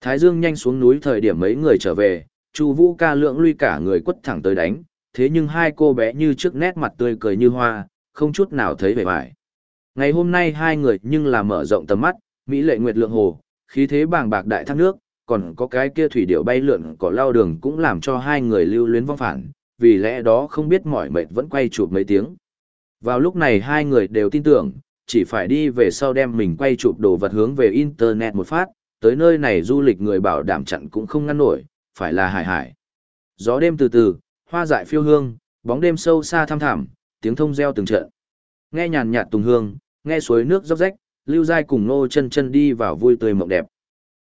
Thái Dương nhanh xuống núi thời điểm mấy người trở về, Chu Vũ ca lượng lui cả người quất thẳng tới đánh, thế nhưng hai cô bé như trước nét mặt tươi cười như hoa, không chút nào thấy vẻ bại. Ngày hôm nay hai người nhưng là mở rộng tầm mắt, Mỹ lệ nguyệt lượng hồ, khí thế bàng bạc đại thác nước, còn có cái kia thủy điểu bay lượn cỏ lao đường cũng làm cho hai người lưu luyến vong phản, vì lẽ đó không biết mỏi mệt vẫn quay chụp mấy tiếng. Vào lúc này hai người đều tin tưởng, chỉ phải đi về sau đem mình quay chụp đồ vật hướng về Internet một phát, tới nơi này du lịch người bảo đảm chặn cũng không ngăn nổi, phải là hải hải. Gió đêm từ từ, hoa dại phiêu hương, bóng đêm sâu xa thăm thẳm, tiếng thông reo từng trận. Nghe nhàn nhạt tùng hương, nghe suối nước róc rách, Lưu Giai cùng Nô chân chân đi vào vui tươi mộng đẹp.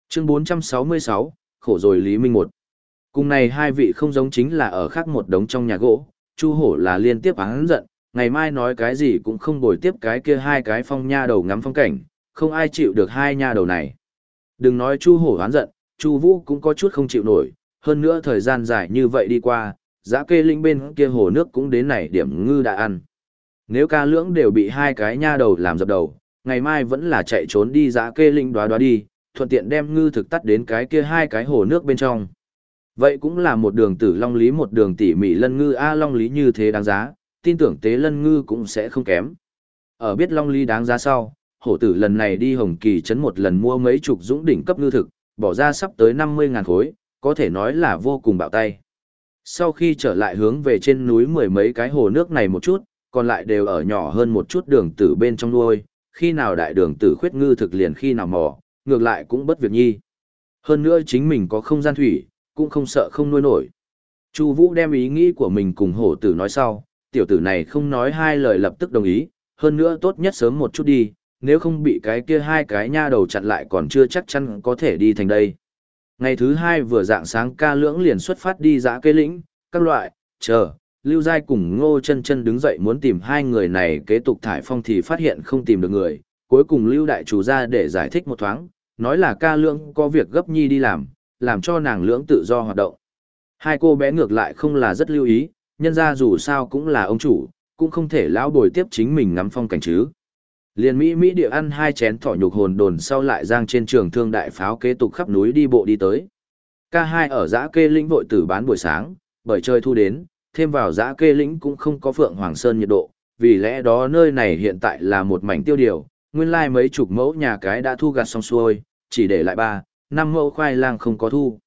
Chương 466, khổ rồi Lý Minh một. Cùng này hai vị không giống chính là ở khác một đống trong nhà gỗ, Chu Hổ là liên tiếp án giận, ngày mai nói cái gì cũng không bồi tiếp cái kia hai cái phong nha đầu ngắm phong cảnh, không ai chịu được hai nha đầu này. Đừng nói Chu Hổ hoán giận, Chu Vũ cũng có chút không chịu nổi, hơn nữa thời gian dài như vậy đi qua, giá kê linh bên kia hồ nước cũng đến này điểm ngư đã ăn. Nếu ca lưỡng đều bị hai cái nha đầu làm dập đầu, ngày mai vẫn là chạy trốn đi giá kê linh đoá đoá đi, thuận tiện đem ngư thực tắt đến cái kia hai cái hồ nước bên trong. Vậy cũng là một đường tử long lý một đường tỉ mỉ lân ngư A long lý như thế đáng giá, tin tưởng tế lân ngư cũng sẽ không kém. Ở biết long lý đáng giá sau, hổ tử lần này đi hồng kỳ trấn một lần mua mấy chục dũng đỉnh cấp ngư thực, bỏ ra sắp tới 50 ngàn khối, có thể nói là vô cùng bạo tay. Sau khi trở lại hướng về trên núi mười mấy cái hồ nước này một chút, còn lại đều ở nhỏ hơn một chút đường tử bên trong nuôi, khi nào đại đường tử khuyết ngư thực liền khi nào mò, ngược lại cũng bất việc nhi. Hơn nữa chính mình có không gian thủy, cũng không sợ không nuôi nổi. Chu Vũ đem ý nghĩ của mình cùng hổ tử nói sau, tiểu tử này không nói hai lời lập tức đồng ý, hơn nữa tốt nhất sớm một chút đi, nếu không bị cái kia hai cái nha đầu chặn lại còn chưa chắc chắn có thể đi thành đây. Ngày thứ hai vừa dạng sáng ca lưỡng liền xuất phát đi dã cây lĩnh, các loại, chờ, Lưu Giai cùng Ngô chân chân đứng dậy muốn tìm hai người này kế tục thải phong thì phát hiện không tìm được người, cuối cùng Lưu Đại chủ ra để giải thích một thoáng, nói là ca lưỡng có việc gấp nhi đi làm, làm cho nàng lưỡng tự do hoạt động. Hai cô bé ngược lại không là rất lưu ý, nhân ra dù sao cũng là ông chủ, cũng không thể lão bồi tiếp chính mình ngắm phong cảnh chứ. Liên Mỹ Mỹ địa ăn hai chén thỏ nhục hồn đồn sau lại giang trên trường thương đại pháo kế tục khắp núi đi bộ đi tới. K2 ở giã kê lĩnh vội tử bán buổi sáng, bởi trời thu đến, thêm vào giã kê lĩnh cũng không có phượng hoàng sơn nhiệt độ, vì lẽ đó nơi này hiện tại là một mảnh tiêu điều, nguyên lai mấy chục mẫu nhà cái đã thu gặt xong xuôi, chỉ để lại ba, năm mẫu khoai lang không có thu.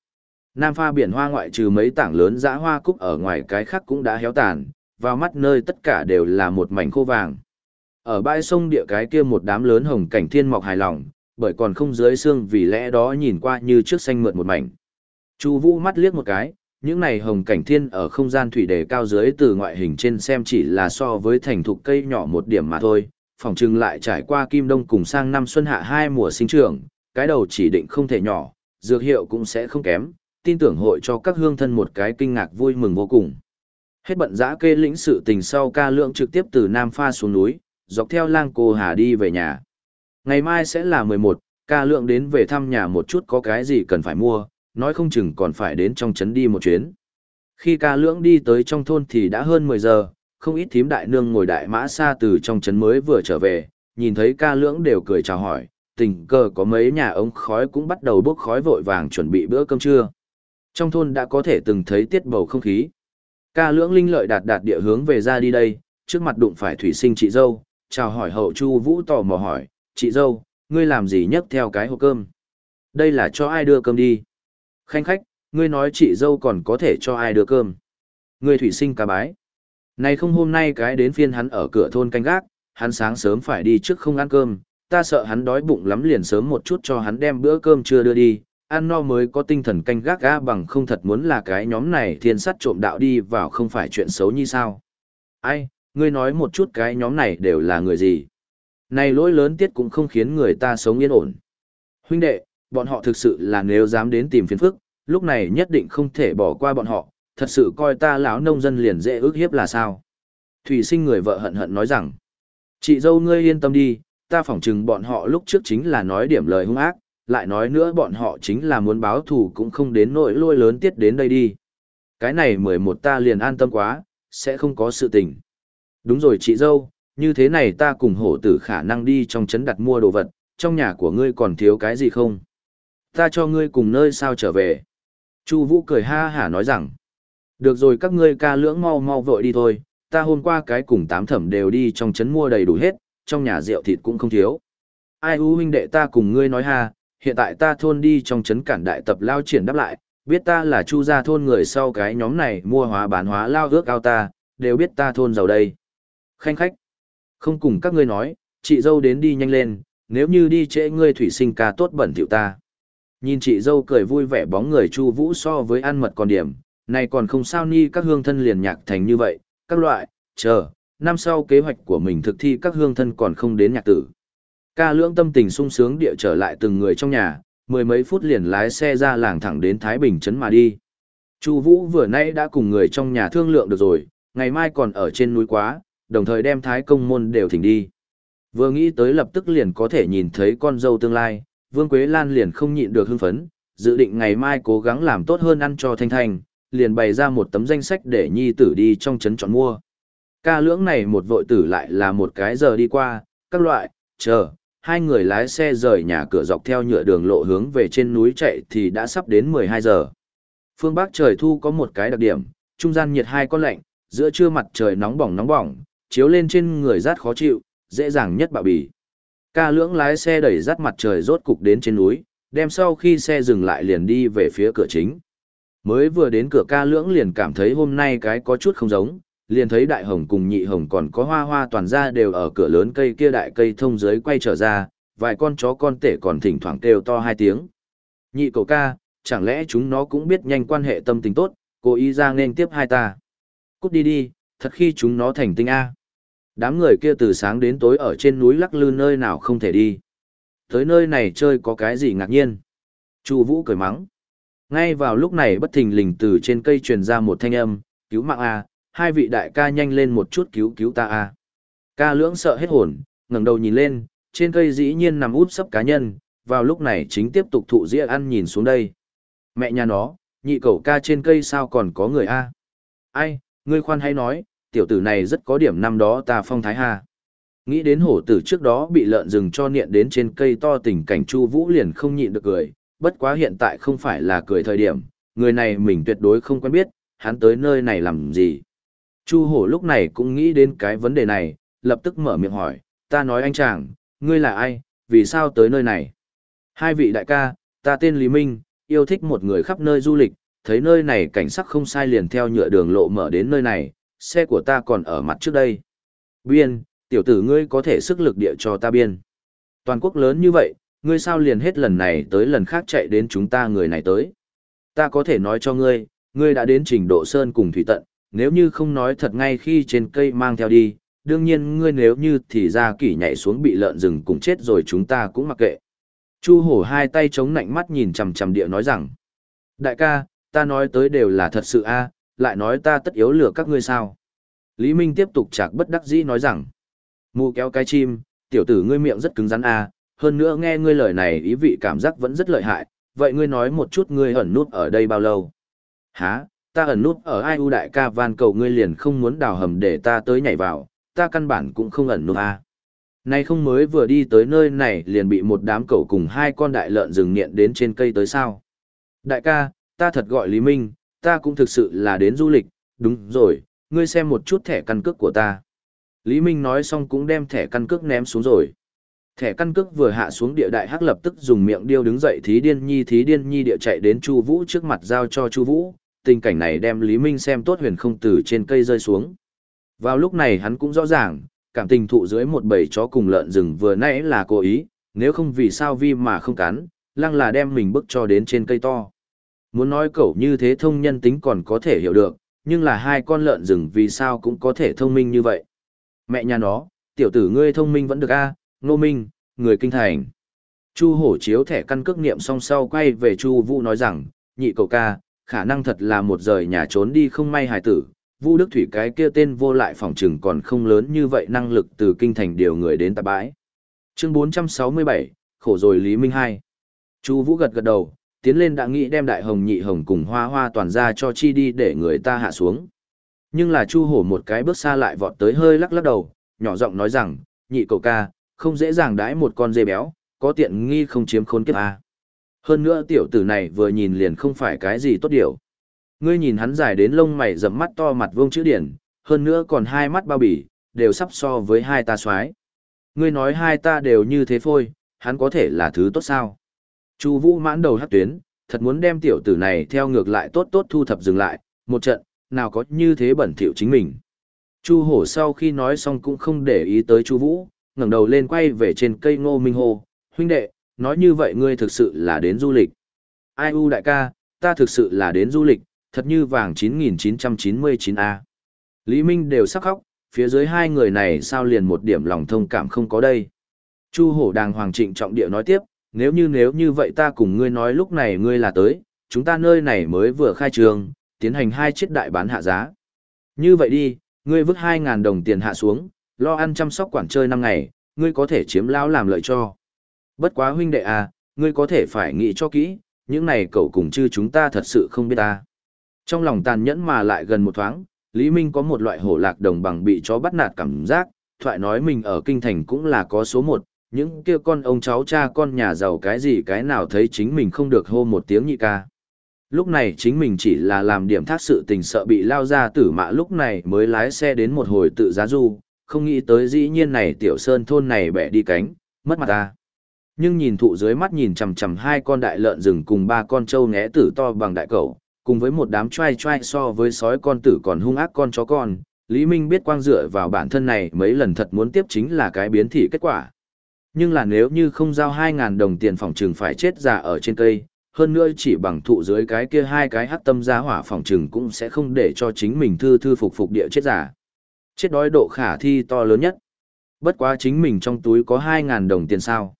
Nam pha biển hoa ngoại trừ mấy tảng lớn dã hoa cúc ở ngoài cái khác cũng đã héo tàn, vào mắt nơi tất cả đều là một mảnh khô vàng. Ở bãi sông địa cái kia một đám lớn hồng cảnh thiên mọc hài lòng, bởi còn không dưới xương vì lẽ đó nhìn qua như trước xanh mượt một mảnh. Chu Vũ mắt liếc một cái, những này hồng cảnh thiên ở không gian thủy đề cao dưới từ ngoại hình trên xem chỉ là so với thành thục cây nhỏ một điểm mà thôi, phòng trưng lại trải qua kim đông cùng sang năm xuân hạ hai mùa sinh trưởng, cái đầu chỉ định không thể nhỏ, dược hiệu cũng sẽ không kém, tin tưởng hội cho các hương thân một cái kinh ngạc vui mừng vô cùng. Hết bận dã kê lĩnh sự tình sau ca lượng trực tiếp từ Nam Pha xuống núi, dọc theo lang cô Hà đi về nhà. Ngày mai sẽ là 11, ca lượng đến về thăm nhà một chút có cái gì cần phải mua, nói không chừng còn phải đến trong trấn đi một chuyến. Khi ca lượng đi tới trong thôn thì đã hơn 10 giờ, không ít thím đại nương ngồi đại mã xa từ trong trấn mới vừa trở về, nhìn thấy ca lượng đều cười chào hỏi, tình cờ có mấy nhà ống khói cũng bắt đầu bốc khói vội vàng chuẩn bị bữa cơm trưa. Trong thôn đã có thể từng thấy tiết bầu không khí. Ca lưỡng linh lợi đạt đạt địa hướng về ra đi đây, trước mặt đụng phải thủy sinh chị dâu, chào hỏi hậu chu vũ tò mò hỏi, chị dâu, ngươi làm gì nhấc theo cái hộp cơm? Đây là cho ai đưa cơm đi? Khanh khách, ngươi nói chị dâu còn có thể cho ai đưa cơm? Ngươi thủy sinh cá bái. Này không hôm nay cái đến phiên hắn ở cửa thôn canh gác, hắn sáng sớm phải đi trước không ăn cơm, ta sợ hắn đói bụng lắm liền sớm một chút cho hắn đem bữa cơm chưa đưa đi, ăn no mới có tinh thần canh gác ga bằng không thật muốn là cái nhóm này thiên sắt trộm đạo đi vào không phải chuyện xấu như sao. Ai, ngươi nói một chút cái nhóm này đều là người gì? Này lỗi lớn tiết cũng không khiến người ta sống yên ổn. Huynh đệ, bọn họ thực sự là nếu dám đến tìm phiền phức, lúc này nhất định không thể bỏ qua bọn họ, thật sự coi ta lão nông dân liền dễ ước hiếp là sao. Thủy sinh người vợ hận hận nói rằng, chị dâu ngươi yên tâm đi, ta phỏng chừng bọn họ lúc trước chính là nói điểm lời hung ác, lại nói nữa bọn họ chính là muốn báo thù cũng không đến nỗi lôi lớn tiết đến đây đi. Cái này mười một ta liền an tâm quá, sẽ không có sự tình. Đúng rồi chị dâu, như thế này ta cùng hổ tử khả năng đi trong trấn đặt mua đồ vật, trong nhà của ngươi còn thiếu cái gì không? Ta cho ngươi cùng nơi sao trở về. Chu Vũ cười ha hả nói rằng, được rồi các ngươi ca lưỡng mau mau vội đi thôi, ta hôm qua cái cùng tám thẩm đều đi trong trấn mua đầy đủ hết, trong nhà rượu thịt cũng không thiếu. Ai u huynh đệ ta cùng ngươi nói ha, hiện tại ta thôn đi trong trấn cản đại tập lao triển đáp lại, biết ta là chu gia thôn người sau cái nhóm này mua hóa bán hóa lao ước ao ta, đều biết ta thôn giàu đây. Khanh khách, không cùng các ngươi nói, chị dâu đến đi nhanh lên, nếu như đi trễ ngươi thủy sinh ca tốt bẩn thiệu ta. Nhìn chị dâu cười vui vẻ bóng người Chu Vũ so với ăn mật còn điểm, này còn không sao ni các hương thân liền nhạc thành như vậy, các loại, chờ, năm sau kế hoạch của mình thực thi các hương thân còn không đến nhạc tử. Ca lưỡng tâm tình sung sướng địa trở lại từng người trong nhà, mười mấy phút liền lái xe ra làng thẳng đến Thái Bình trấn mà đi. Chu Vũ vừa nãy đã cùng người trong nhà thương lượng được rồi, ngày mai còn ở trên núi quá, đồng thời đem Thái công môn đều thỉnh đi. Vừa nghĩ tới lập tức liền có thể nhìn thấy con dâu tương lai, Vương Quế Lan liền không nhịn được hưng phấn, dự định ngày mai cố gắng làm tốt hơn ăn cho Thanh Thanh, liền bày ra một tấm danh sách để nhi tử đi trong trấn chọn mua. Ca lưỡng này một vội tử lại là một cái giờ đi qua, các loại, chờ, hai người lái xe rời nhà cửa dọc theo nhựa đường lộ hướng về trên núi chạy thì đã sắp đến 12 giờ. Phương Bắc trời thu có một cái đặc điểm, trung gian nhiệt hai con lạnh, giữa trưa mặt trời nóng bỏng nóng bỏng, chiếu lên trên người rát khó chịu, dễ dàng nhất bạo bì. Ca lưỡng lái xe đẩy rát mặt trời rốt cục đến trên núi, đem sau khi xe dừng lại liền đi về phía cửa chính. Mới vừa đến cửa ca lưỡng liền cảm thấy hôm nay cái có chút không giống, liền thấy đại hồng cùng nhị hồng còn có hoa hoa toàn ra đều ở cửa lớn cây kia đại cây thông dưới quay trở ra, vài con chó con tể còn thỉnh thoảng kêu to hai tiếng. Nhị cậu ca, chẳng lẽ chúng nó cũng biết nhanh quan hệ tâm tình tốt, cố ý ra nên tiếp hai ta. Cút đi đi, thật khi chúng nó thành tinh A. Đám người kia từ sáng đến tối ở trên núi lắc lư nơi nào không thể đi. Tới nơi này chơi có cái gì ngạc nhiên. Chu Vũ cười mắng. Ngay vào lúc này bất thình lình từ trên cây truyền ra một thanh âm, cứu mạng A, hai vị đại ca nhanh lên một chút cứu cứu ta A. Ca lưỡng sợ hết hồn, ngẩng đầu nhìn lên, trên cây dĩ nhiên nằm út sấp cá nhân, vào lúc này chính tiếp tục thụ dĩa ăn nhìn xuống đây. Mẹ nhà nó, nhị cậu ca trên cây sao còn có người A. Ai, ngươi khoan hay nói, tiểu tử này rất có điểm năm đó ta phong thái ha. Nghĩ đến hổ tử trước đó bị lợn rừng cho niệm đến trên cây to tình cảnh Chu Vũ liền không nhịn được cười, bất quá hiện tại không phải là cười thời điểm, người này mình tuyệt đối không quen biết, hắn tới nơi này làm gì. Chu hổ lúc này cũng nghĩ đến cái vấn đề này, lập tức mở miệng hỏi, ta nói anh chàng, ngươi là ai, vì sao tới nơi này? Hai vị đại ca, ta tên Lý Minh, yêu thích một người khắp nơi du lịch, thấy nơi này cảnh sắc không sai liền theo nhựa đường lộ mở đến nơi này, xe của ta còn ở mặt trước đây. Biên, tiểu tử ngươi có thể sức lực địa cho ta biên. Toàn quốc lớn như vậy, ngươi sao liền hết lần này tới lần khác chạy đến chúng ta người này tới. Ta có thể nói cho ngươi, ngươi đã đến trình độ sơn cùng thủy tận, nếu như không nói thật ngay khi trên cây mang theo đi, đương nhiên ngươi nếu như thì ra kỷ nhảy xuống bị lợn rừng cùng chết rồi chúng ta cũng mặc kệ. Chu hổ hai tay chống nạnh mắt nhìn chằm chằm địa nói rằng, đại ca, ta nói tới đều là thật sự a lại nói ta tất yếu lừa các ngươi sao. Lý Minh tiếp tục chạc bất đắc dĩ nói rằng, mù kéo cái chim, tiểu tử ngươi miệng rất cứng rắn à? hơn nữa nghe ngươi lời này ý vị cảm giác vẫn rất lợi hại, vậy ngươi nói một chút ngươi ẩn nút ở đây bao lâu? Hả, ta ẩn nút ở ai u đại ca van cầu ngươi liền không muốn đào hầm để ta tới nhảy vào, ta căn bản cũng không ẩn nút à. Nay không mới vừa đi tới nơi này liền bị một đám cẩu cùng hai con đại lợn rừng nghiện đến trên cây tới sao. Đại ca, ta thật gọi Lý Minh, ta cũng thực sự là đến du lịch, đúng rồi, ngươi xem một chút thẻ căn cước của ta. Lý Minh nói xong cũng đem thẻ căn cước ném xuống rồi. Thẻ căn cước vừa hạ xuống địa đại hắc lập tức dùng miệng điêu đứng dậy thí điên nhi thí điên nhi địa chạy đến Chu Vũ trước mặt giao cho Chu Vũ, tình cảnh này đem Lý Minh xem tốt huyền không từ trên cây rơi xuống. Vào lúc này hắn cũng rõ ràng, cảm tình thụ dưới một bầy chó cùng lợn rừng vừa nãy là cố ý, nếu không vì sao vi mà không cắn, lăng là đem mình bức cho đến trên cây to. Muốn nói cậu như thế thông nhân tính còn có thể hiểu được, nhưng là hai con lợn rừng vì sao cũng có thể thông minh như vậy. Mẹ nhà nó, tiểu tử ngươi thông minh vẫn được a, à? Nô Minh, người kinh thành. Chu hổ chiếu thẻ căn cước niệm song sau quay về Chu Vũ nói rằng, nhị cậu ca, khả năng thật là một rời nhà trốn đi không may hài tử. Vũ Đức Thủy cái kia tên vô lại phòng trừng còn không lớn như vậy năng lực từ kinh thành điều người đến tạp bãi. Chương 467, khổ rồi Lý Minh hai. Chu Vũ gật gật đầu, tiến lên đã nghĩ đem đại hồng nhị hồng cùng hoa hoa toàn ra cho chi đi để người ta hạ xuống. Nhưng là Chu Hổ một cái bước xa lại vọt tới hơi lắc lắc đầu, nhỏ giọng nói rằng, nhị cậu ca, không dễ dàng đãi một con dê béo, có tiện nghi không chiếm khốn kiếp à Hơn nữa tiểu tử này vừa nhìn liền không phải cái gì tốt điều. Ngươi nhìn hắn dài đến lông mày rậm mắt to mặt vuông chữ điển, hơn nữa còn hai mắt bao bì đều sắp so với hai ta soái. Ngươi nói hai ta đều như thế phôi, hắn có thể là thứ tốt sao? Chu Vũ mãn đầu hắc tuyến, thật muốn đem tiểu tử này theo ngược lại tốt tốt thu thập dừng lại, một trận, nào có như thế bẩn thỉu chính mình. Chu Hổ sau khi nói xong cũng không để ý tới Chu Vũ, ngẩng đầu lên quay về trên cây Ngô Minh Hồ, huynh đệ, nói như vậy ngươi thực sự là đến du lịch. Ai u đại ca, ta thực sự là đến du lịch, thật như vàng 9999A. Lý Minh đều sắc khóc, phía dưới hai người này sao liền một điểm lòng thông cảm không có đây. Chu hổ đàng hoàng trịnh trọng địa nói tiếp, nếu như nếu như vậy ta cùng ngươi nói lúc này ngươi là tới, chúng ta nơi này mới vừa khai trường, tiến hành hai chiếc đại bán hạ giá. Như vậy đi, ngươi vứt 2.000 đồng tiền hạ xuống, lo ăn chăm sóc quản chơi năm ngày, ngươi có thể chiếm lão làm lợi cho. Bất quá huynh đệ à, ngươi có thể phải nghĩ cho kỹ, những này cậu cùng chư chúng ta thật sự không biết ta. Trong lòng tàn nhẫn mà lại gần một thoáng, Lý Minh có một loại hổ lạc đồng bằng bị chó bắt nạt cảm giác, thoại nói mình ở kinh thành cũng là có số một, những kia con ông cháu cha con nhà giàu cái gì cái nào thấy chính mình không được hô một tiếng nhị ca. Lúc này chính mình chỉ là làm điểm thác sự tình sợ bị lao ra tử mạ lúc này mới lái xe đến một hồi tự giá du, không nghĩ tới dĩ nhiên này tiểu sơn thôn này bẻ đi cánh, mất mặt ta. Nhưng nhìn thụ dưới mắt nhìn chằm chằm hai con đại lợn rừng cùng ba con trâu ngẽ tử to bằng đại cẩu, cùng với một đám trai trai so với sói con tử còn hung ác con chó con, Lý Minh biết quang dựa vào bản thân này mấy lần thật muốn tiếp chính là cái biến thị kết quả. Nhưng là nếu như không giao 2.000 đồng tiền phòng trừng phải chết già ở trên cây, hơn nữa chỉ bằng thụ dưới cái kia hai cái hắc tâm giá hỏa phòng trừng cũng sẽ không để cho chính mình thư thư phục phục địa chết giả. Chết đói độ khả thi to lớn nhất. Bất quá chính mình trong túi có 2.000 đồng tiền sao.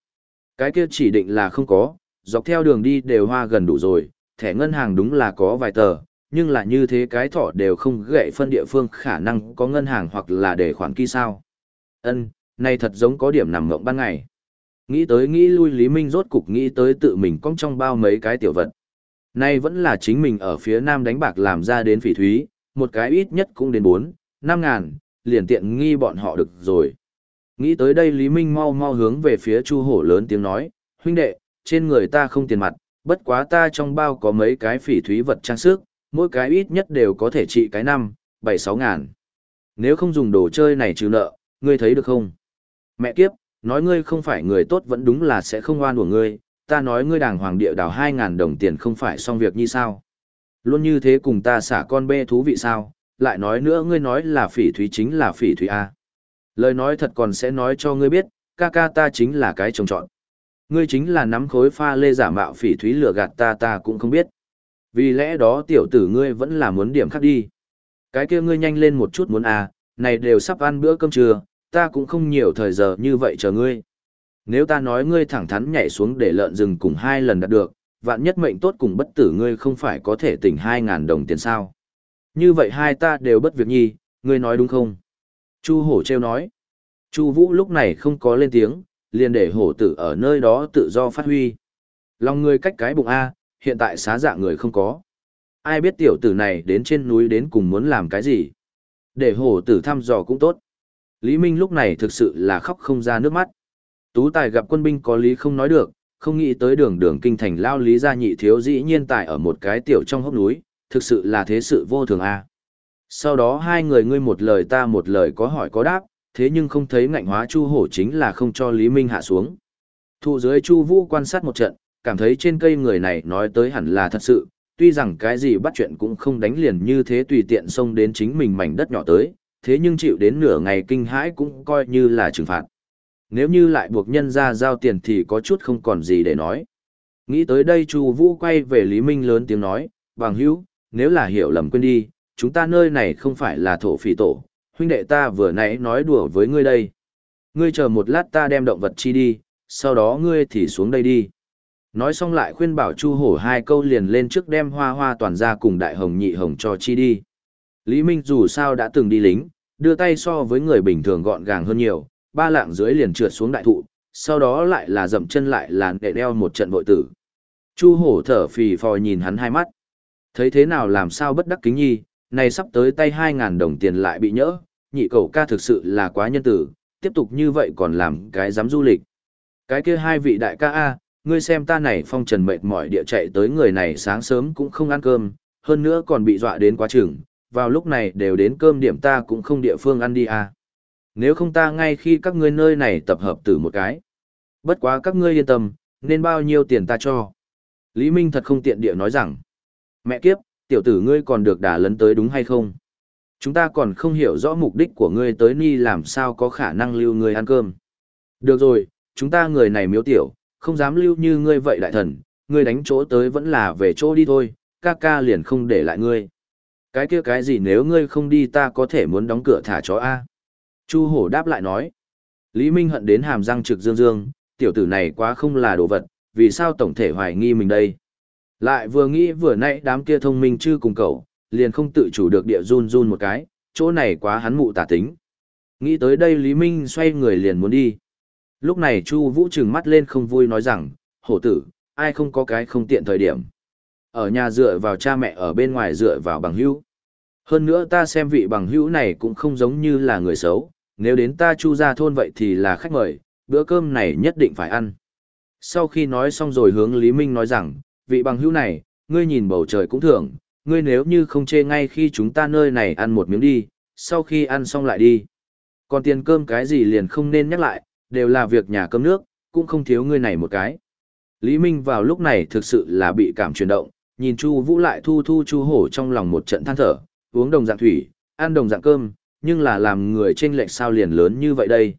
Cái kia chỉ định là không có, dọc theo đường đi đều hoa gần đủ rồi, thẻ ngân hàng đúng là có vài tờ, nhưng là như thế cái thỏ đều không gậy phân địa phương khả năng có ngân hàng hoặc là để khoản kỳ sao. Ân, này thật giống có điểm nằm ngộng ban ngày. Nghĩ tới nghĩ lui Lý Minh rốt cục nghĩ tới tự mình cong trong bao mấy cái tiểu vật. Nay vẫn là chính mình ở phía nam đánh bạc làm ra đến phỉ thúy, một cái ít nhất cũng đến 4, 5 ngàn, liền tiện nghi bọn họ được rồi. Nghĩ tới đây Lý Minh mau mau hướng về phía Chu Hổ lớn tiếng nói, huynh đệ, trên người ta không tiền mặt, bất quá ta trong bao có mấy cái phỉ thúy vật trang sức, mỗi cái ít nhất đều có thể trị cái năm, bảy sáu ngàn. Nếu không dùng đồ chơi này trừ nợ, ngươi thấy được không? Mẹ kiếp, nói ngươi không phải người tốt vẫn đúng là sẽ không oan của ngươi, ta nói ngươi đàng hoàng địa đào hai ngàn đồng tiền không phải xong việc như sao. Luôn như thế cùng ta xả con bê thú vị sao, lại nói nữa ngươi nói là phỉ thúy chính là phỉ thúy A. Lời nói thật còn sẽ nói cho ngươi biết, ca ca ta chính là cái trồng trọn. Ngươi chính là nắm khối pha lê giả mạo phỉ thúy lừa gạt ta ta cũng không biết. Vì lẽ đó tiểu tử ngươi vẫn là muốn điểm khác đi. Cái kia ngươi nhanh lên một chút muốn à, này đều sắp ăn bữa cơm trưa, ta cũng không nhiều thời giờ như vậy chờ ngươi. Nếu ta nói ngươi thẳng thắn nhảy xuống để lợn rừng cùng hai lần đạt được, vạn nhất mệnh tốt cùng bất tử ngươi không phải có thể tỉnh hai ngàn đồng tiền sao. Như vậy hai ta đều bất việc nhi, ngươi nói đúng không? Chu hổ treo nói. Chu vũ lúc này không có lên tiếng, liền để hổ tử ở nơi đó tự do phát huy. Lòng ngươi cách cái bụng A, hiện tại xá dạ người không có. Ai biết tiểu tử này đến trên núi đến cùng muốn làm cái gì? Để hổ tử thăm dò cũng tốt. Lý Minh lúc này thực sự là khóc không ra nước mắt. Tú tài gặp quân binh có lý không nói được, không nghĩ tới đường đường kinh thành lao lý gia nhị thiếu dĩ nhiên tại ở một cái tiểu trong hốc núi, thực sự là thế sự vô thường a. Sau đó hai người ngươi một lời ta một lời có hỏi có đáp, thế nhưng không thấy ngạnh hóa Chu Hổ chính là không cho Lý Minh hạ xuống. Thụ dưới Chu Vũ quan sát một trận, cảm thấy trên cây người này nói tới hẳn là thật sự, tuy rằng cái gì bắt chuyện cũng không đánh liền như thế tùy tiện xông đến chính mình mảnh đất nhỏ tới, thế nhưng chịu đến nửa ngày kinh hãi cũng coi như là trừng phạt. Nếu như lại buộc nhân ra giao tiền thì có chút không còn gì để nói. Nghĩ tới đây Chu Vũ quay về Lý Minh lớn tiếng nói, "Bằng hữu, nếu là hiểu lầm quên đi, chúng ta nơi này không phải là thổ phỉ tổ, huynh đệ ta vừa nãy nói đùa với ngươi đây. Ngươi chờ một lát ta đem động vật chi đi, sau đó ngươi thì xuống đây đi." Nói xong lại khuyên bảo Chu Hổ hai câu liền lên trước đem hoa hoa toàn ra cùng đại hồng nhị hồng cho chi đi. Lý Minh dù sao đã từng đi lính, đưa tay so với người bình thường gọn gàng hơn nhiều, ba lạng dưới liền trượt xuống đại thụ, sau đó lại là dậm chân lại là để đeo một trận bội tử. Chu hổ thở phì phò nhìn hắn hai mắt. Thấy thế nào làm sao bất đắc kính nhi, này sắp tới tay 2.000 đồng tiền lại bị nhỡ, nhị cầu ca thực sự là quá nhân tử, tiếp tục như vậy còn làm cái dám du lịch. Cái kia hai vị đại ca A, ngươi xem ta này phong trần mệt mỏi địa chạy tới người này sáng sớm cũng không ăn cơm, hơn nữa còn bị dọa đến quá chừng, vào lúc này đều đến cơm điểm ta cũng không địa phương ăn đi à. Nếu không ta ngay khi các ngươi nơi này tập hợp từ một cái. Bất quá các ngươi yên tâm, nên bao nhiêu tiền ta cho. Lý Minh thật không tiện địa nói rằng, mẹ kiếp, tiểu tử ngươi còn được đả lấn tới đúng hay không? Chúng ta còn không hiểu rõ mục đích của ngươi tới ni làm sao có khả năng lưu ngươi ăn cơm. Được rồi, chúng ta người này miếu tiểu, không dám lưu như ngươi vậy đại thần, ngươi đánh chỗ tới vẫn là về chỗ đi thôi, ca ca liền không để lại ngươi. Cái kia cái gì nếu ngươi không đi ta có thể muốn đóng cửa thả chó A. Chu hổ đáp lại nói. Lý Minh hận đến hàm răng trực dương dương, tiểu tử này quá không là đồ vật, vì sao tổng thể hoài nghi mình đây. Lại vừa nghĩ vừa nãy đám kia thông minh chưa cùng cậu, liền không tự chủ được địa run run một cái, chỗ này quá hắn mụ tả tính. Nghĩ tới đây Lý Minh xoay người liền muốn đi. Lúc này Chu Vũ trừng mắt lên không vui nói rằng, hổ tử, ai không có cái không tiện thời điểm. Ở nhà dựa vào cha mẹ ở bên ngoài dựa vào bằng hữu. Hơn nữa ta xem vị bằng hữu này cũng không giống như là người xấu, nếu đến ta chu ra thôn vậy thì là khách mời, bữa cơm này nhất định phải ăn. Sau khi nói xong rồi hướng Lý Minh nói rằng, vị bằng hữu này, ngươi nhìn bầu trời cũng thường, ngươi nếu như không chê ngay khi chúng ta nơi này ăn một miếng đi, sau khi ăn xong lại đi. Còn tiền cơm cái gì liền không nên nhắc lại, đều là việc nhà cơm nước, cũng không thiếu ngươi này một cái. Lý Minh vào lúc này thực sự là bị cảm chuyển động, nhìn Chu Vũ lại thu thu Chu Hổ trong lòng một trận than thở, uống đồng dạng thủy, ăn đồng dạng cơm, nhưng là làm người trên lệch sao liền lớn như vậy đây.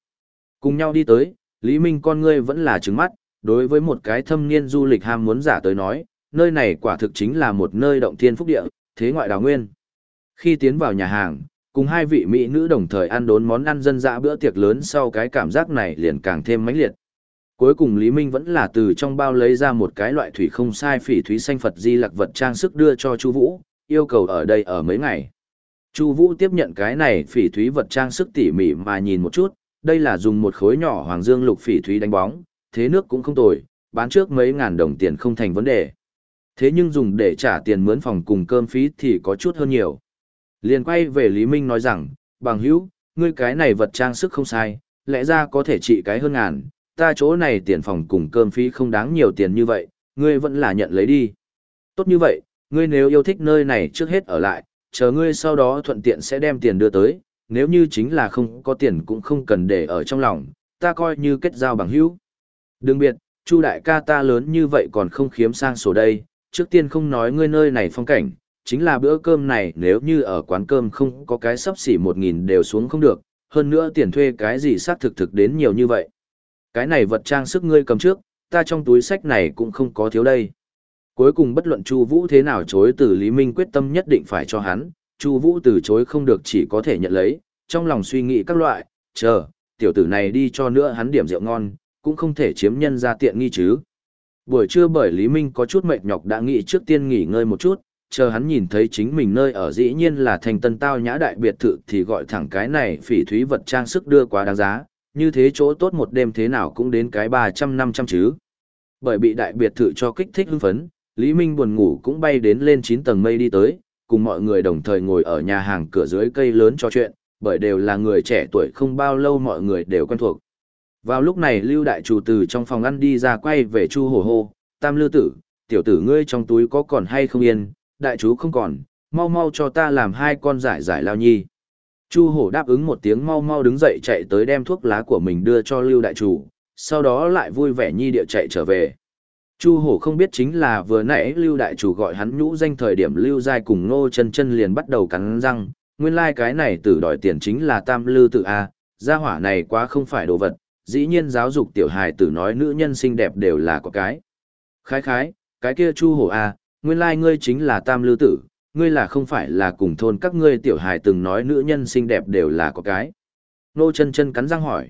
Cùng nhau đi tới, Lý Minh con ngươi vẫn là trứng mắt, đối với một cái thâm niên du lịch ham muốn giả tới nói, nơi này quả thực chính là một nơi động thiên phúc địa, thế ngoại đào nguyên. Khi tiến vào nhà hàng, cùng hai vị mỹ nữ đồng thời ăn đốn món ăn dân dã bữa tiệc lớn sau cái cảm giác này liền càng thêm mãnh liệt. Cuối cùng Lý Minh vẫn là từ trong bao lấy ra một cái loại thủy không sai phỉ thúy xanh Phật di lạc vật trang sức đưa cho Chu Vũ, yêu cầu ở đây ở mấy ngày. Chu Vũ tiếp nhận cái này phỉ thúy vật trang sức tỉ mỉ mà nhìn một chút, đây là dùng một khối nhỏ hoàng dương lục phỉ thúy đánh bóng, thế nước cũng không tồi, bán trước mấy ngàn đồng tiền không thành vấn đề. Thế nhưng dùng để trả tiền mướn phòng cùng cơm phí thì có chút hơn nhiều. Liền quay về Lý Minh nói rằng, bằng hữu, ngươi cái này vật trang sức không sai, lẽ ra có thể trị cái hơn ngàn, ta chỗ này tiền phòng cùng cơm phí không đáng nhiều tiền như vậy, ngươi vẫn là nhận lấy đi. Tốt như vậy, ngươi nếu yêu thích nơi này trước hết ở lại, chờ ngươi sau đó thuận tiện sẽ đem tiền đưa tới, nếu như chính là không có tiền cũng không cần để ở trong lòng, ta coi như kết giao bằng hữu. Đừng biệt, Chu đại ca ta lớn như vậy còn không khiếm sang sổ đây, trước tiên không nói ngươi nơi này phong cảnh, chính là bữa cơm này nếu như ở quán cơm không có cái sắp xỉ một nghìn đều xuống không được, hơn nữa tiền thuê cái gì xác thực thực đến nhiều như vậy. Cái này vật trang sức ngươi cầm trước, ta trong túi sách này cũng không có thiếu đây. Cuối cùng bất luận Chu Vũ thế nào chối từ Lý Minh quyết tâm nhất định phải cho hắn, Chu Vũ từ chối không được chỉ có thể nhận lấy, trong lòng suy nghĩ các loại, chờ, tiểu tử này đi cho nữa hắn điểm rượu ngon, cũng không thể chiếm nhân ra tiện nghi chứ. Buổi trưa bởi Lý Minh có chút mệt nhọc đã nghĩ trước tiên nghỉ ngơi một chút, chờ hắn nhìn thấy chính mình nơi ở dĩ nhiên là thành tân tao nhã đại biệt thự thì gọi thẳng cái này phỉ thúy vật trang sức đưa quá đáng giá, như thế chỗ tốt một đêm thế nào cũng đến cái 300-500 chứ. Bởi bị đại biệt thự cho kích thích hưng phấn, Lý Minh buồn ngủ cũng bay đến lên 9 tầng mây đi tới, cùng mọi người đồng thời ngồi ở nhà hàng cửa dưới cây lớn trò chuyện, bởi đều là người trẻ tuổi không bao lâu mọi người đều quen thuộc. Vào lúc này Lưu Đại Chủ từ trong phòng ăn đi ra quay về Chu Hồ Hồ, Tam Lưu Tử, tiểu tử ngươi trong túi có còn hay không yên, đại chú không còn, mau mau cho ta làm hai con giải giải lao nhi. Chu hổ đáp ứng một tiếng mau mau đứng dậy chạy tới đem thuốc lá của mình đưa cho Lưu Đại Chủ, sau đó lại vui vẻ nhi địa chạy trở về. Chu hổ không biết chính là vừa nãy Lưu Đại Chủ gọi hắn nhũ danh thời điểm Lưu Giai cùng Ngô chân chân liền bắt đầu cắn răng, nguyên lai like cái này tử đòi tiền chính là tam lưu tự A, gia hỏa này quá không phải đồ vật, dĩ nhiên giáo dục tiểu hài tử nói nữ nhân xinh đẹp đều là có cái. Khái khái, cái kia chu hổ A, nguyên lai ngươi chính là tam lưu tử, ngươi là không phải là cùng thôn các ngươi tiểu hài từng nói nữ nhân xinh đẹp đều là có cái. Nô chân chân cắn răng hỏi.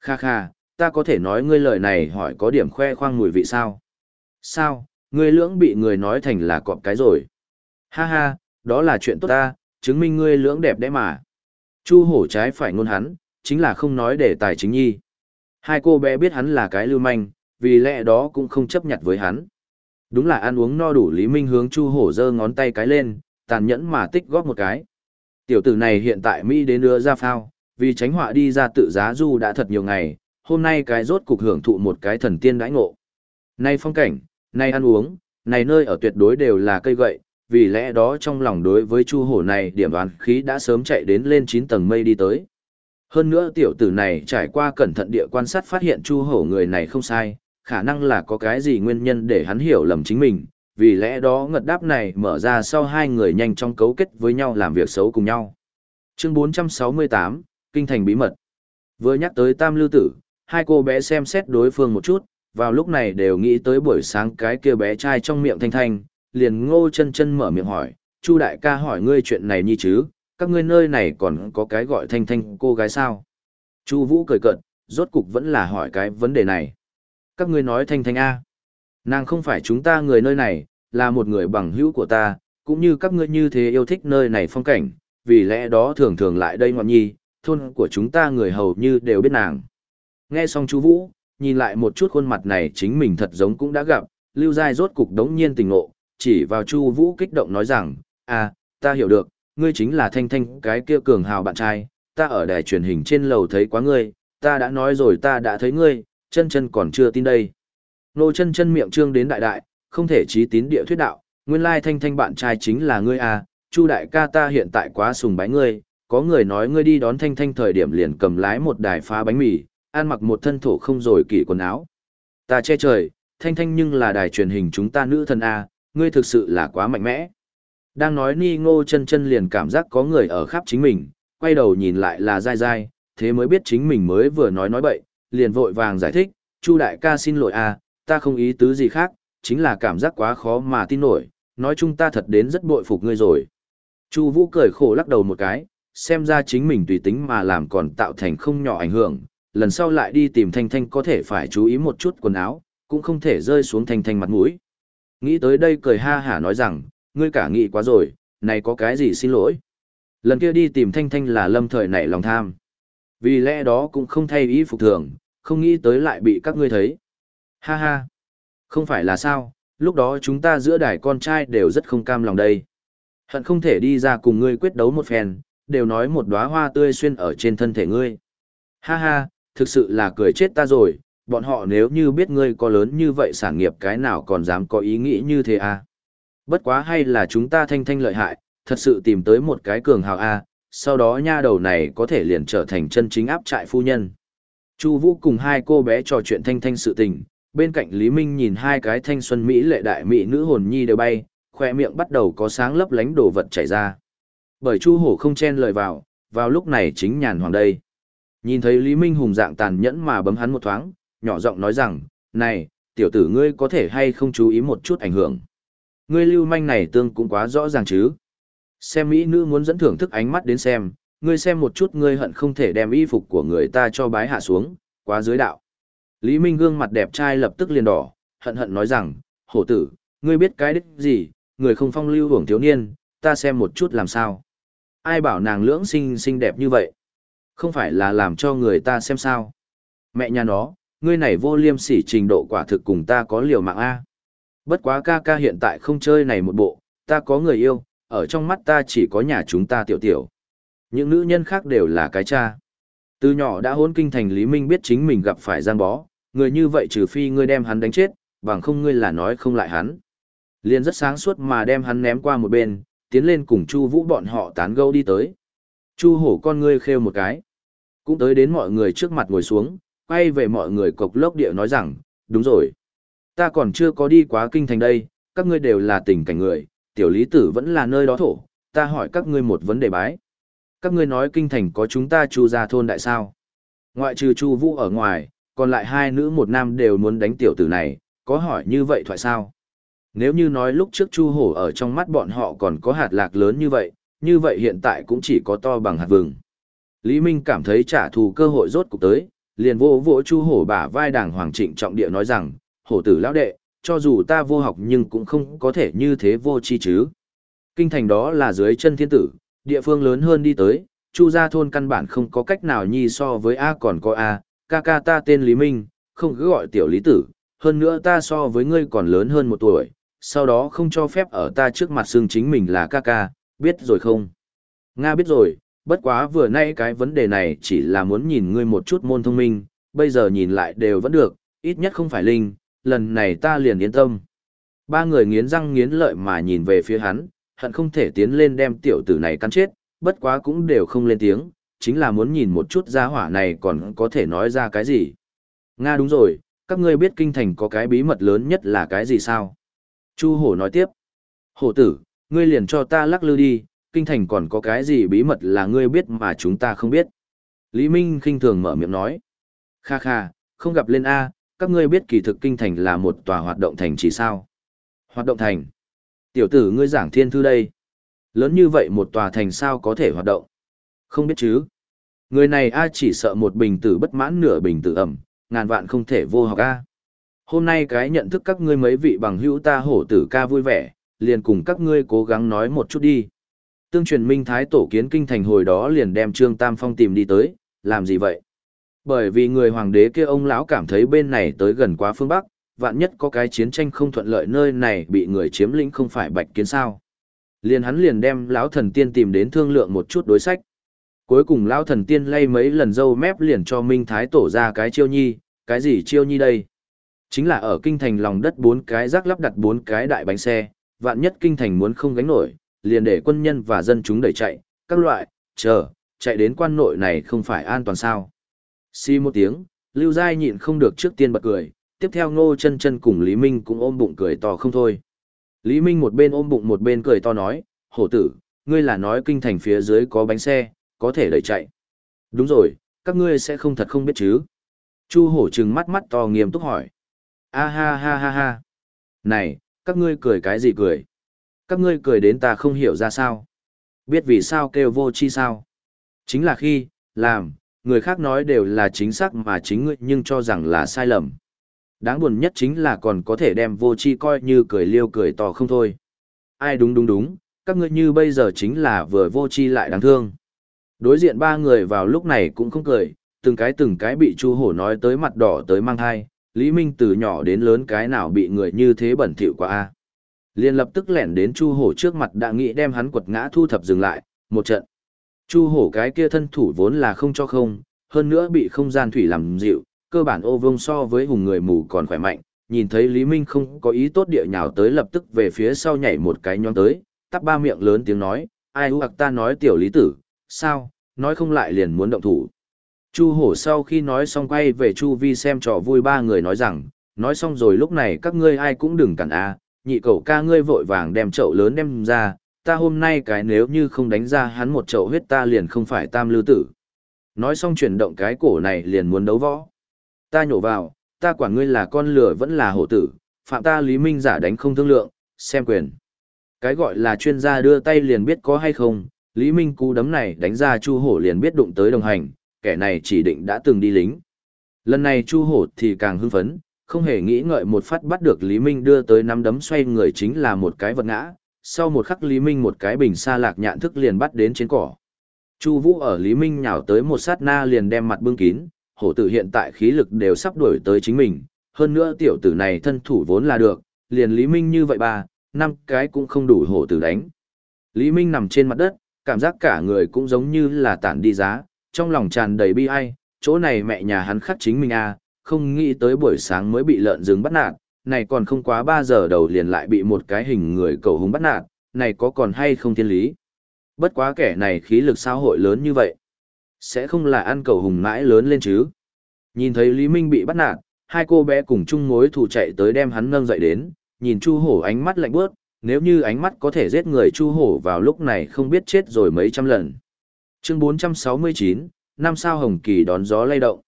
Kha kha, ta có thể nói ngươi lời này hỏi có điểm khoe khoang mùi vị sao? Sao, ngươi lưỡng bị người nói thành là cọp cái rồi? Ha ha, đó là chuyện tốt ta, chứng minh ngươi lưỡng đẹp đẽ mà. Chu hổ trái phải ngôn hắn, chính là không nói để tài chính nhi. Hai cô bé biết hắn là cái lưu manh, vì lẽ đó cũng không chấp nhận với hắn. Đúng là ăn uống no đủ Lý Minh hướng Chu Hổ giơ ngón tay cái lên, tàn nhẫn mà tích góp một cái. Tiểu tử này hiện tại Mỹ đến đưa ra phao, vì tránh họa đi ra tự giá du đã thật nhiều ngày, hôm nay cái rốt cục hưởng thụ một cái thần tiên đãi ngộ. Này phong cảnh, này ăn uống, này nơi ở tuyệt đối đều là cây gậy, vì lẽ đó trong lòng đối với chu hổ này điểm đoán khí đã sớm chạy đến lên 9 tầng mây đi tới. Hơn nữa tiểu tử này trải qua cẩn thận địa quan sát phát hiện chu hổ người này không sai, khả năng là có cái gì nguyên nhân để hắn hiểu lầm chính mình, vì lẽ đó ngật đáp này mở ra sau hai người nhanh chóng cấu kết với nhau làm việc xấu cùng nhau. Chương 468, Kinh thành bí mật. Vừa nhắc tới Tam Lưu Tử, hai cô bé xem xét đối phương một chút, vào lúc này đều nghĩ tới buổi sáng cái kia bé trai trong miệng thanh thanh, liền ngô chân chân mở miệng hỏi, Chu đại ca hỏi ngươi chuyện này như chứ, các ngươi nơi này còn có cái gọi thanh thanh cô gái sao? Chu Vũ cười cợt, rốt cục vẫn là hỏi cái vấn đề này. Các ngươi nói thanh thanh A. Nàng không phải chúng ta người nơi này, là một người bằng hữu của ta, cũng như các ngươi như thế yêu thích nơi này phong cảnh, vì lẽ đó thường thường lại đây ngọn nhi, thôn của chúng ta người hầu như đều biết nàng. Nghe xong chú Vũ, nhìn lại một chút khuôn mặt này chính mình thật giống cũng đã gặp, Lưu Giai rốt cục đống nhiên tình ngộ, chỉ vào Chu Vũ kích động nói rằng, à, ta hiểu được, ngươi chính là Thanh Thanh cái kia cường hào bạn trai, ta ở đài truyền hình trên lầu thấy quá ngươi, ta đã nói rồi ta đã thấy ngươi, chân chân còn chưa tin đây. Nô chân chân miệng trương đến đại đại, không thể trí tín địa thuyết đạo, nguyên lai Thanh Thanh bạn trai chính là ngươi à, Chu đại ca ta hiện tại quá sùng bái ngươi, có người nói ngươi đi đón Thanh Thanh thời điểm liền cầm lái một đài phá bánh mì, ăn mặc một thân thổ không rồi kỷ quần áo. Ta che trời, Thanh Thanh nhưng là đài truyền hình chúng ta nữ thân à? ngươi thực sự là quá mạnh mẽ. Đang nói ni ngô chân chân liền cảm giác có người ở khắp chính mình, quay đầu nhìn lại là dai dai, thế mới biết chính mình mới vừa nói nói bậy, liền vội vàng giải thích, Chu đại ca xin lỗi a, ta không ý tứ gì khác, chính là cảm giác quá khó mà tin nổi, nói chung ta thật đến rất bội phục ngươi rồi. Chu Vũ cười khổ lắc đầu một cái, xem ra chính mình tùy tính mà làm còn tạo thành không nhỏ ảnh hưởng, lần sau lại đi tìm Thanh Thanh có thể phải chú ý một chút quần áo, cũng không thể rơi xuống Thanh Thanh mặt mũi. Nghĩ tới đây cười ha hả nói rằng, ngươi cả nghĩ quá rồi, này có cái gì xin lỗi. Lần kia đi tìm Thanh Thanh là lâm thời nảy lòng tham. Vì lẽ đó cũng không thay ý phục thường, không nghĩ tới lại bị các ngươi thấy. Ha ha, không phải là sao, lúc đó chúng ta giữa đài con trai đều rất không cam lòng đây. Hận không thể đi ra cùng ngươi quyết đấu một phen, đều nói một đóa hoa tươi xuyên ở trên thân thể ngươi. Ha ha, thực sự là cười chết ta rồi, bọn họ nếu như biết ngươi có lớn như vậy sản nghiệp cái nào còn dám có ý nghĩ như thế à. Bất quá hay là chúng ta thanh thanh lợi hại, thật sự tìm tới một cái cường hào A, sau đó nha đầu này có thể liền trở thành chân chính áp trại phu nhân. Chu Vũ cùng hai cô bé trò chuyện thanh thanh sự tình, bên cạnh Lý Minh nhìn hai cái thanh xuân mỹ lệ đại mỹ nữ hồn nhi đều bay, khoe miệng bắt đầu có sáng lấp lánh đồ vật chảy ra. Bởi Chu Hổ không chen lời vào, vào lúc này chính nhàn hoàng đây. Nhìn thấy Lý Minh hùng dạng tàn nhẫn mà bấm hắn một thoáng, nhỏ giọng nói rằng, này, tiểu tử ngươi có thể hay không chú ý một chút ảnh hưởng. Ngươi lưu manh này tương cũng quá rõ ràng chứ. Xem mỹ nữ muốn dẫn thưởng thức ánh mắt đến xem, ngươi xem một chút ngươi hận không thể đem y phục của người ta cho bái hạ xuống, quá dưới đạo. Lý Minh gương mặt đẹp trai lập tức liền đỏ, hận hận nói rằng, hổ tử, ngươi biết cái đích gì, người không phong lưu hưởng thiếu niên, ta xem một chút làm sao. Ai bảo nàng lưỡng xinh xinh đẹp như vậy? Không phải là làm cho người ta xem sao. Mẹ nhà nó, ngươi này vô liêm sỉ trình độ quả thực cùng ta có liều mạng A. Bất quá ca ca hiện tại không chơi này một bộ, ta có người yêu, ở trong mắt ta chỉ có nhà chúng ta tiểu tiểu. Những nữ nhân khác đều là cái cha. Từ nhỏ đã hôn kinh thành Lý Minh biết chính mình gặp phải gian bó, người như vậy trừ phi ngươi đem hắn đánh chết, bằng không ngươi là nói không lại hắn. Liên rất sáng suốt mà đem hắn ném qua một bên, tiến lên cùng Chu Vũ bọn họ tán gẫu đi tới. Chu hổ con ngươi khêu một cái. Cũng tới đến mọi người trước mặt ngồi xuống, quay về mọi người cộc lốc địa nói rằng, đúng rồi. Ta còn chưa có đi quá kinh thành đây, các ngươi đều là tỉnh cảnh người, tiểu lý tử vẫn là nơi đó thổ, ta hỏi các ngươi một vấn đề bái. Các ngươi nói kinh thành có chúng ta chu gia thôn đại sao? Ngoại trừ chu vũ ở ngoài, còn lại hai nữ một nam đều muốn đánh tiểu tử này, có hỏi như vậy thoại sao? Nếu như nói lúc trước chu hổ ở trong mắt bọn họ còn có hạt lạc lớn như vậy, như vậy hiện tại cũng chỉ có to bằng hạt vừng. Lý Minh cảm thấy trả thù cơ hội rốt cục tới, liền vô vỗ chu hổ bả vai đàng hoàng trịnh trọng địa nói rằng, hổ tử lão đệ, cho dù ta vô học nhưng cũng không có thể như thế vô chi chứ. Kinh thành đó là dưới chân thiên tử, địa phương lớn hơn đi tới, chu gia thôn căn bản không có cách nào nhi so với A còn có A, ca ca ta tên Lý Minh, không cứ gọi tiểu lý tử, hơn nữa ta so với ngươi còn lớn hơn một tuổi, sau đó không cho phép ở ta trước mặt xương chính mình là ca ca, biết rồi không? Nga biết rồi, bất quá vừa nay cái vấn đề này chỉ là muốn nhìn ngươi một chút môn thông minh, bây giờ nhìn lại đều vẫn được, ít nhất không phải linh, lần này ta liền yên tâm. Ba người nghiến răng nghiến lợi mà nhìn về phía hắn, hận không thể tiến lên đem tiểu tử này cắn chết, bất quá cũng đều không lên tiếng, chính là muốn nhìn một chút gia hỏa này còn có thể nói ra cái gì. Nga đúng rồi, các ngươi biết kinh thành có cái bí mật lớn nhất là cái gì sao? Chu hổ nói tiếp. Hổ tử, ngươi liền cho ta lắc lư đi, kinh thành còn có cái gì bí mật là ngươi biết mà chúng ta không biết. Lý Minh khinh thường mở miệng nói. Kha kha, không gặp lên A, các ngươi biết kỳ thực kinh thành là một tòa hoạt động thành chỉ sao. Hoạt động thành. Tiểu tử ngươi giảng thiên thư đây. Lớn như vậy một tòa thành sao có thể hoạt động. Không biết chứ. Người này A chỉ sợ một bình tử bất mãn nửa bình tử ẩm, ngàn vạn không thể vô học A. Hôm nay cái nhận thức các ngươi mấy vị bằng hữu ta hổ tử ca vui vẻ, liền cùng các ngươi cố gắng nói một chút đi. Tương truyền minh thái tổ kiến kinh thành hồi đó liền đem Trương Tam Phong tìm đi tới, làm gì vậy? Bởi vì người hoàng đế kia ông lão cảm thấy bên này tới gần quá phương Bắc, vạn nhất có cái chiến tranh không thuận lợi nơi này bị người chiếm lĩnh không phải bạch kiến sao. Liền hắn liền đem lão thần tiên tìm đến thương lượng một chút đối sách. Cuối cùng lão thần tiên lay mấy lần dâu mép liền cho Minh Thái tổ ra cái chiêu nhi, cái gì chiêu nhi đây? Chính là ở kinh thành lòng đất bốn cái rác lắp đặt bốn cái đại bánh xe, vạn nhất kinh thành muốn không gánh nổi, liền để quân nhân và dân chúng đẩy chạy, các loại, chờ, chạy đến quan nội này không phải an toàn sao. Xì một tiếng, Lưu Giai nhịn không được trước tiên bật cười, tiếp theo Ngô chân chân cùng Lý Minh cũng ôm bụng cười to không thôi. Lý Minh một bên ôm bụng một bên cười to nói, hổ tử, ngươi là nói kinh thành phía dưới có bánh xe, có thể đẩy chạy. Đúng rồi, các ngươi sẽ không thật không biết chứ. Chu hổ trừng mắt mắt to nghiêm túc hỏi. A ha ha ha ha. Này, các ngươi cười cái gì cười? Các ngươi cười đến ta không hiểu ra sao. Biết vì sao kêu vô chi sao? Chính là khi, làm, người khác nói đều là chính xác mà chính ngươi nhưng cho rằng là sai lầm. Đáng buồn nhất chính là còn có thể đem vô chi coi như cười liêu cười to không thôi. Ai đúng đúng đúng, các ngươi như bây giờ chính là vừa vô chi lại đáng thương. Đối diện ba người vào lúc này cũng không cười, từng cái từng cái bị Chu Hổ nói tới mặt đỏ tới mang thai, Lý Minh từ nhỏ đến lớn cái nào bị người như thế bẩn thỉu quá a. Liên lập tức lẻn đến Chu Hổ trước mặt đã nghĩ đem hắn quật ngã thu thập dừng lại, một trận. Chu hổ cái kia thân thủ vốn là không cho không, hơn nữa bị không gian thủy làm dịu, cơ bản ô vông so với hùng người mù còn khỏe mạnh, nhìn thấy Lý Minh không có ý tốt địa nhào tới lập tức về phía sau nhảy một cái nhón tới, tắp ba miệng lớn tiếng nói, ai hoặc ta nói tiểu lý tử, sao, nói không lại liền muốn động thủ. Chu hổ sau khi nói xong quay về Chu vi xem trò vui ba người nói rằng, nói xong rồi lúc này các ngươi ai cũng đừng cản a nhị cậu ca ngươi vội vàng đem chậu lớn đem ra, ta hôm nay cái nếu như không đánh ra hắn một chậu huyết ta liền không phải tam lưu tử. Nói xong chuyển động cái cổ này liền muốn đấu võ. Ta nhổ vào, ta quản ngươi là con lửa vẫn là hổ tử, phạm ta Lý Minh giả đánh không thương lượng, xem quyền. Cái gọi là chuyên gia đưa tay liền biết có hay không, Lý Minh cú đấm này đánh ra Chu Hổ liền biết đụng tới đồng hành, kẻ này chỉ định đã từng đi lính. Lần này Chu Hổ thì càng hưng phấn, không hề nghĩ ngợi một phát bắt được Lý Minh đưa tới nắm đấm xoay người chính là một cái vật ngã, sau một khắc Lý Minh một cái bình xa lạc nhạn thức liền bắt đến trên cỏ. Chu Vũ ở Lý Minh nhào tới một sát na liền đem mặt bưng kín, hổ tử hiện tại khí lực đều sắp đuổi tới chính mình, hơn nữa tiểu tử này thân thủ vốn là được, liền Lý Minh như vậy ba, năm cái cũng không đủ hổ tử đánh. Lý Minh nằm trên mặt đất, cảm giác cả người cũng giống như là tản đi giá, trong lòng tràn đầy bi ai, chỗ này mẹ nhà hắn khắc chính mình à, không nghĩ tới buổi sáng mới bị lợn rừng bắt nạt, này còn không quá 3 giờ đầu liền lại bị một cái hình người cầu hùng bắt nạt, này có còn hay không thiên lý. Bất quá kẻ này khí lực xã hội lớn như vậy. Sẽ không là ăn cầu hùng mãi lớn lên chứ. Nhìn thấy Lý Minh bị bắt nạt, hai cô bé cùng chung mối thù chạy tới đem hắn nâng dậy đến, nhìn Chu Hổ ánh mắt lạnh bước, nếu như ánh mắt có thể giết người Chu Hổ vào lúc này không biết chết rồi mấy trăm lần. Chương 469, năm sao hồng kỳ đón gió lay động.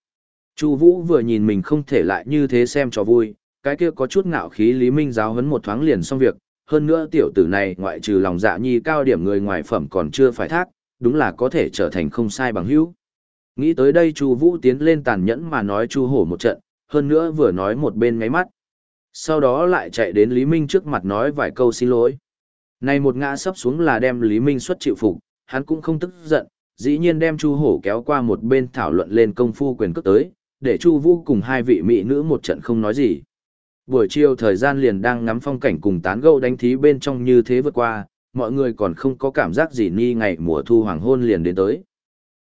Chu Vũ vừa nhìn mình không thể lại như thế xem cho vui, cái kia có chút ngạo khí Lý Minh giáo huấn một thoáng liền xong việc, hơn nữa tiểu tử này ngoại trừ lòng dạ nhi cao điểm người ngoài phẩm còn chưa phải thác, đúng là có thể trở thành không sai bằng hữu. Nghĩ tới đây Chu Vũ tiến lên tàn nhẫn mà nói Chu Hổ một trận, hơn nữa vừa nói một bên ngáy mắt. Sau đó lại chạy đến Lý Minh trước mặt nói vài câu xin lỗi. Này một ngã sấp xuống là đem Lý Minh xuất chịu phục, hắn cũng không tức giận, dĩ nhiên đem Chu Hổ kéo qua một bên thảo luận lên công phu quyền cước tới, để Chu Vũ cùng hai vị mỹ nữ một trận không nói gì buổi chiều thời gian liền đang ngắm phong cảnh cùng tán gẫu đánh thí bên trong như thế vượt qua, mọi người còn không có cảm giác gì ni ngày mùa thu hoàng hôn liền đến tới.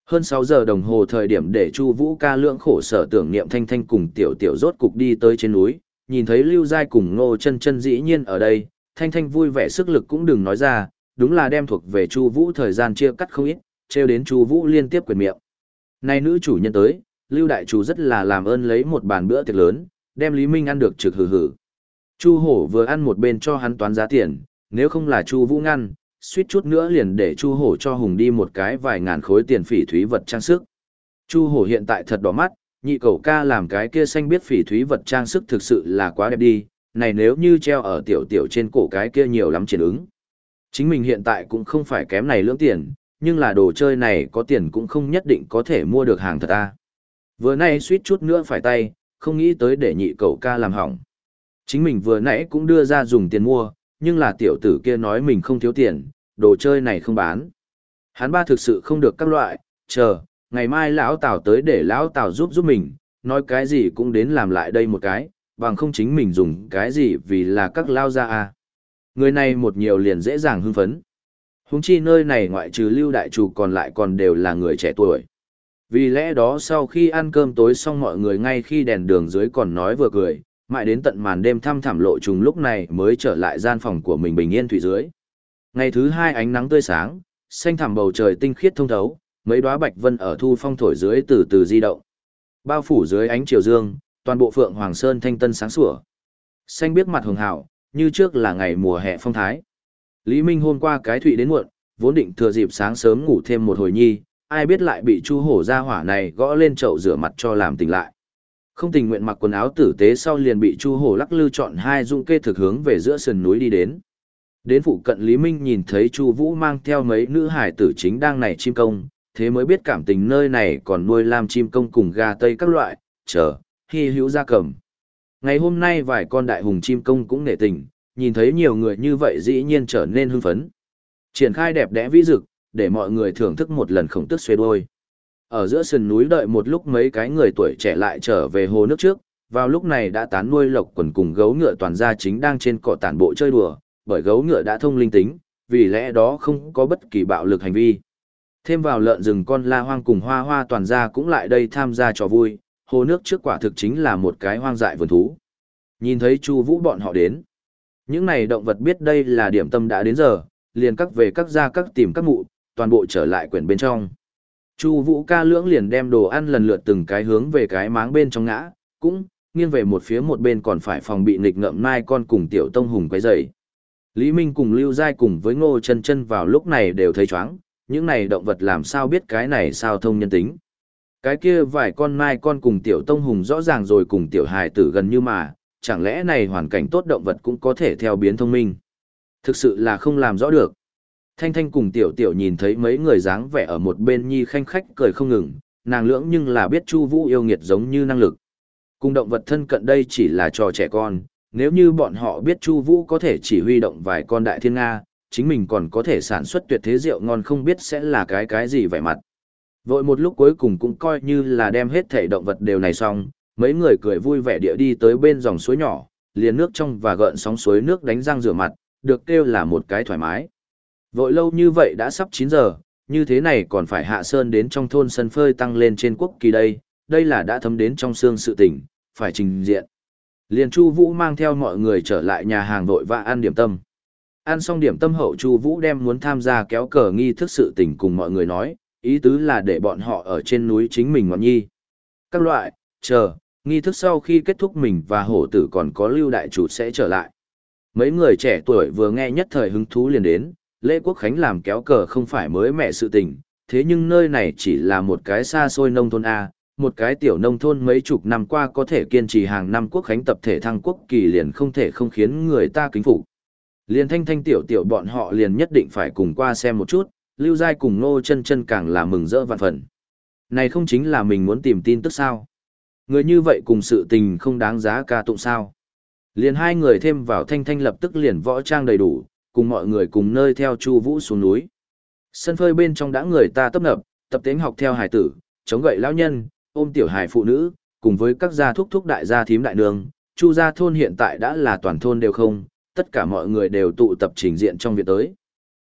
Hơn 6 giờ đồng hồ thời điểm để Chu Vũ ca lượng khổ sở tưởng niệm thanh thanh cùng tiểu tiểu rốt cục đi tới trên núi, nhìn thấy Lưu Giai cùng Ngô chân chân dĩ nhiên ở đây, Thanh Thanh vui vẻ sức lực cũng đừng nói ra, đúng là đem thuộc về Chu Vũ thời gian chia cắt không ít, trêu đến Chu Vũ liên tiếp quyền miệng. Nay nữ chủ nhân tới, Lưu đại chủ rất là làm ơn lấy một bàn bữa tiệc lớn, đem Lý Minh ăn được trực hừ hừ. Chu Hổ vừa ăn một bên cho hắn toán giá tiền, nếu không là Chu Vũ ngăn, suýt chút nữa liền để Chu Hổ cho Hùng đi một cái vài ngàn khối tiền phỉ thúy vật trang sức. Chu Hổ hiện tại thật đỏ mắt, nhị cầu ca làm cái kia xanh biết phỉ thúy vật trang sức thực sự là quá đẹp đi, này nếu như treo ở tiểu tiểu trên cổ cái kia nhiều lắm triển ứng. Chính mình hiện tại cũng không phải kém này lưỡng tiền, nhưng là đồ chơi này có tiền cũng không nhất định có thể mua được hàng thật a. Vừa nay suýt chút nữa phải tay, không nghĩ tới để nhị cậu ca làm hỏng. Chính mình vừa nãy cũng đưa ra dùng tiền mua, nhưng là tiểu tử kia nói mình không thiếu tiền, đồ chơi này không bán. Hắn ba thực sự không được các loại, chờ, ngày mai lão Tào tới để lão Tào giúp giúp mình, nói cái gì cũng đến làm lại đây một cái, bằng không chính mình dùng cái gì vì là các lao ra à. Người này một nhiều liền dễ dàng hưng phấn. Húng chi nơi này ngoại trừ lưu đại chủ còn lại còn đều là người trẻ tuổi. Vì lẽ đó sau khi ăn cơm tối xong mọi người ngay khi đèn đường dưới còn nói vừa cười, mãi đến tận màn đêm thăm thẳm lộ trùng lúc này mới trở lại gian phòng của mình bình yên thủy dưới. Ngày thứ hai ánh nắng tươi sáng, xanh thẳm bầu trời tinh khiết thông thấu, mấy đóa bạch vân ở thu phong thổi dưới từ từ di động. Bao phủ dưới ánh chiều dương, toàn bộ phượng hoàng sơn thanh tân sáng sủa. Xanh biết mặt hường hảo, như trước là ngày mùa hè phong thái. Lý Minh hôm qua cái thụy đến muộn, vốn định thừa dịp sáng sớm ngủ thêm một hồi nhi, ai biết lại bị chu hổ ra hỏa này gõ lên chậu rửa mặt cho làm tỉnh lại. Không tình nguyện mặc quần áo tử tế sau liền bị chu hổ lắc lư chọn hai dung kê thực hướng về giữa sườn núi đi đến. Đến phụ cận Lý Minh nhìn thấy Chu Vũ mang theo mấy nữ hải tử chính đang nảy chim công, thế mới biết cảm tình nơi này còn nuôi làm chim công cùng gà tây các loại, chờ, hy hữu gia cầm. Ngày hôm nay vài con đại hùng chim công cũng nể tình, nhìn thấy nhiều người như vậy dĩ nhiên trở nên hưng phấn. Triển khai đẹp đẽ vĩ dực, để mọi người thưởng thức một lần khổng tức xuê đôi. Ở giữa sườn núi đợi một lúc mấy cái người tuổi trẻ lại trở về hồ nước trước, vào lúc này đã tán nuôi lộc quần cùng gấu ngựa toàn gia chính đang trên cỏ tản bộ chơi đùa, bởi gấu ngựa đã thông linh tính, vì lẽ đó không có bất kỳ bạo lực hành vi. Thêm vào lợn rừng con la hoang cùng hoa hoa toàn gia cũng lại đây tham gia trò vui, hồ nước trước quả thực chính là một cái hoang dại vườn thú. Nhìn thấy Chu Vũ bọn họ đến. Những này động vật biết đây là điểm tâm đã đến giờ, liền các về các gia các tìm các mụ, toàn bộ trở lại quyển bên trong. Chu Vũ ca lưỡng liền đem đồ ăn lần lượt từng cái hướng về cái máng bên trong ngã, cũng nghiêng về một phía một bên còn phải phòng bị nghịch ngợm mai con cùng tiểu tông hùng quấy rầy. Lý Minh cùng Lưu Giai cùng với Ngô Chân Chân vào lúc này đều thấy chóng, những này động vật làm sao biết cái này sao thông nhân tính. Cái kia vài con mai con cùng tiểu tông hùng rõ ràng rồi cùng tiểu hài tử gần như mà, chẳng lẽ này hoàn cảnh tốt động vật cũng có thể theo biến thông minh. Thực sự là không làm rõ được. Thanh Thanh cùng tiểu tiểu nhìn thấy mấy người dáng vẻ ở một bên nhi khanh khách cười không ngừng, nàng lưỡng nhưng là biết Chu Vũ yêu nghiệt giống như năng lực. Cùng động vật thân cận đây chỉ là trò trẻ con, nếu như bọn họ biết Chu Vũ có thể chỉ huy động vài con đại thiên nga, chính mình còn có thể sản xuất tuyệt thế rượu ngon không biết sẽ là cái cái gì vẻ mặt. Vội một lúc cuối cùng cũng coi như là đem hết thể động vật đều này xong, mấy người cười vui vẻ địa đi tới bên dòng suối nhỏ, liền nước trong và gợn sóng suối nước đánh răng rửa mặt, được kêu là một cái thoải mái. Vội lâu như vậy đã sắp 9 giờ, như thế này còn phải hạ sơn đến trong thôn sân phơi tăng lên trên quốc kỳ đây, đây là đã thấm đến trong xương sự tỉnh, phải trình diện. Liền Chu Vũ mang theo mọi người trở lại nhà hàng vội và ăn điểm tâm. Ăn xong điểm tâm hậu Chu Vũ đem muốn tham gia kéo cờ nghi thức sự tình cùng mọi người nói, ý tứ là để bọn họ ở trên núi chính mình ngọn nhi. Các loại, chờ, nghi thức sau khi kết thúc mình và hổ tử còn có lưu đại chủ sẽ trở lại. Mấy người trẻ tuổi vừa nghe nhất thời hứng thú liền đến, lễ quốc khánh làm kéo cờ không phải mới mẹ sự tình, thế nhưng nơi này chỉ là một cái xa xôi nông thôn A, một cái tiểu nông thôn mấy chục năm qua có thể kiên trì hàng năm quốc khánh tập thể thăng quốc kỳ liền không thể không khiến người ta kính phục. Liền thanh thanh tiểu tiểu bọn họ liền nhất định phải cùng qua xem một chút, lưu giai cùng nô chân chân càng là mừng rỡ vạn phần. Này không chính là mình muốn tìm tin tức sao? Người như vậy cùng sự tình không đáng giá ca tụng sao? Liền hai người thêm vào thanh thanh lập tức liền võ trang đầy đủ, cùng mọi người cùng nơi theo Chu Vũ xuống núi. Sân phơi bên trong đã người ta tấp nập, tập tính học theo hải tử, chống gậy lão nhân, ôm tiểu hải phụ nữ, cùng với các gia thúc thúc đại gia thím đại nương, Chu gia thôn hiện tại đã là toàn thôn đều không, tất cả mọi người đều tụ tập trình diện trong viện tới.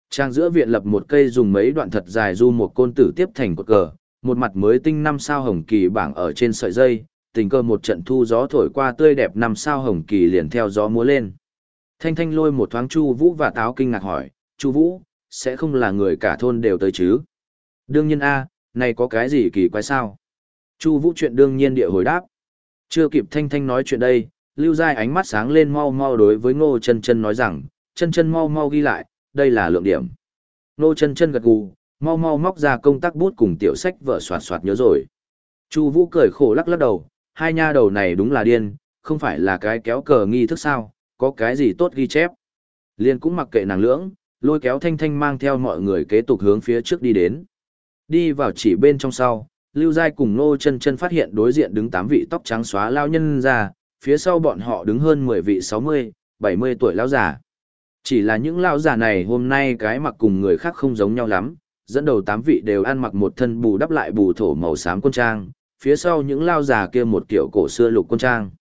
Trang giữa viện lập một cây dùng mấy đoạn thật dài du một côn tử tiếp thành cột cờ, một mặt mới tinh năm sao hồng kỳ bảng ở trên sợi dây, tình cờ một trận thu gió thổi qua tươi đẹp năm sao hồng kỳ liền theo gió múa lên. Thanh Thanh lôi một thoáng Chu Vũ và Táo kinh ngạc hỏi, "Chu Vũ, sẽ không là người cả thôn đều tới chứ?" "Đương nhiên a, này có cái gì kỳ quái sao?" Chu Vũ chuyện đương nhiên địa hồi đáp. Chưa kịp Thanh Thanh nói chuyện đây, Lưu Giai ánh mắt sáng lên mau mau đối với Ngô Chân Chân nói rằng, "Chân Chân mau mau ghi lại, đây là lượng điểm." Ngô Chân Chân gật gù, mau mau móc ra công tác bút cùng tiểu sách vở soạt soạt nhớ rồi. Chu Vũ cười khổ lắc lắc đầu, hai nha đầu này đúng là điên, không phải là cái kéo cờ nghi thức sao, có cái gì tốt ghi chép. Liên cũng mặc kệ nàng lưỡng, lôi kéo Thanh Thanh mang theo mọi người kế tục hướng phía trước đi đến. Đi vào chỉ bên trong sau, Lưu Giai cùng Nô chân chân phát hiện đối diện đứng tám vị tóc trắng xóa lao nhân già, phía sau bọn họ đứng hơn 10 vị 60, 70 tuổi lão già. Chỉ là những lão già này hôm nay cái mặc cùng người khác không giống nhau lắm, dẫn đầu tám vị đều ăn mặc một thân bù đắp lại bù thổ màu xám quân trang, phía sau những lao già kia một kiểu cổ xưa lục quân trang.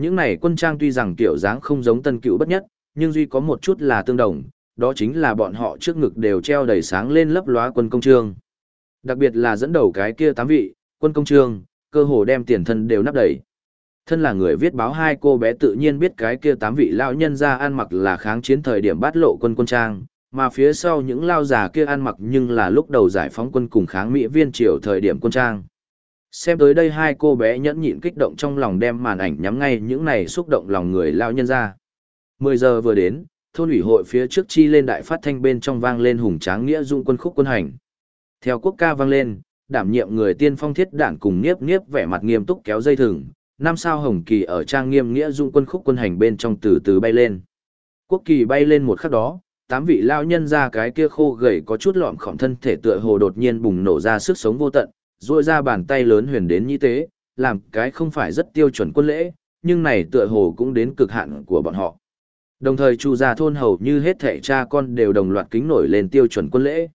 Những này quân trang tuy rằng kiểu dáng không giống tân cựu bất nhất, nhưng duy có một chút là tương đồng, đó chính là bọn họ trước ngực đều treo đầy sáng lên lấp lóa quân công trương. Đặc biệt là dẫn đầu cái kia tám vị, quân công trương, cơ hồ đem tiền thân đều nắp đầy. Thân là người viết báo hai cô bé tự nhiên biết cái kia tám vị lão nhân ra ăn mặc là kháng chiến thời điểm bắt lộ quân quân trang, mà phía sau những lao già kia ăn mặc nhưng là lúc đầu giải phóng quân cùng kháng mỹ viên triều thời điểm quân trang. Xem tới đây hai cô bé nhẫn nhịn kích động trong lòng đem màn ảnh nhắm ngay những này xúc động lòng người lao nhân ra. 10 giờ vừa đến, thôn ủy hội phía trước chi lên đại phát thanh bên trong vang lên hùng tráng nghĩa dung quân khúc quân hành. Theo quốc ca vang lên, đảm nhiệm người tiên phong thiết đảng cùng niếp niếp vẻ mặt nghiêm túc kéo dây thừng, năm sao hồng kỳ ở trang nghiêm nghĩa dung quân khúc quân hành bên trong từ từ bay lên. Quốc kỳ bay lên một khắc đó, tám vị lao nhân ra cái kia khô gầy có chút lọm khỏm thân thể tựa hồ đột nhiên bùng nổ ra sức sống vô tận, duỗi ra bàn tay lớn huyền đến như tế, làm cái không phải rất tiêu chuẩn quân lễ, nhưng này tựa hồ cũng đến cực hạn của bọn họ. Đồng thời chu gia thôn hầu như hết thảy cha con đều đồng loạt kính nổi lên tiêu chuẩn quân lễ.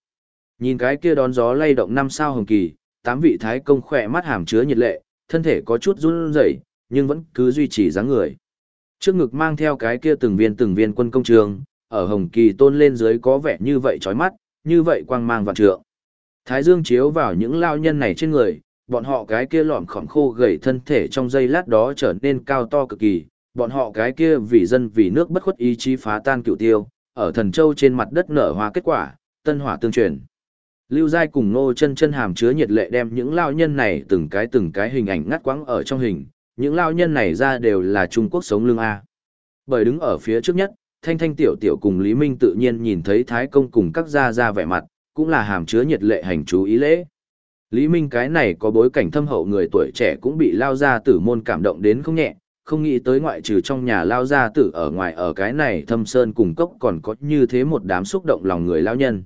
Nhìn cái kia đón gió lay động năm sao hồng kỳ, tám vị thái công khỏe mắt hàm chứa nhiệt lệ, thân thể có chút run rẩy, nhưng vẫn cứ duy trì dáng người. Trước ngực mang theo cái kia từng viên từng viên quân công trường, ở hồng kỳ tôn lên dưới có vẻ như vậy chói mắt, như vậy quang mang vạn trượng. Thái dương chiếu vào những lao nhân này trên người, bọn họ cái kia lọm khỏm khô gầy thân thể trong giây lát đó trở nên cao to cực kỳ, bọn họ cái kia vì dân vì nước bất khuất ý chí phá tan cựu tiêu, ở thần châu trên mặt đất nở hoa kết quả, tân hỏa tương truyền. Lưu Giai cùng Nô chân chân hàm chứa nhiệt lệ đem những lao nhân này từng cái từng cái hình ảnh ngắt quãng ở trong hình, những lao nhân này ra đều là Trung Quốc sống lương A. Bởi đứng ở phía trước nhất, Thanh Thanh Tiểu Tiểu cùng Lý Minh tự nhiên nhìn thấy Thái Công cùng các gia gia vẻ mặt, cũng là hàm chứa nhiệt lệ hành chú ý lễ. Lý Minh cái này có bối cảnh thâm hậu người tuổi trẻ cũng bị lao gia tử môn cảm động đến không nhẹ, không nghĩ tới ngoại trừ trong nhà lao gia tử ở ngoài ở cái này thâm sơn cùng cốc còn có như thế một đám xúc động lòng người lao nhân.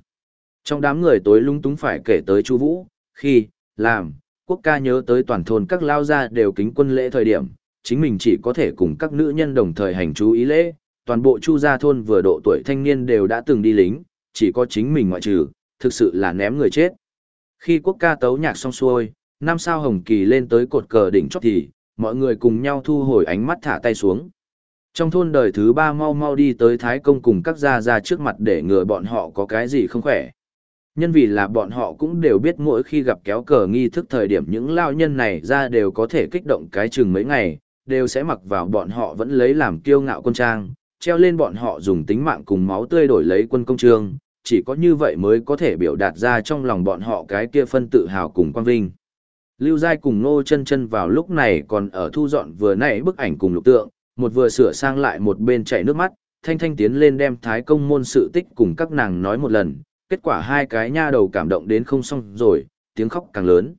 Trong đám người tối lung túng phải kể tới Chu Vũ, khi, làm, quốc ca nhớ tới toàn thôn các lao gia đều kính quân lễ thời điểm, chính mình chỉ có thể cùng các nữ nhân đồng thời hành chú ý lễ, toàn bộ Chu gia thôn vừa độ tuổi thanh niên đều đã từng đi lính, chỉ có chính mình ngoại trừ, thực sự là ném người chết. Khi quốc ca tấu nhạc xong xuôi, năm sao hồng kỳ lên tới cột cờ đỉnh chót thì, mọi người cùng nhau thu hồi ánh mắt thả tay xuống. Trong thôn đời thứ ba mau mau đi tới Thái Công cùng các gia gia trước mặt để ngừa bọn họ có cái gì không khỏe. Nhân vì là bọn họ cũng đều biết mỗi khi gặp kéo cờ nghi thức thời điểm những lao nhân này ra đều có thể kích động cái chừng mấy ngày, đều sẽ mặc vào bọn họ vẫn lấy làm kiêu ngạo quân trang, treo lên bọn họ dùng tính mạng cùng máu tươi đổi lấy quân công trương, chỉ có như vậy mới có thể biểu đạt ra trong lòng bọn họ cái kia phân tự hào cùng quang vinh. Lưu Giai cùng Nô chân chân vào lúc này còn ở thu dọn vừa nãy bức ảnh cùng lục tượng, một vừa sửa sang lại một bên chảy nước mắt, thanh thanh tiến lên đem thái công môn sự tích cùng các nàng nói một lần, kết quả hai cái nha đầu cảm động đến không xong rồi, tiếng khóc càng lớn.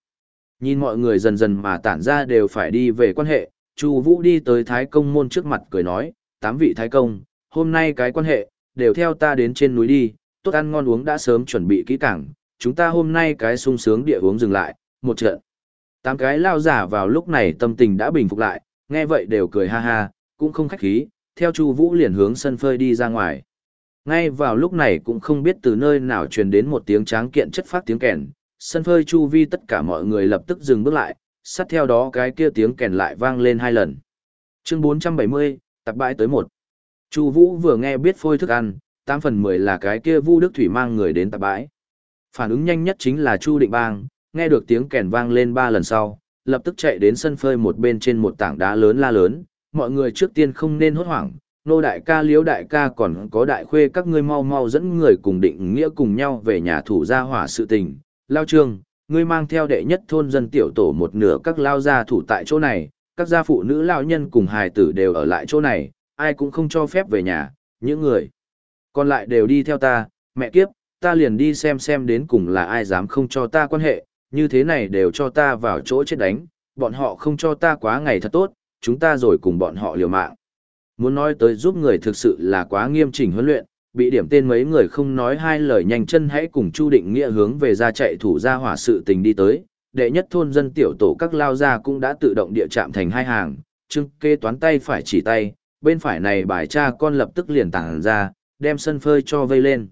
Nhìn mọi người dần dần mà tản ra đều phải đi về quan hệ, Chu Vũ đi tới thái công môn trước mặt cười nói, tám vị thái công, hôm nay cái quan hệ, đều theo ta đến trên núi đi, tốt ăn ngon uống đã sớm chuẩn bị kỹ càng, chúng ta hôm nay cái sung sướng địa uống dừng lại, một trận. Tám cái lao giả vào lúc này tâm tình đã bình phục lại, nghe vậy đều cười ha ha, cũng không khách khí, theo Chu Vũ liền hướng sân phơi đi ra ngoài. Ngay vào lúc này cũng không biết từ nơi nào truyền đến một tiếng tráng kiện chất phát tiếng kèn, sân phơi chu vi tất cả mọi người lập tức dừng bước lại, sát theo đó cái kia tiếng kèn lại vang lên hai lần. Chương 470, tập bãi tới một. Chu Vũ vừa nghe biết phôi thức ăn, tám phần mười là cái kia Vu Đức Thủy mang người đến tạp bãi. Phản ứng nhanh nhất chính là Chu Định Bang, nghe được tiếng kèn vang lên ba lần sau, lập tức chạy đến sân phơi một bên trên một tảng đá lớn la lớn, mọi người trước tiên không nên hốt hoảng, nô đại ca liếu đại ca còn có đại khuê các ngươi mau mau dẫn người cùng định nghĩa cùng nhau về nhà thủ gia hỏa sự tình. Lao trương, ngươi mang theo đệ nhất thôn dân tiểu tổ một nửa các lao gia thủ tại chỗ này, các gia phụ nữ lao nhân cùng hài tử đều ở lại chỗ này, ai cũng không cho phép về nhà, những người còn lại đều đi theo ta, mẹ kiếp, ta liền đi xem xem đến cùng là ai dám không cho ta quan hệ, như thế này đều cho ta vào chỗ chết đánh, bọn họ không cho ta quá ngày thật tốt, chúng ta rồi cùng bọn họ liều mạng. Muốn nói tới giúp người thực sự là quá nghiêm chỉnh huấn luyện, bị điểm tên mấy người không nói hai lời nhanh chân hãy cùng Chu Định Nghĩa hướng về ra chạy thủ ra hỏa sự tình đi tới, đệ nhất thôn dân tiểu tổ các lao ra cũng đã tự động địa chạm thành hai hàng, trưng kê toán tay phải chỉ tay, bên phải này bài cha con lập tức liền tàng ra, đem sân phơi cho vây lên.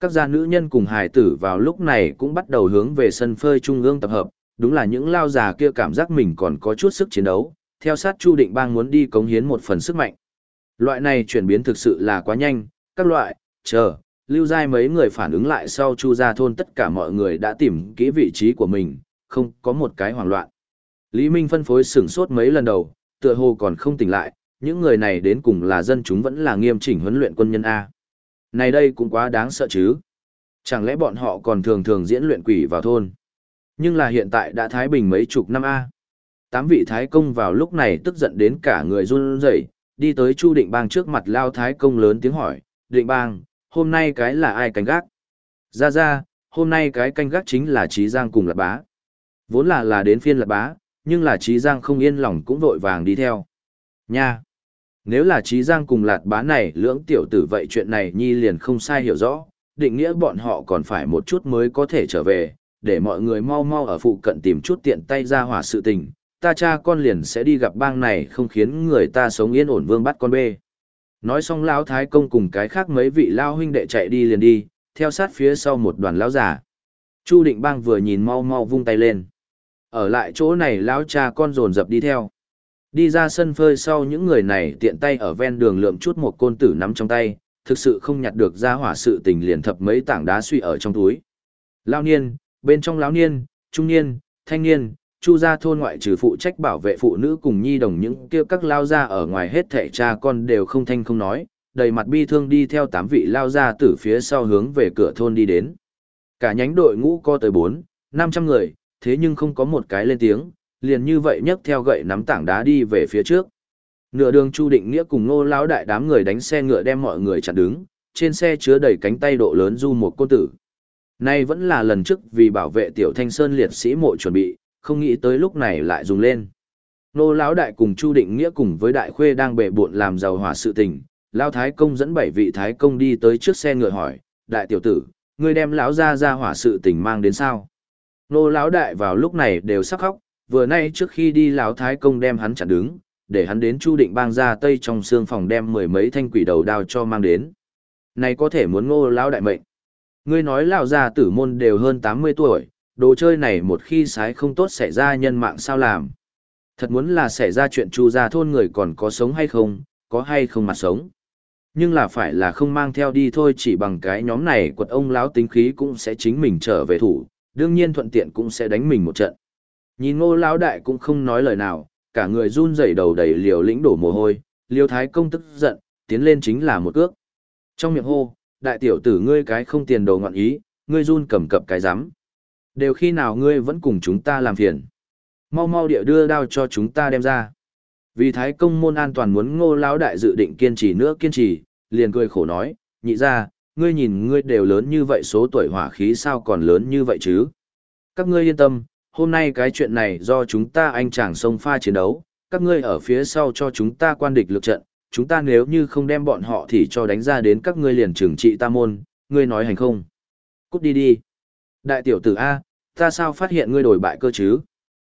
Các gia nữ nhân cùng hài tử vào lúc này cũng bắt đầu hướng về sân phơi trung ương tập hợp, đúng là những lao già kia cảm giác mình còn có chút sức chiến đấu, theo sát Chu Định Bang muốn đi cống hiến một phần sức mạnh. Loại này chuyển biến thực sự là quá nhanh, các loại, chờ, lưu giai mấy người phản ứng lại sau Chu gia thôn tất cả mọi người đã tìm kỹ vị trí của mình, không có một cái hoảng loạn. Lý Minh phân phối sửng sốt mấy lần đầu, tựa hồ còn không tỉnh lại, những người này đến cùng là dân chúng vẫn là nghiêm chỉnh huấn luyện quân nhân A. Này đây cũng quá đáng sợ chứ. Chẳng lẽ bọn họ còn thường thường diễn luyện quỷ vào thôn. Nhưng là hiện tại đã Thái Bình mấy chục năm A. Tám vị Thái Công vào lúc này tức giận đến cả người run rẩy đi tới Chu Định Bang trước mặt Lao Thái Công lớn tiếng hỏi, Định Bang, hôm nay cái là ai canh gác? Ra ra, hôm nay cái canh gác chính là Trí Giang cùng Lạt Bá. Vốn là là đến phiên Lạt Bá, nhưng là Trí Giang không yên lòng cũng vội vàng đi theo. Nha! Nếu là Trí Giang cùng Lạt Bá này lưỡng tiểu tử vậy chuyện này Nhi liền không sai hiểu rõ, định nghĩa bọn họ còn phải một chút mới có thể trở về, để mọi người mau mau ở phụ cận tìm chút tiện tay ra hỏa sự tình, ta cha con liền sẽ đi gặp bang này không khiến người ta sống yên ổn vương bắt con bê. Nói xong lão thái công cùng cái khác mấy vị lao huynh đệ chạy đi liền đi, theo sát phía sau một đoàn lão giả. Chu định bang vừa nhìn mau mau vung tay lên. Ở lại chỗ này lão cha con dồn dập đi theo. Đi ra sân phơi sau những người này tiện tay ở ven đường lượm chút một côn tử nắm trong tay, thực sự không nhặt được ra hỏa sự tình liền thập mấy tảng đá suy ở trong túi. Lao niên, bên trong lão niên, trung niên, thanh niên, chu gia thôn ngoại trừ phụ trách bảo vệ phụ nữ cùng nhi đồng những kia các lao gia ở ngoài hết thẻ cha con đều không thanh không nói, đầy mặt bi thương đi theo tám vị lao gia từ phía sau hướng về cửa thôn đi đến. Cả nhánh đội ngũ co tới bốn, năm trăm người, thế nhưng không có một cái lên tiếng, liền như vậy nhấc theo gậy nắm tảng đá đi về phía trước. Nửa đường Chu Định Nghĩa cùng Ngô lão đại đám người đánh xe ngựa đem mọi người chặn đứng, trên xe chứa đầy cánh tay độ lớn du một cô tử. Nay vẫn là lần trước vì bảo vệ tiểu thanh sơn liệt sĩ mộ chuẩn bị, không nghĩ tới lúc này lại dùng lên. Nô lão đại cùng Chu Định Nghĩa cùng với đại khuê đang bệ bội làm giàu hỏa sự tình, lão thái công dẫn bảy vị thái công đi tới trước xe ngựa hỏi, đại tiểu tử, ngươi đem lão gia ra hỏa sự tình mang đến sao? Nô lão đại vào lúc này đều sắc khóc, vừa nay trước khi đi lão thái công đem hắn chặn đứng, để hắn đến Chu Định bang ra tây trong xương phòng đem mười mấy thanh quỷ đầu đao cho mang đến. Này có thể muốn ngô lão đại mệnh. Ngươi nói lão gia tử môn đều hơn 80 tuổi, đồ chơi này một khi sái không tốt xảy ra nhân mạng sao làm. Thật muốn là xảy ra chuyện chu gia thôn người còn có sống hay không, có hay không mà sống. Nhưng là phải là không mang theo đi thôi chỉ bằng cái nhóm này quật ông lão tính khí cũng sẽ chính mình trở về thủ, đương nhiên thuận tiện cũng sẽ đánh mình một trận. Nhìn ngô lão đại cũng không nói lời nào, cả người run rẩy đầu đầy liều lĩnh đổ mồ hôi, liêu thái công tức giận, tiến lên chính là một cước. Trong miệng hô, đại tiểu tử ngươi cái không tiền đồ ngọn ý, ngươi run cầm cập cái rắm Đều khi nào ngươi vẫn cùng chúng ta làm phiền. Mau mau địa đưa đao cho chúng ta đem ra. Vì thái công môn an toàn muốn ngô lão đại dự định kiên trì nữa kiên trì, liền cười khổ nói, nhị ra, ngươi nhìn ngươi đều lớn như vậy số tuổi hỏa khí sao còn lớn như vậy chứ. Các ngươi yên tâm, hôm nay cái chuyện này do chúng ta anh chàng sông pha chiến đấu, các ngươi ở phía sau cho chúng ta quan địch lực trận, chúng ta nếu như không đem bọn họ thì cho đánh ra đến các ngươi liền trừng trị ta môn, ngươi nói hành không? Cút đi đi. Đại tiểu tử A, ta sao phát hiện ngươi đổi bại cơ chứ?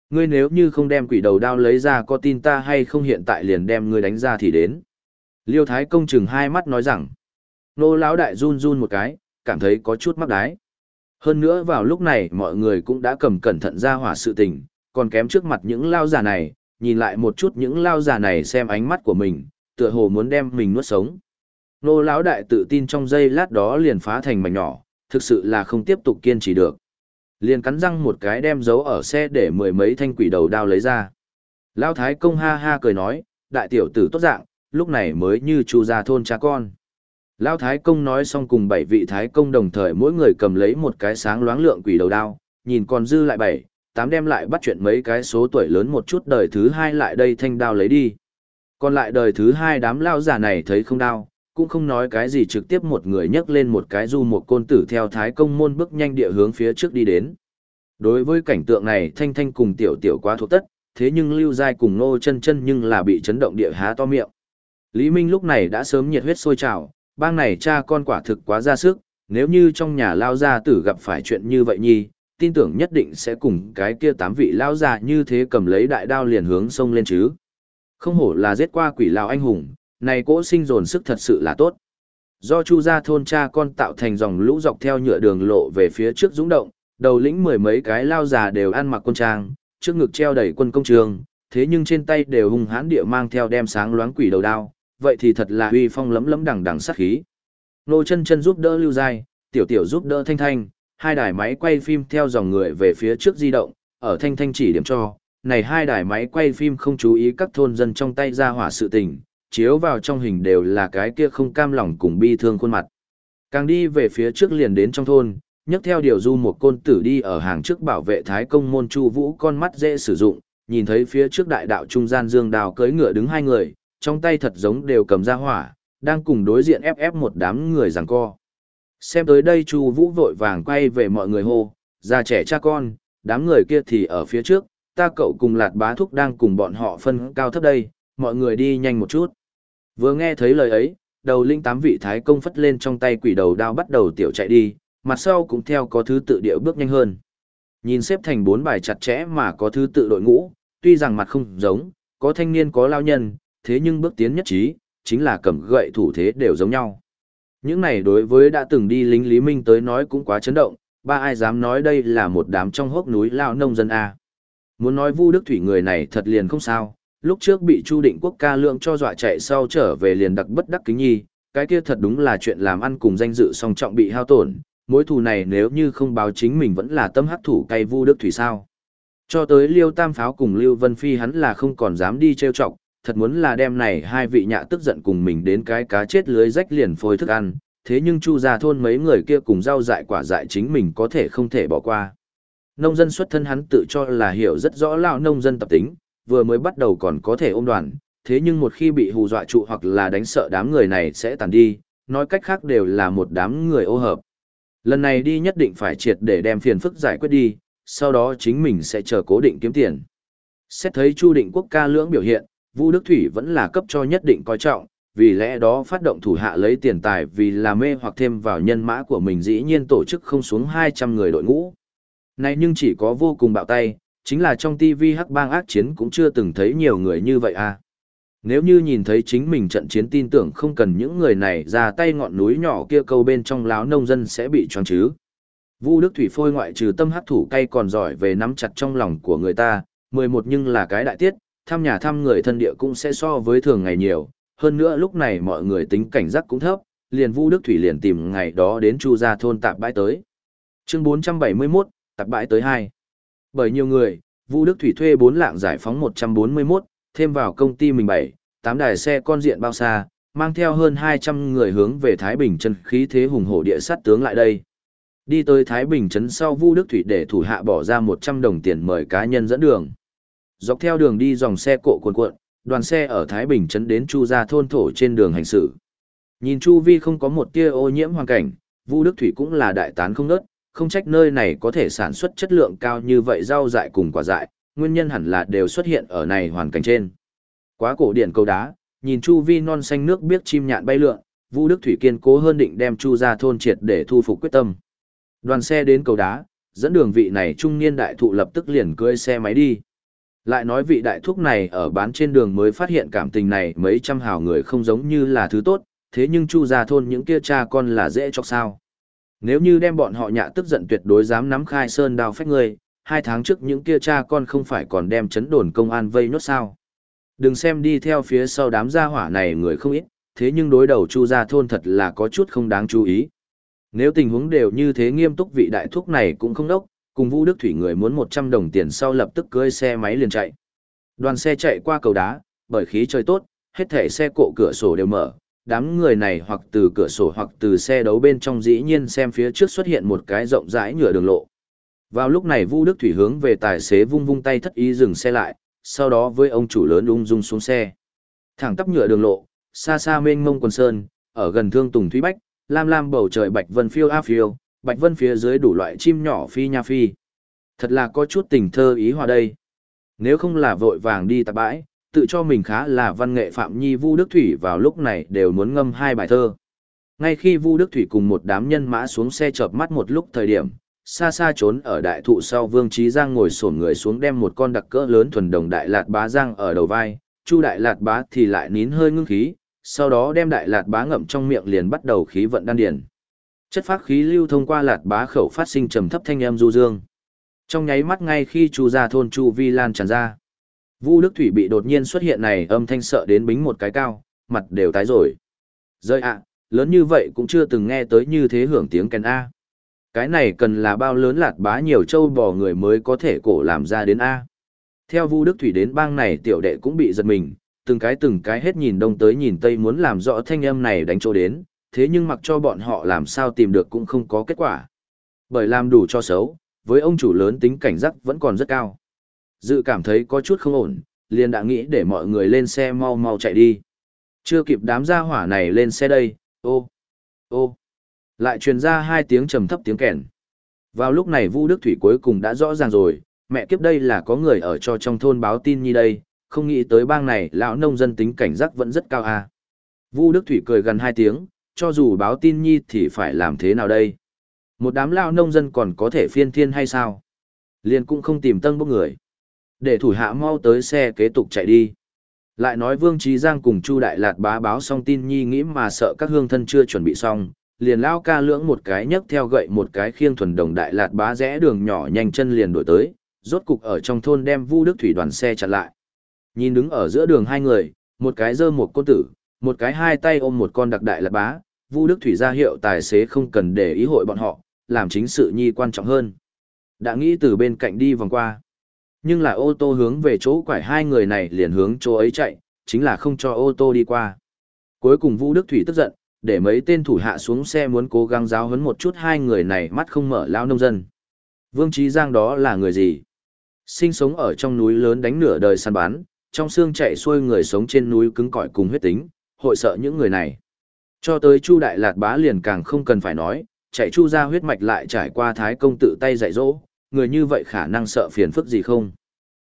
Ngươi nếu như không đem quỷ đầu đao lấy ra có tin ta hay không hiện tại liền đem ngươi đánh ra thì đến. Liêu Thái công chừng hai mắt nói rằng, nô lão đại run run một cái, cảm thấy có chút mắc đái. Hơn nữa vào lúc này mọi người cũng đã cầm cẩn thận ra hỏa sự tình, còn kém trước mặt những lao giả này, nhìn lại một chút những lao giả này xem ánh mắt của mình, tựa hồ muốn đem mình nuốt sống. Nô lão đại tự tin trong giây lát đó liền phá thành mảnh nhỏ, thực sự là không tiếp tục kiên trì được. Liền cắn răng một cái đem giấu ở xe để mười mấy thanh quỷ đầu đao lấy ra. lão Thái Công ha ha cười nói, đại tiểu tử tốt dạng, lúc này mới như chu ra thôn cha con. Lao Thái Công nói xong cùng bảy vị Thái Công đồng thời mỗi người cầm lấy một cái sáng loáng lượng quỷ đầu đao, nhìn còn dư lại bảy, tám đem lại bắt chuyện mấy cái số tuổi lớn một chút đời thứ hai lại đây thanh đao lấy đi. Còn lại đời thứ hai đám lao giả này thấy không đao, cũng không nói cái gì trực tiếp một người nhấc lên một cái du một côn tử theo thái công môn bước nhanh địa hướng phía trước đi đến. Đối với cảnh tượng này thanh thanh cùng tiểu tiểu quá thuộc tất, thế nhưng lưu giai cùng nô chân chân nhưng là bị chấn động địa há to miệng. Lý Minh lúc này đã sớm nhiệt huyết sôi trào, bang này cha con quả thực quá ra sức, nếu như trong nhà lao gia tử gặp phải chuyện như vậy nhi, tin tưởng nhất định sẽ cùng cái kia tám vị lao già như thế cầm lấy đại đao liền hướng sông lên chứ. Không hổ là giết qua quỷ lao anh hùng, này cỗ sinh dồn sức thật sự là tốt. Do chu gia thôn cha con tạo thành dòng lũ dọc theo nhựa đường lộ về phía trước dũng động, đầu lĩnh mười mấy cái lao già đều ăn mặc quân trang, trước ngực treo đầy quân công trường, thế nhưng trên tay đều hung hãn địa mang theo đem sáng loáng quỷ đầu đao, vậy thì thật là uy phong lấm lấm đằng đằng sát khí. Nô chân chân giúp đỡ Lưu Giai, tiểu tiểu giúp đỡ Thanh Thanh, hai đài máy quay phim theo dòng người về phía trước di động, ở Thanh Thanh chỉ điểm cho, này hai đài máy quay phim không chú ý các thôn dân trong tay ra hỏa sự tình, chiếu vào trong hình đều là cái kia không cam lòng cùng bi thương khuôn mặt. Càng đi về phía trước liền đến trong thôn, nhấc theo điều du một côn tử đi ở hàng trước bảo vệ thái công môn chu vũ con mắt dễ sử dụng, nhìn thấy phía trước đại đạo trung gian dương đào cưỡi ngựa đứng hai người, trong tay thật giống đều cầm ra hỏa, đang cùng đối diện ép ép một đám người giằng co. Xem tới đây chu vũ vội vàng quay về mọi người hô, già trẻ cha con, đám người kia thì ở phía trước, ta cậu cùng lạt bá thúc đang cùng bọn họ phân cao thấp đây, mọi người đi nhanh một chút. Vừa nghe thấy lời ấy, đầu linh tám vị thái công phất lên trong tay quỷ đầu đao bắt đầu tiểu chạy đi, mặt sau cũng theo có thứ tự điệu bước nhanh hơn. Nhìn xếp thành bốn bài chặt chẽ mà có thứ tự đội ngũ, tuy rằng mặt không giống, có thanh niên có lao nhân, thế nhưng bước tiến nhất trí, chính là cầm gậy thủ thế đều giống nhau. Những này đối với đã từng đi lính Lý Minh tới nói cũng quá chấn động, ba ai dám nói đây là một đám trong hốc núi lao nông dân A. Muốn nói Vu Đức Thủy người này thật liền không sao, lúc trước bị Chu Định Quốc ca lượng cho dọa chạy sau trở về liền đặc bất đắc kính nhi, cái kia thật đúng là chuyện làm ăn cùng danh dự song trọng bị hao tổn, mối thù này nếu như không báo chính mình vẫn là tâm hắc thủ cay Vu Đức Thủy sao. Cho tới Liêu Tam Pháo cùng Lưu Vân Phi hắn là không còn dám đi trêu chọc, thật muốn là đem này hai vị nhạ tức giận cùng mình đến cái cá chết lưới rách liền phôi thức ăn, thế nhưng Chu gia thôn mấy người kia cùng rau dại quả dại chính mình có thể không thể bỏ qua. Nông dân xuất thân hắn tự cho là hiểu rất rõ lão nông dân tập tính, vừa mới bắt đầu còn có thể ôm đoàn, thế nhưng một khi bị hù dọa trụ hoặc là đánh sợ đám người này sẽ tàn đi, nói cách khác đều là một đám người ô hợp. Lần này đi nhất định phải triệt để đem phiền phức giải quyết đi, sau đó chính mình sẽ chờ cố định kiếm tiền. Xét thấy Chu Định Quốc ca lưỡng biểu hiện, Vũ Đức Thủy vẫn là cấp cho nhất định coi trọng, vì lẽ đó phát động thủ hạ lấy tiền tài vì là mê hoặc thêm vào nhân mã của mình dĩ nhiên tổ chức không xuống 200 người đội ngũ. Này nhưng chỉ có vô cùng bạo tay, chính là trong TV hắc bang ác chiến cũng chưa từng thấy nhiều người như vậy à. Nếu như nhìn thấy chính mình trận chiến tin tưởng không cần những người này ra tay ngọn núi nhỏ kia câu bên trong láo nông dân sẽ bị choáng chứ. Vu Đức Thủy Phôi ngoại trừ tâm hắc thủ cay còn giỏi về nắm chặt trong lòng của người ta, 11 nhưng là cái đại tiết, thăm nhà thăm người thân địa cũng sẽ so với thường ngày nhiều, hơn nữa lúc này mọi người tính cảnh giác cũng thấp, liền Vu Đức Thủy liền tìm ngày đó đến Chu gia thôn tạp bãi tới. Chương 471, tạp bãi tới 2. Bởi nhiều người, Vu Đức Thủy thuê 4 lạng giải phóng 141, thêm vào công ty mình 7, 8 đài xe con diện bao xa, mang theo hơn 200 người hướng về Thái Bình chân khí thế hùng hổ địa sát tướng lại đây. Đi tới Thái Bình trấn sau Vu Đức Thủy để thủ hạ bỏ ra 100 đồng tiền mời cá nhân dẫn đường. Dọc theo đường đi dòng xe cộ cuồn cuộn, đoàn xe ở Thái Bình trấn đến Chu gia thôn thổ trên đường hành xử. Nhìn Chu Vi không có một tia ô nhiễm hoàn cảnh, Vu Đức Thủy cũng là đại tán không ngớt, không trách nơi này có thể sản xuất chất lượng cao như vậy rau dại cùng quả dại, nguyên nhân hẳn là đều xuất hiện ở này hoàn cảnh trên. Quá cổ điển câu đá, nhìn chu vi non xanh nước biết chim nhạn bay lượn, Vũ Đức Thủy kiên cố hơn định đem chu gia thôn triệt để thu phục quyết tâm. Đoàn xe đến cầu đá, dẫn đường vị này trung niên đại thụ lập tức liền cưỡi xe máy đi. Lại nói vị đại thúc này ở bán trên đường mới phát hiện cảm tình này mấy trăm hào người không giống như là thứ tốt, thế nhưng chu gia thôn những kia cha con là dễ chọc sao. Nếu như đem bọn họ nhạ tức giận tuyệt đối dám nắm khai sơn đao phách người hai tháng trước những kia cha con không phải còn đem chấn đồn công an vây nốt sao. Đừng xem đi theo phía sau đám gia hỏa này người không ít, thế nhưng đối đầu chu gia thôn thật là có chút không đáng chú ý. Nếu tình huống đều như thế nghiêm túc vị đại thúc này cũng không đốc, Cùng Vũ Đức Thủy người muốn 100 đồng tiền sau lập tức cưỡi xe máy liền chạy. Đoàn xe chạy qua cầu đá, bởi khí trời tốt, hết thể xe cộ cửa sổ đều mở, đám người này hoặc từ cửa sổ hoặc từ xe đấu bên trong dĩ nhiên xem phía trước xuất hiện một cái rộng rãi nhựa đường lộ. Vào lúc này Vu Đức Thủy hướng về tài xế vung vung tay thất ý dừng xe lại, sau đó với ông chủ lớn ung dung xuống xe. Thẳng tắp nhựa đường lộ, xa xa mênh mông quần sơn, ở gần thương Tùng Thúy Bách, lam lam bầu trời bạch vân phiêu a phiêu, bạch vân phía dưới đủ loại chim nhỏ phi nha phi. Thật là có chút tình thơ ý hòa đây. Nếu không là vội vàng đi tạp bãi, tự cho mình khá là văn nghệ phạm nhi Vu Đức Thủy vào lúc này đều muốn ngâm hai bài thơ. Ngay khi Vu Đức Thủy cùng một đám nhân mã xuống xe chợp mắt một lúc thời điểm, xa xa trốn ở đại thụ sau Vương Trí Giang ngồi xổm người xuống đem một con đặc cỡ lớn thuần đồng đại lạt bá giang ở đầu vai, Chu đại lạt bá thì lại nín hơi ngưng khí, sau đó đem đại lạt bá ngậm trong miệng liền bắt đầu khí vận đan điền. Chất phát khí lưu thông qua lạt bá khẩu phát sinh trầm thấp thanh âm du dương. Trong nháy mắt ngay khi Chu ra thôn Chu Vi lan tràn ra, Vu Đức Thủy bị đột nhiên xuất hiện này âm thanh sợ đến bính một cái cao, mặt đều tái rồi. Rơi ạ, lớn như vậy cũng chưa từng nghe tới như thế hưởng tiếng kèn A. Cái này cần là bao lớn lạt bá nhiều châu bò người mới có thể cổ làm ra đến A. Theo Vu Đức Thủy đến bang này tiểu đệ cũng bị giật mình, từng cái từng cái hết nhìn đông tới nhìn tây muốn làm rõ thanh âm này đánh chỗ đến, thế nhưng mặc cho bọn họ làm sao tìm được cũng không có kết quả. Bởi làm đủ cho xấu, với ông chủ lớn tính cảnh giác vẫn còn rất cao. Dự cảm thấy có chút không ổn, liền đã nghĩ để mọi người lên xe mau mau chạy đi. Chưa kịp đám gia hỏa này lên xe đây, ô, ô, lại truyền ra hai tiếng trầm thấp tiếng kèn. Vào lúc này Vu Đức Thủy cuối cùng đã rõ ràng rồi, mẹ kiếp đây là có người ở cho trong thôn báo tin như đây, không nghĩ tới bang này lão nông dân tính cảnh giác vẫn rất cao à. Vu Đức Thủy cười gần hai tiếng, cho dù báo tin nhi thì phải làm thế nào đây? Một đám lao nông dân còn có thể phiên thiên hay sao? Liền cũng không tìm tân bốc người. Để thủ hạ mau tới xe kế tục chạy đi. Lại nói Vương Trí Giang cùng Chu Đại Lạt bá báo xong tin nhi nghĩ mà sợ các hương thân chưa chuẩn bị xong, liền lao ca lưỡng một cái nhấc theo gậy một cái khiêng thuần đồng Đại Lạt bá rẽ đường nhỏ nhanh chân liền đổi tới, rốt cục ở trong thôn đem Vu Đức Thủy đoàn xe chặn lại. Nhìn đứng ở giữa đường hai người, một cái giơ một côn tử, một cái hai tay ôm một con đặc đại lạt bá, Vu Đức Thủy ra hiệu tài xế không cần để ý hội bọn họ, làm chính sự nhi quan trọng hơn. Đã nghĩ từ bên cạnh đi vòng qua. Nhưng là ô tô hướng về chỗ quải hai người này liền hướng chỗ ấy chạy, chính là không cho ô tô đi qua. Cuối cùng Vũ Đức Thủy tức giận, để mấy tên thủ hạ xuống xe muốn cố gắng giáo huấn một chút hai người này mắt không mở lao nông dân. Vương Trí Giang đó là người gì? Sinh sống ở trong núi lớn đánh nửa đời săn bán, trong xương chạy xuôi người sống trên núi cứng cỏi cùng huyết tính, hội sợ những người này. Cho tới Chu Đại Lạt Bá liền càng không cần phải nói, chạy Chu ra huyết mạch lại trải qua Thái công tự tay dạy dỗ, người như vậy khả năng sợ phiền phức gì không.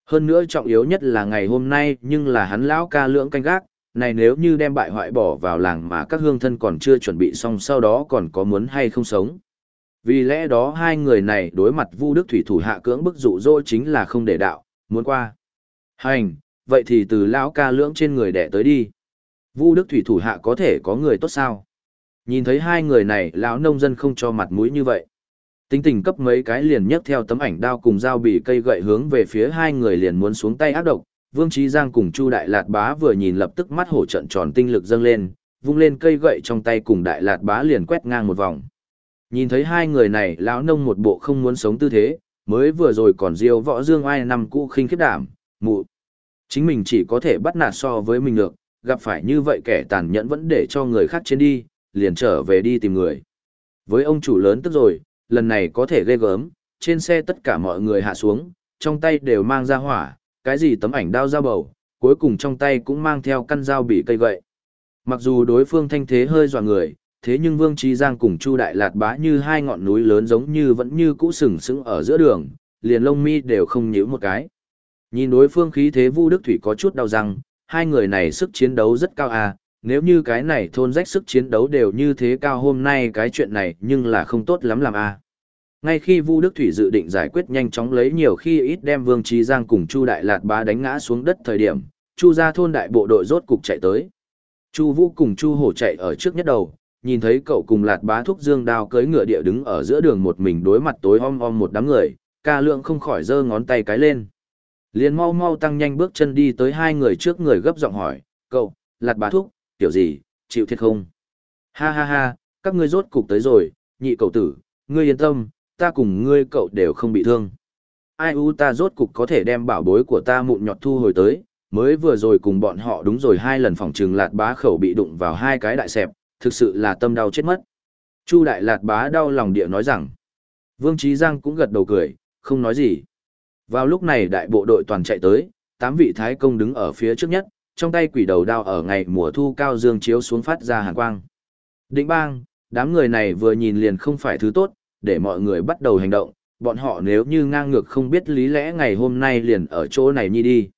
Hơn nữa trọng yếu nhất là ngày hôm nay nhưng là hắn lão ca lưỡng canh gác, này nếu như đem bại hoại bỏ vào làng mà các hương thân còn chưa chuẩn bị xong sau đó còn có muốn hay không sống. Vì lẽ đó hai người này đối mặt Vu Đức Thủy thủ hạ cưỡng bức dụ dỗ chính là không để đạo, muốn qua. Hành, vậy thì từ lão ca lưỡng trên người đẻ tới đi. Vu Đức Thủy thủ hạ có thể có người tốt sao? Nhìn thấy hai người này lão nông dân không cho mặt mũi như vậy. Tính tình cấp mấy cái liền nhấc theo tấm ảnh đao cùng dao bị cây gậy hướng về phía hai người liền muốn xuống tay ác độc. Vương Trí Giang cùng Chu Đại Lạt Bá vừa nhìn lập tức mắt hổ trận tròn tinh lực dâng lên, vung lên cây gậy trong tay cùng Đại Lạt Bá liền quét ngang một vòng. Nhìn thấy hai người này lão nông một bộ không muốn sống tư thế, mới vừa rồi còn diêu võ dương ai năm cũ khinh khiếp đảm, mụ. Chính mình chỉ có thể bắt nạt so với mình được, gặp phải như vậy kẻ tàn nhẫn vẫn để cho người khác trên đi, liền trở về đi tìm người. Với ông chủ lớn tức rồi, lần này có thể ghê gớm, trên xe tất cả mọi người hạ xuống, trong tay đều mang ra hỏa, cái gì tấm ảnh đao dao bầu, cuối cùng trong tay cũng mang theo căn dao bị cây gậy. Mặc dù đối phương thanh thế hơi dọa người, thế nhưng Vương Trí Giang cùng Chu Đại Lạt bá như hai ngọn núi lớn giống như vẫn như cũ sừng sững ở giữa đường, liền lông mi đều không nhíu một cái. Nhìn đối phương khí thế Vu Đức Thủy có chút đau răng, hai người này sức chiến đấu rất cao à, nếu như cái này thôn rách sức chiến đấu đều như thế cao hôm nay cái chuyện này nhưng là không tốt lắm làm à. Ngay khi Vu Đức Thủy dự định giải quyết nhanh chóng lấy nhiều khi ít đem Vương Trí Giang cùng Chu Đại Lạt bá đánh ngã xuống đất thời điểm, Chu ra thôn đại bộ đội rốt cục chạy tới. Chu Vũ cùng Chu Hổ chạy ở trước nhất đầu, nhìn thấy cậu cùng Lạt bá thúc dương đao cưỡi ngựa địa đứng ở giữa đường một mình đối mặt tối om om một đám người, ca lượng không khỏi giơ ngón tay cái lên. Liền mau mau tăng nhanh bước chân đi tới hai người trước người gấp giọng hỏi, cậu, Lạt bá thúc, tiểu gì, chịu thiệt không? Ha ha ha, các ngươi rốt cục tới rồi, nhị cậu tử, ngươi yên tâm, ta cùng ngươi cậu đều không bị thương. Ai u ta rốt cục có thể đem bảo bối của ta mụn nhọt thu hồi tới, mới vừa rồi cùng bọn họ đúng rồi hai lần phòng trừng lạt bá khẩu bị đụng vào hai cái đại sẹp, thực sự là tâm đau chết mất. Chu đại lạt bá đau lòng địa nói rằng, Vương Trí Giang cũng gật đầu cười, không nói gì. Vào lúc này đại bộ đội toàn chạy tới, tám vị thái công đứng ở phía trước nhất, trong tay quỷ đầu đao ở ngày mùa thu cao dương chiếu xuống phát ra hàn quang. Định bang, đám người này vừa nhìn liền không phải thứ tốt, để mọi người bắt đầu hành động, bọn họ nếu như ngang ngược không biết lý lẽ ngày hôm nay liền ở chỗ này nhi đi.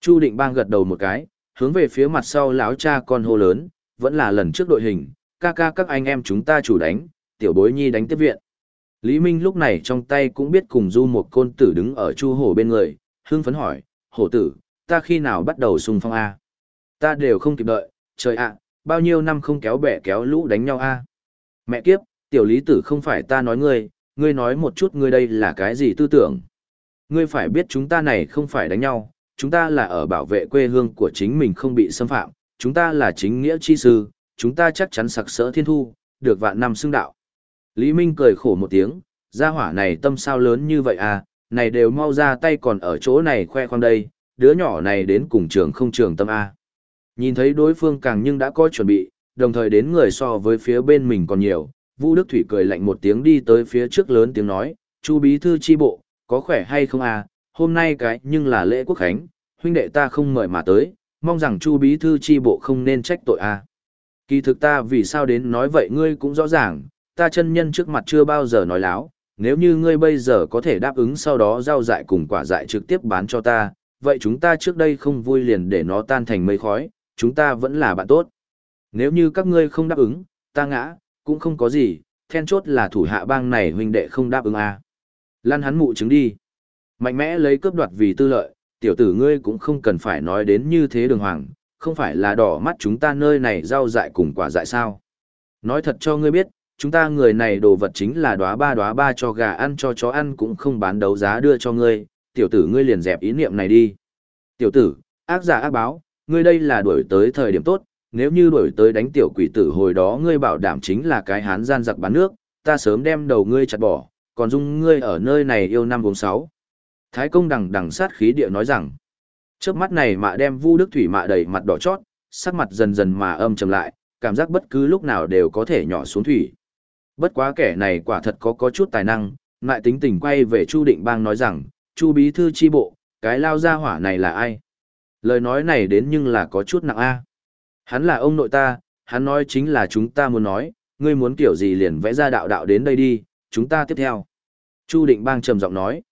Chu định bang gật đầu một cái, hướng về phía mặt sau lão cha con hô lớn, vẫn là lần trước đội hình, ca ca các anh em chúng ta chủ đánh, tiểu bối nhi đánh tiếp viện. Lý Minh lúc này trong tay cũng biết cùng du một côn tử đứng ở chu hổ bên người, hưng phấn hỏi, hổ tử, ta khi nào bắt đầu xung phong A? Ta đều không kịp đợi, trời ạ, bao nhiêu năm không kéo bẻ kéo lũ đánh nhau A? Mẹ kiếp, tiểu lý tử không phải ta nói ngươi, ngươi nói một chút ngươi đây là cái gì tư tưởng. Ngươi phải biết chúng ta này không phải đánh nhau, chúng ta là ở bảo vệ quê hương của chính mình không bị xâm phạm, chúng ta là chính nghĩa chi sư, chúng ta chắc chắn sặc sỡ thiên thu, được vạn năm xưng đạo. Lý Minh cười khổ một tiếng, gia hỏa này tâm sao lớn như vậy à, này đều mau ra tay còn ở chỗ này khoe khoang đây, đứa nhỏ này đến cùng trường không trường tâm A. Nhìn thấy đối phương càng nhưng đã có chuẩn bị, đồng thời đến người so với phía bên mình còn nhiều, Vũ Đức Thủy cười lạnh một tiếng đi tới phía trước lớn tiếng nói, Chu bí thư chi bộ, có khỏe hay không à, hôm nay cái nhưng là lễ quốc khánh, huynh đệ ta không mời mà tới, mong rằng Chu bí thư chi bộ không nên trách tội à. Kỳ thực ta vì sao đến nói vậy ngươi cũng rõ ràng, ta chân nhân trước mặt chưa bao giờ nói láo, nếu như ngươi bây giờ có thể đáp ứng sau đó rau dại cùng quả dại trực tiếp bán cho ta, vậy chúng ta trước đây không vui liền để nó tan thành mây khói, chúng ta vẫn là bạn tốt. Nếu như các ngươi không đáp ứng, ta ngã, cũng không có gì, then chốt là thủ hạ bang này huynh đệ không đáp ứng à. Lan hắn mụ chứng đi. Mạnh mẽ lấy cướp đoạt vì tư lợi, tiểu tử ngươi cũng không cần phải nói đến như thế đường hoàng, không phải là đỏ mắt chúng ta nơi này rau dại cùng quả dại sao. Nói thật cho ngươi biết, chúng ta người này đồ vật chính là đóa ba đóa ba cho gà ăn cho chó ăn cũng không bán đấu giá đưa cho ngươi, tiểu tử ngươi liền dẹp ý niệm này đi. Tiểu tử, ác giả ác báo, ngươi đây là đuổi tới thời điểm tốt, nếu như đuổi tới đánh tiểu quỷ tử hồi đó ngươi bảo đảm chính là cái hán gian giặc bán nước, ta sớm đem đầu ngươi chặt bỏ, còn dung ngươi ở nơi này yêu năm vùng sáu. Thái công đằng đằng sát khí địa nói rằng, trước mắt này mạ đem vu đức thủy mạ đầy mặt đỏ chót, sắc mặt dần dần mà âm trầm lại, cảm giác bất cứ lúc nào đều có thể nhỏ xuống thủy. Bất quá kẻ này quả thật có có chút tài năng, lại tính tình quay về Chu Định Bang nói rằng, Chu bí thư chi bộ, cái lao gia hỏa này là ai? Lời nói này đến nhưng là có chút nặng a. Hắn là ông nội ta, hắn nói chính là chúng ta muốn nói, ngươi muốn kiểu gì liền vẽ ra đạo đạo đến đây đi, chúng ta tiếp theo. Chu Định Bang trầm giọng nói,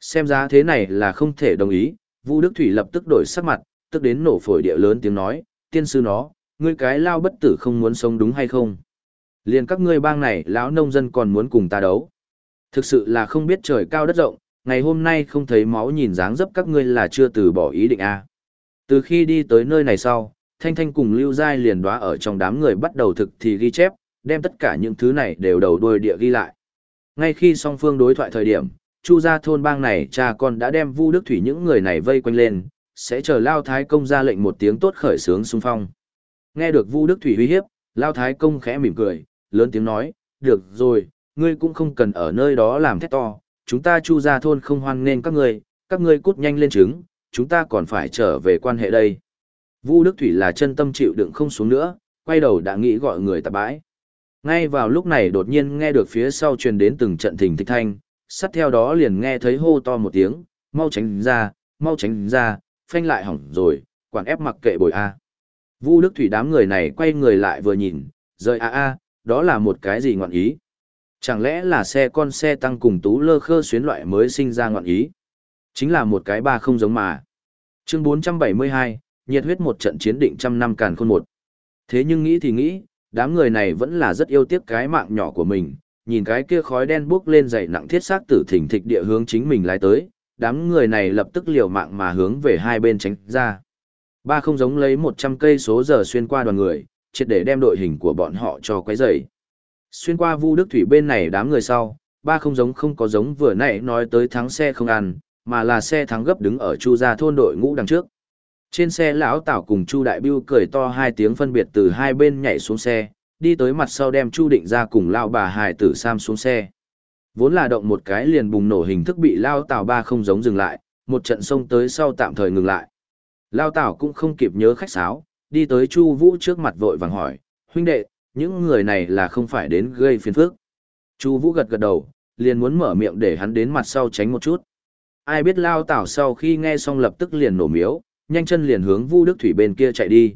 xem ra thế này là không thể đồng ý, Vu Đức Thủy lập tức đổi sắc mặt, tức đến nổ phổi địa lớn tiếng nói, tiên sư nó, ngươi cái lao bất tử không muốn sống đúng hay không? Liền các ngươi bang này lão nông dân còn muốn cùng ta đấu. Thực sự là không biết trời cao đất rộng, ngày hôm nay không thấy máu nhìn dáng dấp các ngươi là chưa từ bỏ ý định a. À. Từ khi đi tới nơi này sau, Thanh Thanh cùng Lưu Giai liền đóa ở trong đám người bắt đầu thực thì ghi chép, đem tất cả những thứ này đều đầu đuôi địa ghi lại. Ngay khi song phương đối thoại thời điểm, Chu gia thôn bang này cha con đã đem Vu Đức Thủy những người này vây quanh lên, sẽ chờ Lao Thái công ra lệnh một tiếng tốt khởi sướng xung phong. Nghe được Vu Đức Thủy uy hiếp, Lao Thái công khẽ mỉm cười, lớn tiếng nói, "Được rồi, ngươi cũng không cần ở nơi đó làm thét to, chúng ta chu ra thôn không hoan nên các ngươi, các ngươi cút nhanh lên trứng, chúng ta còn phải trở về quan hệ đây. Vu Đức Thủy là chân tâm chịu đựng không xuống nữa, quay đầu đã nghĩ gọi người tạp bãi. Ngay vào lúc này đột nhiên nghe được phía sau truyền đến từng trận thình thịch thanh, sát theo đó liền nghe thấy hô to một tiếng, mau tránh ra, mau tránh ra, phanh lại hỏng rồi, quản ép mặc kệ bồi A. Vu Đức Thủy đám người này quay người lại vừa nhìn, rời a a, đó là một cái gì ngọn ý. Chẳng lẽ là xe con xe tăng cùng tú lơ khơ xuyến loại mới sinh ra ngọn ý? Chính là một cái ba không giống mà. Chương 472, nhiệt huyết một trận chiến định trăm năm càn khôn một. Thế nhưng nghĩ thì nghĩ, đám người này vẫn là rất yêu tiếc cái mạng nhỏ của mình, nhìn cái kia khói đen bốc lên dày nặng thiết xác tử thỉnh thịch địa hướng chính mình lái tới, đám người này lập tức liều mạng mà hướng về hai bên tránh ra. Ba không giống lấy 100 cây số giờ xuyên qua đoàn người, triệt để đem đội hình của bọn họ cho quấy rầy. Xuyên qua Vu Đức Thủy bên này đám người sau, ba không giống không có giống vừa nãy nói tới thắng xe không ăn, mà là xe thắng gấp đứng ở Chu gia thôn đội ngũ đằng trước. Trên xe lão Tảo cùng Chu Đại Bưu cười to hai tiếng phân biệt từ hai bên nhảy xuống xe, đi tới mặt sau đem Chu Định ra cùng lão bà Hải Tử Sam xuống xe. Vốn là động một cái liền bùng nổ hình thức bị Lão Tảo ba không giống dừng lại, một trận xông tới sau tạm thời ngừng lại. Lão Tảo cũng không kịp nhớ khách sáo, đi tới Chu Vũ trước mặt vội vàng hỏi, huynh đệ, những người này là không phải đến gây phiền phức. Chu Vũ gật gật đầu, liền muốn mở miệng để hắn đến mặt sau tránh một chút. Ai biết Lao Tảo sau khi nghe xong lập tức liền nổ miếu, nhanh chân liền hướng Vu Đức Thủy bên kia chạy đi.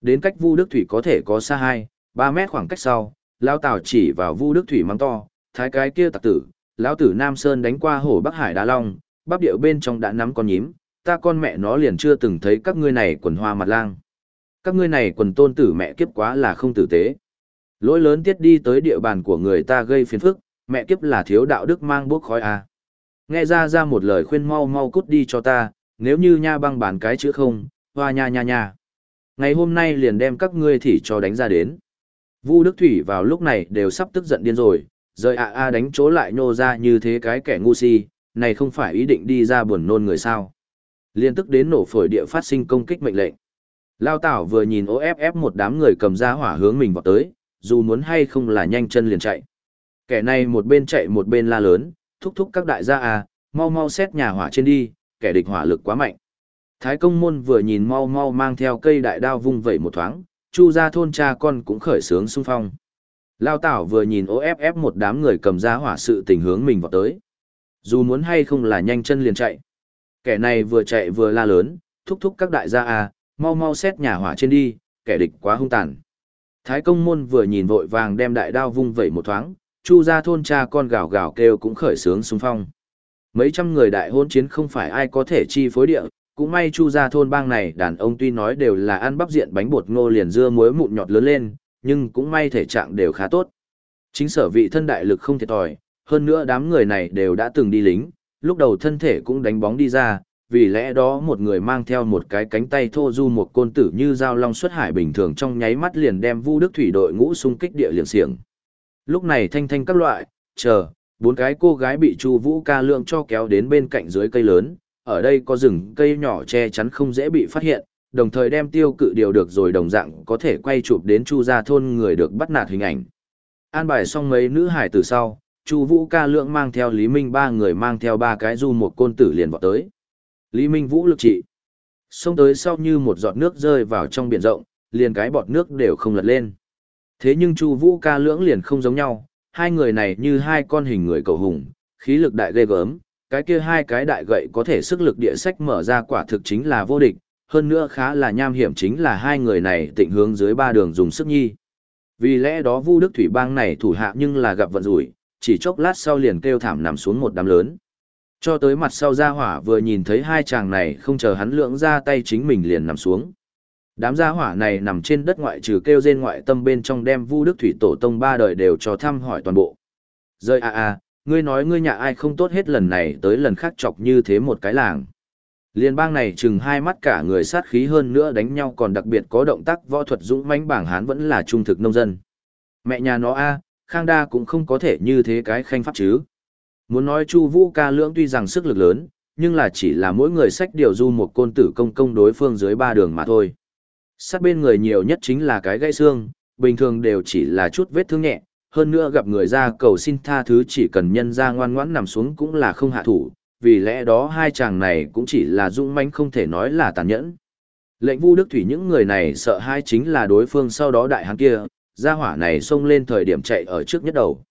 Đến cách Vu Đức Thủy có thể có xa 2, 3 mét khoảng cách sau, Lao Tảo chỉ vào Vu Đức Thủy mắng to, thái cái kia tặc tử, lão tử Nam Sơn đánh qua hồ Bắc Hải Đá Long, bắp điệu bên trong đã nắm con nhím, ta con mẹ nó liền chưa từng thấy các ngươi này quần hoa mặt lang. Các ngươi này quần tôn tử mẹ kiếp quá là không tử tế. Lỗi lớn tiết đi tới địa bàn của người ta gây phiền phức, mẹ kiếp là thiếu đạo đức mang bốc khói à. Nghe ra ra một lời khuyên mau mau cút đi cho ta, nếu như nha băng bản cái chữ không, hoa nha nha nha. Ngày hôm nay liền đem các ngươi thì cho đánh ra đến. Vu Đức Thủy vào lúc này đều sắp tức giận điên rồi, rời ạ à a à đánh chỗ lại nhô ra như thế cái kẻ ngu si, này không phải ý định đi ra buồn nôn người sao. Liên tức đến nổ phổi địa phát sinh công kích mệnh lệnh. Lao Tảo vừa nhìn OFF một đám người cầm ra hỏa hướng mình vào tới, dù muốn hay không là nhanh chân liền chạy. Kẻ này một bên chạy một bên la lớn, thúc thúc các đại gia à, mau mau xét nhà hỏa trên đi, kẻ địch hỏa lực quá mạnh. Thái công môn vừa nhìn mau mau mang theo cây đại đao vung vẩy một thoáng, chu ra thôn cha con cũng khởi sướng xung phong. Lao Tảo vừa nhìn OFF một đám người cầm ra hỏa sự tình hướng mình vào tới. Dù muốn hay không là nhanh chân liền chạy. Kẻ này vừa chạy vừa la lớn, thúc thúc các đại gia à, mau mau xét nhà hỏa trên đi, kẻ địch quá hung tàn. Thái công môn vừa nhìn vội vàng đem đại đao vung vẩy một thoáng, chu ra thôn cha con gào gào kêu cũng khởi sướng xung phong. Mấy trăm người đại hôn chiến không phải ai có thể chi phối địa, cũng may chu ra thôn bang này đàn ông tuy nói đều là ăn bắp diện bánh bột ngô liền dưa muối mụn nhọt lớn lên, nhưng cũng may thể trạng đều khá tốt. Chính sở vị thân đại lực không thiệt thòi, hơn nữa đám người này đều đã từng đi lính, lúc đầu thân thể cũng đánh bóng đi ra, vì lẽ đó một người mang theo một cái cánh tay thô du một côn tử như dao long xuất hải bình thường trong nháy mắt liền đem vu đức thủy đội ngũ xung kích địa liền xiềng. Lúc này thanh thanh các loại, chờ, bốn cái cô gái bị Chu Vũ ca lượng cho kéo đến bên cạnh dưới cây lớn, ở đây có rừng cây nhỏ che chắn không dễ bị phát hiện, đồng thời đem tiêu cự điều được rồi đồng dạng có thể quay chụp đến Chu gia thôn người được bắt nạt hình ảnh. An bài xong mấy nữ hải từ sau, Chu Vũ ca lượng mang theo Lý Minh ba người mang theo ba cái du một côn tử liền vào tới. Lý Minh Vũ lực trị. Xông tới sau như một giọt nước rơi vào trong biển rộng, liền cái bọt nước đều không lật lên. Thế nhưng Chu Vũ ca lưỡng liền không giống nhau, hai người này như hai con hình người cầu hùng, khí lực đại ghê gớm, cái kia hai cái đại gậy có thể sức lực địa sách mở ra quả thực chính là vô địch, hơn nữa khá là nham hiểm chính là hai người này tịnh hướng dưới ba đường dùng sức nhi. Vì lẽ đó Vu Đức Thủy Bang này thủ hạ nhưng là gặp vận rủi, chỉ chốc lát sau liền kêu thảm nằm xuống một đám lớn. Cho tới mặt sau gia hỏa vừa nhìn thấy hai chàng này không chờ hắn lưỡng ra tay chính mình liền nằm xuống. Đám gia hỏa này nằm trên đất ngoại trừ kêu rên ngoại tâm bên trong đem Vu Đức Thủy tổ tông ba đời đều cho thăm hỏi toàn bộ. Rơi a à a, à, ngươi nói ngươi nhà ai không tốt hết lần này tới lần khác chọc như thế một cái làng. Liên bang này chừng hai mắt cả người sát khí hơn nữa đánh nhau còn đặc biệt có động tác võ thuật dũng mãnh bảng hán vẫn là trung thực nông dân. Mẹ nhà nó a, Khang Đa cũng không có thể như thế cái khanh pháp chứ. Muốn nói Chu Vũ ca lưỡng tuy rằng sức lực lớn, nhưng là chỉ là mỗi người sách điều du một côn tử công công đối phương dưới ba đường mà thôi. Sát bên người nhiều nhất chính là cái gãy xương, bình thường đều chỉ là chút vết thương nhẹ, hơn nữa gặp người ra cầu xin tha thứ chỉ cần nhân ra ngoan ngoãn nằm xuống cũng là không hạ thủ, vì lẽ đó hai chàng này cũng chỉ là dũng mãnh không thể nói là tàn nhẫn. Lệnh Vu Đức Thủy những người này sợ hai chính là đối phương sau đó đại hán kia, gia hỏa này xông lên thời điểm chạy ở trước nhất đầu.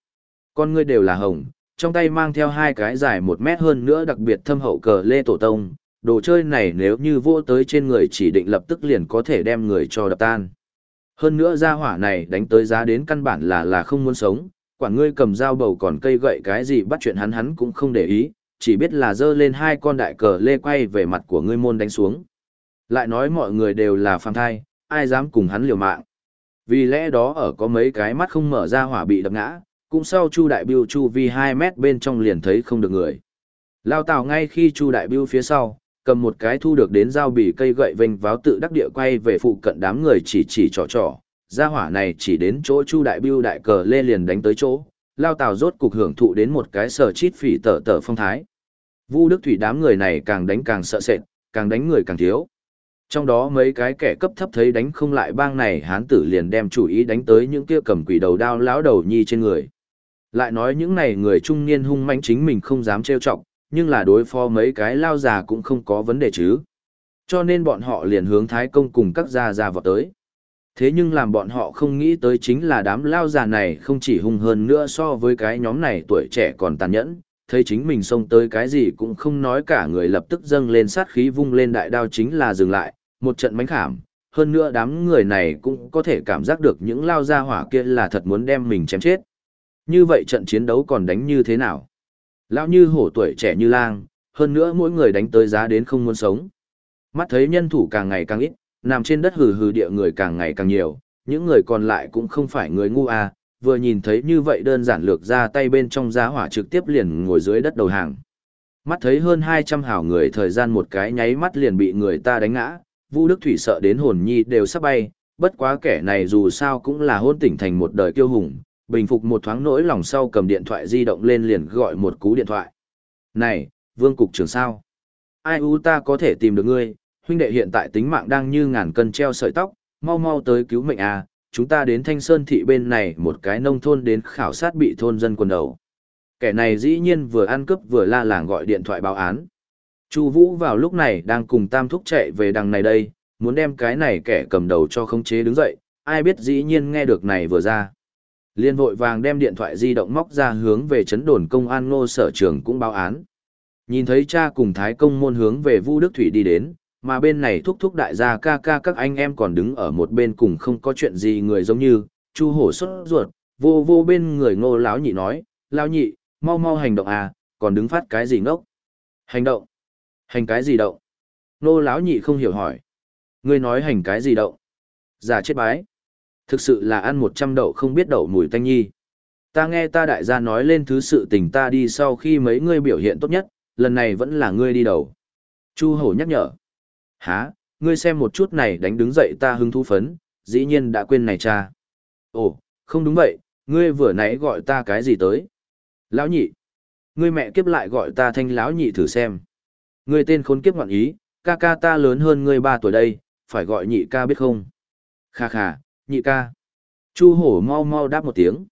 Con ngươi đều là hồng, trong tay mang theo hai cái dài một mét hơn nữa đặc biệt thâm hậu cờ lê tổ tông, đồ chơi này nếu như vô tới trên người chỉ định lập tức liền có thể đem người cho đập tan. Hơn nữa gia hỏa này đánh tới giá đến căn bản là là không muốn sống, quả ngươi cầm dao bầu còn cây gậy cái gì bắt chuyện hắn hắn cũng không để ý, chỉ biết là dơ lên hai con đại cờ lê quay về mặt của ngươi môn đánh xuống. Lại nói mọi người đều là phàm thai, ai dám cùng hắn liều mạng. Vì lẽ đó ở có mấy cái mắt không mở ra hỏa bị đập ngã, cũng sau Chu Đại Biêu Chu vi 2 mét bên trong liền thấy không được người. Lao Tào ngay khi Chu Đại Biêu phía sau, cầm một cái thu được đến dao bì cây gậy vênh váo tự đắc địa quay về phụ cận đám người chỉ chỉ trò trò. Gia hỏa này chỉ đến chỗ Chu Đại Biêu đại cờ lê liền đánh tới chỗ, Lao Tào rốt cục hưởng thụ đến một cái sở chít phỉ tở tở phong thái. Vu Đức Thủy đám người này càng đánh càng sợ sệt, càng đánh người càng thiếu. Trong đó mấy cái kẻ cấp thấp thấy đánh không lại bang này hán tử liền đem chủ ý đánh tới những kia cầm quỷ đầu đao lão đầu nhi trên người. Lại nói những này người trung niên hung manh chính mình không dám trêu chọc, nhưng là đối phó mấy cái lao già cũng không có vấn đề chứ. Cho nên bọn họ liền hướng Thái Công cùng các gia gia vào tới. Thế nhưng làm bọn họ không nghĩ tới chính là đám lao già này không chỉ hung hơn nữa so với cái nhóm này tuổi trẻ còn tàn nhẫn, thấy chính mình xông tới cái gì cũng không nói cả người lập tức dâng lên sát khí vung lên đại đao chính là dừng lại, một trận mánh khảm. Hơn nữa đám người này cũng có thể cảm giác được những lao gia hỏa kia là thật muốn đem mình chém chết. Như vậy trận chiến đấu còn đánh như thế nào? Lão như hổ tuổi trẻ như lang, hơn nữa mỗi người đánh tới giá đến không muốn sống. Mắt thấy nhân thủ càng ngày càng ít, nằm trên đất hừ hừ địa người càng ngày càng nhiều, những người còn lại cũng không phải người ngu à, vừa nhìn thấy như vậy đơn giản lược ra tay bên trong giá hỏa trực tiếp liền ngồi dưới đất đầu hàng. Mắt thấy hơn 200 hảo người thời gian một cái nháy mắt liền bị người ta đánh ngã, Vu Đức Thủy sợ đến hồn nhi đều sắp bay, bất quá kẻ này dù sao cũng là hôn tỉnh thành một đời kiêu hùng, bình phục một thoáng nỗi lòng sau cầm điện thoại di động lên liền gọi một cú điện thoại. Này, Vương Cục trưởng sao? Ai u ta có thể tìm được ngươi, huynh đệ hiện tại tính mạng đang như ngàn cân treo sợi tóc, mau mau tới cứu mệnh à, chúng ta đến Thanh Sơn thị bên này một cái nông thôn đến khảo sát bị thôn dân quần đầu. Kẻ này dĩ nhiên vừa ăn cướp vừa la làng gọi điện thoại báo án. Chu Vũ vào lúc này đang cùng Tam Thúc chạy về đằng này đây, muốn đem cái này kẻ cầm đầu cho khống chế đứng dậy, ai biết dĩ nhiên nghe được này vừa ra. Liên vội vàng đem điện thoại di động móc ra hướng về chấn đồn công an ngô sở trường cũng báo án. Nhìn thấy cha cùng thái công môn hướng về Vu Đức Thủy đi đến, mà bên này thúc thúc đại gia ca ca các anh em còn đứng ở một bên cùng không có chuyện gì người giống như, chu hổ xuất ruột, vô vô bên người ngô lão nhị nói, lão nhị, mau mau hành động à, còn đứng phát cái gì ngốc. Hành động? Hành cái gì động? Ngô lão nhị không hiểu hỏi. Ngươi nói hành cái gì động? Giả chết bái. Thực sự là ăn một trăm đậu không biết đậu mùi tanh nhi. Ta nghe ta đại gia nói lên thứ sự tình ta đi sau khi mấy ngươi biểu hiện tốt nhất, lần này vẫn là ngươi đi đầu. Chu hổ nhắc nhở. Hả, ngươi xem một chút này đánh đứng dậy ta hứng thú phấn, dĩ nhiên đã quên này cha. Ồ, không đúng vậy, ngươi vừa nãy gọi ta cái gì tới? Lão nhị. Ngươi mẹ kiếp lại gọi ta thanh lão nhị thử xem. Ngươi tên khốn kiếp ngoạn ý, ca ca ta lớn hơn ngươi ba tuổi đây, phải gọi nhị ca biết không? Kha kha, nhị ca. Chu hổ mau mau đáp một tiếng.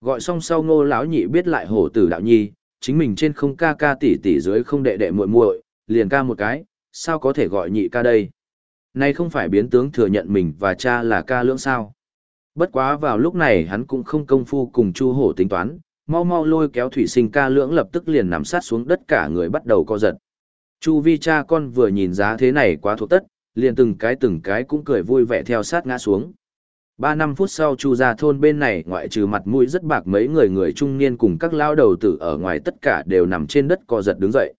Gọi xong sau ngô lão nhị biết lại hổ tử đạo nhi, chính mình trên không ca ca tỷ tỷ dưới không đệ đệ muội muội, liền ca một cái, sao có thể gọi nhị ca đây? Nay không phải biến tướng thừa nhận mình và cha là ca lưỡng sao? Bất quá vào lúc này hắn cũng không công phu cùng Chu Hổ tính toán, mau mau lôi kéo thủy sinh ca lưỡng lập tức liền nằm sát xuống đất cả người bắt đầu co giật. Chu vi cha con vừa nhìn giá thế này quá thuộc tất, liền từng cái từng cái cũng cười vui vẻ theo sát ngã xuống. Ba năm phút sau Chu ra thôn bên này ngoại trừ mặt mũi rất bạc mấy người người trung niên cùng các lao đầu tử ở ngoài tất cả đều nằm trên đất co giật đứng dậy.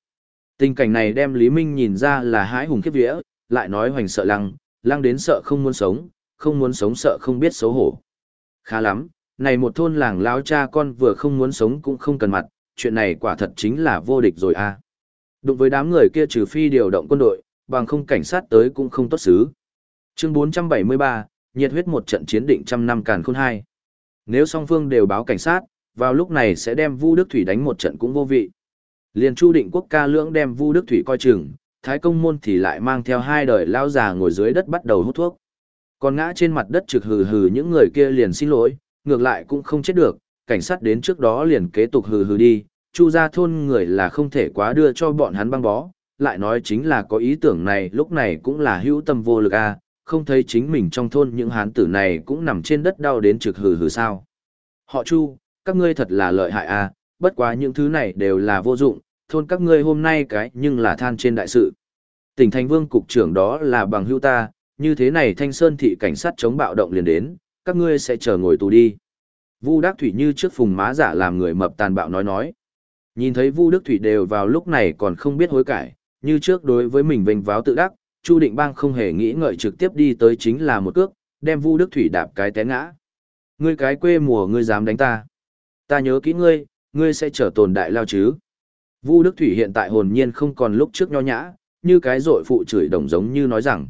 Tình cảnh này đem Lý Minh nhìn ra là hãi hùng kiếp vía, lại nói hoành sợ lăng, lăng đến sợ không muốn sống, không muốn sống sợ không biết xấu hổ. Khá lắm, này một thôn làng lao cha con vừa không muốn sống cũng không cần mặt, chuyện này quả thật chính là vô địch rồi a. À. Đụng với đám người kia trừ phi điều động quân đội, bằng không cảnh sát tới cũng không tốt xứ. Chương 473, nhiệt huyết một trận chiến định trăm năm càn khôn hai. Nếu song phương đều báo cảnh sát, vào lúc này sẽ đem Vu Đức Thủy đánh một trận cũng vô vị. Liền Chu Định Quốc ca lưỡng đem Vu Đức Thủy coi chừng, Thái Công môn thì lại mang theo hai đời lao già ngồi dưới đất bắt đầu hút thuốc. Còn ngã trên mặt đất trực hừ hừ những người kia liền xin lỗi, ngược lại cũng không chết được, cảnh sát đến trước đó liền kế tục hừ hừ đi, Chu gia thôn người là không thể quá đưa cho bọn hắn băng bó, lại nói chính là có ý tưởng này lúc này cũng là hữu tâm vô lực a, không thấy chính mình trong thôn những hán tử này cũng nằm trên đất đau đến trực hừ hừ sao. Họ Chu, các ngươi thật là lợi hại a, bất quá những thứ này đều là vô dụng, thôn các ngươi hôm nay cái nhưng là than trên đại sự. Tỉnh thành vương cục trưởng đó là bằng hữu ta, như thế này thanh sơn thị cảnh sát chống bạo động liền đến, các ngươi sẽ chờ ngồi tù đi. Vu Đắc Thủy như trước phùng má giả làm người mập tàn bạo nói nói. Nhìn thấy Vu Đức Thủy đều vào lúc này còn không biết hối cải, như trước đối với mình vênh váo tự đắc, Chu Định Bang không hề nghĩ ngợi trực tiếp đi tới chính là một cước, đem Vu Đức Thủy đạp cái té ngã. Ngươi cái quê mùa ngươi dám đánh ta? Ta nhớ kỹ ngươi, ngươi sẽ trở tồn đại lao chứ? Vu Đức Thủy hiện tại hồn nhiên không còn lúc trước nho nhã, như cái dội phụ chửi đồng giống như nói rằng.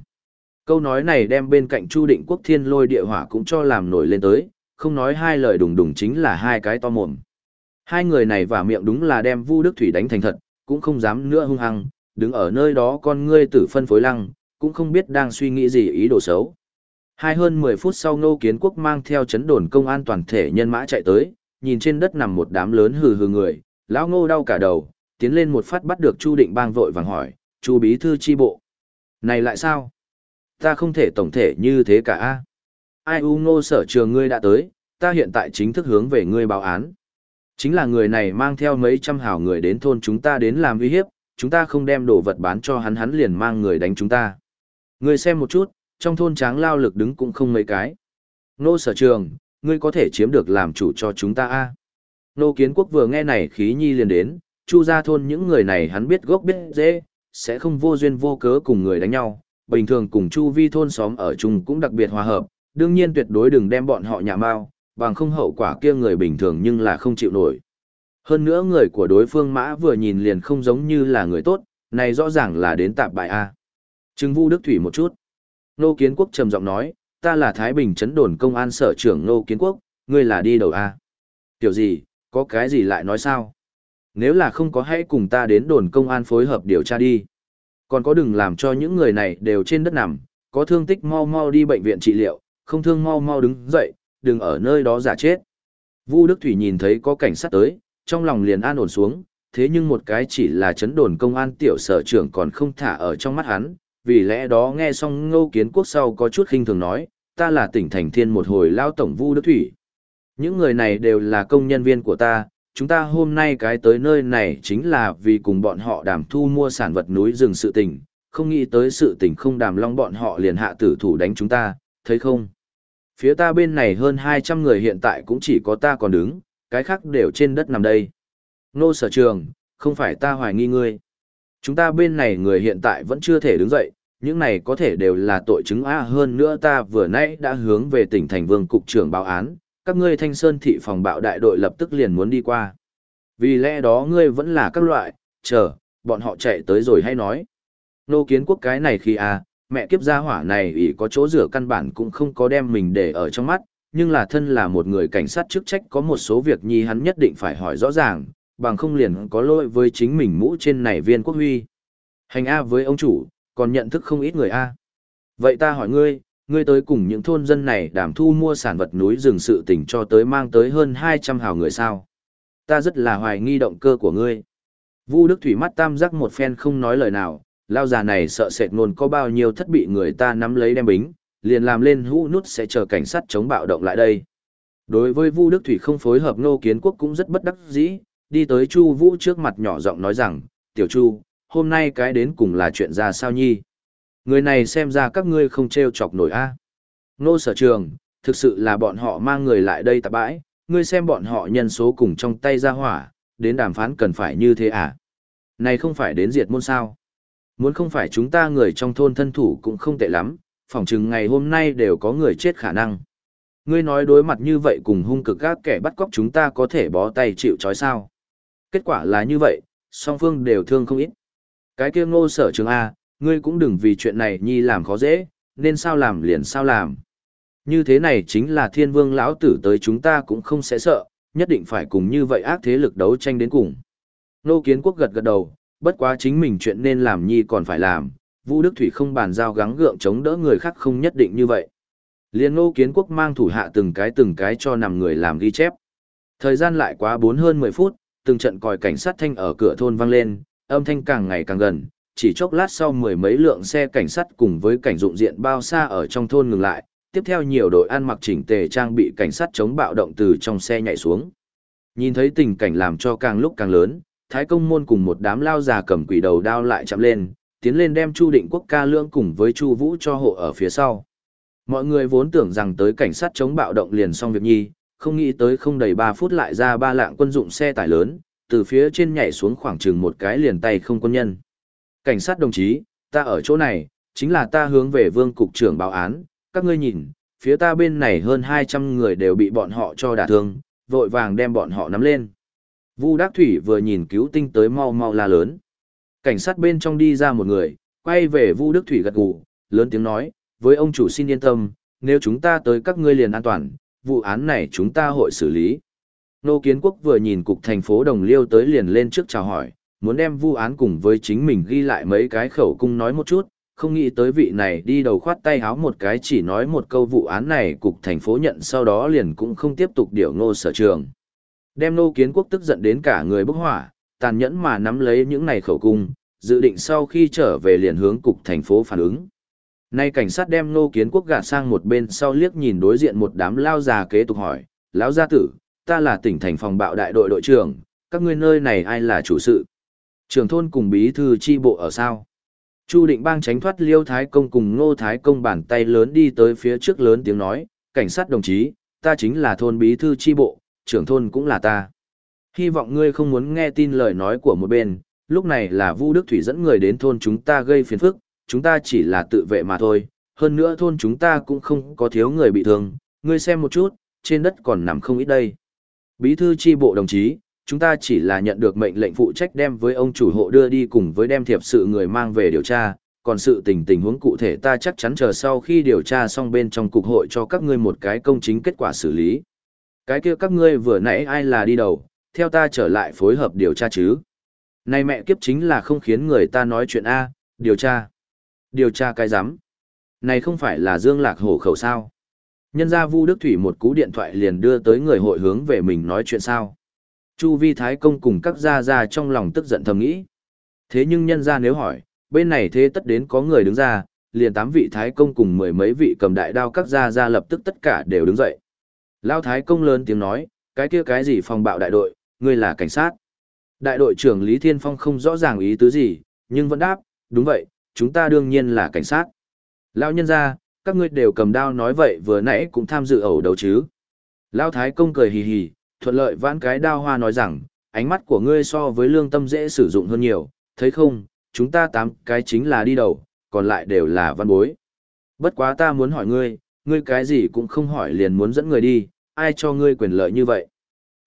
Câu nói này đem bên cạnh Chu Định Quốc Thiên Lôi địa hỏa cũng cho làm nổi lên tới, không nói hai lời đùng đùng chính là hai cái to mồm. Hai người này và miệng đúng là đem Vu Đức Thủy đánh thành thật, cũng không dám nữa hung hăng, đứng ở nơi đó con ngươi tử phân phối lăng, cũng không biết đang suy nghĩ gì ý đồ xấu. Hai hơn 10 phút sau Ngô Kiến Quốc mang theo chấn đồn công an toàn thể nhân mã chạy tới, nhìn trên đất nằm một đám lớn hừ hừ người, lão ngô đau cả đầu, tiến lên một phát bắt được Chu Định Bang vội vàng hỏi, Chu bí thư chi bộ. Này lại sao? Ta không thể tổng thể như thế cả a. Ai u ngô sở trường ngươi đã tới, ta hiện tại chính thức hướng về ngươi báo án. Chính là người này mang theo mấy trăm hảo người đến thôn chúng ta đến làm uy hiếp, chúng ta không đem đồ vật bán cho hắn hắn liền mang người đánh chúng ta. người xem một chút, trong thôn tráng lao lực đứng cũng không mấy cái. Nô sở trường, ngươi có thể chiếm được làm chủ cho chúng ta a Nô kiến quốc vừa nghe này khí nhi liền đến, chu ra thôn những người này hắn biết gốc biết dễ, sẽ không vô duyên vô cớ cùng người đánh nhau, bình thường cùng chu vi thôn xóm ở chung cũng đặc biệt hòa hợp, đương nhiên tuyệt đối đừng đem bọn họ nhà mau, bằng không hậu quả kia người bình thường nhưng là không chịu nổi. Hơn nữa người của đối phương mã vừa nhìn liền không giống như là người tốt, này rõ ràng là đến tạp bại A. Trưng Vu Đức Thủy một chút. Nô Kiến Quốc trầm giọng nói, ta là Thái Bình chấn đồn công an sở trưởng Nô Kiến Quốc, ngươi là đi đầu A. Tiểu gì, có cái gì lại nói sao? Nếu là không có hãy cùng ta đến đồn công an phối hợp điều tra đi. Còn có đừng làm cho những người này đều trên đất nằm, có thương tích mau mau đi bệnh viện trị liệu, không thương mau mau đứng dậy, đừng ở nơi đó giả chết. Vu Đức Thủy nhìn thấy có cảnh sát tới, trong lòng liền an ổn xuống, thế nhưng một cái chỉ là chấn đồn công an tiểu sở trưởng còn không thả ở trong mắt hắn, vì lẽ đó nghe xong ngô kiến quốc sau có chút khinh thường nói, ta là tỉnh thành thiên một hồi lao tổng Vu Đức Thủy. Những người này đều là công nhân viên của ta, chúng ta hôm nay cái tới nơi này chính là vì cùng bọn họ đàm thu mua sản vật núi rừng sự tình, không nghĩ tới sự tình không đàm long bọn họ liền hạ tử thủ đánh chúng ta, thấy không? Phía ta bên này hơn 200 người hiện tại cũng chỉ có ta còn đứng, cái khác đều trên đất nằm đây. Nô sở trường, không phải ta hoài nghi ngươi. Chúng ta bên này người hiện tại vẫn chưa thể đứng dậy, những này có thể đều là tội chứng á hơn nữa ta vừa nãy đã hướng về tỉnh thành vương cục trưởng báo án, các ngươi thanh sơn thị phòng bạo đại đội lập tức liền muốn đi qua. Vì lẽ đó ngươi vẫn là các loại, chờ, bọn họ chạy tới rồi hay nói. Nô kiến quốc cái này khi à, mẹ kiếp gia hỏa này ý có chỗ rửa căn bản cũng không có đem mình để ở trong mắt, nhưng là thân là một người cảnh sát chức trách có một số việc nhi hắn nhất định phải hỏi rõ ràng, bằng không liền có lỗi với chính mình mũ trên này viên quốc huy. Hành A với ông chủ, còn nhận thức không ít người A. Vậy ta hỏi ngươi, ngươi tới cùng những thôn dân này đảm thu mua sản vật núi rừng sự tình cho tới mang tới hơn 200 hào người sao. Ta rất là hoài nghi động cơ của ngươi. Vu Đức Thủy mắt tam giác một phen không nói lời nào, lao già này sợ sệt nôn có bao nhiêu thất bị người ta nắm lấy đem bính, liền làm lên hũ nút sẽ chờ cảnh sát chống bạo động lại đây. Đối với Vu Đức Thủy không phối hợp Ngô Kiến Quốc cũng rất bất đắc dĩ, đi tới Chu Vũ trước mặt nhỏ giọng nói rằng, "Tiểu Chu, hôm nay cái đến cùng là chuyện ra sao nhi? Người này xem ra các ngươi không trêu chọc nổi a." À? Ngô Sở Trường, thực sự là bọn họ mang người lại đây tạp bãi, ngươi xem bọn họ nhân số cùng trong tay ra hỏa, đến đàm phán cần phải như thế à? Này không phải đến diệt môn sao? Muốn không phải chúng ta người trong thôn thân thủ cũng không tệ lắm, phỏng chừng ngày hôm nay đều có người chết khả năng. Ngươi nói đối mặt như vậy cùng hung cực các kẻ bắt cóc chúng ta có thể bó tay chịu trói sao. Kết quả là như vậy, song phương đều thương không ít. Cái kia ngô sở trường A, ngươi cũng đừng vì chuyện này nhi làm khó dễ, nên sao làm liền sao làm. Như thế này chính là thiên vương lão tử tới chúng ta cũng không sẽ sợ, nhất định phải cùng như vậy ác thế lực đấu tranh đến cùng. Nô kiến quốc gật gật đầu, bất quá chính mình chuyện nên làm nhi còn phải làm, Vũ Đức Thủy không bàn giao gắng gượng chống đỡ người khác không nhất định như vậy. Liên ngô kiến quốc mang thủ hạ từng cái từng cái cho nằm người làm ghi chép. Thời gian lại quá bốn hơn mười phút, từng trận còi cảnh sát thanh ở cửa thôn vang lên, âm thanh càng ngày càng gần, chỉ chốc lát sau mười mấy lượng xe cảnh sát cùng với cảnh dụng diện bao xa ở trong thôn ngừng lại, tiếp theo nhiều đội ăn mặc chỉnh tề trang bị cảnh sát chống bạo động từ trong xe nhảy xuống. Nhìn thấy tình cảnh làm cho càng lúc càng lớn, Thái công môn cùng một đám lao già cầm quỷ đầu đao lại chạm lên, tiến lên đem Chu Định Quốc ca lưỡng cùng với Chu Vũ cho hộ ở phía sau. Mọi người vốn tưởng rằng tới cảnh sát chống bạo động liền xong việc nhi, không nghĩ tới không đầy 3 phút lại ra ba lạng quân dụng xe tải lớn, từ phía trên nhảy xuống khoảng chừng một cái liền tay không quân nhân. Cảnh sát đồng chí, ta ở chỗ này, chính là ta hướng về vương cục trưởng báo án, các ngươi nhìn, phía ta bên này hơn 200 người đều bị bọn họ cho đả thương, vội vàng đem bọn họ nắm lên. Vu Đắc Thủy vừa nhìn cứu tinh tới mau mau la lớn. Cảnh sát bên trong đi ra một người, quay về Vu Đức Thủy gật gù, lớn tiếng nói, với ông chủ xin yên tâm, nếu chúng ta tới các ngươi liền an toàn, vụ án này chúng ta hội xử lý. Nô Kiến Quốc vừa nhìn cục thành phố Đồng Liêu tới liền lên trước chào hỏi, muốn đem vụ án cùng với chính mình ghi lại mấy cái khẩu cung nói một chút, không nghĩ tới vị này đi đầu khoát tay háo một cái chỉ nói một câu vụ án này cục thành phố nhận sau đó liền cũng không tiếp tục điều ngô sở trường. Đem nô kiến quốc tức giận đến cả người bốc hỏa, tàn nhẫn mà nắm lấy những này khẩu cung, dự định sau khi trở về liền hướng cục thành phố phản ứng. Nay cảnh sát đem Ngô kiến quốc gạt sang một bên sau liếc nhìn đối diện một đám lao già kế tục hỏi, lão gia tử, ta là tỉnh thành phòng bạo đại đội đội trưởng, các ngươi nơi này ai là chủ sự? Trưởng thôn cùng bí thư chi bộ ở sao? Chu định bang tránh thoát liêu thái công cùng ngô thái công bàn tay lớn đi tới phía trước lớn tiếng nói, cảnh sát đồng chí, ta chính là thôn bí thư chi bộ, trưởng thôn cũng là ta. Hy vọng ngươi không muốn nghe tin lời nói của một bên, lúc này là Vu Đức Thủy dẫn người đến thôn chúng ta gây phiền phức, chúng ta chỉ là tự vệ mà thôi, hơn nữa thôn chúng ta cũng không có thiếu người bị thương, ngươi xem một chút, trên đất còn nằm không ít đây. Bí thư chi bộ đồng chí, chúng ta chỉ là nhận được mệnh lệnh phụ trách đem với ông chủ hộ đưa đi cùng với đem thiệp sự người mang về điều tra, còn sự tình tình huống cụ thể ta chắc chắn chờ sau khi điều tra xong bên trong cục hội cho các ngươi một cái công chính kết quả xử lý. Cái kia các ngươi vừa nãy ai là đi đầu, theo ta trở lại phối hợp điều tra chứ. Này mẹ kiếp chính là không khiến người ta nói chuyện A, điều tra. Điều tra cái rắm Này không phải là Dương Lạc Hổ khẩu sao. Nhân ra Vu Đức Thủy một cú điện thoại liền đưa tới người hội hướng về mình nói chuyện sao. Chu Vi Thái Công cùng các gia gia trong lòng tức giận thầm nghĩ. Thế nhưng nhân ra nếu hỏi, bên này thế tất đến có người đứng ra, liền tám vị Thái Công cùng mười mấy vị cầm đại đao các gia gia lập tức tất cả đều đứng dậy. Lao Thái Công lớn tiếng nói, cái kia cái gì phòng bạo đại đội, ngươi là cảnh sát. Đại đội trưởng Lý Thiên Phong không rõ ràng ý tứ gì, nhưng vẫn đáp, đúng vậy, chúng ta đương nhiên là cảnh sát. Lão nhân ra, các ngươi đều cầm đao nói vậy vừa nãy cũng tham dự ẩu đấu chứ. Lão Thái Công cười hì hì, thuận lợi vãn cái đao hoa nói rằng, ánh mắt của ngươi so với lương tâm dễ sử dụng hơn nhiều, thấy không, chúng ta tám cái chính là đi đầu, còn lại đều là văn bối. Bất quá ta muốn hỏi ngươi, ngươi cái gì cũng không hỏi liền muốn dẫn người đi, ai cho ngươi quyền lợi như vậy?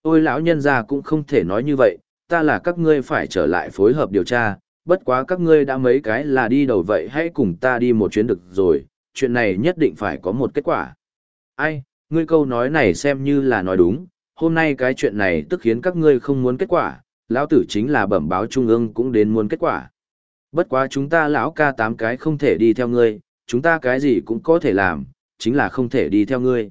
Ôi lão nhân gia cũng không thể nói như vậy, ta là các ngươi phải trở lại phối hợp điều tra, bất quá các ngươi đã mấy cái là đi đầu vậy hãy cùng ta đi một chuyến được rồi, chuyện này nhất định phải có một kết quả. Ai, ngươi câu nói này xem như là nói đúng, hôm nay cái chuyện này tức khiến các ngươi không muốn kết quả, lão tử chính là bẩm báo trung ương cũng đến muốn kết quả. Bất quá chúng ta lão ca tám cái không thể đi theo ngươi, chúng ta cái gì cũng có thể làm, chính là không thể đi theo ngươi.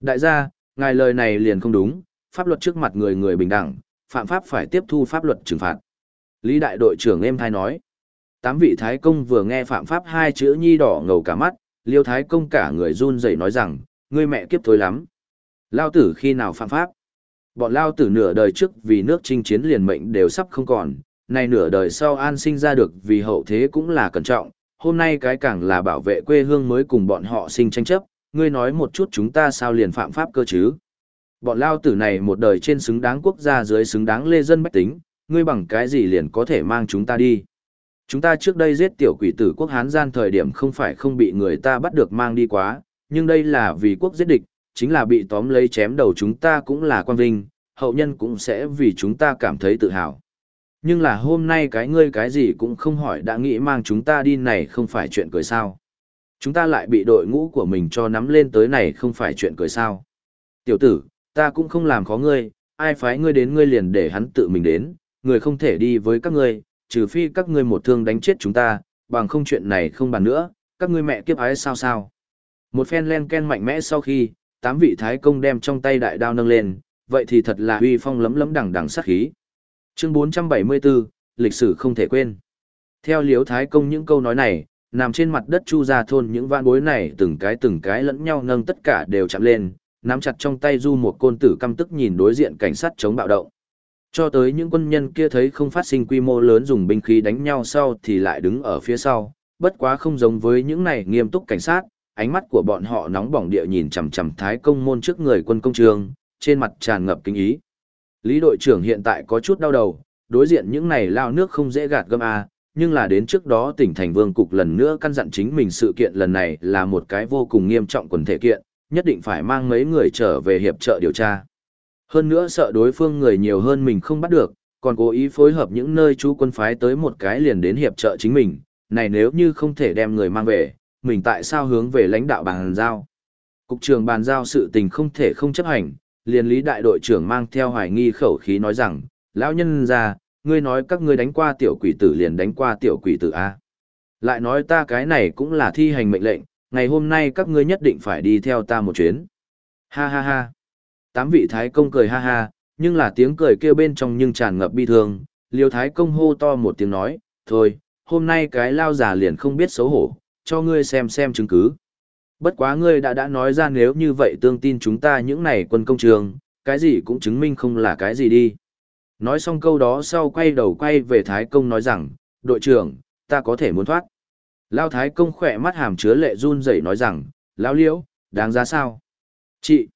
Đại gia, ngài lời này liền không đúng, pháp luật trước mặt người người bình đẳng, phạm pháp phải tiếp thu pháp luật trừng phạt. Lý đại đội trưởng em thai nói. Tám vị thái công vừa nghe phạm pháp hai chữ nhi đỏ ngầu cả mắt, liêu thái công cả người run rẩy nói rằng, ngươi mẹ kiếp thối lắm. Lao tử khi nào phạm pháp? Bọn Lao tử nửa đời trước vì nước chinh chiến liền mệnh đều sắp không còn, nay nửa đời sau an sinh ra được vì hậu thế cũng là cẩn trọng, hôm nay cái càng là bảo vệ quê hương mới cùng bọn họ sinh tranh chấp, ngươi nói một chút chúng ta sao liền phạm pháp cơ chứ? Bọn lao tử này một đời trên xứng đáng quốc gia dưới xứng đáng lê dân bách tính, ngươi bằng cái gì liền có thể mang chúng ta đi? Chúng ta trước đây giết tiểu quỷ tử quốc Hán gian thời điểm không phải không bị người ta bắt được mang đi quá, nhưng đây là vì quốc giết địch, chính là bị tóm lấy chém đầu chúng ta cũng là quan vinh, hậu nhân cũng sẽ vì chúng ta cảm thấy tự hào. Nhưng là hôm nay cái ngươi cái gì cũng không hỏi đã nghĩ mang chúng ta đi này không phải chuyện cười sao. Chúng ta lại bị đội ngũ của mình cho nắm lên tới này không phải chuyện cười sao. Tiểu tử, ta cũng không làm khó ngươi, ai phái ngươi đến ngươi liền để hắn tự mình đến, người không thể đi với các ngươi, trừ phi các ngươi một thương đánh chết chúng ta, bằng không chuyện này không bàn nữa, các ngươi mẹ kiếp ái sao sao. Một phen len ken mạnh mẽ sau khi, tám vị thái công đem trong tay đại đao nâng lên, vậy thì thật là huy phong lấm lấm đằng đằng sát khí. Chương 474, lịch sử không thể quên. Theo liếu thái công những câu nói này, nằm trên mặt đất chu ra thôn những vạn bối này từng cái từng cái lẫn nhau nâng tất cả đều chạm lên, nắm chặt trong tay du một côn tử căm tức nhìn đối diện cảnh sát chống bạo động. Cho tới những quân nhân kia thấy không phát sinh quy mô lớn dùng binh khí đánh nhau sau thì lại đứng ở phía sau, bất quá không giống với những này nghiêm túc cảnh sát, ánh mắt của bọn họ nóng bỏng địa nhìn chằm chằm thái công môn trước người quân công trường, trên mặt tràn ngập kinh ý. Lý đội trưởng hiện tại có chút đau đầu, đối diện những này lao nước không dễ gạt gâm a, à, nhưng là đến trước đó tỉnh thành vương cục lần nữa căn dặn chính mình sự kiện lần này là một cái vô cùng nghiêm trọng quần thể kiện, nhất định phải mang mấy người trở về hiệp trợ điều tra. Hơn nữa sợ đối phương người nhiều hơn mình không bắt được, còn cố ý phối hợp những nơi chú quân phái tới một cái liền đến hiệp trợ chính mình, này nếu như không thể đem người mang về, mình tại sao hướng về lãnh đạo bàn giao. Cục trưởng bàn giao sự tình không thể không chấp hành, liền lý đại đội trưởng mang theo hoài nghi khẩu khí nói rằng, lão nhân ra, ngươi nói các ngươi đánh qua tiểu quỷ tử liền đánh qua tiểu quỷ tử A. Lại nói ta cái này cũng là thi hành mệnh lệnh, ngày hôm nay các ngươi nhất định phải đi theo ta một chuyến. Ha ha ha. Tám vị thái công cười ha ha, Nhưng là tiếng cười kêu bên trong nhưng tràn ngập bi thương, liêu thái công hô to một tiếng nói, thôi, hôm nay cái lao giả liền không biết xấu hổ, cho ngươi xem xem chứng cứ. Bất quá ngươi đã đã nói ra nếu như vậy tương tin chúng ta những này quân công trường, cái gì cũng chứng minh không là cái gì đi. Nói xong câu đó sau quay đầu quay về Thái Công nói rằng, đội trưởng, ta có thể muốn thoát. Lao Thái Công khỏe mắt hàm chứa lệ run rẩy nói rằng, Lao Liễu, đáng giá sao? Chị!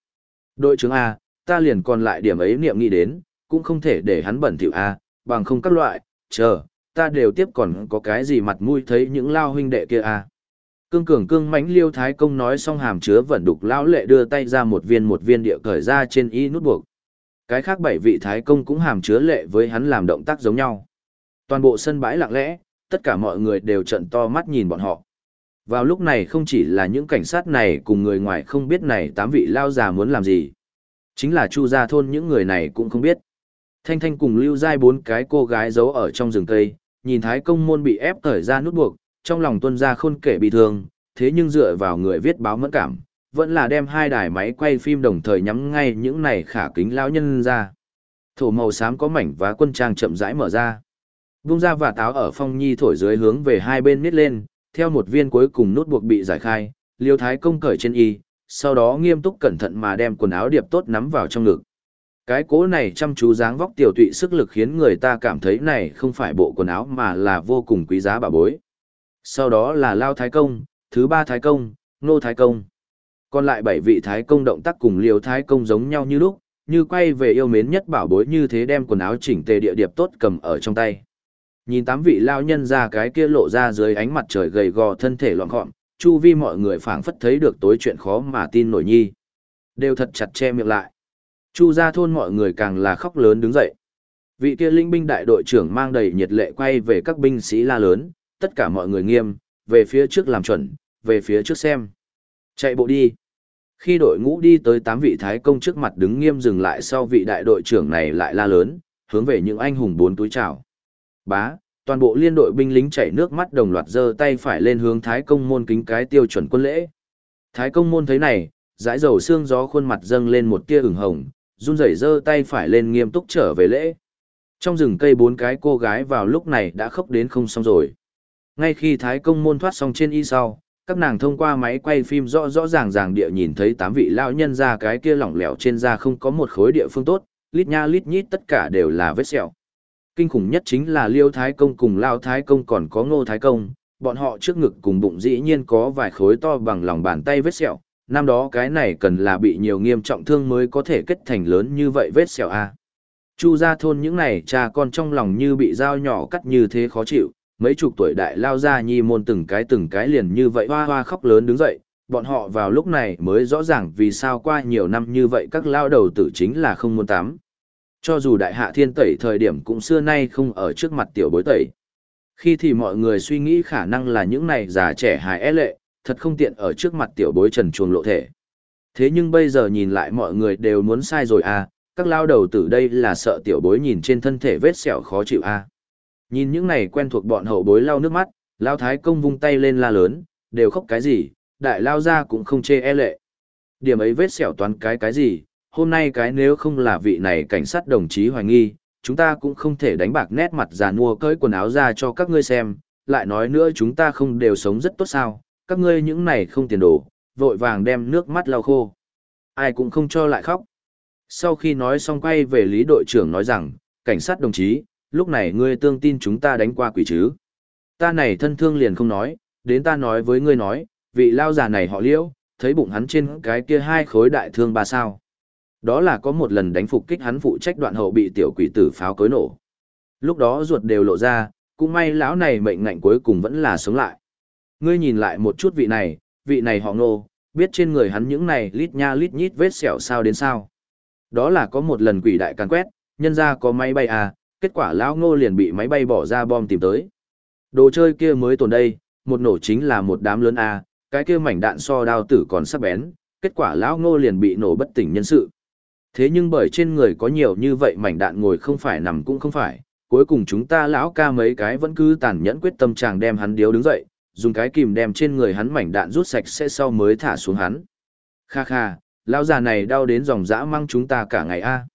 Đội trưởng A, ta liền còn lại điểm ấy niệm nghĩ đến, cũng không thể để hắn bẩn thỉu A, bằng không các loại, chờ, ta đều tiếp còn có cái gì mặt mũi thấy những lao huynh đệ kia A. Cương cường cương mãnh liêu thái công nói xong hàm chứa vẫn đục lão lệ đưa tay ra một viên một viên địa cởi ra trên y nút buộc. Cái khác bảy vị thái công cũng hàm chứa lệ với hắn làm động tác giống nhau. Toàn bộ sân bãi lặng lẽ, tất cả mọi người đều trận to mắt nhìn bọn họ. Vào lúc này không chỉ là những cảnh sát này cùng người ngoài không biết này tám vị lao già muốn làm gì. Chính là chu gia thôn những người này cũng không biết. Thanh Thanh cùng lưu giai bốn cái cô gái giấu ở trong rừng cây, nhìn thái công môn bị ép cởi ra nút buộc, trong lòng tuân ra khôn kể bị thương, thế nhưng dựa vào người viết báo mẫn cảm, vẫn là đem hai đài máy quay phim đồng thời nhắm ngay những này khả kính lão nhân ra. Thổ màu xám có mảnh và quân trang chậm rãi mở ra. Vung ra và táo ở phong nhi thổi dưới hướng về hai bên nít lên, theo một viên cuối cùng nút buộc bị giải khai, liêu thái công cởi trên y, sau đó nghiêm túc cẩn thận mà đem quần áo điệp tốt nắm vào trong ngực. Cái cố này chăm chú dáng vóc tiểu tụy sức lực khiến người ta cảm thấy này không phải bộ quần áo mà là vô cùng quý giá bà bối. Sau đó là Lao Thái Công, thứ ba Thái Công, Nô Thái Công. Còn lại bảy vị Thái Công động tác cùng Liêu Thái Công giống nhau như lúc, như quay về yêu mến nhất bảo bối như thế đem quần áo chỉnh tề địa điệp tốt cầm ở trong tay. Nhìn tám vị lao nhân ra cái kia lộ ra dưới ánh mặt trời gầy gò thân thể loạn gọn, chu vi mọi người phảng phất thấy được tối chuyện khó mà tin nổi nhi. Đều thật chặt che miệng lại. Chu ra thôn mọi người càng là khóc lớn đứng dậy. Vị kia linh binh đại đội trưởng mang đầy nhiệt lệ quay về các binh sĩ la lớn, tất cả mọi người nghiêm, về phía trước làm chuẩn, về phía trước xem. Chạy bộ đi. Khi đội ngũ đi tới tám vị thái công trước mặt đứng nghiêm dừng lại sau vị đại đội trưởng này lại la lớn, hướng về những anh hùng bốn túi chào. Bá, toàn bộ liên đội binh lính chảy nước mắt đồng loạt giơ tay phải lên hướng thái công môn kính cái tiêu chuẩn quân lễ. Thái công môn thấy này, dãi dầu xương gió khuôn mặt dâng lên một tia ửng hồng, run rẩy giơ tay phải lên nghiêm túc trở về lễ. Trong rừng cây bốn cái cô gái vào lúc này đã khóc đến không xong rồi. Ngay khi Thái công môn thoát xong trên y sau, các nàng thông qua máy quay phim rõ rõ ràng ràng địa nhìn thấy tám vị lão nhân ra cái kia lỏng lẻo trên da không có một khối địa phương tốt, lít nha lít nhít tất cả đều là vết sẹo. Kinh khủng nhất chính là Liêu Thái công cùng Lao Thái công còn có Ngô Thái công, bọn họ trước ngực cùng bụng dĩ nhiên có vài khối to bằng lòng bàn tay vết sẹo, năm đó cái này cần là bị nhiều nghiêm trọng thương mới có thể kết thành lớn như vậy vết sẹo a. Chu gia thôn những này cha con trong lòng như bị dao nhỏ cắt như thế khó chịu, mấy chục tuổi đại lao ra nhi môn từng cái từng cái liền như vậy hoa hoa khóc lớn đứng dậy, bọn họ vào lúc này mới rõ ràng vì sao qua nhiều năm như vậy các lao đầu tử chính là không muốn tắm. Cho dù đại hạ thiên tẩy thời điểm cũng xưa nay không ở trước mặt tiểu bối tẩy. Khi thì mọi người suy nghĩ khả năng là những này già trẻ hài é e lệ, thật không tiện ở trước mặt tiểu bối trần chuồng lộ thể. Thế nhưng bây giờ nhìn lại mọi người đều muốn sai rồi à, các lao đầu tử đây là sợ tiểu bối nhìn trên thân thể vết sẹo khó chịu à. Nhìn những này quen thuộc bọn hậu bối lau nước mắt, lao thái công vung tay lên la lớn, đều khóc cái gì, đại lao ra cũng không chê e lệ. Điểm ấy vết sẹo toán cái cái gì, hôm nay cái nếu không là vị này cảnh sát đồng chí hoài nghi, chúng ta cũng không thể đánh bạc nét mặt già nua cởi quần áo ra cho các ngươi xem, lại nói nữa chúng ta không đều sống rất tốt sao, các ngươi những này không tiền đồ, vội vàng đem nước mắt lau khô. Ai cũng không cho lại khóc. Sau khi nói xong quay về lý đội trưởng nói rằng, cảnh sát đồng chí, lúc này ngươi tương tin chúng ta đánh qua quỷ chứ. Ta này thân thương liền không nói, đến ta nói với ngươi nói, vị lao già này họ liễu, thấy bụng hắn trên cái kia hai khối đại thương ba sao. Đó là có một lần đánh phục kích hắn phụ trách đoạn hậu bị tiểu quỷ tử pháo cối nổ. Lúc đó ruột đều lộ ra, cũng may lão này mệnh ngạnh cuối cùng vẫn là sống lại. Ngươi nhìn lại một chút vị này, vị này họ ngô, biết trên người hắn những này lít nha lít nhít vết sẹo sao đến sao. Đó là có một lần quỷ đại càn quét, nhân ra có máy bay à, kết quả lão ngô liền bị máy bay bỏ ra bom tìm tới. Đồ chơi kia mới tồn đây, một nổ chính là một đám lớn à? cái kia mảnh đạn so đao tử còn sắc bén, kết quả lão ngô liền bị nổ bất tỉnh nhân sự. Thế nhưng bởi trên người có nhiều như vậy mảnh đạn ngồi không phải nằm cũng không phải, cuối cùng chúng ta lão ca mấy cái vẫn cứ tàn nhẫn quyết tâm chàng đem hắn điếu đứng dậy, dùng cái kìm đem trên người hắn mảnh đạn rút sạch sẽ sau mới thả xuống hắn. Kha kha, lão già này đau đến dòng dã mang chúng ta cả ngày a. À.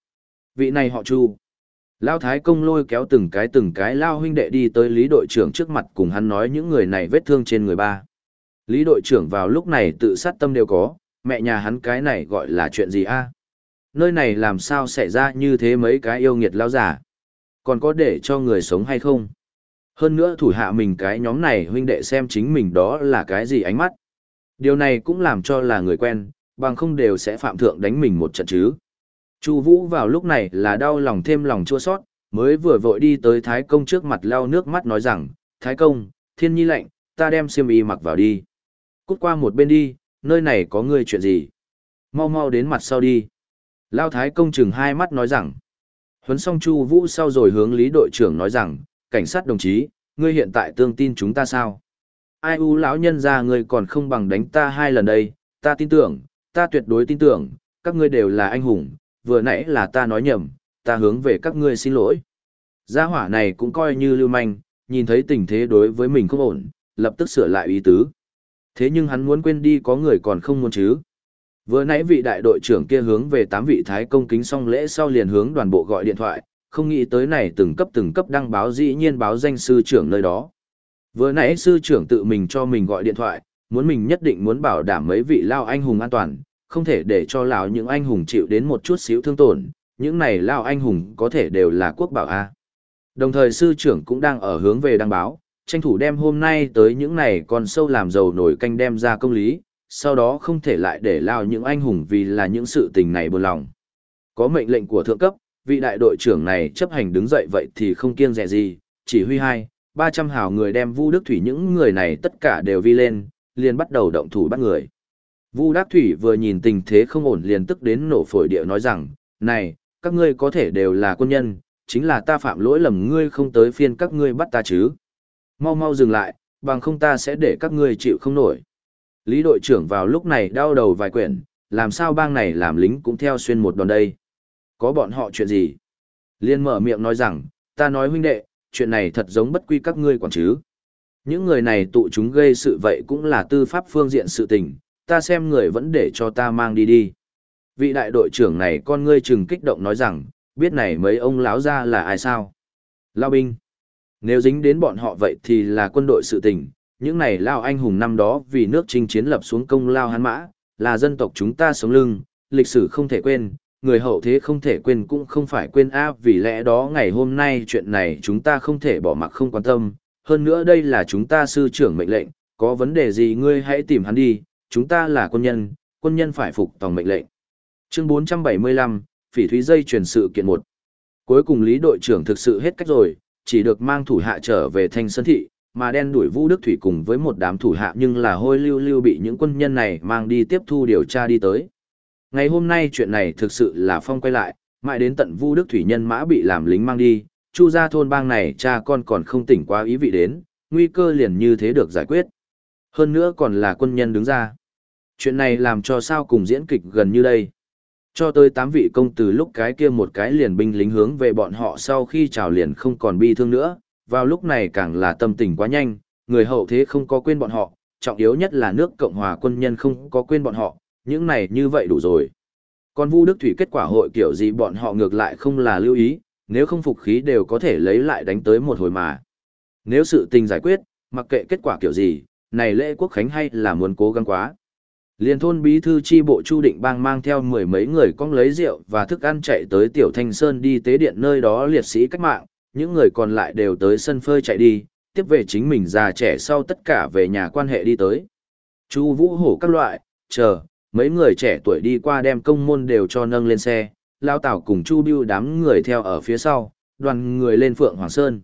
Vị này họ Chu. Lão Thái Công lôi kéo từng cái từng cái Lao huynh đệ đi tới Lý đội trưởng trước mặt cùng hắn nói những người này vết thương trên người ba. Lý đội trưởng vào lúc này tự sát tâm đều có, mẹ nhà hắn cái này gọi là chuyện gì a? À? Nơi này làm sao xảy ra như thế mấy cái yêu nghiệt lao giả? Còn có để cho người sống hay không? Hơn nữa thủ hạ mình cái nhóm này huynh đệ xem chính mình đó là cái gì ánh mắt. Điều này cũng làm cho là người quen, bằng không đều sẽ phạm thượng đánh mình một trận chứ. Chu Vũ vào lúc này là đau lòng thêm lòng chua xót, mới vừa vội đi tới Thái công trước mặt lau nước mắt nói rằng, "Thái công, thiên nhi lạnh, ta đem xiêm y mặc vào đi." Cút qua một bên đi, nơi này có ngươi chuyện gì? Mau mau đến mặt sau đi. Lao Thái công chừng hai mắt nói rằng, huấn xong Chu Vũ sau rồi hướng Lý đội trưởng nói rằng, cảnh sát đồng chí, ngươi hiện tại tương tin chúng ta sao? Ai u lão nhân gia ngươi còn không bằng đánh ta hai lần đây, ta tin tưởng, ta tuyệt đối tin tưởng, các ngươi đều là anh hùng, vừa nãy là ta nói nhầm, ta hướng về các ngươi xin lỗi. Gia hỏa này cũng coi như lưu manh, nhìn thấy tình thế đối với mình không ổn, lập tức sửa lại ý tứ. Thế nhưng hắn muốn quên đi có người còn không muốn chứ. Vừa nãy vị đại đội trưởng kia hướng về tám vị thái công kính xong lễ sau liền hướng đoàn bộ gọi điện thoại, không nghĩ tới này từng cấp từng cấp đăng báo dĩ nhiên báo danh sư trưởng nơi đó. Vừa nãy sư trưởng tự mình cho mình gọi điện thoại, muốn mình nhất định muốn bảo đảm mấy vị lao anh hùng an toàn, không thể để cho lão những anh hùng chịu đến một chút xíu thương tổn, những này lao anh hùng có thể đều là quốc bảo A. Đồng thời sư trưởng cũng đang ở hướng về đăng báo, tranh thủ đem hôm nay tới những này còn sâu làm dầu nổi canh đem ra công lý, sau đó không thể lại để lao những anh hùng vì là những sự tình này buồn lòng. Có mệnh lệnh của thượng cấp, vị đại đội trưởng này chấp hành đứng dậy vậy thì không kiêng dè gì, chỉ huy hai, ba trăm hào người đem Vu Đức Thủy những người này tất cả đều vi lên, liền bắt đầu động thủ bắt người. Vu Đắc Thủy vừa nhìn tình thế không ổn liền tức đến nổ phổi địa nói rằng, này, các ngươi có thể đều là quân nhân, chính là ta phạm lỗi lầm ngươi không tới phiên các ngươi bắt ta chứ. Mau mau dừng lại, bằng không ta sẽ để các ngươi chịu không nổi. Lý đội trưởng vào lúc này đau đầu vài quyển, làm sao bang này làm lính cũng theo xuyên một đòn đây. Có bọn họ chuyện gì? Liên mở miệng nói rằng, ta nói huynh đệ, chuyện này thật giống bất quy các ngươi quản chứ. Những người này tụ chúng gây sự vậy cũng là tư pháp phương diện sự tình, ta xem người vẫn để cho ta mang đi đi. Vị đại đội trưởng này con ngươi chừng kích động nói rằng, biết này mấy ông láo ra là ai sao? Lao binh. Nếu dính đến bọn họ vậy thì là quân đội sự tình, những này lao anh hùng năm đó vì nước chinh chiến lập xuống công lao hán mã, là dân tộc chúng ta sống lưng, lịch sử không thể quên, người hậu thế không thể quên cũng không phải quên a vì lẽ đó ngày hôm nay chuyện này chúng ta không thể bỏ mặc không quan tâm, hơn nữa đây là chúng ta sư trưởng mệnh lệnh, có vấn đề gì ngươi hãy tìm hắn đi, chúng ta là quân nhân, quân nhân phải phục tòng mệnh lệnh. Chương 475, Phỉ Thúy Dây truyền sự kiện một Cuối cùng Lý đội trưởng thực sự hết cách rồi, chỉ được mang thủ hạ trở về thanh sơn thị, mà đen đuổi Vũ Đức Thủy cùng với một đám thủ hạ nhưng là hôi lưu lưu bị những quân nhân này mang đi tiếp thu điều tra đi tới. Ngày hôm nay chuyện này thực sự là phong quay lại, mãi đến tận Vũ Đức Thủy nhân mã bị làm lính mang đi, chu gia thôn bang này cha con còn không tỉnh qua ý vị đến, nguy cơ liền như thế được giải quyết. Hơn nữa còn là quân nhân đứng ra. Chuyện này làm cho sao cùng diễn kịch gần như đây. Cho tới tám vị công từ lúc cái kia một cái liền binh lính hướng về bọn họ sau khi chào liền không còn bi thương nữa, vào lúc này càng là tâm tình quá nhanh, người hậu thế không có quên bọn họ, trọng yếu nhất là nước Cộng hòa quân nhân không có quên bọn họ, những này như vậy đủ rồi. Còn Vu Đức Thủy kết quả hội kiểu gì bọn họ ngược lại không là lưu ý, nếu không phục khí đều có thể lấy lại đánh tới một hồi mà. Nếu sự tình giải quyết, mặc kệ kết quả kiểu gì, này lễ quốc khánh hay là muốn cố gắng quá. Liên thôn bí thư chi bộ Chu Định Bang mang theo mười mấy người con lấy rượu và thức ăn chạy tới Tiểu Thanh Sơn đi tế điện nơi đó liệt sĩ cách mạng, những người còn lại đều tới sân phơi chạy đi, tiếp về chính mình già trẻ sau tất cả về nhà quan hệ đi tới. Chu Vũ Hổ các loại, chờ, mấy người trẻ tuổi đi qua đem công môn đều cho nâng lên xe, Lao Tảo cùng Chu Bưu đám người theo ở phía sau, đoàn người lên Phượng Hoàng Sơn.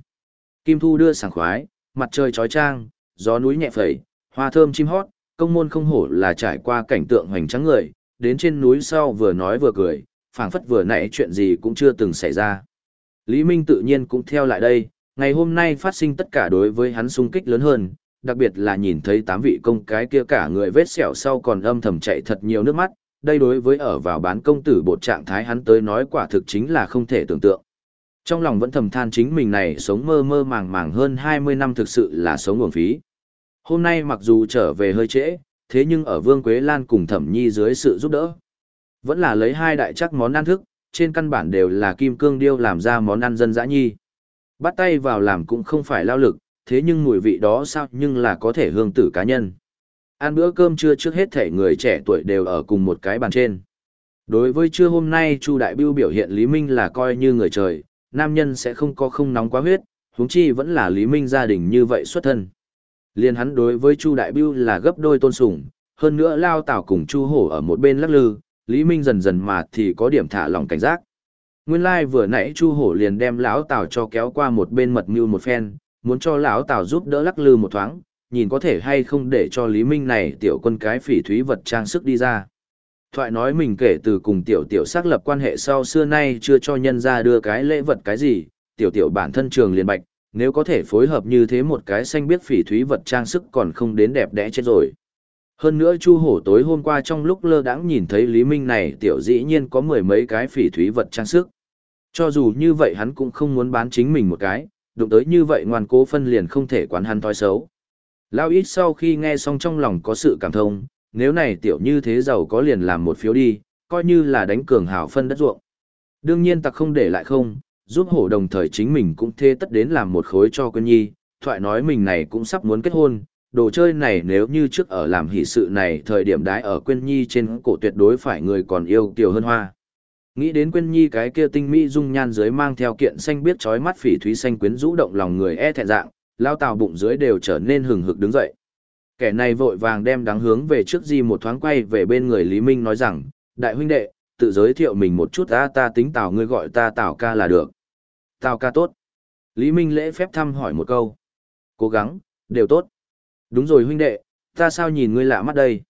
Kim Thu đưa sảng khoái, mặt trời chói chang, gió núi nhẹ phẩy, hoa thơm chim hót, công môn không hổ là trải qua cảnh tượng hoành tráng người, đến trên núi sau vừa nói vừa cười, phảng phất vừa nãy chuyện gì cũng chưa từng xảy ra. Lý Minh tự nhiên cũng theo lại đây, ngày hôm nay phát sinh tất cả đối với hắn sung kích lớn hơn, đặc biệt là nhìn thấy tám vị công cái kia cả người vết sẹo sau còn âm thầm chạy thật nhiều nước mắt, đây đối với ở vào bán công tử bột trạng thái hắn tới nói quả thực chính là không thể tưởng tượng. Trong lòng vẫn thầm than chính mình này sống mơ mơ màng màng hơn 20 năm thực sự là sống nguồn phí. Hôm nay mặc dù trở về hơi trễ, thế nhưng ở Vương Quế Lan cùng Thẩm Nhi dưới sự giúp đỡ, vẫn là lấy hai đại chắc món ăn thức, trên căn bản đều là kim cương điêu làm ra món ăn dân dã nhi. Bắt tay vào làm cũng không phải lao lực, thế nhưng mùi vị đó sao nhưng là có thể hương tử cá nhân. Ăn bữa cơm trưa trước hết thể người trẻ tuổi đều ở cùng một cái bàn trên. Đối với trưa hôm nay Chu Đại Biêu biểu hiện Lý Minh là coi như người trời, nam nhân sẽ không có không nóng quá huyết, huống chi vẫn là Lý Minh gia đình như vậy xuất thân. Liên hắn đối với Chu Đại Biêu là gấp đôi tôn sùng, hơn nữa lao tảo cùng Chu Hổ ở một bên lắc lư, Lý Minh dần dần mà thì có điểm thả lòng cảnh giác. Nguyên lai like vừa nãy Chu Hổ liền đem lão Tào cho kéo qua một bên mật mưu một phen, muốn cho lão Tào giúp đỡ lắc lư một thoáng, nhìn có thể hay không để cho Lý Minh này tiểu quân cái phỉ thúy vật trang sức đi ra. Thoại nói mình kể từ cùng tiểu tiểu xác lập quan hệ sau xưa nay chưa cho nhân ra đưa cái lễ vật cái gì, tiểu tiểu bản thân trường liền bạch, nếu có thể phối hợp như thế một cái xanh biết phỉ thúy vật trang sức còn không đến đẹp đẽ chết rồi. Hơn nữa Chu Hổ tối hôm qua trong lúc lơ đãng nhìn thấy Lý Minh này tiểu dĩ nhiên có mười mấy cái phỉ thúy vật trang sức. Cho dù như vậy hắn cũng không muốn bán chính mình một cái, đụng tới như vậy ngoan cố phân liền không thể quán hắn thói xấu. Lao ít sau khi nghe xong trong lòng có sự cảm thông, nếu này tiểu như thế giàu có liền làm một phiếu đi, coi như là đánh cường hảo phân đất ruộng. Đương nhiên tặc không để lại không, giúp hổ đồng thời chính mình cũng thê tất đến làm một khối cho quân nhi, thoại nói mình này cũng sắp muốn kết hôn, đồ chơi này nếu như trước ở làm hỷ sự này thời điểm đái ở quên nhi trên cổ tuyệt đối phải người còn yêu kiều hơn hoa. Nghĩ đến quên nhi cái kia tinh mỹ dung nhan dưới mang theo kiện xanh biết trói mắt phỉ thúy xanh quyến rũ động lòng người e thẹn dạng, lao tào bụng dưới đều trở nên hừng hực đứng dậy. Kẻ này vội vàng đem đáng hướng về trước di một thoáng quay về bên người Lý Minh nói rằng, đại huynh đệ, tự giới thiệu mình một chút ta ta tính tào ngươi gọi ta tào ca là được. Tào ca tốt. Lý Minh lễ phép thăm hỏi một câu. Cố gắng, đều tốt. Đúng rồi huynh đệ, ta sao nhìn ngươi lạ mắt đây?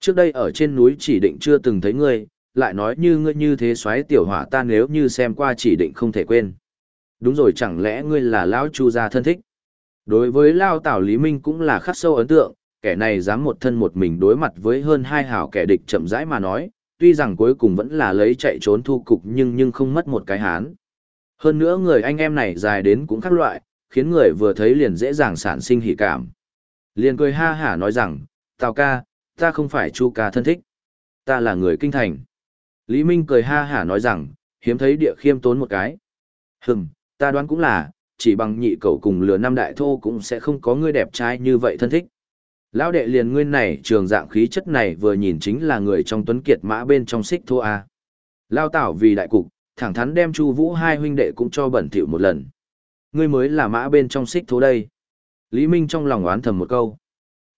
Trước đây ở trên núi chỉ định chưa từng thấy ngươi, lại nói như ngươi như thế xoáy tiểu hỏa ta nếu như xem qua chỉ định không thể quên. Đúng rồi chẳng lẽ ngươi là lão chu gia thân thích? Đối với Lao Tảo Lý Minh cũng là khắc sâu ấn tượng, kẻ này dám một thân một mình đối mặt với hơn hai hảo kẻ địch chậm rãi mà nói, tuy rằng cuối cùng vẫn là lấy chạy trốn thu cục nhưng nhưng không mất một cái hán. Hơn nữa người anh em này dài đến cũng khác loại, khiến người vừa thấy liền dễ dàng sản sinh hỉ cảm. Liền cười ha hả nói rằng, Tào ca, ta không phải chu ca thân thích. Ta là người kinh thành. Lý Minh cười ha hả nói rằng, hiếm thấy địa khiêm tốn một cái. Hừm, ta đoán cũng là, chỉ bằng nhị cậu cùng lừa năm đại thô cũng sẽ không có người đẹp trai như vậy thân thích. Lão đệ liền nguyên này trường dạng khí chất này vừa nhìn chính là người trong tuấn kiệt mã bên trong xích thô A. Lao tảo vì đại cục, thẳng thắn đem Chu Vũ hai huynh đệ cũng cho bẩn thỉu một lần. Ngươi mới là mã bên trong xích thô đây. Lý Minh trong lòng oán thầm một câu.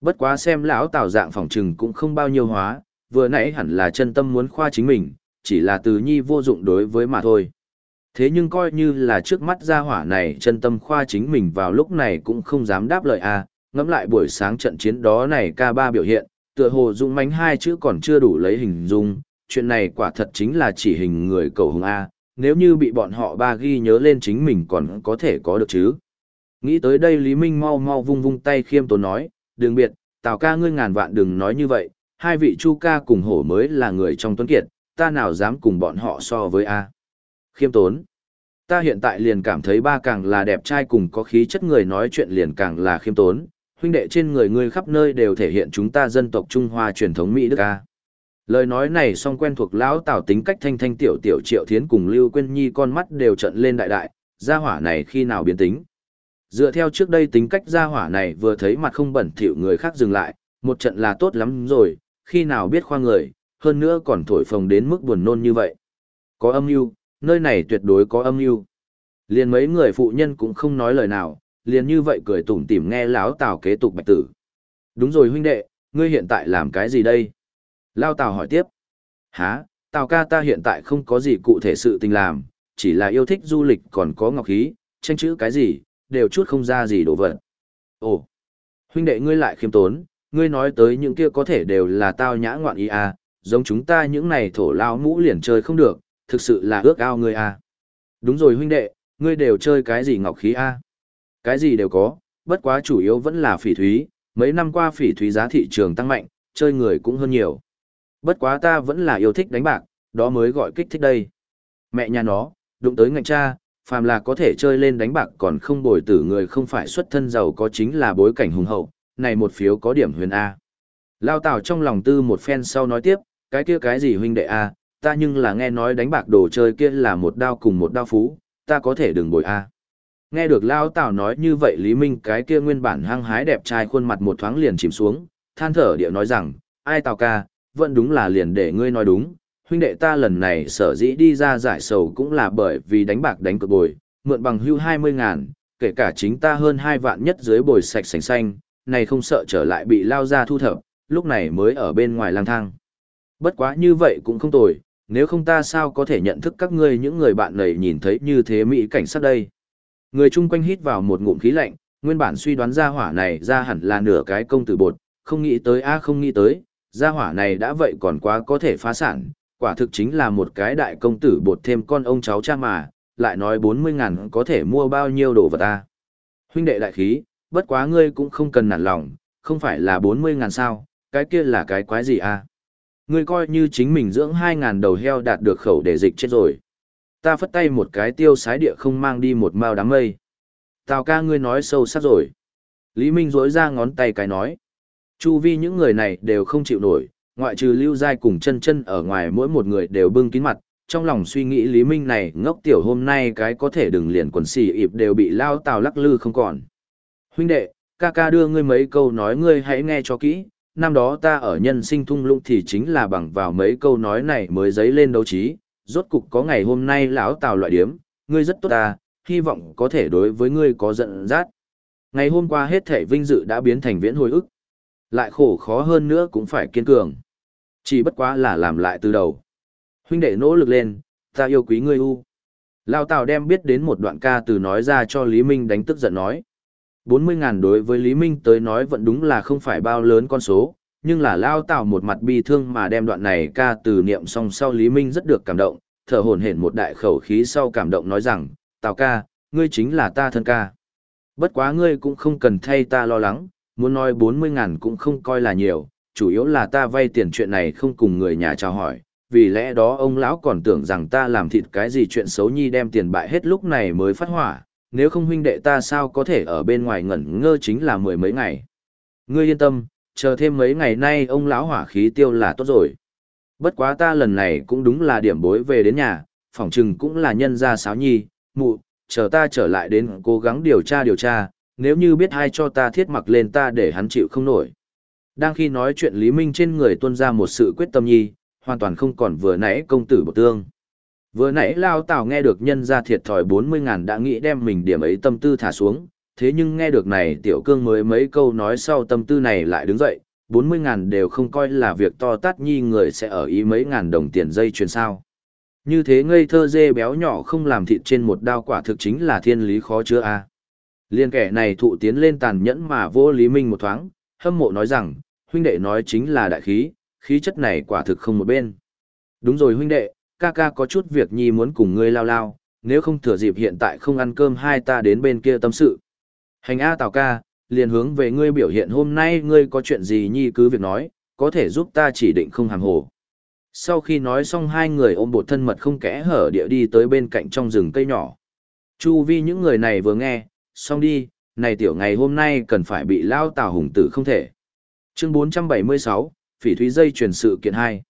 Bất quá xem lão tào dạng phòng trừng cũng không bao nhiêu hóa, vừa nãy hẳn là chân tâm muốn khoa chính mình, chỉ là từ nhi vô dụng đối với mà thôi. Thế nhưng coi như là trước mắt gia hỏa này chân tâm khoa chính mình vào lúc này cũng không dám đáp lời a ngẫm lại buổi sáng trận chiến đó này ca ba biểu hiện, tựa hồ dung mánh hai chữ còn chưa đủ lấy hình dung, chuyện này quả thật chính là chỉ hình người cầu hùng A, nếu như bị bọn họ ba ghi nhớ lên chính mình còn có thể có được chứ. Nghĩ tới đây Lý Minh mau mau vung vung tay khiêm tốn nói, đừng biệt, tào ca ngươi ngàn vạn đừng nói như vậy, hai vị chu ca cùng hổ mới là người trong tuấn kiệt, ta nào dám cùng bọn họ so với A. Khiêm tốn. Ta hiện tại liền cảm thấy ba càng là đẹp trai cùng có khí chất người nói chuyện liền càng là khiêm tốn, huynh đệ trên người ngươi khắp nơi đều thể hiện chúng ta dân tộc Trung Hoa truyền thống Mỹ Đức A. Lời nói này song quen thuộc lão tào tính cách thanh thanh tiểu tiểu triệu thiến cùng Lưu Quyên Nhi con mắt đều trận lên đại đại, gia hỏa này khi nào biến tính. Dựa theo trước đây tính cách gia hỏa này vừa thấy mặt không bẩn thỉu người khác dừng lại, một trận là tốt lắm rồi, khi nào biết khoa người, hơn nữa còn thổi phồng đến mức buồn nôn như vậy. Có âm mưu, nơi này tuyệt đối có âm mưu. Liền mấy người phụ nhân cũng không nói lời nào, liền như vậy cười tủm tỉm nghe lão Tào kế tục bạch tử. Đúng rồi huynh đệ, ngươi hiện tại làm cái gì đây? Lao Tào hỏi tiếp. Hả, Tào ca ta hiện tại không có gì cụ thể sự tình làm, chỉ là yêu thích du lịch còn có ngọc khí, tranh chữ cái gì, đều chút không ra gì đổ vật. Ồ, huynh đệ ngươi lại khiêm tốn, ngươi nói tới những kia có thể đều là tao nhã ngoạn ý à, giống chúng ta những này thổ lao mũ liền chơi không được, thực sự là ước ao ngươi à. Đúng rồi huynh đệ, ngươi đều chơi cái gì ngọc khí à? Cái gì đều có, bất quá chủ yếu vẫn là phỉ thúy, mấy năm qua phỉ thúy giá thị trường tăng mạnh, chơi người cũng hơn nhiều. Bất quá ta vẫn là yêu thích đánh bạc, đó mới gọi kích thích đây. Mẹ nhà nó, đụng tới ngạnh cha, phàm là có thể chơi lên đánh bạc còn không bồi tử người không phải xuất thân giàu có chính là bối cảnh hùng hậu, này một phiếu có điểm huyền A. Lao Tào trong lòng tư một phen sau nói tiếp, cái kia cái gì huynh đệ A, ta nhưng là nghe nói đánh bạc đồ chơi kia là một đao cùng một đao phú, ta có thể đừng bồi a. Nghe được Lao Tào nói như vậy Lý Minh cái kia nguyên bản hăng hái đẹp trai khuôn mặt một thoáng liền chìm xuống, than thở điệu nói rằng, ai Tào ca, vẫn đúng là liền để ngươi nói đúng, huynh đệ ta lần này sở dĩ đi ra giải sầu cũng là bởi vì đánh bạc đánh cược bồi, mượn bằng hưu 20 ngàn, kể cả chính ta hơn hai vạn nhất dưới bồi sạch sành xanh, này không sợ trở lại bị lao ra thu thập, lúc này mới ở bên ngoài lang thang. Bất quá như vậy cũng không tồi, nếu không ta sao có thể nhận thức các ngươi những người bạn này nhìn thấy như thế mỹ cảnh sát đây. Người chung quanh hít vào một ngụm khí lạnh, nguyên bản suy đoán ra hỏa này ra hẳn là nửa cái công tử bột, không nghĩ tới a không nghĩ tới, ra hỏa này đã vậy còn quá có thể phá sản, quả thực chính là một cái đại công tử bột thêm con ông cháu cha mà, lại nói 40 ngàn có thể mua bao nhiêu đồ vật ta. Huynh đệ đại khí, bất quá ngươi cũng không cần nản lòng, không phải là 40 ngàn sao, cái kia là cái quái gì à? Ngươi coi như chính mình dưỡng 2 ngàn đầu heo đạt được khẩu để dịch chết rồi. Ta phất tay một cái tiêu sái địa không mang đi một mao đám mây. Tào ca ngươi nói sâu sắc rồi. Lý Minh rỗi ra ngón tay cái nói. Chu vi những người này đều không chịu nổi, ngoại trừ lưu giai cùng chân chân ở ngoài mỗi một người đều bưng kín mặt, trong lòng suy nghĩ Lý Minh này ngốc tiểu hôm nay cái có thể đừng liền quần xì ịp đều bị lao tào lắc lư không còn. Huynh đệ, ca ca đưa ngươi mấy câu nói ngươi hãy nghe cho kỹ, năm đó ta ở nhân sinh thung lũng thì chính là bằng vào mấy câu nói này mới dấy lên đấu trí, rốt cục có ngày hôm nay lão tào loại điếm, ngươi rất tốt ta, hy vọng có thể đối với ngươi có giận dắt. Ngày hôm qua hết thể vinh dự đã biến thành viễn hồi ức. Lại khổ khó hơn nữa cũng phải kiên cường. Chỉ bất quá là làm lại từ đầu. Huynh đệ nỗ lực lên, ta yêu quý ngươi u. Lao Tào đem biết đến một đoạn ca từ nói ra cho Lý Minh đánh tức giận nói. 40 ngàn đối với Lý Minh tới nói vẫn đúng là không phải bao lớn con số, nhưng là Lao Tào một mặt bi thương mà đem đoạn này ca từ niệm xong sau Lý Minh rất được cảm động, thở hổn hển một đại khẩu khí sau cảm động nói rằng, Tào ca, ngươi chính là ta thân ca. Bất quá ngươi cũng không cần thay ta lo lắng, muốn nói 40 ngàn cũng không coi là nhiều, chủ yếu là ta vay tiền chuyện này không cùng người nhà chào hỏi, vì lẽ đó ông lão còn tưởng rằng ta làm thịt cái gì chuyện xấu nhi đem tiền bại hết lúc này mới phát hỏa, nếu không huynh đệ ta sao có thể ở bên ngoài ngẩn ngơ chính là mười mấy ngày. Ngươi yên tâm, chờ thêm mấy ngày nay ông lão hỏa khí tiêu là tốt rồi. Bất quá ta lần này cũng đúng là điểm bối về đến nhà, phỏng chừng cũng là nhân gia sáo nhi, mụ, chờ ta trở lại đến cố gắng điều tra điều tra, nếu như biết ai cho ta thiết mặc lên ta để hắn chịu không nổi. Đang khi nói chuyện Lý Minh trên người tuôn ra một sự quyết tâm nhi, hoàn toàn không còn vừa nãy công tử bộ tương. Vừa nãy Lao Tào nghe được nhân ra thiệt thòi 40 ngàn đã nghĩ đem mình điểm ấy tâm tư thả xuống, thế nhưng nghe được này tiểu cương mới mấy câu nói sau tâm tư này lại đứng dậy, 40 ngàn đều không coi là việc to tát nhi người sẽ ở ý mấy ngàn đồng tiền dây chuyền sao. Như thế ngây thơ dê béo nhỏ không làm thịt trên một đao quả thực chính là thiên lý khó chứa a. Liên kẻ này thụ tiến lên tàn nhẫn mà vô Lý Minh một thoáng, hâm mộ nói rằng, huynh đệ nói chính là đại khí, khí chất này quả thực không một bên. Đúng rồi huynh đệ, ca ca có chút việc nhi muốn cùng ngươi lao lao, nếu không thừa dịp hiện tại không ăn cơm hai ta đến bên kia tâm sự. Hành A Tào ca, liền hướng về ngươi biểu hiện hôm nay ngươi có chuyện gì nhi cứ việc nói, có thể giúp ta chỉ định không hàng hồ. Sau khi nói xong hai người ôm bột thân mật không kẽ hở địa đi tới bên cạnh trong rừng cây nhỏ. Chu vi những người này vừa nghe, xong đi, này tiểu ngày hôm nay cần phải bị lao tào hùng tử không thể. Chương 476, Phỉ Thúy Dây truyền sự kiện hai.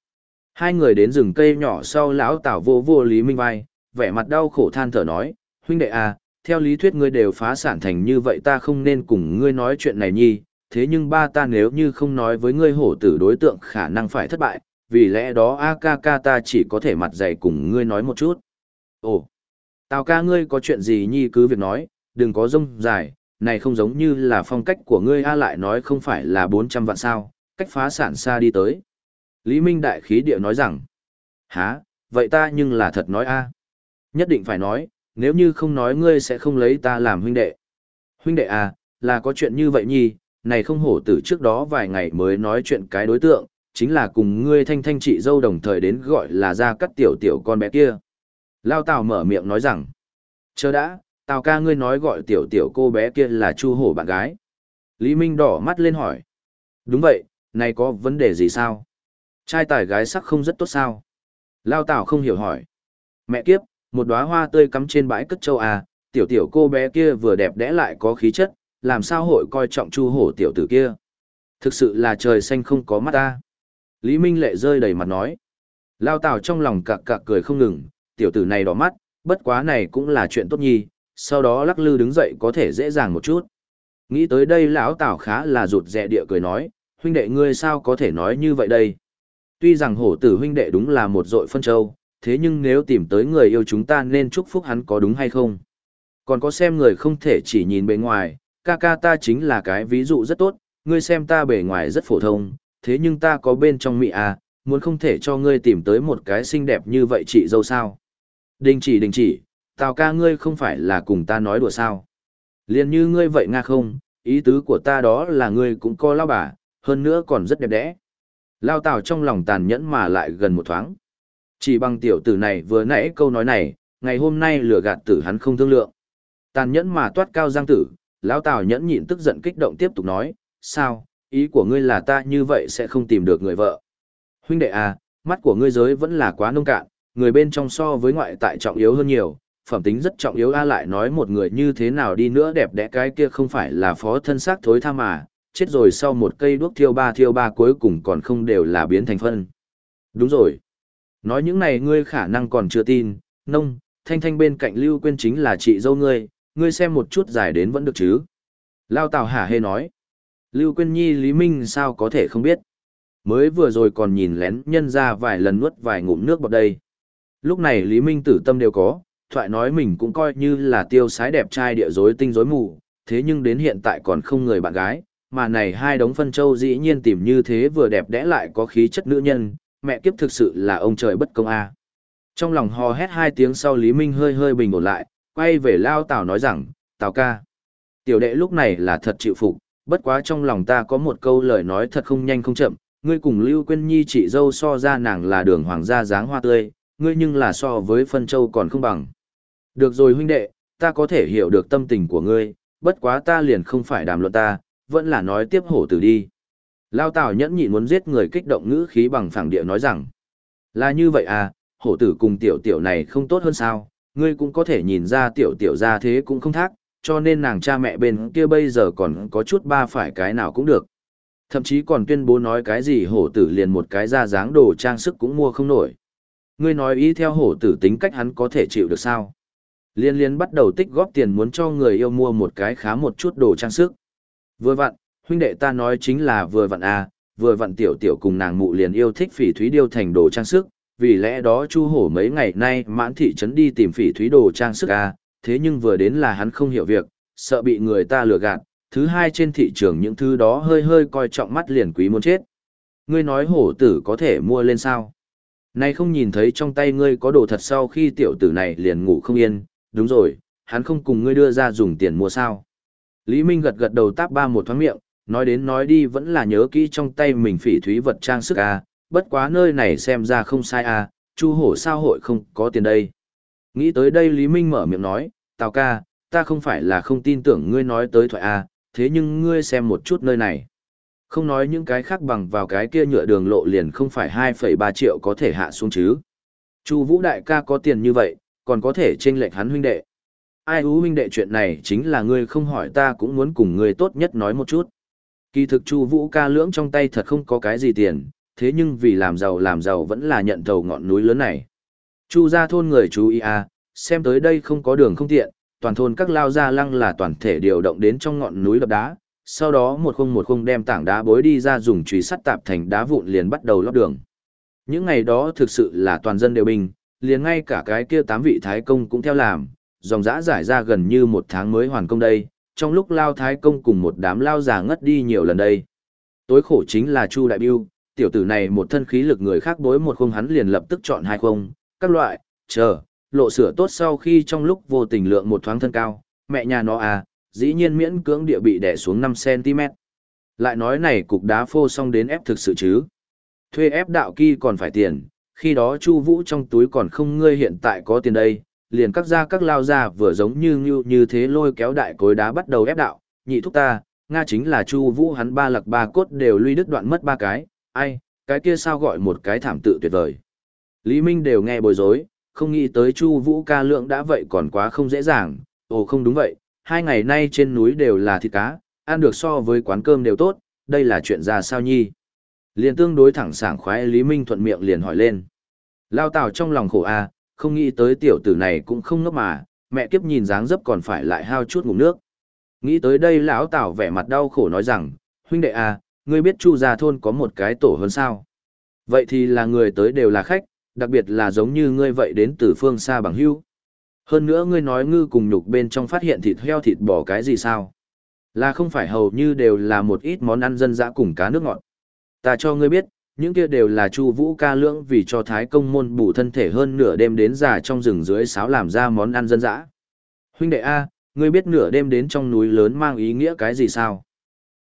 Hai người đến rừng cây nhỏ sau lão Tào vô vô Lý Minh vai, vẻ mặt đau khổ than thở nói, huynh đệ à, theo lý thuyết ngươi đều phá sản thành như vậy ta không nên cùng ngươi nói chuyện này nhi, thế nhưng ba ta nếu như không nói với ngươi hổ tử đối tượng khả năng phải thất bại, vì lẽ đó a ca ca ta chỉ có thể mặt dày cùng ngươi nói một chút. Ồ, tào ca ngươi có chuyện gì nhi cứ việc nói, đừng có rông dài, này không giống như là phong cách của ngươi a lại nói không phải là 400 vạn sao, cách phá sản xa đi tới. Lý Minh đại khí địa nói rằng, há, vậy ta nhưng là thật nói a Nhất định phải nói, nếu như không nói ngươi sẽ không lấy ta làm huynh đệ. Huynh đệ à, là có chuyện như vậy nhi, này không hổ tử trước đó vài ngày mới nói chuyện cái đối tượng, chính là cùng ngươi thanh thanh chị dâu đồng thời đến gọi là ra cắt tiểu tiểu con bé kia. Lao Tào mở miệng nói rằng, chờ đã, Tào ca ngươi nói gọi tiểu tiểu cô bé kia là Chu hổ bạn gái. Lý Minh đỏ mắt lên hỏi. Đúng vậy, này có vấn đề gì sao? Trai tài gái sắc không rất tốt sao? Lao Tào không hiểu hỏi. Mẹ kiếp, một đóa hoa tươi cắm trên bãi cất châu à, tiểu tiểu cô bé kia vừa đẹp đẽ lại có khí chất, làm sao hội coi trọng chu hổ tiểu tử kia? Thực sự là trời xanh không có mắt ta. Lý Minh lệ rơi đầy mặt nói. Lao Tào trong lòng cặc cặc cười không ngừng, tiểu tử này đỏ mắt, bất quá này cũng là chuyện tốt nhi, sau đó lắc lư đứng dậy có thể dễ dàng một chút. Nghĩ tới đây lão Tào khá là rụt rè địa cười nói, huynh đệ ngươi sao có thể nói như vậy đây? Tuy rằng hổ tử huynh đệ đúng là một dội phân châu, thế nhưng nếu tìm tới người yêu chúng ta nên chúc phúc hắn có đúng hay không? Còn có xem người không thể chỉ nhìn bề ngoài, ca ca ta chính là cái ví dụ rất tốt, ngươi xem ta bề ngoài rất phổ thông, thế nhưng ta có bên trong mị à, muốn không thể cho ngươi tìm tới một cái xinh đẹp như vậy chị dâu sao. Đình chỉ đình chỉ, tào ca ngươi không phải là cùng ta nói đùa sao. Liên như ngươi vậy nga không, ý tứ của ta đó là ngươi cũng có lao bà, hơn nữa còn rất đẹp đẽ. Lao tào trong lòng tàn nhẫn mà lại gần một thoáng. Chỉ bằng tiểu tử này vừa nãy câu nói này, ngày hôm nay lừa gạt tử hắn không thương lượng. Tàn nhẫn mà toát cao giang tử, lão tào nhẫn nhịn tức giận kích động tiếp tục nói, sao, ý của ngươi là ta như vậy sẽ không tìm được người vợ. Huynh đệ à, mắt của ngươi giới vẫn là quá nông cạn, người bên trong so với ngoại tại trọng yếu hơn nhiều, phẩm tính rất trọng yếu a lại nói một người như thế nào đi nữa đẹp đẽ cái kia không phải là phó thân xác thối tha mà, chết rồi sau một cây đuốc thiêu ba thiêu ba cuối cùng còn không đều là biến thành phân. Đúng rồi. Nói những này ngươi khả năng còn chưa tin, nông, thanh thanh bên cạnh Lưu Quyên chính là chị dâu ngươi, ngươi xem một chút dài đến vẫn được chứ. Lao Tào hả hê nói. Lưu Quyên Nhi Lý Minh sao có thể không biết. Mới vừa rồi còn nhìn lén nhân ra vài lần nuốt vài ngụm nước bọt đây. Lúc này Lý Minh tử tâm đều có, thoại nói mình cũng coi như là tiêu sái đẹp trai địa rối tinh rối mù, thế nhưng đến hiện tại còn không người bạn gái, mà này hai đống phân châu dĩ nhiên tìm như thế vừa đẹp đẽ lại có khí chất nữ nhân, mẹ kiếp thực sự là ông trời bất công a. Trong lòng hò hét hai tiếng sau Lý Minh hơi hơi bình ổn lại, quay về Lao Tào nói rằng, Tào ca. Tiểu đệ lúc này là thật chịu phục, bất quá trong lòng ta có một câu lời nói thật không nhanh không chậm, ngươi cùng Lưu Quyên Nhi chị dâu so ra nàng là đường hoàng gia dáng hoa tươi, ngươi nhưng là so với phân châu còn không bằng. Được rồi huynh đệ, ta có thể hiểu được tâm tình của ngươi, bất quá ta liền không phải đàm luận ta, vẫn là nói tiếp hổ tử đi. Lao Tào nhẫn nhịn muốn giết người kích động ngữ khí bằng phẳng địa nói rằng, là như vậy à, hổ tử cùng tiểu tiểu này không tốt hơn sao, ngươi cũng có thể nhìn ra tiểu tiểu ra thế cũng không thác, cho nên nàng cha mẹ bên kia bây giờ còn có chút ba phải cái nào cũng được. Thậm chí còn tuyên bố nói cái gì hổ tử liền một cái ra dáng đồ trang sức cũng mua không nổi. Ngươi nói ý theo hổ tử tính cách hắn có thể chịu được sao? Liên liên bắt đầu tích góp tiền muốn cho người yêu mua một cái khá một chút đồ trang sức. Vừa vặn, huynh đệ ta nói chính là vừa vặn à, vừa vặn tiểu tiểu cùng nàng mụ liền yêu thích phỉ thúy điêu thành đồ trang sức, vì lẽ đó chu hổ mấy ngày nay mãn thị trấn đi tìm phỉ thúy đồ trang sức à, thế nhưng vừa đến là hắn không hiểu việc, sợ bị người ta lừa gạt, thứ hai trên thị trường những thứ đó hơi hơi coi trọng mắt liền quý muốn chết. Ngươi nói hổ tử có thể mua lên sao? Này không nhìn thấy trong tay ngươi có đồ thật sau khi tiểu tử này liền ngủ không yên, đúng rồi, hắn không cùng ngươi đưa ra dùng tiền mua sao. Lý Minh gật gật đầu táp ba một thoáng miệng, nói đến nói đi vẫn là nhớ kỹ trong tay mình phỉ thúy vật trang sức à, bất quá nơi này xem ra không sai à, chu hổ sao hội không có tiền đây. Nghĩ tới đây Lý Minh mở miệng nói, Tào ca, ta không phải là không tin tưởng ngươi nói tới thoại à, thế nhưng ngươi xem một chút nơi này. Không nói những cái khác bằng vào cái kia nhựa đường lộ liền không phải 2,3 triệu có thể hạ xuống chứ. Chu Vũ đại ca có tiền như vậy, còn có thể chênh lệch hắn huynh đệ. Ai ú huynh đệ chuyện này chính là ngươi không hỏi ta cũng muốn cùng ngươi tốt nhất nói một chút. Kỳ thực Chu Vũ ca lưỡng trong tay thật không có cái gì tiền, thế nhưng vì làm giàu làm giàu vẫn là nhận thầu ngọn núi lớn này. Chu gia thôn người chú ý à, xem tới đây không có đường không tiện, toàn thôn các lao gia lăng là toàn thể điều động đến trong ngọn núi lập đá, sau đó một khung một khung đem tảng đá bối đi ra dùng chùy sắt tạp thành đá vụn liền bắt đầu lót đường. Những ngày đó thực sự là toàn dân đều bình, liền ngay cả cái kia tám vị thái công cũng theo làm, dòng dã giải ra gần như một tháng mới hoàn công đây, trong lúc lao thái công cùng một đám lao già ngất đi nhiều lần đây. Tối khổ chính là Chu Đại Biêu, tiểu tử này một thân khí lực người khác bối một khung hắn liền lập tức chọn hai khung, các loại, chờ, lộ sửa tốt sau khi trong lúc vô tình lượng một thoáng thân cao, mẹ nhà nó à, dĩ nhiên miễn cưỡng địa bị đè xuống 5cm. Lại nói này cục đá phô xong đến ép thực sự chứ. Thuê ép đạo kỳ còn phải tiền, khi đó Chu Vũ trong túi còn không ngươi hiện tại có tiền đây, liền các gia các lao ra vừa giống như như, như thế lôi kéo đại cối đá bắt đầu ép đạo, nhị thúc ta, Nga chính là Chu Vũ hắn ba lặc ba cốt đều luy đứt đoạn mất ba cái, ai, cái kia sao gọi một cái thảm tự tuyệt vời. Lý Minh đều nghe bối rối, không nghĩ tới Chu Vũ ca lượng đã vậy còn quá không dễ dàng, ồ không đúng vậy, hai ngày nay trên núi đều là thịt cá, ăn được so với quán cơm đều tốt, đây là chuyện ra sao nhi. Liền tương đối thẳng sảng khoái Lý Minh thuận miệng liền hỏi lên. Lao Tào trong lòng khổ a, không nghĩ tới tiểu tử này cũng không ngốc mà, mẹ kiếp nhìn dáng dấp còn phải lại hao chút ngủ nước. Nghĩ tới đây lão Tào vẻ mặt đau khổ nói rằng, huynh đệ a, ngươi biết Chu gia thôn có một cái tổ hơn sao? Vậy thì là người tới đều là khách, đặc biệt là giống như ngươi vậy đến từ phương xa bằng hữu. Hơn nữa ngươi nói ngư cùng nhục bên trong phát hiện thịt heo thịt bò cái gì sao? Là không phải hầu như đều là một ít món ăn dân dã cùng cá nước ngọt. Ta cho ngươi biết, những kia đều là Chu Vũ ca lưỡng vì cho Thái công môn bổ thân thể hơn nửa đêm đến già trong rừng dưới sáo làm ra món ăn dân dã. Huynh đệ a, ngươi biết nửa đêm đến trong núi lớn mang ý nghĩa cái gì sao?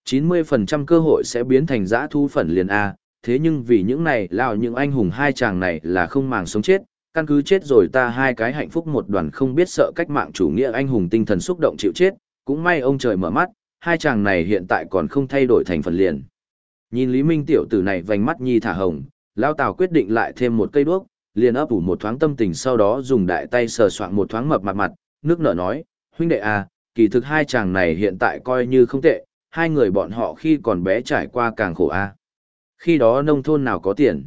90% cơ hội sẽ biến thành dã thu phần liền a, thế nhưng vì những này lão những anh hùng hai chàng này là không màng sống chết, căn cứ chết rồi ta hai cái hạnh phúc một đoàn không biết sợ cách mạng chủ nghĩa anh hùng tinh thần xúc động chịu chết, cũng may ông trời mở mắt, hai chàng này hiện tại còn không thay đổi thành phần liền. Nhìn Lý Minh tiểu tử này vành mắt nhi thả hồng, Lao Tào quyết định lại thêm một cây đuốc, liền ấp ủ một thoáng tâm tình sau đó dùng đại tay sờ soạn một thoáng mập mặt mặt, nước nở nói, huynh đệ à, kỳ thực hai chàng này hiện tại coi như không tệ, hai người bọn họ khi còn bé trải qua càng khổ a. À. Khi đó nông thôn nào có tiền.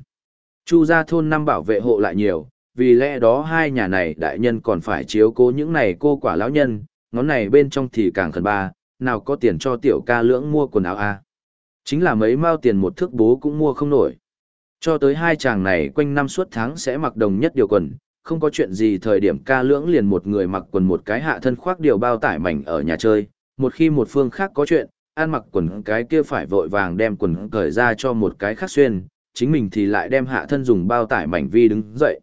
Chu gia thôn năm bảo vệ hộ lại nhiều, vì lẽ đó hai nhà này đại nhân còn phải chiếu cố những này cô quả lão nhân, ngón này bên trong thì càng khẩn ba, nào có tiền cho tiểu ca lưỡng mua quần áo a. À. Chính là mấy mao tiền một thước bố cũng mua không nổi. Cho tới hai chàng này quanh năm suốt tháng sẽ mặc đồng nhất điều quần, không có chuyện gì thời điểm ca lưỡng liền một người mặc quần một cái hạ thân khoác điều bao tải mảnh ở nhà chơi, một khi một phương khác có chuyện, ăn mặc quần cái kia phải vội vàng đem quần cởi ra cho một cái khác xuyên, chính mình thì lại đem hạ thân dùng bao tải mảnh vi đứng dậy.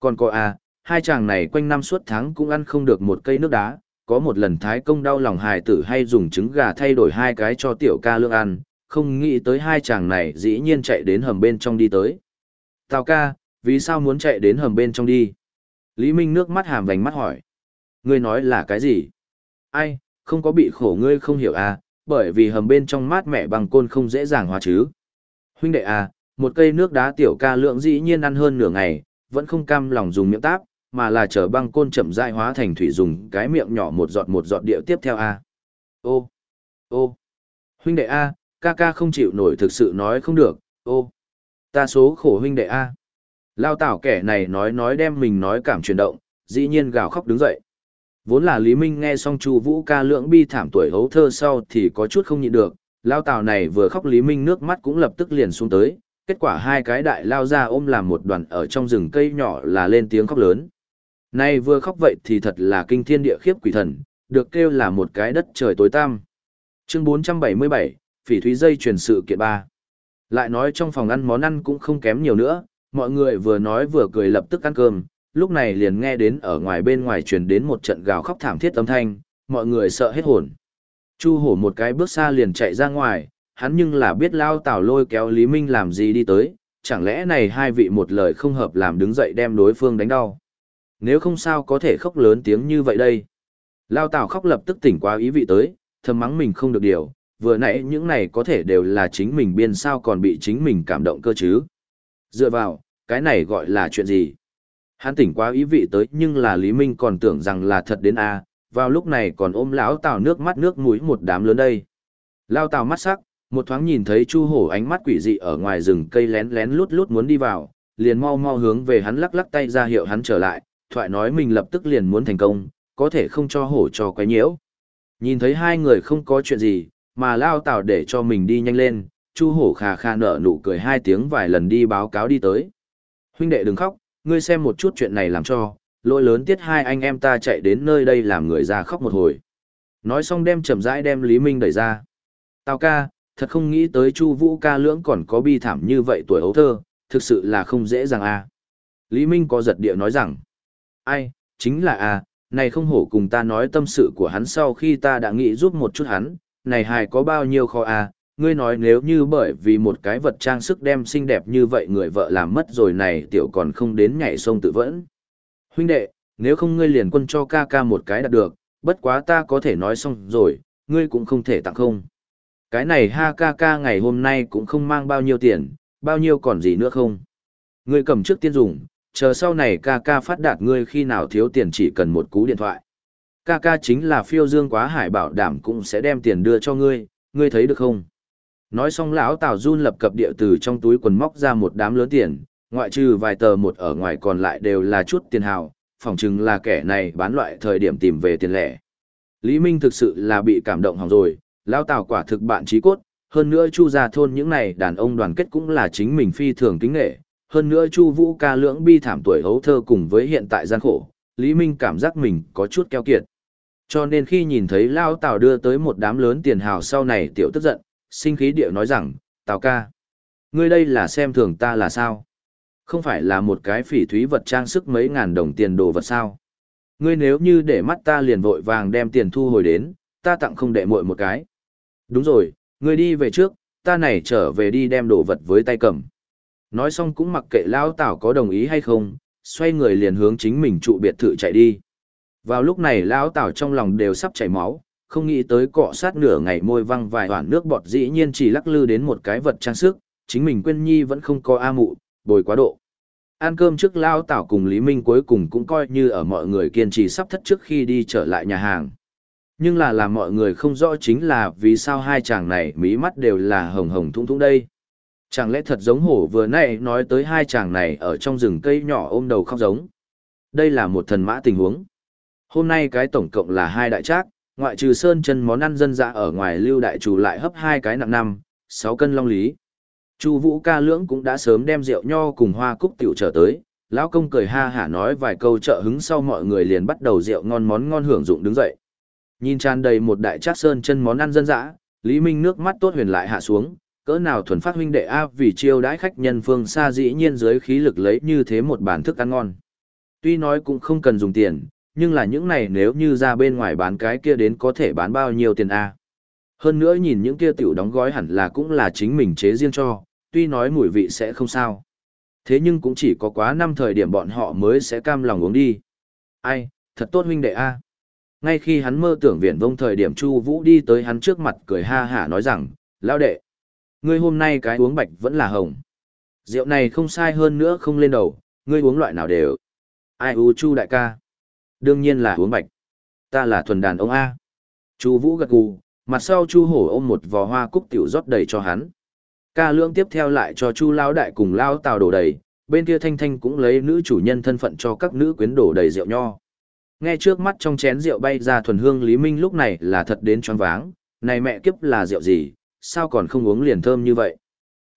Còn cô a, à, hai chàng này quanh năm suốt tháng cũng ăn không được một cây nước đá, có một lần thái công đau lòng hài tử hay dùng trứng gà thay đổi hai cái cho tiểu ca lương ăn, không nghĩ tới hai chàng này dĩ nhiên chạy đến hầm bên trong đi tới. Tào ca, vì sao muốn chạy đến hầm bên trong đi? Lý Minh nước mắt hàm vành mắt hỏi. Ngươi nói là cái gì? Ai, không có bị khổ ngươi không hiểu à, bởi vì hầm bên trong mát mẻ bằng côn không dễ dàng hóa chứ. Huynh đệ à, một cây nước đá tiểu ca lượng dĩ nhiên ăn hơn nửa ngày, vẫn không cam lòng dùng miệng táp, mà là chờ băng côn chậm rãi hóa thành thủy dùng cái miệng nhỏ một giọt một giọt điệu tiếp theo a. Ô, ô, huynh đệ a, ca ca không chịu nổi thực sự nói không được, ô, ta số khổ huynh đệ a. Lao tảo kẻ này nói nói đem mình nói cảm chuyển động, dĩ nhiên gào khóc đứng dậy. Vốn là Lý Minh nghe xong Chu Vũ ca lưỡng bi thảm tuổi hấu thơ sau thì có chút không nhịn được, lao tảo này vừa khóc Lý Minh nước mắt cũng lập tức liền xuống tới, kết quả hai cái đại lao ra ôm làm một đoàn ở trong rừng cây nhỏ là lên tiếng khóc lớn. Nay vừa khóc vậy thì thật là kinh thiên địa khiếp quỷ thần, được kêu là một cái đất trời tối tăm. Chương 477, Phỉ Thúy Dây truyền sự kiện ba. Lại nói trong phòng ăn món ăn cũng không kém nhiều nữa, mọi người vừa nói vừa cười lập tức ăn cơm, lúc này liền nghe đến ở ngoài bên ngoài truyền đến một trận gào khóc thảm thiết âm thanh, mọi người sợ hết hồn. Chu hổ một cái bước xa liền chạy ra ngoài, hắn nhưng là biết lao tảo lôi kéo Lý Minh làm gì đi tới, chẳng lẽ này hai vị một lời không hợp làm đứng dậy đem đối phương đánh đau. Nếu không sao có thể khóc lớn tiếng như vậy đây. Lao tảo khóc lập tức tỉnh quá ý vị tới, thầm mắng mình không được điều, vừa nãy những này có thể đều là chính mình biên sao còn bị chính mình cảm động cơ chứ. Dựa vào, cái này gọi là chuyện gì? Hắn tỉnh quá ý vị tới nhưng là Lý Minh còn tưởng rằng là thật đến a vào lúc này còn ôm lão tào nước mắt nước mũi một đám lớn đây. Lao tào mắt sắc, một thoáng nhìn thấy Chu Hổ ánh mắt quỷ dị ở ngoài rừng cây lén lén lút lút muốn đi vào, liền mau mau hướng về hắn lắc lắc tay ra hiệu hắn trở lại, thoại nói mình lập tức liền muốn thành công, có thể không cho hổ cho quấy nhiễu. Nhìn thấy hai người không có chuyện gì, mà lao tào để cho mình đi nhanh lên, Chu hổ khà khà nở nụ cười hai tiếng vài lần đi báo cáo đi tới. Huynh đệ đừng khóc, ngươi xem một chút chuyện này làm cho, lỗi lớn tiết hai anh em ta chạy đến nơi đây làm người ra khóc một hồi. Nói xong đem chậm rãi đem Lý Minh đẩy ra. Tào ca, thật không nghĩ tới Chu Vũ ca lưỡng còn có bi thảm như vậy tuổi ấu thơ, thực sự là không dễ dàng a. Lý Minh có giật địa nói rằng, ai, chính là a, này không hổ cùng ta nói tâm sự của hắn sau khi ta đã nghĩ giúp một chút hắn, này hài có bao nhiêu khó à, ngươi nói nếu như bởi vì một cái vật trang sức đem xinh đẹp như vậy người vợ làm mất rồi này tiểu còn không đến nhảy sông tự vẫn. Huynh đệ, nếu không ngươi liền quân cho ca ca một cái đạt được, bất quá ta có thể nói xong rồi, ngươi cũng không thể tặng không. Cái này ha ca ca ngày hôm nay cũng không mang bao nhiêu tiền, bao nhiêu còn gì nữa không. Ngươi cầm trước tiên dùng, chờ sau này ca ca phát đạt ngươi khi nào thiếu tiền chỉ cần một cú điện thoại. Ca ca chính là phiêu dương quá hải bảo đảm cũng sẽ đem tiền đưa cho ngươi, ngươi thấy được không? Nói xong lão Tào run lập cập địa từ trong túi quần móc ra một đám lớn tiền, ngoại trừ vài tờ một ở ngoài còn lại đều là chút tiền hào, phỏng chừng là kẻ này bán loại thời điểm tìm về tiền lẻ. Lý Minh thực sự là bị cảm động hỏng rồi, lao tào quả thực bạn trí cốt, hơn nữa chu gia thôn những này đàn ông đoàn kết cũng là chính mình phi thường kính nghệ, hơn nữa chu vũ ca lưỡng bi thảm tuổi hấu thơ cùng với hiện tại gian khổ, Lý Minh cảm giác mình có chút keo kiệt. Cho nên khi nhìn thấy Lao Tào đưa tới một đám lớn tiền hào sau này tiểu tức giận, sinh khí điệu nói rằng, Tào ca, ngươi đây là xem thường ta là sao? Không phải là một cái phỉ thúy vật trang sức mấy ngàn đồng tiền đồ vật sao? Ngươi nếu như để mắt ta liền vội vàng đem tiền thu hồi đến, ta tặng không đệ muội một cái. Đúng rồi, ngươi đi về trước, ta này trở về đi đem đồ vật với tay cầm. Nói xong cũng mặc kệ Lao Tào có đồng ý hay không, xoay người liền hướng chính mình trụ biệt thự chạy đi. Vào lúc này lão Tào trong lòng đều sắp chảy máu, không nghĩ tới cọ sát nửa ngày môi văng vài hoàn nước bọt dĩ nhiên chỉ lắc lư đến một cái vật trang sức, chính mình quên nhi vẫn không có a mụ, bồi quá độ. Ăn cơm trước Lao Tảo cùng Lý Minh cuối cùng cũng coi như ở mọi người kiên trì sắp thất trước khi đi trở lại nhà hàng. Nhưng là làm mọi người không rõ chính là vì sao hai chàng này mí mắt đều là hồng hồng thung thung đây. Chẳng lẽ thật giống hổ vừa nãy nói tới hai chàng này ở trong rừng cây nhỏ ôm đầu khóc giống. Đây là một thần mã tình huống. Hôm nay cái tổng cộng là hai đại trác, ngoại trừ sơn chân món ăn dân dã ở ngoài lưu đại chủ lại hấp hai cái nặng năm, sáu cân long lý. Chu Vũ ca lưỡng cũng đã sớm đem rượu nho cùng hoa cúc tiểu trở tới, lão công cười ha hả nói vài câu trợ hứng sau mọi người liền bắt đầu rượu ngon món ngon hưởng dụng đứng dậy. Nhìn tràn đầy một đại trác sơn chân món ăn dân dã, Lý Minh nước mắt tốt huyền lại hạ xuống, cỡ nào thuần phát huynh đệ a vì chiêu đãi khách nhân phương xa dĩ nhiên dưới khí lực lấy như thế một bản thức ăn ngon. Tuy nói cũng không cần dùng tiền, nhưng là những này nếu như ra bên ngoài bán cái kia đến có thể bán bao nhiêu tiền a? Hơn nữa nhìn những kia tiểu đóng gói hẳn là cũng là chính mình chế riêng cho, tuy nói mùi vị sẽ không sao. Thế nhưng cũng chỉ có quá năm thời điểm bọn họ mới sẽ cam lòng uống đi. Ai, thật tốt huynh đệ a. Ngay khi hắn mơ tưởng viển vông thời điểm chu vũ đi tới hắn trước mặt cười ha hả nói rằng, lão đệ, ngươi hôm nay cái uống bạch vẫn là hồng. Rượu này không sai hơn nữa không lên đầu, ngươi uống loại nào đều. Ai u chu đại ca? Đương nhiên là uống bạch. Ta là thuần đàn ông A. Chu Vũ gật gù, mặt sau Chu Hổ ôm một vò hoa cúc tiểu rót đầy cho hắn. Ca Lương tiếp theo lại cho Chu lão đại cùng lão Tào đổ đầy, bên kia Thanh Thanh cũng lấy nữ chủ nhân thân phận cho các nữ quyến đổ đầy rượu nho. Nghe trước mắt trong chén rượu bay ra thuần hương Lý Minh lúc này là thật đến choáng váng, này mẹ kiếp là rượu gì, sao còn không uống liền thơm như vậy.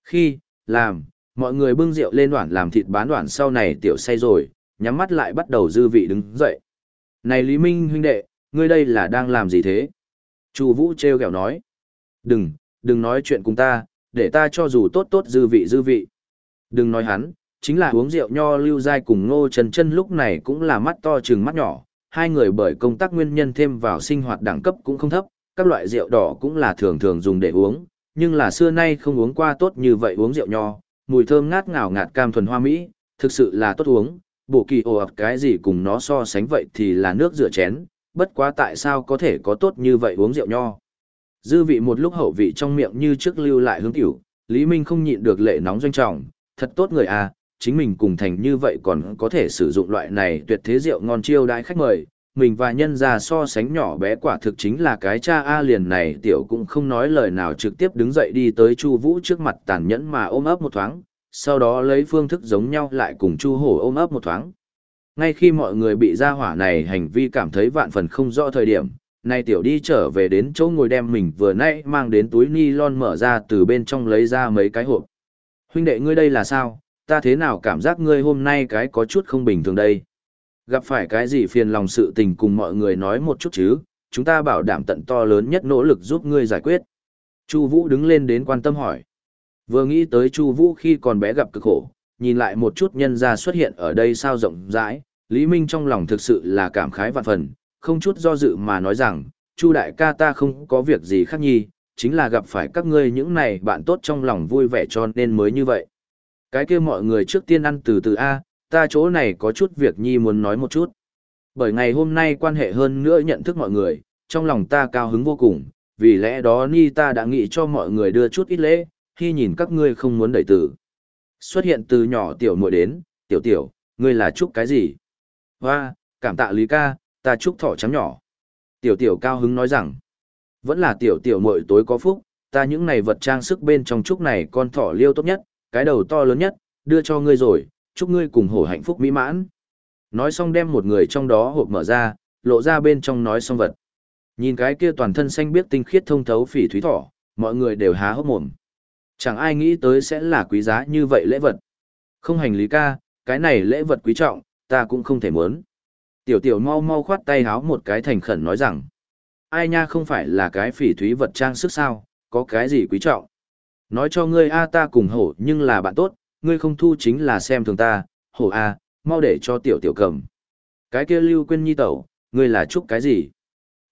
Khi, làm, mọi người bưng rượu lên đoạn làm thịt bán đoạn sau này tiểu say rồi, nhắm mắt lại bắt đầu dư vị đứng dậy. Này Lý Minh huynh đệ, ngươi đây là đang làm gì thế? Chu Vũ treo kẹo nói. Đừng, đừng nói chuyện cùng ta, để ta cho dù tốt tốt dư vị dư vị. Đừng nói hắn, chính là uống rượu nho lưu giai cùng ngô trần chân lúc này cũng là mắt to chừng mắt nhỏ. Hai người bởi công tác nguyên nhân thêm vào sinh hoạt đẳng cấp cũng không thấp, các loại rượu đỏ cũng là thường thường dùng để uống, nhưng là xưa nay không uống qua tốt như vậy uống rượu nho, mùi thơm ngát ngào ngạt cam thuần hoa mỹ, thực sự là tốt uống, bộ kỳ ồ ập cái gì cùng nó so sánh vậy thì là nước rửa chén, bất quá tại sao có thể có tốt như vậy uống rượu nho. Dư vị một lúc hậu vị trong miệng như trước lưu lại hướng tiểu, Lý Minh không nhịn được lệ nóng doanh trọng, thật tốt người à, chính mình cùng thành như vậy còn có thể sử dụng loại này tuyệt thế rượu ngon chiêu đãi khách mời, mình và nhân gia so sánh nhỏ bé quả thực chính là cái cha A liền này tiểu cũng không nói lời nào trực tiếp đứng dậy đi tới Chu Vũ trước mặt tàn nhẫn mà ôm ấp một thoáng, sau đó lấy phương thức giống nhau lại cùng Chu Hổ ôm ấp một thoáng. Ngay khi mọi người bị gia hỏa này hành vi cảm thấy vạn phần không rõ thời điểm, nay tiểu đi trở về đến chỗ ngồi đem mình vừa nãy mang đến túi ni lon mở ra từ bên trong lấy ra mấy cái hộp. Huynh đệ ngươi đây là sao, ta thế nào cảm giác ngươi hôm nay cái có chút không bình thường đây. Gặp phải cái gì phiền lòng sự tình cùng mọi người nói một chút chứ, chúng ta bảo đảm tận to lớn nhất nỗ lực giúp ngươi giải quyết. Chu Vũ đứng lên đến quan tâm hỏi. Vừa nghĩ tới Chu Vũ khi còn bé gặp cực khổ, nhìn lại một chút nhân gia xuất hiện ở đây sao rộng rãi, Lý Minh trong lòng thực sự là cảm khái vạn phần, không chút do dự mà nói rằng, Chu đại ca ta không có việc gì khác nhi, chính là gặp phải các ngươi những này bạn tốt trong lòng vui vẻ cho nên mới như vậy. Cái kia mọi người trước tiên ăn từ từ A, ta chỗ này có chút việc nhi muốn nói một chút. Bởi ngày hôm nay quan hệ hơn nữa nhận thức mọi người, trong lòng ta cao hứng vô cùng, vì lẽ đó ni ta đã nghĩ cho mọi người đưa chút ít lễ, khi nhìn các ngươi không muốn đẩy tử. Xuất hiện từ nhỏ tiểu muội đến, tiểu tiểu, ngươi là chúc cái gì? Hoa, cảm tạ Lý ca, ta chúc thỏ trắng nhỏ. Tiểu tiểu cao hứng nói rằng, vẫn là tiểu tiểu muội tối có phúc, ta những này vật trang sức bên trong chúc này con thỏ liêu tốt nhất, cái đầu to lớn nhất, đưa cho ngươi rồi, chúc ngươi cùng hổ hạnh phúc mỹ mãn. Nói xong đem một người trong đó hộp mở ra, lộ ra bên trong nói xong vật. Nhìn cái kia toàn thân xanh biếc tinh khiết thông thấu phỉ thúy thỏ, mọi người đều há hốc mồm. Chẳng ai nghĩ tới sẽ là quý giá như vậy lễ vật. Không hành lý ca, cái này lễ vật quý trọng, ta cũng không thể muốn. Tiểu tiểu mau mau khoát tay háo một cái thành khẩn nói rằng, ai nha không phải là cái phỉ thúy vật trang sức sao, có cái gì quý trọng. Nói cho ngươi a ta cùng hổ nhưng là bạn tốt, ngươi không thu chính là xem thường ta, hổ a, mau để cho tiểu tiểu cầm. Cái kia lưu quên nhi tẩu, ngươi là chúc cái gì?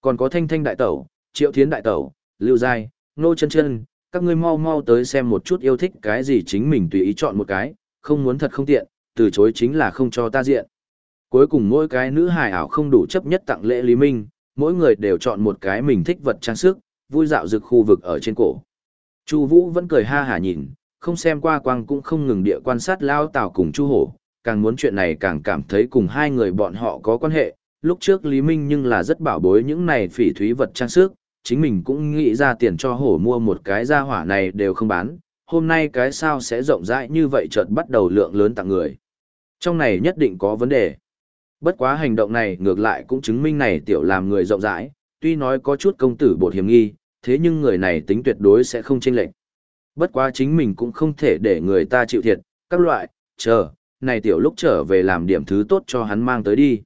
Còn có thanh thanh đại tẩu, triệu thiến đại tẩu, lưu giai, nô chân chân, các ngươi mau mau tới xem một chút yêu thích cái gì chính mình tùy ý chọn một cái, không muốn thật không tiện, từ chối chính là không cho ta diện. Cuối cùng mỗi cái nữ hài ảo không đủ chấp nhất tặng lễ Lý Minh, mỗi người đều chọn một cái mình thích vật trang sức, vui dạo rực khu vực ở trên cổ. Chu Vũ vẫn cười ha hả nhìn, không xem qua quang cũng không ngừng địa quan sát Lao Tào cùng Chu Hổ, càng muốn chuyện này càng cảm thấy cùng hai người bọn họ có quan hệ. Lúc trước Lý Minh nhưng là rất bảo bối những này phỉ thúy vật trang sức, chính mình cũng nghĩ ra tiền cho hổ mua một cái gia hỏa này đều không bán, hôm nay cái sao sẽ rộng rãi như vậy chợt bắt đầu lượng lớn tặng người. Trong này nhất định có vấn đề. Bất quá hành động này ngược lại cũng chứng minh này tiểu làm người rộng rãi, tuy nói có chút công tử bột hiểm nghi, thế nhưng người này tính tuyệt đối sẽ không chênh lệch. Bất quá chính mình cũng không thể để người ta chịu thiệt, các loại, chờ, này tiểu lúc trở về làm điểm thứ tốt cho hắn mang tới đi.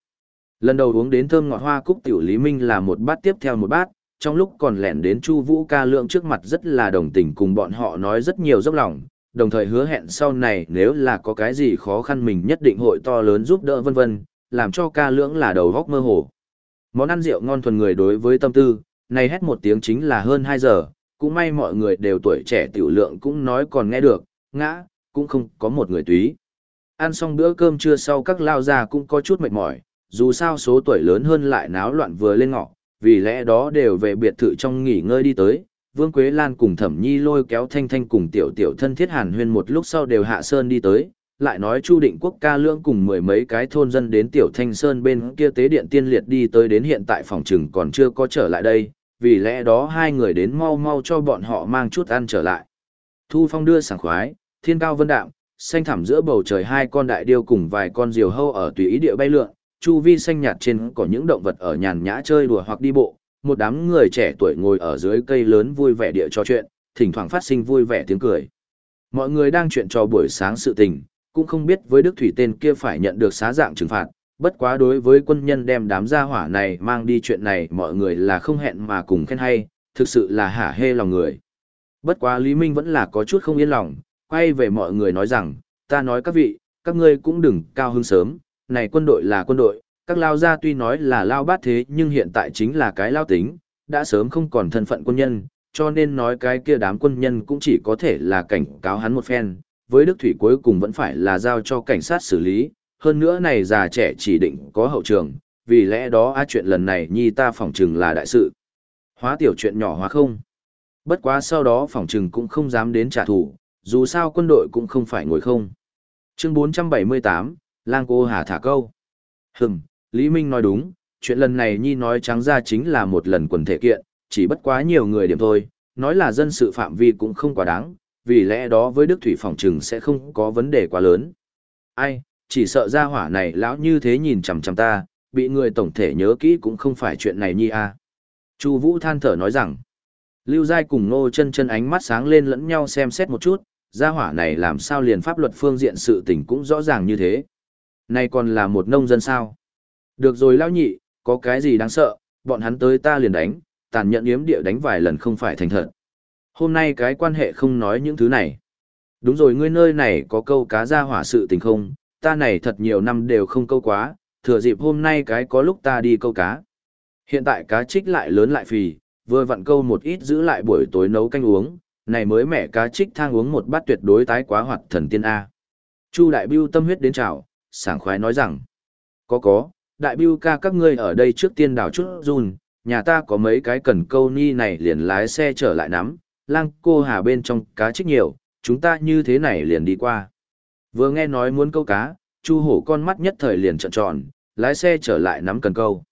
Lần đầu uống đến thơm ngọt hoa cúc tiểu Lý Minh là một bát tiếp theo một bát, trong lúc còn lẻn đến Chu Vũ ca lượng trước mặt rất là đồng tình cùng bọn họ nói rất nhiều dốc lòng, đồng thời hứa hẹn sau này nếu là có cái gì khó khăn mình nhất định hội to lớn giúp đỡ vân vân, làm cho ca lưỡng là đầu góc mơ hồ. Món ăn rượu ngon thuần người đối với tâm tư, này hét một tiếng chính là hơn 2 giờ, cũng may mọi người đều tuổi trẻ tiểu lượng cũng nói còn nghe được, ngã, cũng không có một người túy. Ăn xong bữa cơm trưa sau các lao già cũng có chút mệt mỏi, dù sao số tuổi lớn hơn lại náo loạn vừa lên ngọ, vì lẽ đó đều về biệt thự trong nghỉ ngơi đi tới. Vương Quế Lan cùng Thẩm Nhi lôi kéo Thanh Thanh cùng tiểu tiểu thân thiết hàn huyên một lúc sau đều hạ sơn đi tới, lại nói Chu Định Quốc ca lương cùng mười mấy cái thôn dân đến tiểu Thanh Sơn bên kia tế điện tiên liệt đi tới đến hiện tại phòng trừng còn chưa có trở lại đây, vì lẽ đó hai người đến mau mau cho bọn họ mang chút ăn trở lại. Thu Phong đưa sảng khoái, thiên cao vân đạm, xanh thẳm giữa bầu trời hai con đại điêu cùng vài con diều hâu ở tùy ý địa bay lượn, chu vi xanh nhạt trên có những động vật ở nhàn nhã chơi đùa hoặc đi bộ, một đám người trẻ tuổi ngồi ở dưới cây lớn vui vẻ địa trò chuyện, thỉnh thoảng phát sinh vui vẻ tiếng cười. Mọi người đang chuyện trò buổi sáng sự tình, cũng không biết với Đức Thủy tên kia phải nhận được xá dạng trừng phạt, bất quá đối với quân nhân đem đám gia hỏa này mang đi chuyện này mọi người là không hẹn mà cùng khen hay, thực sự là hả hê lòng người. Bất quá Lý Minh vẫn là có chút không yên lòng, quay về mọi người nói rằng, ta nói các vị, các ngươi cũng đừng cao hứng sớm, này quân đội là quân đội, các lao gia tuy nói là lao bát thế nhưng hiện tại chính là cái lao tính, đã sớm không còn thân phận quân nhân, cho nên nói cái kia đám quân nhân cũng chỉ có thể là cảnh cáo hắn một phen, với Đức Thủy cuối cùng vẫn phải là giao cho cảnh sát xử lý, hơn nữa này già trẻ chỉ định có hậu trường, vì lẽ đó á chuyện lần này nhi ta phỏng chừng là đại sự. Hóa tiểu chuyện nhỏ hóa không. Bất quá sau đó phỏng chừng cũng không dám đến trả thù, dù sao quân đội cũng không phải ngồi không. Chương 478, lang cô hà thả câu. Hừm, Lý Minh nói đúng, chuyện lần này Nhi nói trắng ra chính là một lần quần thể kiện, chỉ bất quá nhiều người điểm thôi, nói là dân sự phạm vi cũng không quá đáng, vì lẽ đó với Đức Thủy phòng trừng sẽ không có vấn đề quá lớn. Ai, chỉ sợ ra hỏa này lão như thế nhìn chằm chằm ta, bị người tổng thể nhớ kỹ cũng không phải chuyện này Nhi a. Chu Vũ than thở nói rằng, Lưu Giai cùng Ngô chân chân ánh mắt sáng lên lẫn nhau xem xét một chút, gia hỏa này làm sao liền pháp luật phương diện sự tình cũng rõ ràng như thế. Này còn là một nông dân sao? Được rồi lão nhị, có cái gì đáng sợ, bọn hắn tới ta liền đánh, tàn nhẫn yếm địa đánh vài lần không phải thành thật. Hôm nay cái quan hệ không nói những thứ này. Đúng rồi ngươi nơi này có câu cá ra hỏa sự tình không, ta này thật nhiều năm đều không câu quá, thừa dịp hôm nay cái có lúc ta đi câu cá. Hiện tại cá trích lại lớn lại phì, vừa vặn câu một ít giữ lại buổi tối nấu canh uống, này mới mẻ cá trích thang uống một bát tuyệt đối tái quá hoạt thần tiên A. Chu đại bưu tâm huyết đến chào, sảng khoái nói rằng, có có, đại biêu ca các ngươi ở đây trước tiên đào chút run, nhà ta có mấy cái cần câu ni này liền lái xe trở lại nắm, lang cô hà bên trong cá trích nhiều, chúng ta như thế này liền đi qua. Vừa nghe nói muốn câu cá, chu hổ con mắt nhất thời liền trợn tròn, lái xe trở lại nắm cần câu.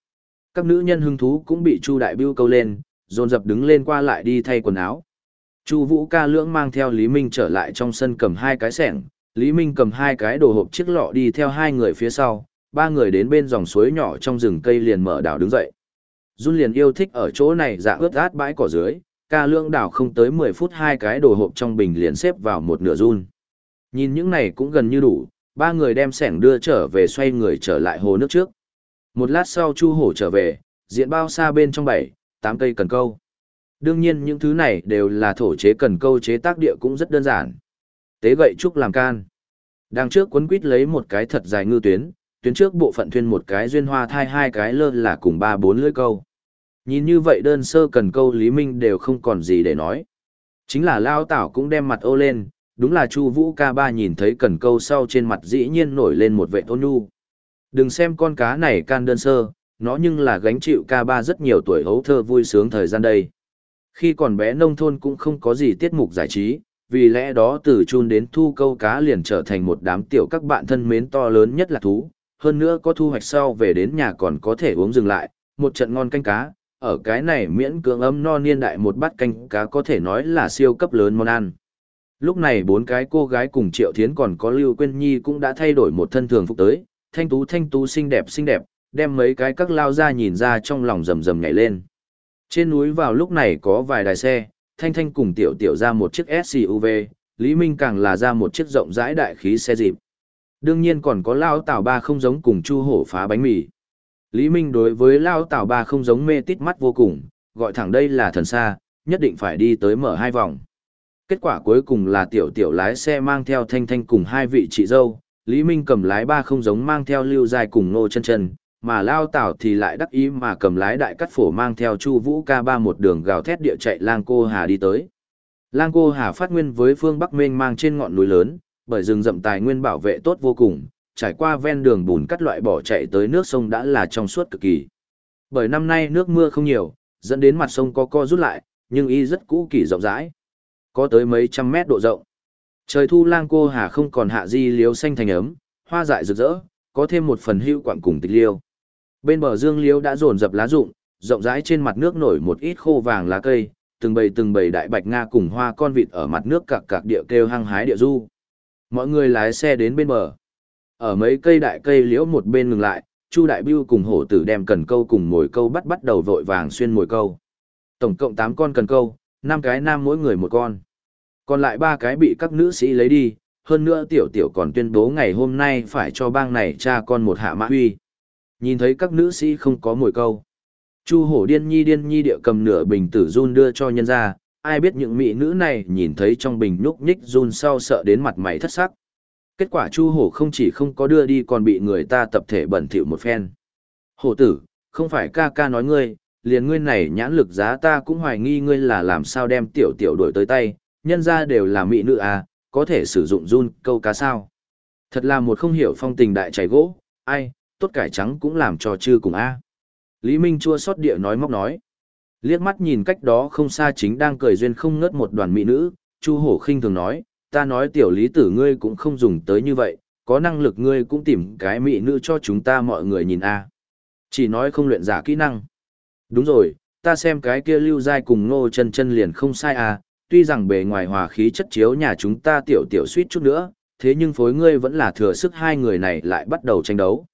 Các nữ nhân hứng thú cũng bị chu đại biêu câu lên, dồn dập đứng lên qua lại đi thay quần áo. Chu vũ ca lưỡng mang theo Lý Minh trở lại trong sân cầm hai cái sẻng, Lý Minh cầm hai cái đồ hộp chiếc lọ đi theo hai người phía sau, ba người đến bên dòng suối nhỏ trong rừng cây liền mở đảo đứng dậy. Jun liền yêu thích ở chỗ này dạ ướt át bãi cỏ dưới, ca lương đảo không tới 10 phút hai cái đồ hộp trong bình liền xếp vào một nửa Jun. Nhìn những này cũng gần như đủ, ba người đem sẻng đưa trở về xoay người trở lại hồ nước trước. Một lát sau Chu Hổ trở về, diện bao xa bên trong bảy, tám cây cần câu. Đương nhiên những thứ này đều là thổ chế cần câu chế tác địa cũng rất đơn giản. Tế gậy trúc làm can. Đằng trước quấn quít lấy một cái thật dài ngư tuyến, tuyến trước bộ phận thuyên một cái duyên hoa thai hai cái lơ là cùng ba bốn lưỡi câu. Nhìn như vậy đơn sơ cần câu Lý Minh đều không còn gì để nói. Chính là Lao Tảo cũng đem mặt ô lên, đúng là Chu Vũ ca ba nhìn thấy cần câu sau trên mặt dĩ nhiên nổi lên một vệ ôn nhu. Đừng xem con cá này can đơn sơ, nó nhưng là gánh chịu ca ba rất nhiều tuổi hấu thơ vui sướng thời gian đây. Khi còn bé nông thôn cũng không có gì tiết mục giải trí, vì lẽ đó từ chun đến thu câu cá liền trở thành một đám tiểu các bạn thân mến to lớn nhất là thú. Hơn nữa có thu hoạch sau về đến nhà còn có thể uống dừng lại, một trận ngon canh cá, ở cái này miễn cưỡng ấm no niên đại một bát canh cá có thể nói là siêu cấp lớn món ăn. Lúc này bốn cái cô gái cùng Triệu Thiến còn có Lưu Quyên Nhi cũng đã thay đổi một thân thường phục tới, thanh tú thanh tú xinh đẹp xinh đẹp, đem mấy cái các lao ra nhìn ra trong lòng rầm rầm nhảy lên. Trên núi vào lúc này có vài đài xe, Thanh Thanh cùng Tiểu Tiểu ra một chiếc SUV, Lý Minh càng là ra một chiếc rộng rãi đại khí xe dịp. Đương nhiên còn có Lao Tảo Ba không giống cùng Chu Hổ phá bánh mì. Lý Minh đối với Lao Tảo Ba không giống mê tít mắt vô cùng, gọi thẳng đây là thần xa, nhất định phải đi tới mở hai vòng. Kết quả cuối cùng là Tiểu Tiểu lái xe mang theo Thanh Thanh cùng hai vị chị dâu, Lý Minh cầm lái ba không giống mang theo Lưu Dài cùng Nô chân chân, mà lao tảo thì lại đắc ý mà cầm lái đại cắt phổ mang theo chu vũ ca ba một đường gào thét địa chạy lang cô hà đi tới. Lang cô hà phát nguyên với phương bắc mênh mang trên ngọn núi lớn, bởi rừng rậm tài nguyên bảo vệ tốt vô cùng, trải qua ven đường bùn cắt loại bỏ chạy tới nước sông đã là trong suốt cực kỳ. Bởi năm nay nước mưa không nhiều, dẫn đến mặt sông có co rút lại, nhưng y rất cũ kỳ rộng rãi. Có tới mấy trăm mét độ rộng. Trời thu lang cô hà không còn hạ di liếu xanh thành ấm, hoa dại rực rỡ, có thêm một phần hữu quặng cùng tịch liêu. Bên bờ dương liễu đã dồn dập lá rụng, rộng rãi trên mặt nước nổi một ít khô vàng lá cây, từng bầy từng bầy đại bạch nga cùng hoa con vịt ở mặt nước cặc cặc địa kêu hăng hái địa du. Mọi người lái xe đến bên bờ. Ở mấy cây đại cây liễu một bên ngừng lại, Chu Đại Bưu cùng hổ tử đem cần câu cùng mồi câu bắt bắt đầu vội vàng xuyên mồi câu. Tổng cộng tám con cần câu, năm cái nam mỗi người một con. Còn lại ba cái bị các nữ sĩ lấy đi, hơn nữa tiểu tiểu còn tuyên bố ngày hôm nay phải cho bang này cha con một hạ mã huy. Nhìn thấy các nữ sĩ không có mồi câu. Chu hổ điên nhi điên nhi địa cầm nửa bình tử run đưa cho nhân ra, ai biết những mỹ nữ này nhìn thấy trong bình nhúc nhích run sau sợ đến mặt mày thất sắc. Kết quả chu hổ không chỉ không có đưa đi còn bị người ta tập thể bẩn thỉu một phen. Hổ tử, không phải ca ca nói ngươi, liền ngươi này nhãn lực giá ta cũng hoài nghi ngươi là làm sao đem tiểu tiểu đổi tới tay, nhân ra đều là mỹ nữ à, có thể sử dụng run câu cá sao. Thật là một không hiểu phong tình đại chảy gỗ, ai, tốt cải trắng cũng làm cho chư cùng a. Lý Minh chua xót địa nói móc nói. Liếc mắt nhìn cách đó không xa chính đang cười duyên không ngớt một đoàn mỹ nữ, Chu Hổ khinh thường nói, ta nói tiểu lý tử ngươi cũng không dùng tới như vậy, có năng lực ngươi cũng tìm cái mỹ nữ cho chúng ta mọi người nhìn a. Chỉ nói không luyện giả kỹ năng. Đúng rồi, ta xem cái kia lưu giai cùng ngô chân chân liền không sai à, tuy rằng bề ngoài hòa khí chất chiếu nhà chúng ta tiểu tiểu suýt chút nữa, thế nhưng phối ngươi vẫn là thừa sức hai người này lại bắt đầu tranh đấu.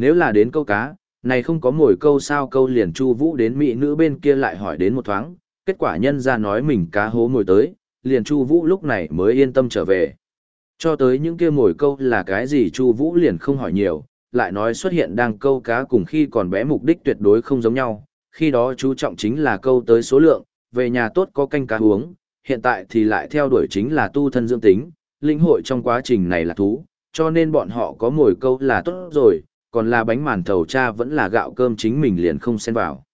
Nếu là đến câu cá, này không có mồi câu sao câu liền chu vũ đến mỹ nữ bên kia lại hỏi đến một thoáng, kết quả nhân ra nói mình cá hố mồi tới, liền chu vũ lúc này mới yên tâm trở về. Cho tới những kia mồi câu là cái gì chu vũ liền không hỏi nhiều, lại nói xuất hiện đang câu cá cùng khi còn bé mục đích tuyệt đối không giống nhau, khi đó chú trọng chính là câu tới số lượng, về nhà tốt có canh cá uống, hiện tại thì lại theo đuổi chính là tu thân dưỡng tính, linh hội trong quá trình này là thú, cho nên bọn họ có mồi câu là tốt rồi, còn là bánh màn thầu cha vẫn là gạo cơm chính mình liền không xen vào.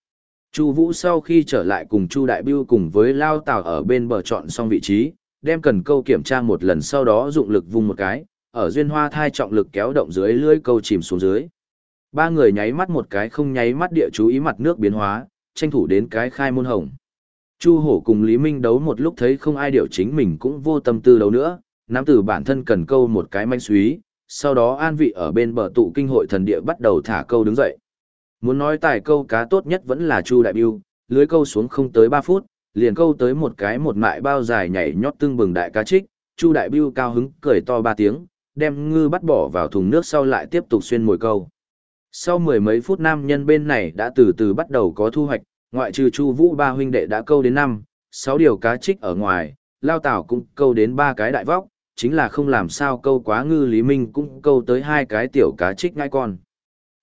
Chu Vũ sau khi trở lại cùng Chu Đại Bưu cùng với Lao Tào ở bên bờ chọn xong vị trí, đem cần câu kiểm tra một lần sau đó dụng lực vung một cái, ở duyên hoa thai trọng lực kéo động dưới lưới câu chìm xuống dưới. Ba người nháy mắt một cái không nháy mắt địa chú ý mặt nước biến hóa, tranh thủ đến cái khai môn hồng. Chu Hổ cùng Lý Minh đấu một lúc thấy không ai điều chính mình cũng vô tâm tư đấu nữa, nắm từ bản thân cần câu một cái manh suý, sau đó an vị ở bên bờ tụ kinh hội thần địa bắt đầu thả câu đứng dậy. Muốn nói tài câu cá tốt nhất vẫn là Chu Đại Biêu, lưới câu xuống không tới 3 phút, liền câu tới một cái một mại bao dài nhảy nhót tương bừng đại cá trích, Chu Đại Biêu cao hứng cười to ba tiếng, đem ngư bắt bỏ vào thùng nước sau lại tiếp tục xuyên mồi câu. Sau mười mấy phút nam nhân bên này đã từ từ bắt đầu có thu hoạch, ngoại trừ Chu Vũ ba huynh đệ đã câu đến năm, sáu điều cá trích ở ngoài, Lao Tảo cũng câu đến ba cái đại vóc, chính là không làm sao câu quá ngư Lý Minh cũng câu tới hai cái tiểu cá trích ngai con.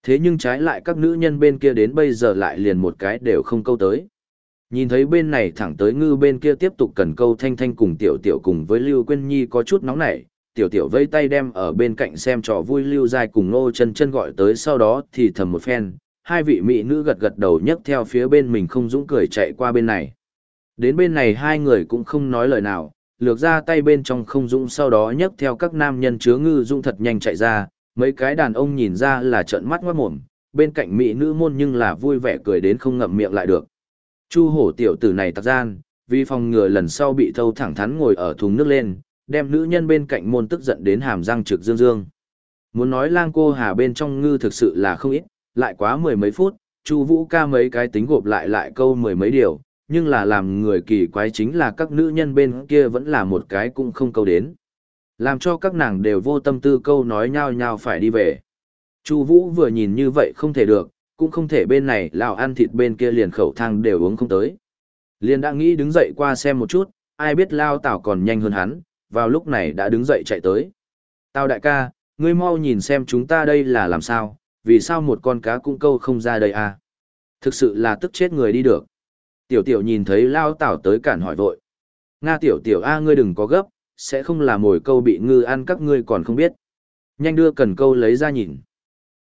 Thế nhưng trái lại các nữ nhân bên kia đến bây giờ lại liền một cái đều không câu tới. Nhìn thấy bên này thẳng tới ngư bên kia tiếp tục cần câu thanh thanh cùng tiểu tiểu cùng với Lưu Quyên Nhi có chút nóng nảy, tiểu tiểu vây tay đem ở bên cạnh xem trò vui Lưu dài cùng nô chân chân gọi tới sau đó thì thầm một phen, hai vị mỹ nữ gật gật đầu nhấc theo phía bên mình không dũng cười chạy qua bên này. Đến bên này hai người cũng không nói lời nào, lược ra tay bên trong không dũng sau đó nhấc theo các nam nhân chứa ngư dũng thật nhanh chạy ra, mấy cái đàn ông nhìn ra là trợn mắt ngoát mồm, bên cạnh mỹ nữ môn nhưng là vui vẻ cười đến không ngậm miệng lại được. Chu hổ tiểu tử này tặc gian, vì phòng ngừa lần sau bị thâu thẳng thắn ngồi ở thùng nước lên, đem nữ nhân bên cạnh môn tức giận đến hàm răng trực dương dương. Muốn nói lang cô hà bên trong ngư thực sự là không ít, lại quá mười mấy phút, Chu Vũ ca mấy cái tính gộp lại lại câu mười mấy điều, nhưng là làm người kỳ quái chính là các nữ nhân bên kia vẫn là một cái cũng không câu đến. Làm cho các nàng đều vô tâm tư câu nói nhau nhau phải đi về. Chu Vũ vừa nhìn như vậy không thể được, cũng không thể bên này lão ăn thịt bên kia liền khẩu thang đều uống không tới. Liền đã nghĩ đứng dậy qua xem một chút, ai biết lao tảo còn nhanh hơn hắn, vào lúc này đã đứng dậy chạy tới. Tào đại ca, ngươi mau nhìn xem chúng ta đây là làm sao, vì sao một con cá cũng câu không ra đây à? Thực sự là tức chết người đi được. Tiểu tiểu nhìn thấy lao tảo tới cản hỏi vội. Nga tiểu tiểu a ngươi đừng có gấp, sẽ không là mồi câu bị ngư ăn các ngươi còn không biết. Nhanh đưa cần câu lấy ra nhìn.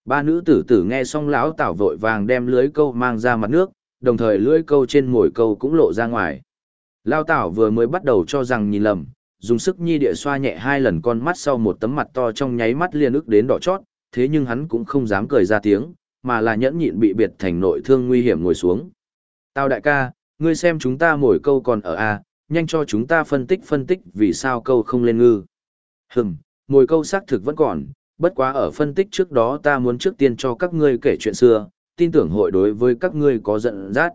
Ba nữ tử tử nghe xong lão tảo vội vàng đem lưới câu mang ra mặt nước, đồng thời lưới câu trên mồi câu cũng lộ ra ngoài. Lao tảo vừa mới bắt đầu cho rằng nhìn lầm, dùng sức nhi địa xoa nhẹ hai lần con mắt sau một tấm mặt to trong nháy mắt liền ức đến đỏ chót, thế nhưng hắn cũng không dám cười ra tiếng, mà là nhẫn nhịn bị biệt thành nội thương nguy hiểm ngồi xuống. Tao đại ca, ngươi xem chúng ta mỗi câu còn ở A, nhanh cho chúng ta phân tích phân tích vì sao câu không lên ngư. Hừm, mỗi câu xác thực vẫn còn, bất quá ở phân tích trước đó ta muốn trước tiên cho các ngươi kể chuyện xưa, tin tưởng hội đối với các ngươi có giận dắt.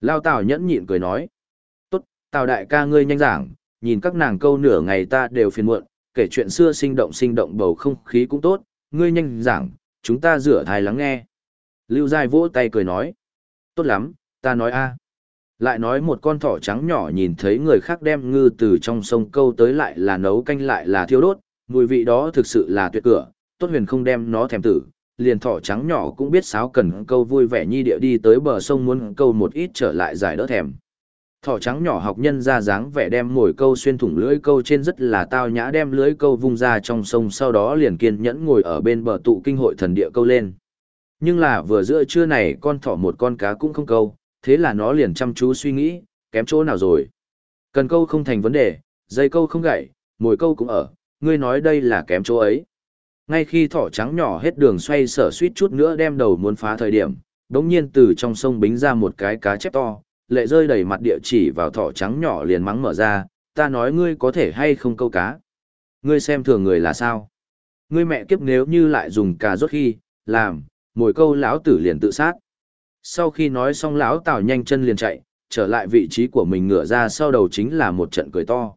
Lao Tào nhẫn nhịn cười nói. Tốt, Tào đại ca ngươi nhanh giảng, nhìn các nàng câu nửa ngày ta đều phiền muộn, kể chuyện xưa sinh động sinh động bầu không khí cũng tốt, ngươi nhanh giảng, chúng ta rửa thai lắng nghe. Lưu Giai vỗ tay cười nói. Tốt lắm, ta nói a. Lại nói một con thỏ trắng nhỏ nhìn thấy người khác đem ngư từ trong sông câu tới lại là nấu canh lại là thiêu đốt, mùi vị đó thực sự là tuyệt cửa, tốt huyền không đem nó thèm tử, liền thỏ trắng nhỏ cũng biết sáo cần câu vui vẻ nhi địa đi tới bờ sông muốn câu một ít trở lại giải đỡ thèm. Thỏ trắng nhỏ học nhân ra dáng vẻ đem ngồi câu xuyên thủng lưỡi câu trên rất là tao nhã đem lưỡi câu vung ra trong sông sau đó liền kiên nhẫn ngồi ở bên bờ tụ kinh hội thần địa câu lên. Nhưng là vừa giữa trưa này con thỏ một con cá cũng không câu, thế là nó liền chăm chú suy nghĩ, kém chỗ nào rồi. Cần câu không thành vấn đề, dây câu không gãy, mồi câu cũng ở, ngươi nói đây là kém chỗ ấy. Ngay khi thỏ trắng nhỏ hết đường xoay sở suýt chút nữa đem đầu muốn phá thời điểm, đống nhiên từ trong sông bính ra một cái cá chép to, lệ rơi đầy mặt địa chỉ vào thỏ trắng nhỏ liền mắng mở ra, ta nói ngươi có thể hay không câu cá. Ngươi xem thường người là sao? Ngươi mẹ kiếp nếu như lại dùng cà rốt khi, làm, mồi câu lão tử liền tự sát. Sau khi nói xong lão tào nhanh chân liền chạy, trở lại vị trí của mình ngửa ra sau đầu chính là một trận cười to.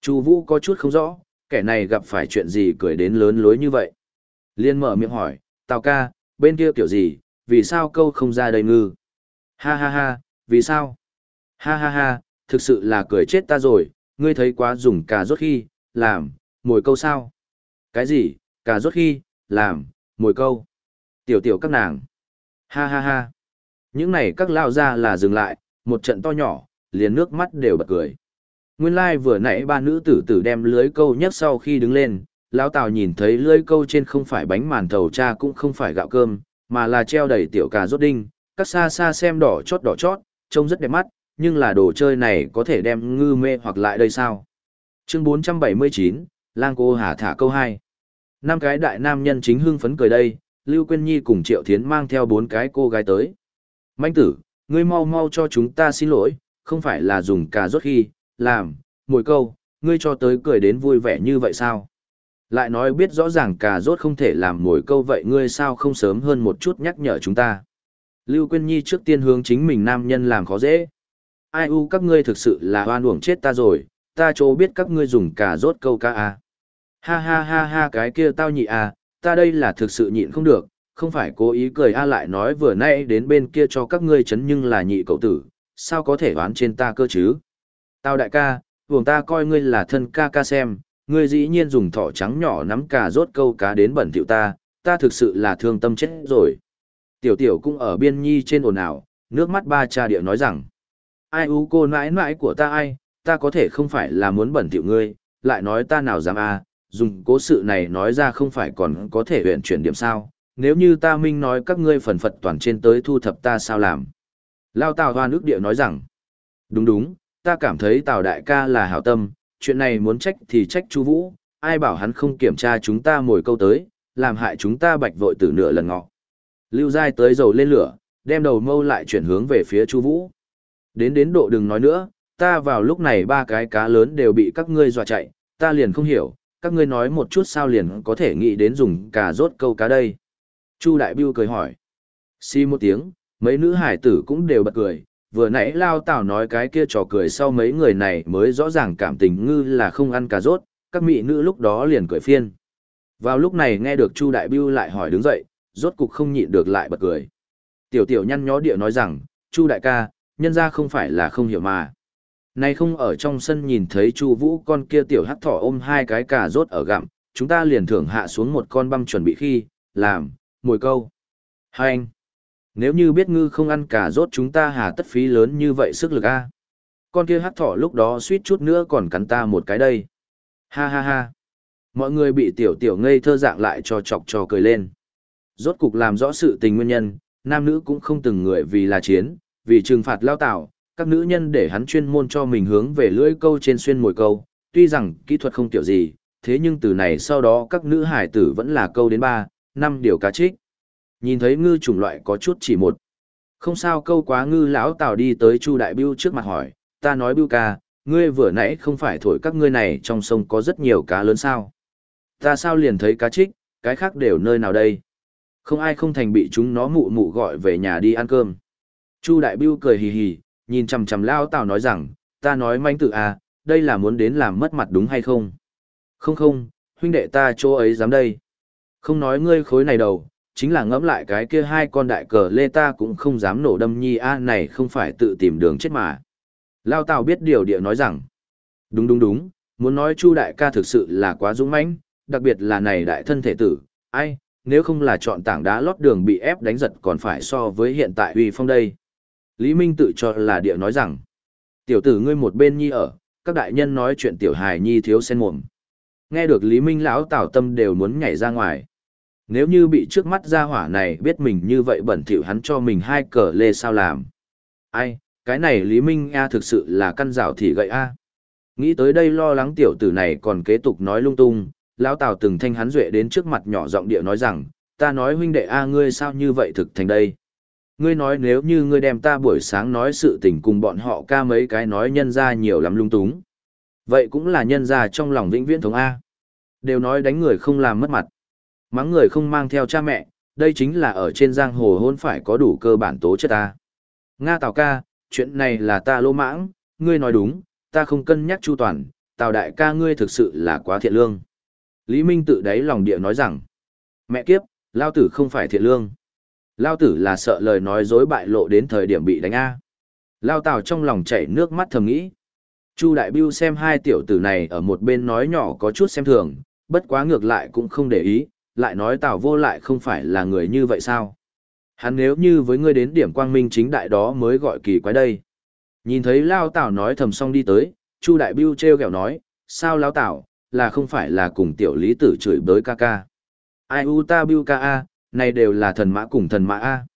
Chu Vũ có chút không rõ, kẻ này gặp phải chuyện gì cười đến lớn lối như vậy. Liên mở miệng hỏi, Tào ca, bên kia kiểu gì, vì sao câu không ra đây ngư? Ha ha ha, vì sao? Ha ha ha, thực sự là cười chết ta rồi, ngươi thấy quá dùng cà rốt khi, làm, mồi câu sao? Cái gì, cà rốt khi, làm, mồi câu? Tiểu tiểu các nàng. Ha ha ha. Những này các lao ra là dừng lại, một trận to nhỏ, liền nước mắt đều bật cười. Nguyên lai like vừa nãy ba nữ tử tử đem lưới câu nhất sau khi đứng lên, lão Tào nhìn thấy lưới câu trên không phải bánh màn thầu cha cũng không phải gạo cơm, mà là treo đầy tiểu cà rốt đinh, các xa xa xem đỏ chót đỏ chót, trông rất đẹp mắt, nhưng là đồ chơi này có thể đem ngư mê hoặc lại đây sao? Chương 479, Lang cô hà thả câu 2. Năm cái đại nam nhân chính hưng phấn cười đây, Lưu Quyên Nhi cùng Triệu Thiến mang theo bốn cái cô gái tới. Mạnh tử, ngươi mau mau cho chúng ta xin lỗi, không phải là dùng cà rốt khi, làm, mỗi câu, ngươi cho tới cười đến vui vẻ như vậy sao? Lại nói biết rõ ràng cà rốt không thể làm mỗi câu vậy ngươi sao không sớm hơn một chút nhắc nhở chúng ta. Lưu Quyên Nhi trước tiên hướng chính mình nam nhân làm khó dễ. Ai u các ngươi thực sự là hoan uổng chết ta rồi, ta chỗ biết các ngươi dùng cà rốt câu cá à. Ha ha ha ha cái kia tao nhị à, ta đây là thực sự nhịn không được, không phải cố ý cười a lại nói vừa nay đến bên kia cho các ngươi chấn nhưng là nhị cậu tử, sao có thể đoán trên ta cơ chứ? Tao đại ca, vùng ta coi ngươi là thân ca ca xem, ngươi dĩ nhiên dùng thỏ trắng nhỏ nắm cà rốt câu cá đến bẩn thỉu ta, ta thực sự là thương tâm chết rồi. Tiểu tiểu cũng ở biên nhi trên ồn ào, nước mắt ba cha địa nói rằng, ai u cô nãi nãi của ta ai, ta có thể không phải là muốn bẩn thỉu ngươi, lại nói ta nào dám a dùng cố sự này nói ra không phải còn có thể huyện chuyển điểm sao, nếu như ta minh nói các ngươi phần phật toàn trên tới thu thập ta sao làm. Lao Tào Hoa nước địa nói rằng, đúng đúng, ta cảm thấy Tào Đại ca là hảo tâm, chuyện này muốn trách thì trách Chu Vũ, ai bảo hắn không kiểm tra chúng ta mồi câu tới, làm hại chúng ta bạch vội từ nửa lần ngọ. Lưu Giai tới dầu lên lửa, đem đầu mâu lại chuyển hướng về phía Chu Vũ. Đến đến độ đừng nói nữa, ta vào lúc này ba cái cá lớn đều bị các ngươi dọa chạy, ta liền không hiểu, các ngươi nói một chút sao liền có thể nghĩ đến dùng cà rốt câu cá đây. Chu Đại Biêu cười hỏi. Xi một tiếng, mấy nữ hải tử cũng đều bật cười, vừa nãy Lao Tảo nói cái kia trò cười sau mấy người này mới rõ ràng cảm tình ngư là không ăn cà rốt, các mỹ nữ lúc đó liền cười phiên. Vào lúc này nghe được Chu Đại Biêu lại hỏi đứng dậy, rốt cục không nhịn được lại bật cười. Tiểu tiểu nhăn nhó địa nói rằng, Chu Đại ca, nhân ra không phải là không hiểu mà. nay không ở trong sân nhìn thấy Chu Vũ con kia tiểu hắc thỏ ôm hai cái cà rốt ở gặm, chúng ta liền thưởng hạ xuống một con băm chuẩn bị khi, làm, mồi câu. Hai anh, nếu như biết ngư không ăn cà rốt chúng ta hà tất phí lớn như vậy sức lực a. Con kia hắc thỏ lúc đó suýt chút nữa còn cắn ta một cái đây. Ha ha ha. Mọi người bị tiểu tiểu ngây thơ dạng lại cho chọc cho cười lên. Rốt cục làm rõ sự tình nguyên nhân, nam nữ cũng không từng người vì là chiến, vì trừng phạt lao tạo, các nữ nhân để hắn chuyên môn cho mình hướng về lưỡi câu trên xuyên mồi câu, tuy rằng kỹ thuật không tiểu gì, thế nhưng từ này sau đó các nữ hải tử vẫn là câu đến ba, năm điều cá trích. Nhìn thấy ngư chủng loại có chút chỉ một. Không sao câu quá ngư lão tào đi tới Chu Đại Biêu trước mặt hỏi, ta nói Biêu ca, ngươi vừa nãy không phải thổi các ngươi này trong sông có rất nhiều cá lớn sao? Ta sao liền thấy cá trích, cái khác đều nơi nào đây? Không ai không thành bị chúng nó mụ mụ gọi về nhà đi ăn cơm. Chu Đại Biêu cười hì hì, nhìn chằm chằm lão tào nói rằng, ta nói manh tự à, đây là muốn đến làm mất mặt đúng hay không? Không không, huynh đệ ta chỗ ấy dám đây. Không nói ngươi khối này đâu, chính là ngẫm lại cái kia hai con đại cờ lê ta cũng không dám nổ đâm nhi a này không phải tự tìm đường chết mà. Lao Tào biết điều địa nói rằng, đúng đúng đúng, muốn nói Chu đại ca thực sự là quá dũng mãnh, đặc biệt là này đại thân thể tử, ai, nếu không là chọn tảng đá lót đường bị ép đánh giật còn phải so với hiện tại uy phong đây. Lý Minh tự cho là địa nói rằng, tiểu tử ngươi một bên nhi ở, các đại nhân nói chuyện tiểu hài nhi thiếu sen mồm. Nghe được Lý Minh lão tào tâm đều muốn nhảy ra ngoài. Nếu như bị trước mắt ra hỏa này biết mình như vậy bẩn thỉu hắn cho mình hai cờ lê sao làm. Ai, cái này Lý Minh A thực sự là căn rào thì gậy A. Nghĩ tới đây lo lắng tiểu tử này còn kế tục nói lung tung, lão tào từng thanh hắn duệ đến trước mặt nhỏ giọng địa nói rằng, ta nói huynh đệ A ngươi sao như vậy thực thành đây. Ngươi nói nếu như ngươi đem ta buổi sáng nói sự tình cùng bọn họ ca mấy cái nói nhân ra nhiều lắm lung túng. Vậy cũng là nhân ra trong lòng vĩnh viễn thống A. Đều nói đánh người không làm mất mặt. Mắng người không mang theo cha mẹ, đây chính là ở trên giang hồ hôn phải có đủ cơ bản tố chất ta. Nga Tào ca, chuyện này là ta lô mãng, ngươi nói đúng, ta không cân nhắc chu toàn, Tào đại ca ngươi thực sự là quá thiện lương. Lý Minh tự đáy lòng địa nói rằng, mẹ kiếp, lao tử không phải thiện lương. Lao tử là sợ lời nói dối bại lộ đến thời điểm bị đánh A. Lao Tào trong lòng chảy nước mắt thầm nghĩ. Chu Đại Biêu xem hai tiểu tử này ở một bên nói nhỏ có chút xem thường, bất quá ngược lại cũng không để ý, lại nói Tào vô lại không phải là người như vậy sao. Hắn nếu như với ngươi đến điểm quang minh chính đại đó mới gọi kỳ quái đây. Nhìn thấy Lao Tào nói thầm xong đi tới, Chu Đại Biêu treo kẹo nói, sao Lao Tào, là không phải là cùng tiểu lý tử chửi bới ca ca. Ai u ta Biêu ca a, này đều là thần mã cùng thần mã A.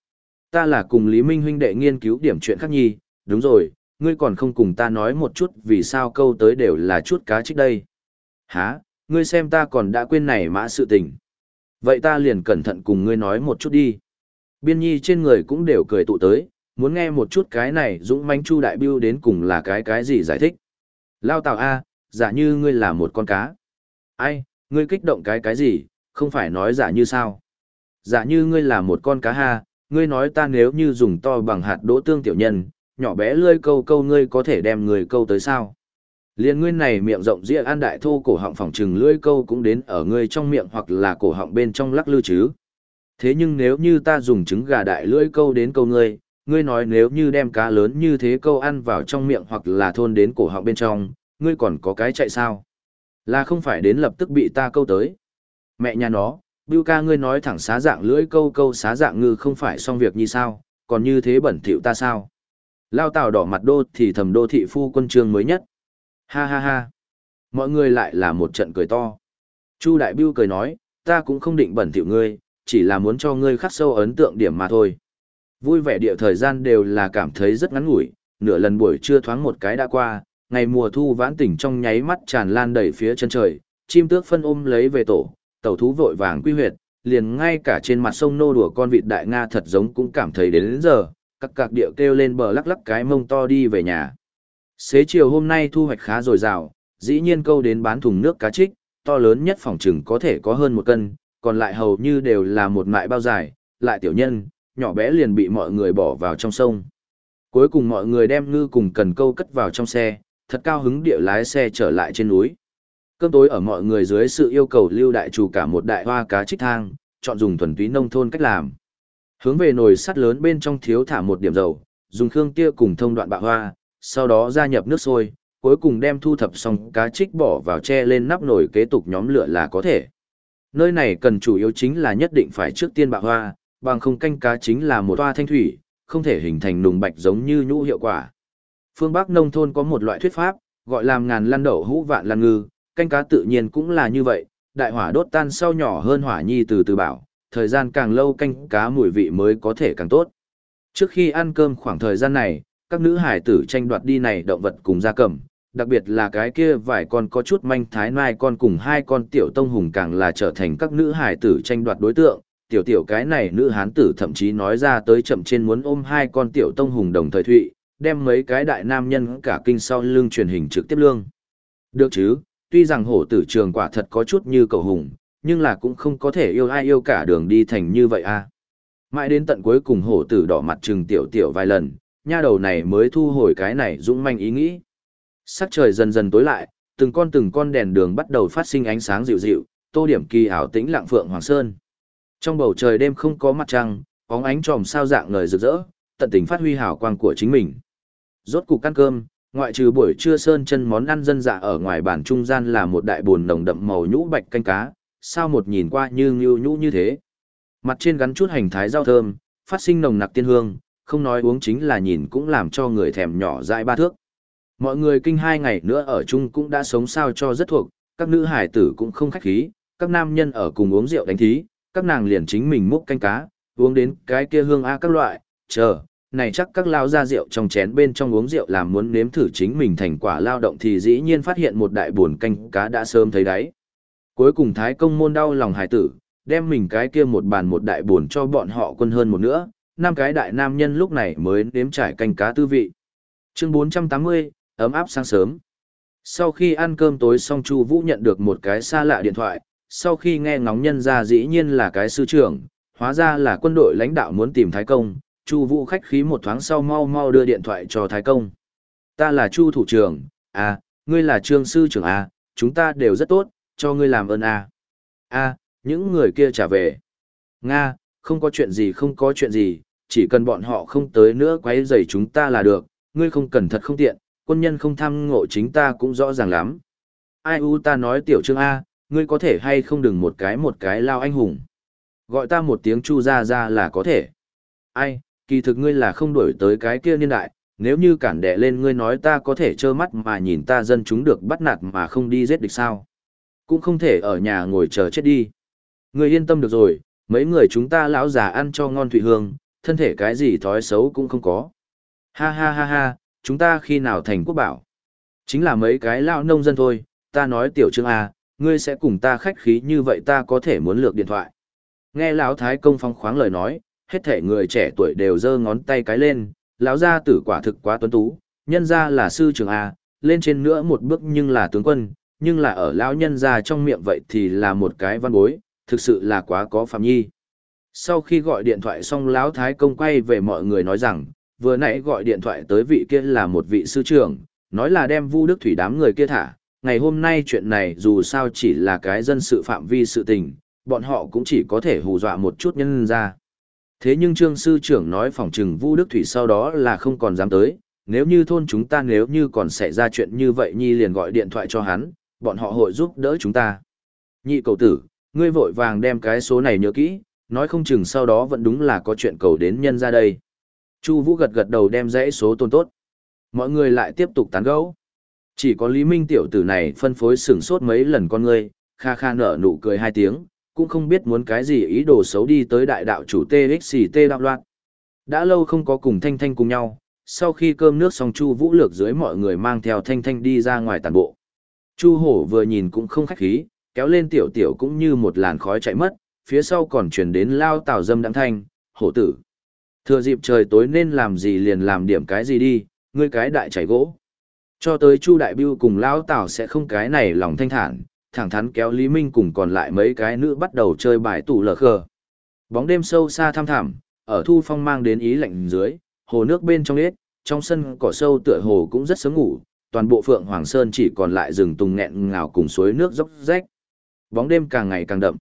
Ta là cùng Lý Minh huynh đệ nghiên cứu điểm chuyện khác nhi, đúng rồi, ngươi còn không cùng ta nói một chút vì sao câu tới đều là chút cá trích đây. Hả, ngươi xem ta còn đã quên này mã sự tình. Vậy ta liền cẩn thận cùng ngươi nói một chút đi. Biên nhi trên người cũng đều cười tụ tới, muốn nghe một chút cái này dũng manh chu đại biêu đến cùng là cái cái gì giải thích. Lao tào A, giả như ngươi là một con cá. Ai, ngươi kích động cái cái gì, không phải nói giả như sao giả như ngươi là một con cá ha, ngươi nói ta nếu như dùng to bằng hạt đỗ tương tiểu nhân, nhỏ bé lươi câu câu ngươi có thể đem người câu tới sao? Liên ngươi này miệng rộng ria ăn đại thô cổ họng phòng trừng lưỡi câu cũng đến ở ngươi trong miệng hoặc là cổ họng bên trong lắc lư chứ. Thế nhưng nếu như ta dùng trứng gà đại lưỡi câu đến câu ngươi, ngươi nói nếu như đem cá lớn như thế câu ăn vào trong miệng hoặc là thôn đến cổ họng bên trong, ngươi còn có cái chạy sao? Là không phải đến lập tức bị ta câu tới. Mẹ nhà nó, Bưu ca ngươi nói thẳng xá dạng lưỡi câu câu xá dạng ngư không phải xong việc như sao, còn như thế bẩn thỉu ta sao? Lao tào đỏ mặt đô thì thầm đô thị phu quân trương mới nhất. Ha ha ha. Mọi người lại là một trận cười to. Chu Đại Bưu cười nói, ta cũng không định bẩn thỉu ngươi, chỉ là muốn cho ngươi khắc sâu ấn tượng điểm mà thôi. Vui vẻ địa thời gian đều là cảm thấy rất ngắn ngủi, nửa lần buổi trưa thoáng một cái đã qua, ngày mùa thu vãn tỉnh trong nháy mắt tràn lan đầy phía chân trời, chim tước phân ôm lấy về tổ, tàu thú vội vàng quy huyệt, liền ngay cả trên mặt sông nô đùa con vịt đại Nga thật giống cũng cảm thấy đến, đến giờ, các cạc điệu kêu lên bờ lắc lắc cái mông to đi về nhà. Xế chiều hôm nay thu hoạch khá dồi dào, dĩ nhiên câu đến bán thùng nước cá trích, to lớn nhất phòng trừng có thể có hơn một cân, còn lại hầu như đều là một mại bao dài, lại tiểu nhân, nhỏ bé liền bị mọi người bỏ vào trong sông. Cuối cùng mọi người đem ngư cùng cần câu cất vào trong xe, thật cao hứng địa lái xe trở lại trên núi. Cơm tối ở mọi người dưới sự yêu cầu lưu đại chủ cả một đại hoa cá trích thang, chọn dùng thuần túy nông thôn cách làm. Hướng về nồi sắt lớn bên trong thiếu thả một điểm dầu, dùng khương tia cùng thông đoạn bạ hoa, sau đó gia nhập nước sôi, cuối cùng đem thu thập xong cá trích bỏ vào che lên nắp nồi kế tục nhóm lửa là có thể. Nơi này cần chủ yếu chính là nhất định phải trước tiên bạo hoa, bằng không canh cá chính là một toa thanh thủy, không thể hình thành nùng bạch giống như nhũ hiệu quả. Phương Bắc nông thôn có một loại thuyết pháp, gọi làm ngàn lăn đậu hũ vạn lăn ngư, canh cá tự nhiên cũng là như vậy, đại hỏa đốt tan sau nhỏ hơn hỏa nhi từ từ bảo, thời gian càng lâu canh cá mùi vị mới có thể càng tốt. Trước khi ăn cơm khoảng thời gian này, các nữ hải tử tranh đoạt đi này động vật cùng gia cầm, đặc biệt là cái kia vài con có chút manh thái nai con cùng hai con tiểu tông hùng càng là trở thành các nữ hải tử tranh đoạt đối tượng. Tiểu tiểu cái này nữ hán tử thậm chí nói ra tới chậm trên muốn ôm hai con tiểu tông hùng đồng thời thụy, đem mấy cái đại nam nhân cả kinh sau lưng truyền hình trực tiếp lương. Được chứ, tuy rằng hổ tử trường quả thật có chút như cầu hùng, nhưng là cũng không có thể yêu ai yêu cả đường đi thành như vậy a. À. Mãi đến tận cuối cùng hổ tử đỏ mặt trừng tiểu tiểu vài lần, nha đầu này mới thu hồi cái này dũng manh ý nghĩ. Sắc trời dần dần tối lại, từng con từng con đèn đường bắt đầu phát sinh ánh sáng dịu dịu, tô điểm kỳ ảo tĩnh lặng phượng hoàng sơn. Trong bầu trời đêm không có mặt trăng, bóng ánh tròm sao dạng ngời rực rỡ, tận tình phát huy hào quang của chính mình. Rốt cục ăn cơm, ngoại trừ buổi trưa sơn chân món ăn dân dạ ở ngoài bàn trung gian là một đại bồn nồng đậm màu nhũ bạch canh cá, sao một nhìn qua như ngưu nhũ như thế. Mặt trên gắn chút hành thái rau thơm, phát sinh nồng nặc tiên hương, không nói uống chính là nhìn cũng làm cho người thèm nhỏ dại ba thước. Mọi người kinh hai ngày nữa ở chung cũng đã sống sao cho rất thuộc, các nữ hải tử cũng không khách khí, các nam nhân ở cùng uống rượu đánh thí, các nàng liền chính mình múc canh cá, uống đến cái kia hương a các loại, chờ, này chắc các lao ra rượu trong chén bên trong uống rượu làm muốn nếm thử chính mình thành quả lao động thì dĩ nhiên phát hiện một đại buồn canh cá đã sớm thấy đáy. Cuối cùng Thái công môn đau lòng hải tử, đem mình cái kia một bàn một đại buồn cho bọn họ quân hơn một nữa, năm cái đại nam nhân lúc này mới nếm trải canh cá tư vị. Chương 480, ấm áp sáng sớm. Sau khi ăn cơm tối xong Chu Vũ nhận được một cái xa lạ điện thoại, sau khi nghe ngóng nhân ra dĩ nhiên là cái sư trưởng, hóa ra là quân đội lãnh đạo muốn tìm Thái công, Chu Vũ khách khí một thoáng sau mau mau đưa điện thoại cho Thái công. Ta là Chu thủ trưởng, à, ngươi là Trương sư trưởng à, chúng ta đều rất tốt, cho ngươi làm ơn à. À, những người kia trả về. Nga, không có chuyện gì không có chuyện gì, chỉ cần bọn họ không tới nữa quấy rầy chúng ta là được, ngươi không cần thật không tiện, quân nhân không tham ngộ chính ta cũng rõ ràng lắm. Ai u ta nói tiểu trương A, ngươi có thể hay không đừng một cái một cái lao anh hùng. Gọi ta một tiếng chu ra ra là có thể. Ai, kỳ thực ngươi là không đổi tới cái kia niên đại, nếu như cản đẻ lên ngươi nói ta có thể trơ mắt mà nhìn ta dân chúng được bắt nạt mà không đi giết địch sao. Cũng không thể ở nhà ngồi chờ chết đi. Ngươi yên tâm được rồi, mấy người chúng ta lão già ăn cho ngon thủy hương, thân thể cái gì thói xấu cũng không có. Ha ha ha ha, chúng ta khi nào thành quốc bảo? Chính là mấy cái lão nông dân thôi, ta nói tiểu trương A, ngươi sẽ cùng ta khách khí như vậy ta có thể muốn lược điện thoại. Nghe lão thái công phong khoáng lời nói, hết thể người trẻ tuổi đều giơ ngón tay cái lên, lão gia tử quả thực quá tuấn tú, nhân gia là sư trưởng A, lên trên nữa một bước nhưng là tướng quân, nhưng là ở lão nhân gia trong miệng vậy thì là một cái văn bối, thực sự là quá có phạm nhi. Sau khi gọi điện thoại xong lão thái công quay về mọi người nói rằng, vừa nãy gọi điện thoại tới vị kia là một vị sư trưởng, nói là đem Vu Đức Thủy đám người kia thả, ngày hôm nay chuyện này dù sao chỉ là cái dân sự phạm vi sự tình, bọn họ cũng chỉ có thể hù dọa một chút nhân ra. Thế nhưng trương sư trưởng nói phòng chừng Vu Đức Thủy sau đó là không còn dám tới, nếu như thôn chúng ta nếu như còn xảy ra chuyện như vậy Nhi liền gọi điện thoại cho hắn, bọn họ hội giúp đỡ chúng ta. Nhị cầu tử, ngươi vội vàng đem cái số này nhớ kỹ, nói không chừng sau đó vẫn đúng là có chuyện cầu đến nhân ra đây. Chu Vũ gật gật đầu đem dãy số tôn tốt. Mọi người lại tiếp tục tán gẫu. Chỉ có Lý Minh tiểu tử này phân phối sửng sốt mấy lần con ngươi, kha kha nở nụ cười hai tiếng, cũng không biết muốn cái gì ý đồ xấu đi tới đại đạo chủ TXT đạo loạn. Đã lâu không có cùng Thanh Thanh cùng nhau, sau khi cơm nước xong Chu Vũ lược dưới mọi người mang theo Thanh Thanh đi ra ngoài tản bộ. Chu Hổ vừa nhìn cũng không khách khí, kéo lên tiểu tiểu cũng như một làn khói chạy mất, phía sau còn truyền đến lao tào dâm đặng thanh, hổ tử. Thừa dịp trời tối nên làm gì liền làm điểm cái gì đi, ngươi cái đại chảy gỗ. Cho tới Chu Đại Biêu cùng Lão Tào sẽ không cái này lòng thanh thản, thẳng thắn kéo Lý Minh cùng còn lại mấy cái nữ bắt đầu chơi bài tủ lờ khờ. Bóng đêm sâu xa thăm thẳm, ở thu phong mang đến ý lạnh dưới, hồ nước bên trong nết, trong sân cỏ sâu tựa hồ cũng rất sớm ngủ, toàn bộ Phượng Hoàng Sơn chỉ còn lại rừng tùng nghẹn ngào cùng suối nước dốc rách. Bóng đêm càng ngày càng đậm.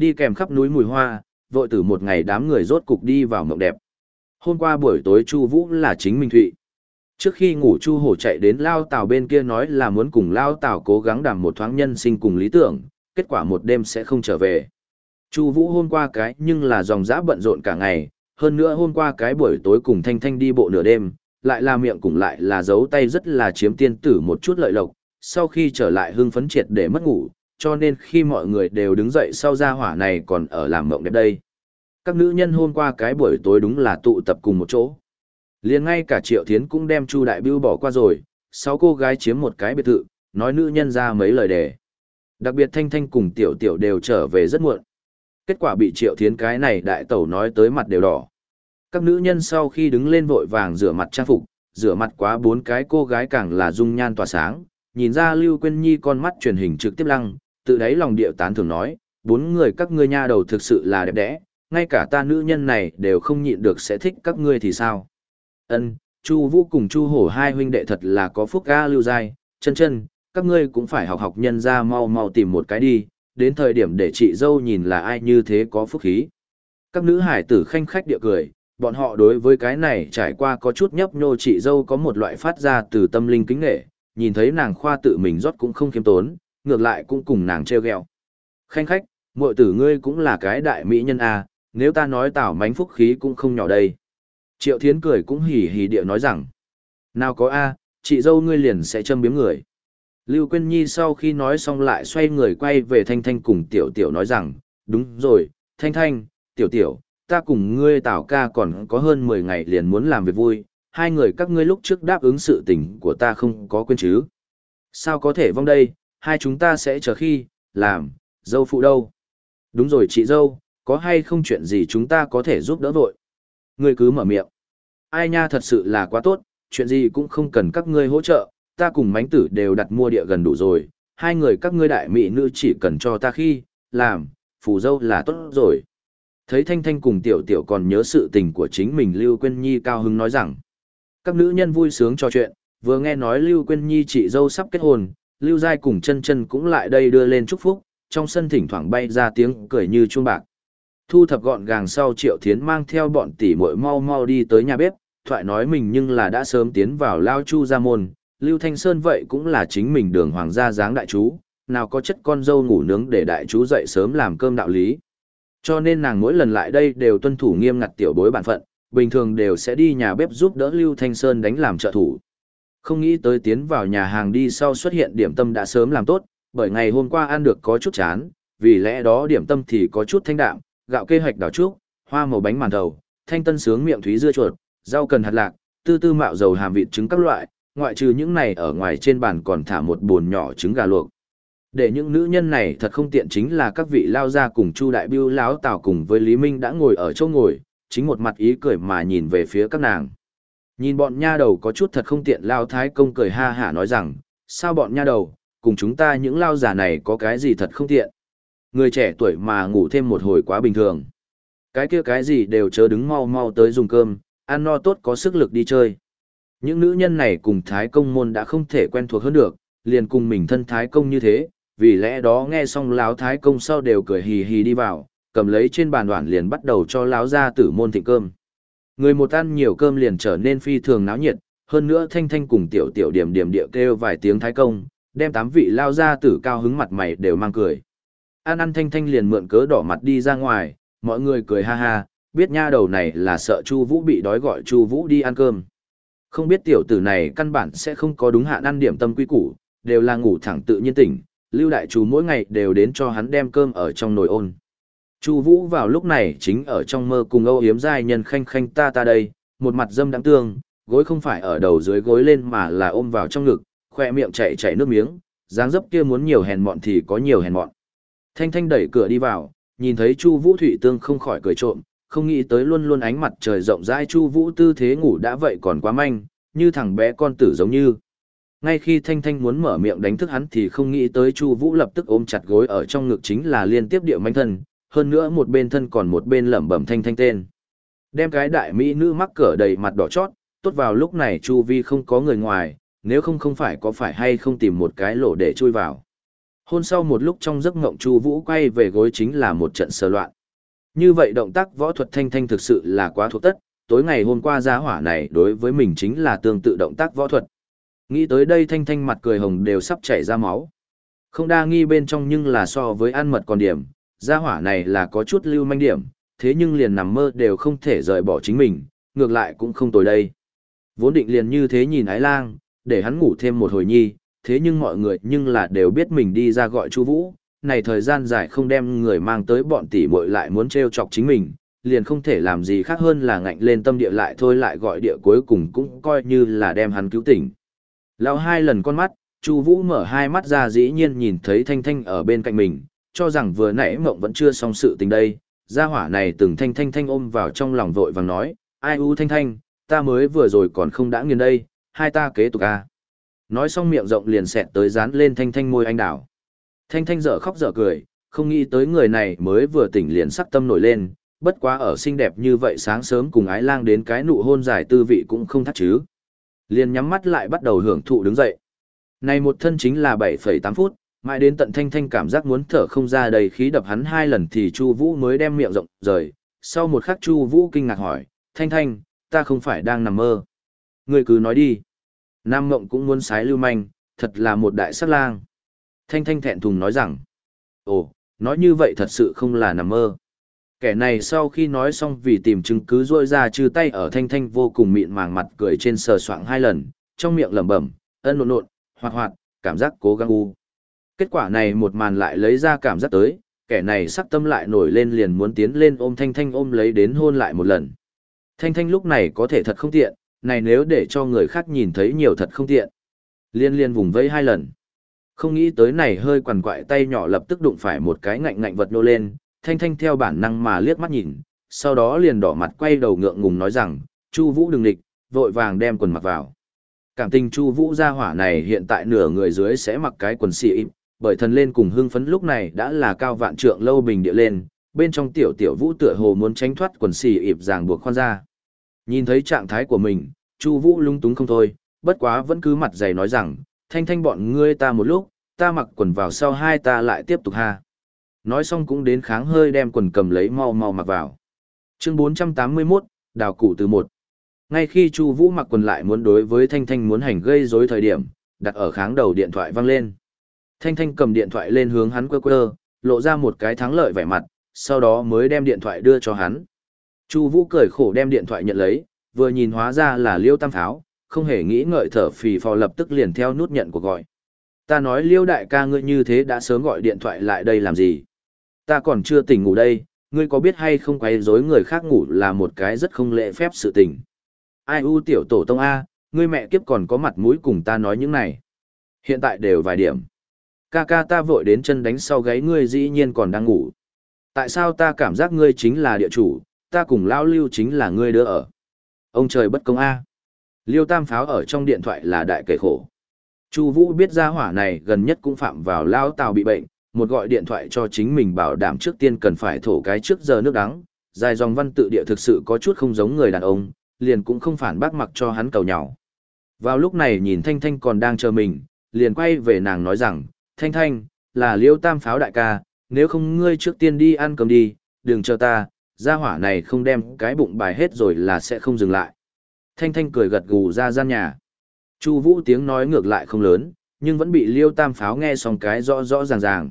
Đi kèm khắp núi mùi hoa, vội từ một ngày đám người rốt cục đi vào mộng đẹp. Hôm qua buổi tối Chu Vũ là chính Minh Thụy. Trước khi ngủ Chu Hổ chạy đến Lao Tào bên kia nói là muốn cùng Lao Tào cố gắng đàm một thoáng nhân sinh cùng lý tưởng, kết quả một đêm sẽ không trở về. Chu Vũ hôm qua cái nhưng là dòng dã bận rộn cả ngày, hơn nữa hôm qua cái buổi tối cùng Thanh Thanh đi bộ nửa đêm, lại là miệng cùng lại là giấu tay rất là chiếm tiên tử một chút lợi lộc, sau khi trở lại hưng phấn triệt để mất ngủ, cho nên khi mọi người đều đứng dậy sau ra hỏa này còn ở làm mộng đẹp đây. Các nữ nhân hôm qua cái buổi tối đúng là tụ tập cùng một chỗ. liền ngay cả Triệu Thiến cũng đem Chu Đại Bưu bỏ qua rồi, sáu cô gái chiếm một cái biệt thự, nói nữ nhân ra mấy lời đề. Đặc biệt Thanh Thanh cùng Tiểu Tiểu đều trở về rất muộn. Kết quả bị Triệu Thiến cái này đại tẩu nói tới mặt đều đỏ. Các nữ nhân sau khi đứng lên vội vàng rửa mặt trang phục, rửa mặt quá bốn cái cô gái càng là dung nhan tỏa sáng, nhìn ra Lưu Quyên Nhi con mắt truyền hình trực tiếp lăng, tự đáy lòng điệu tán thường nói, bốn người các ngươi nha đầu thực sự là đẹp đẽ, ngay cả ta nữ nhân này đều không nhịn được sẽ thích các ngươi thì sao. Ân, Chu Vũ cùng Chu Hổ hai huynh đệ thật là có phúc ga lưu giai, chân chân, các ngươi cũng phải học học nhân ra mau mau tìm một cái đi, đến thời điểm để chị dâu nhìn là ai như thế có phúc khí. Các nữ hải tử khanh khách địa cười, bọn họ đối với cái này trải qua có chút nhấp nhô chị dâu có một loại phát ra từ tâm linh kính nghệ, nhìn thấy nàng khoa tự mình rót cũng không khiêm tốn, ngược lại cũng cùng nàng treo gheo. Khanh khách, muội tử ngươi cũng là cái đại mỹ nhân à, nếu ta nói tảo mánh phúc khí cũng không nhỏ đây. Triệu Thiến cười cũng hỉ hỉ địa nói rằng, nào có a, chị dâu ngươi liền sẽ châm biếm người. Lưu Quyên Nhi sau khi nói xong lại xoay người quay về Thanh Thanh cùng Tiểu Tiểu nói rằng, đúng rồi, Thanh Thanh, Tiểu Tiểu, ta cùng ngươi tảo ca còn có hơn 10 ngày liền muốn làm việc vui, hai người các ngươi lúc trước đáp ứng sự tình của ta không có quên chứ. Sao có thể vong đây, hai chúng ta sẽ chờ khi, làm, dâu phụ đâu. Đúng rồi chị dâu, có hay không chuyện gì chúng ta có thể giúp đỡ vội. Ngươi cứ mở miệng. Ai nha thật sự là quá tốt, chuyện gì cũng không cần các ngươi hỗ trợ, ta cùng mánh tử đều đặt mua địa gần đủ rồi, hai người các ngươi đại mỹ nữ chỉ cần cho ta khi, làm, phù dâu là tốt rồi. Thấy Thanh Thanh cùng Tiểu Tiểu còn nhớ sự tình của chính mình Lưu Quyên Nhi cao hứng nói rằng, các nữ nhân vui sướng trò chuyện, vừa nghe nói Lưu Quyên Nhi chị dâu sắp kết hôn, Lưu Giai cùng chân chân cũng lại đây đưa lên chúc phúc, trong sân thỉnh thoảng bay ra tiếng cười như chuông bạc. Thu thập gọn gàng sau Triệu Thiến mang theo bọn tỷ muội mau mau đi tới nhà bếp, thoại nói mình nhưng là đã sớm tiến vào lao chu ra môn, Lưu Thanh Sơn vậy cũng là chính mình đường hoàng gia dáng đại chú, nào có chất con dâu ngủ nướng để đại chú dậy sớm làm cơm đạo lý. Cho nên nàng mỗi lần lại đây đều tuân thủ nghiêm ngặt tiểu bối bản phận, bình thường đều sẽ đi nhà bếp giúp đỡ Lưu Thanh Sơn đánh làm trợ thủ. Không nghĩ tới tiến vào nhà hàng đi sau xuất hiện điểm tâm đã sớm làm tốt, bởi ngày hôm qua ăn được có chút chán, vì lẽ đó điểm tâm thì có chút thanh đạm, gạo kê hoạch đào trúc, hoa màu bánh màn thầu, thanh tân sướng miệng thúy dưa chuột, rau cần hạt lạc, tư tư mạo dầu hàm vịt trứng các loại, ngoại trừ những này ở ngoài trên bàn còn thả một bồn nhỏ trứng gà luộc. Để những nữ nhân này thật không tiện chính là các vị lao ra cùng Chu Đại Bưu lão Tào cùng với Lý Minh đã ngồi ở chỗ ngồi, chính một mặt ý cười mà nhìn về phía các nàng. Nhìn bọn nha đầu có chút thật không tiện lao thái công cười ha hả nói rằng, sao bọn nha đầu, cùng chúng ta những lao già này có cái gì thật không tiện. Người trẻ tuổi mà ngủ thêm một hồi quá bình thường. Cái kia cái gì đều chớ đứng mau mau tới dùng cơm, ăn no tốt có sức lực đi chơi. Những nữ nhân này cùng Thái công môn đã không thể quen thuộc hơn được, liền cùng mình thân Thái công như thế, vì lẽ đó nghe xong lão Thái công sau đều cười hì hì đi vào, cầm lấy trên bàn đoạn liền bắt đầu cho lão gia tử môn thịnh cơm. Người một ăn nhiều cơm liền trở nên phi thường náo nhiệt, hơn nữa thanh thanh cùng tiểu tiểu điểm điểm địa kêu vài tiếng thái công, đem tám vị lao ra tử cao hứng mặt mày đều mang cười. An ăn thanh thanh liền mượn cớ đỏ mặt đi ra ngoài, mọi người cười ha ha, biết nha đầu này là sợ Chu Vũ bị đói gọi Chu Vũ đi ăn cơm. Không biết tiểu tử này căn bản sẽ không có đúng hạn ăn điểm tâm quy củ, đều là ngủ thẳng tự nhiên tỉnh, Lưu đại chú mỗi ngày đều đến cho hắn đem cơm ở trong nồi ôn. Chu Vũ vào lúc này chính ở trong mơ cùng Âu Yếm giai nhân khanh khanh ta ta đây, một mặt dâm đắng tương, gối không phải ở đầu dưới gối lên mà là ôm vào trong ngực, khoe miệng chảy chảy nước miếng, dáng dấp kia muốn nhiều hèn mọn thì có nhiều hèn mọn. Thanh Thanh đẩy cửa đi vào, nhìn thấy Chu Vũ Thụy Tương không khỏi cười trộm, không nghĩ tới luôn luôn ánh mặt trời rộng rãi Chu Vũ tư thế ngủ đã vậy còn quá manh, như thằng bé con tử giống như. Ngay khi Thanh Thanh muốn mở miệng đánh thức hắn thì không nghĩ tới Chu Vũ lập tức ôm chặt gối ở trong ngực chính là liên tiếp địa manh thân, hơn nữa một bên thân còn một bên lẩm bẩm Thanh Thanh tên. Đem cái đại mỹ nữ mắc cỡ đầy mặt đỏ chót, tốt vào lúc này Chu Vi không có người ngoài, nếu không không phải có phải hay không tìm một cái lỗ để chui vào. Hôn sau một lúc trong giấc ngộng Chu Vũ quay về gối chính là một trận sờ loạn. Như vậy động tác võ thuật thanh thanh thực sự là quá thuộc tất, tối ngày hôm qua giá hỏa này đối với mình chính là tương tự động tác võ thuật. Nghĩ tới đây thanh thanh mặt cười hồng đều sắp chảy ra máu. Không đa nghi bên trong nhưng là so với ăn mật còn điểm, gia hỏa này là có chút lưu manh điểm, thế nhưng liền nằm mơ đều không thể rời bỏ chính mình, ngược lại cũng không tồi đây. Vốn định liền như thế nhìn ái lang, để hắn ngủ thêm một hồi nhi, thế nhưng mọi người nhưng là đều biết mình đi ra gọi Chu Vũ, này thời gian dài không đem người mang tới bọn tỷ muội lại muốn trêu chọc chính mình, liền không thể làm gì khác hơn là ngạnh lên tâm địa lại thôi lại gọi địa cuối cùng cũng coi như là đem hắn cứu tỉnh. Lao hai lần con mắt, Chu Vũ mở hai mắt ra dĩ nhiên nhìn thấy Thanh Thanh ở bên cạnh mình, cho rằng vừa nãy mộng vẫn chưa xong sự tình đây. Gia hỏa này từng Thanh Thanh Thanh ôm vào trong lòng vội vàng nói, ai u Thanh Thanh, ta mới vừa rồi còn không đã nghiền đây, hai ta kế tục a. Nói xong miệng rộng liền xẹt tới dán lên Thanh Thanh môi anh đảo. Thanh Thanh dở khóc dở cười, không nghĩ tới người này mới vừa tỉnh liền sắc tâm nổi lên, bất quá ở xinh đẹp như vậy sáng sớm cùng ái lang đến cái nụ hôn dài tư vị cũng không thắt chứ. Liền nhắm mắt lại bắt đầu hưởng thụ đứng dậy. Này một thân chính là 7,8 phút, mãi đến tận thanh thanh cảm giác muốn thở không ra đầy khí đập hắn hai lần thì Chu Vũ mới đem miệng rộng rời. Sau một khắc Chu Vũ kinh ngạc hỏi, "Thanh Thanh, ta không phải đang nằm mơ." Ngươi cứ nói đi. Nam Mộng cũng muốn sái lưu manh, thật là một đại sát lang. Thanh Thanh thẹn thùng nói rằng, "Ồ, nói như vậy thật sự không là nằm mơ." Kẻ này sau khi nói xong vì tìm chứng cứ dôi ra trừ tay ở thanh thanh vô cùng mịn màng mặt cười trên sờ soạng hai lần, trong miệng lẩm bẩm, ân nộn nộn, hoạt hoạt, cảm giác cố gắng u. Kết quả này một màn lại lấy ra cảm giác tới, kẻ này sắc tâm lại nổi lên liền muốn tiến lên ôm thanh thanh ôm lấy đến hôn lại một lần. Thanh thanh lúc này có thể thật không tiện, này nếu để cho người khác nhìn thấy nhiều thật không tiện. Liên liên vùng vẫy hai lần. Không nghĩ tới này hơi quằn quại tay nhỏ lập tức đụng phải một cái ngạnh ngạnh vật nô lên, thanh thanh theo bản năng mà liếc mắt nhìn, sau đó liền đỏ mặt quay đầu ngượng ngùng nói rằng, Chu Vũ đừng địch, vội vàng đem quần mặc vào. Cảm tình Chu Vũ gia hỏa này hiện tại nửa người dưới sẽ mặc cái quần xì im, bởi thần lên cùng hưng phấn lúc này đã là cao vạn trượng lâu bình địa lên, bên trong tiểu tiểu Vũ tựa hồ muốn tránh thoát quần xì ịp ràng buộc khoan ra. Nhìn thấy trạng thái của mình, Chu Vũ lung túng không thôi, bất quá vẫn cứ mặt dày nói rằng, thanh thanh bọn ngươi ta một lúc, ta mặc quần vào sau hai ta lại tiếp tục ha nói xong cũng đến kháng hơi đem quần cầm lấy mau mau mặc vào. Chương 481, đào cụ từ một. Ngay khi Chu Vũ mặc quần lại muốn đối với Thanh Thanh muốn hành gây rối thời điểm, đặt ở kháng đầu điện thoại vang lên. Thanh Thanh cầm điện thoại lên hướng hắn quơ quơ, lộ ra một cái thắng lợi vẻ mặt, sau đó mới đem điện thoại đưa cho hắn. Chu Vũ cười khổ đem điện thoại nhận lấy, vừa nhìn hóa ra là Liêu Tam Pháo, không hề nghĩ ngợi thở phì phò lập tức liền theo nút nhận cuộc gọi. Ta nói Liêu đại ca ngươi như thế đã sớm gọi điện thoại lại đây làm gì? ta còn chưa tỉnh ngủ đây, ngươi có biết hay không quấy rối người khác ngủ là một cái rất không lễ phép sự tình. Ai u tiểu tổ tông A, ngươi mẹ kiếp còn có mặt mũi cùng ta nói những này. Hiện tại đều vài điểm. Ca ca ta vội đến chân đánh sau gáy ngươi dĩ nhiên còn đang ngủ. Tại sao ta cảm giác ngươi chính là địa chủ, ta cùng lão lưu chính là ngươi đỡ ở. Ông trời bất công A. Liêu tam pháo ở trong điện thoại là đại kể khổ. Chu Vũ biết ra hỏa này gần nhất cũng phạm vào lão tàu bị bệnh, một gọi điện thoại cho chính mình bảo đảm trước tiên cần phải thổ cái trước giờ nước đắng, dài dòng văn tự địa thực sự có chút không giống người đàn ông, liền cũng không phản bác mặc cho hắn cầu nhào. Vào lúc này nhìn Thanh Thanh còn đang chờ mình, liền quay về nàng nói rằng, Thanh Thanh, là liêu tam pháo đại ca, nếu không ngươi trước tiên đi ăn cơm đi, đừng chờ ta, gia hỏa này không đem cái bụng bài hết rồi là sẽ không dừng lại. Thanh Thanh cười gật gù ra gian nhà. Chu Vũ tiếng nói ngược lại không lớn, nhưng vẫn bị Liêu Tam Pháo nghe xong cái rõ rõ ràng ràng.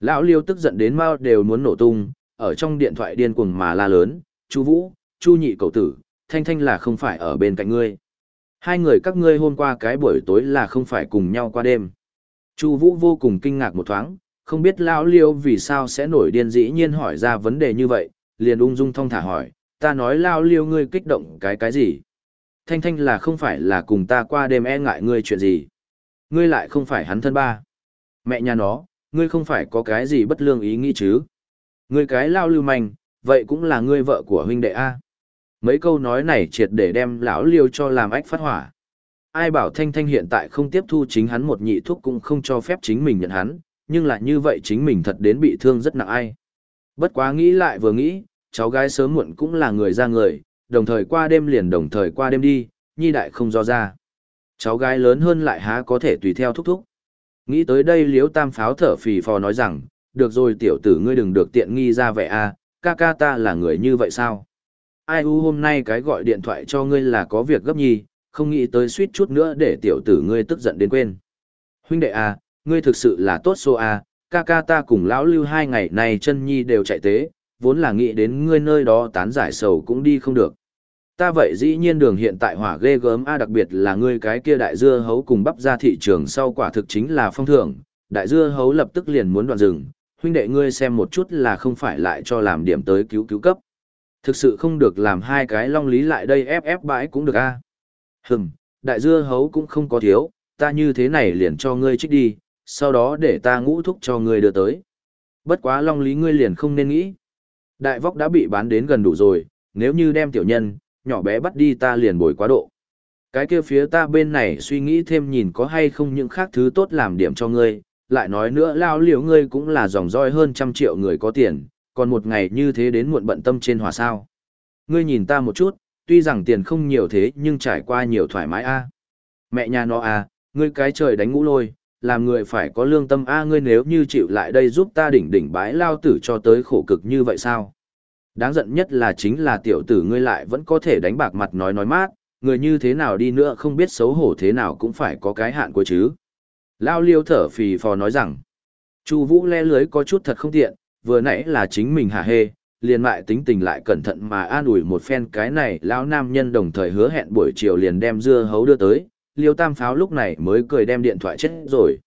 Lão Liêu tức giận đến mao đều muốn nổ tung, ở trong điện thoại điên cuồng mà la lớn, "Chu Vũ, Chu nhị cậu tử, Thanh Thanh là không phải ở bên cạnh ngươi. Hai người các ngươi hôm qua cái buổi tối là không phải cùng nhau qua đêm." Chu Vũ vô cùng kinh ngạc một thoáng, không biết lão Liêu vì sao sẽ nổi điên dĩ nhiên hỏi ra vấn đề như vậy, liền ung dung thong thả hỏi, "Ta nói lão Liêu ngươi kích động cái cái gì?" Thanh Thanh là không phải là cùng ta qua đêm e ngại ngươi chuyện gì. Ngươi lại không phải hắn thân ba. Mẹ nhà nó, ngươi không phải có cái gì bất lương ý nghĩ chứ. Ngươi cái Lão lưu manh, vậy cũng là ngươi vợ của huynh đệ A. Mấy câu nói này triệt để đem lão liêu cho làm ách phát hỏa. Ai bảo Thanh Thanh hiện tại không tiếp thu chính hắn một nhị thuốc cũng không cho phép chính mình nhận hắn, nhưng lại như vậy chính mình thật đến bị thương rất nặng ai. Bất quá nghĩ lại vừa nghĩ, cháu gái sớm muộn cũng là người ra người, đồng thời qua đêm liền đồng thời qua đêm đi, nhi đại không do ra. Cháu gái lớn hơn lại há có thể tùy theo thúc thúc. Nghĩ tới đây liếu tam pháo thở phì phò nói rằng, được rồi tiểu tử ngươi đừng được tiện nghi ra vẻ a ca ca ta là người như vậy sao? Ai u hôm nay cái gọi điện thoại cho ngươi là có việc gấp nhi, không nghĩ tới suýt chút nữa để tiểu tử ngươi tức giận đến quên. Huynh đệ à ngươi thực sự là tốt số à, ca ca ta cùng lão lưu hai ngày này chân nhi đều chạy tế, vốn là nghĩ đến ngươi nơi đó tán giải sầu cũng đi không được. Ta vậy dĩ nhiên đường hiện tại hỏa ghê gớm A đặc biệt là ngươi cái kia đại dưa hấu cùng bắp ra thị trường sau quả thực chính là phong thưởng, đại dưa hấu lập tức liền muốn đoạn rừng, huynh đệ ngươi xem một chút là không phải lại cho làm điểm tới cứu cứu cấp. Thực sự không được làm hai cái long lý lại đây ép ép bãi cũng được a. Hừm, đại dưa hấu cũng không có thiếu, ta như thế này liền cho ngươi trích đi, sau đó để ta ngũ thúc cho ngươi đưa tới. Bất quá long lý ngươi liền không nên nghĩ. Đại vóc đã bị bán đến gần đủ rồi, nếu như đem tiểu nhân, nhỏ bé bắt đi ta liền bồi quá độ. Cái kia phía ta bên này suy nghĩ thêm nhìn có hay không những khác thứ tốt làm điểm cho ngươi, lại nói nữa lao liễu ngươi cũng là dòng roi hơn trăm triệu người có tiền, còn một ngày như thế đến muộn bận tâm trên hòa sao. Ngươi nhìn ta một chút, tuy rằng tiền không nhiều thế nhưng trải qua nhiều thoải mái a. Mẹ nhà nó a, ngươi cái trời đánh ngũ lôi, làm người phải có lương tâm a ngươi nếu như chịu lại đây giúp ta đỉnh đỉnh bái lao tử cho tới khổ cực như vậy sao? Đáng giận nhất là chính là tiểu tử ngươi lại vẫn có thể đánh bạc mặt nói nói mát, người như thế nào đi nữa không biết xấu hổ thế nào cũng phải có cái hạn của chứ. Lao liêu thở phì phò nói rằng, Chu Vũ le lưới có chút thật không tiện, vừa nãy là chính mình hả hê, liền mại tính tình lại cẩn thận mà an ủi một phen cái này lão nam nhân đồng thời hứa hẹn buổi chiều liền đem dưa hấu đưa tới, liêu tam pháo lúc này mới cười đem điện thoại chết rồi.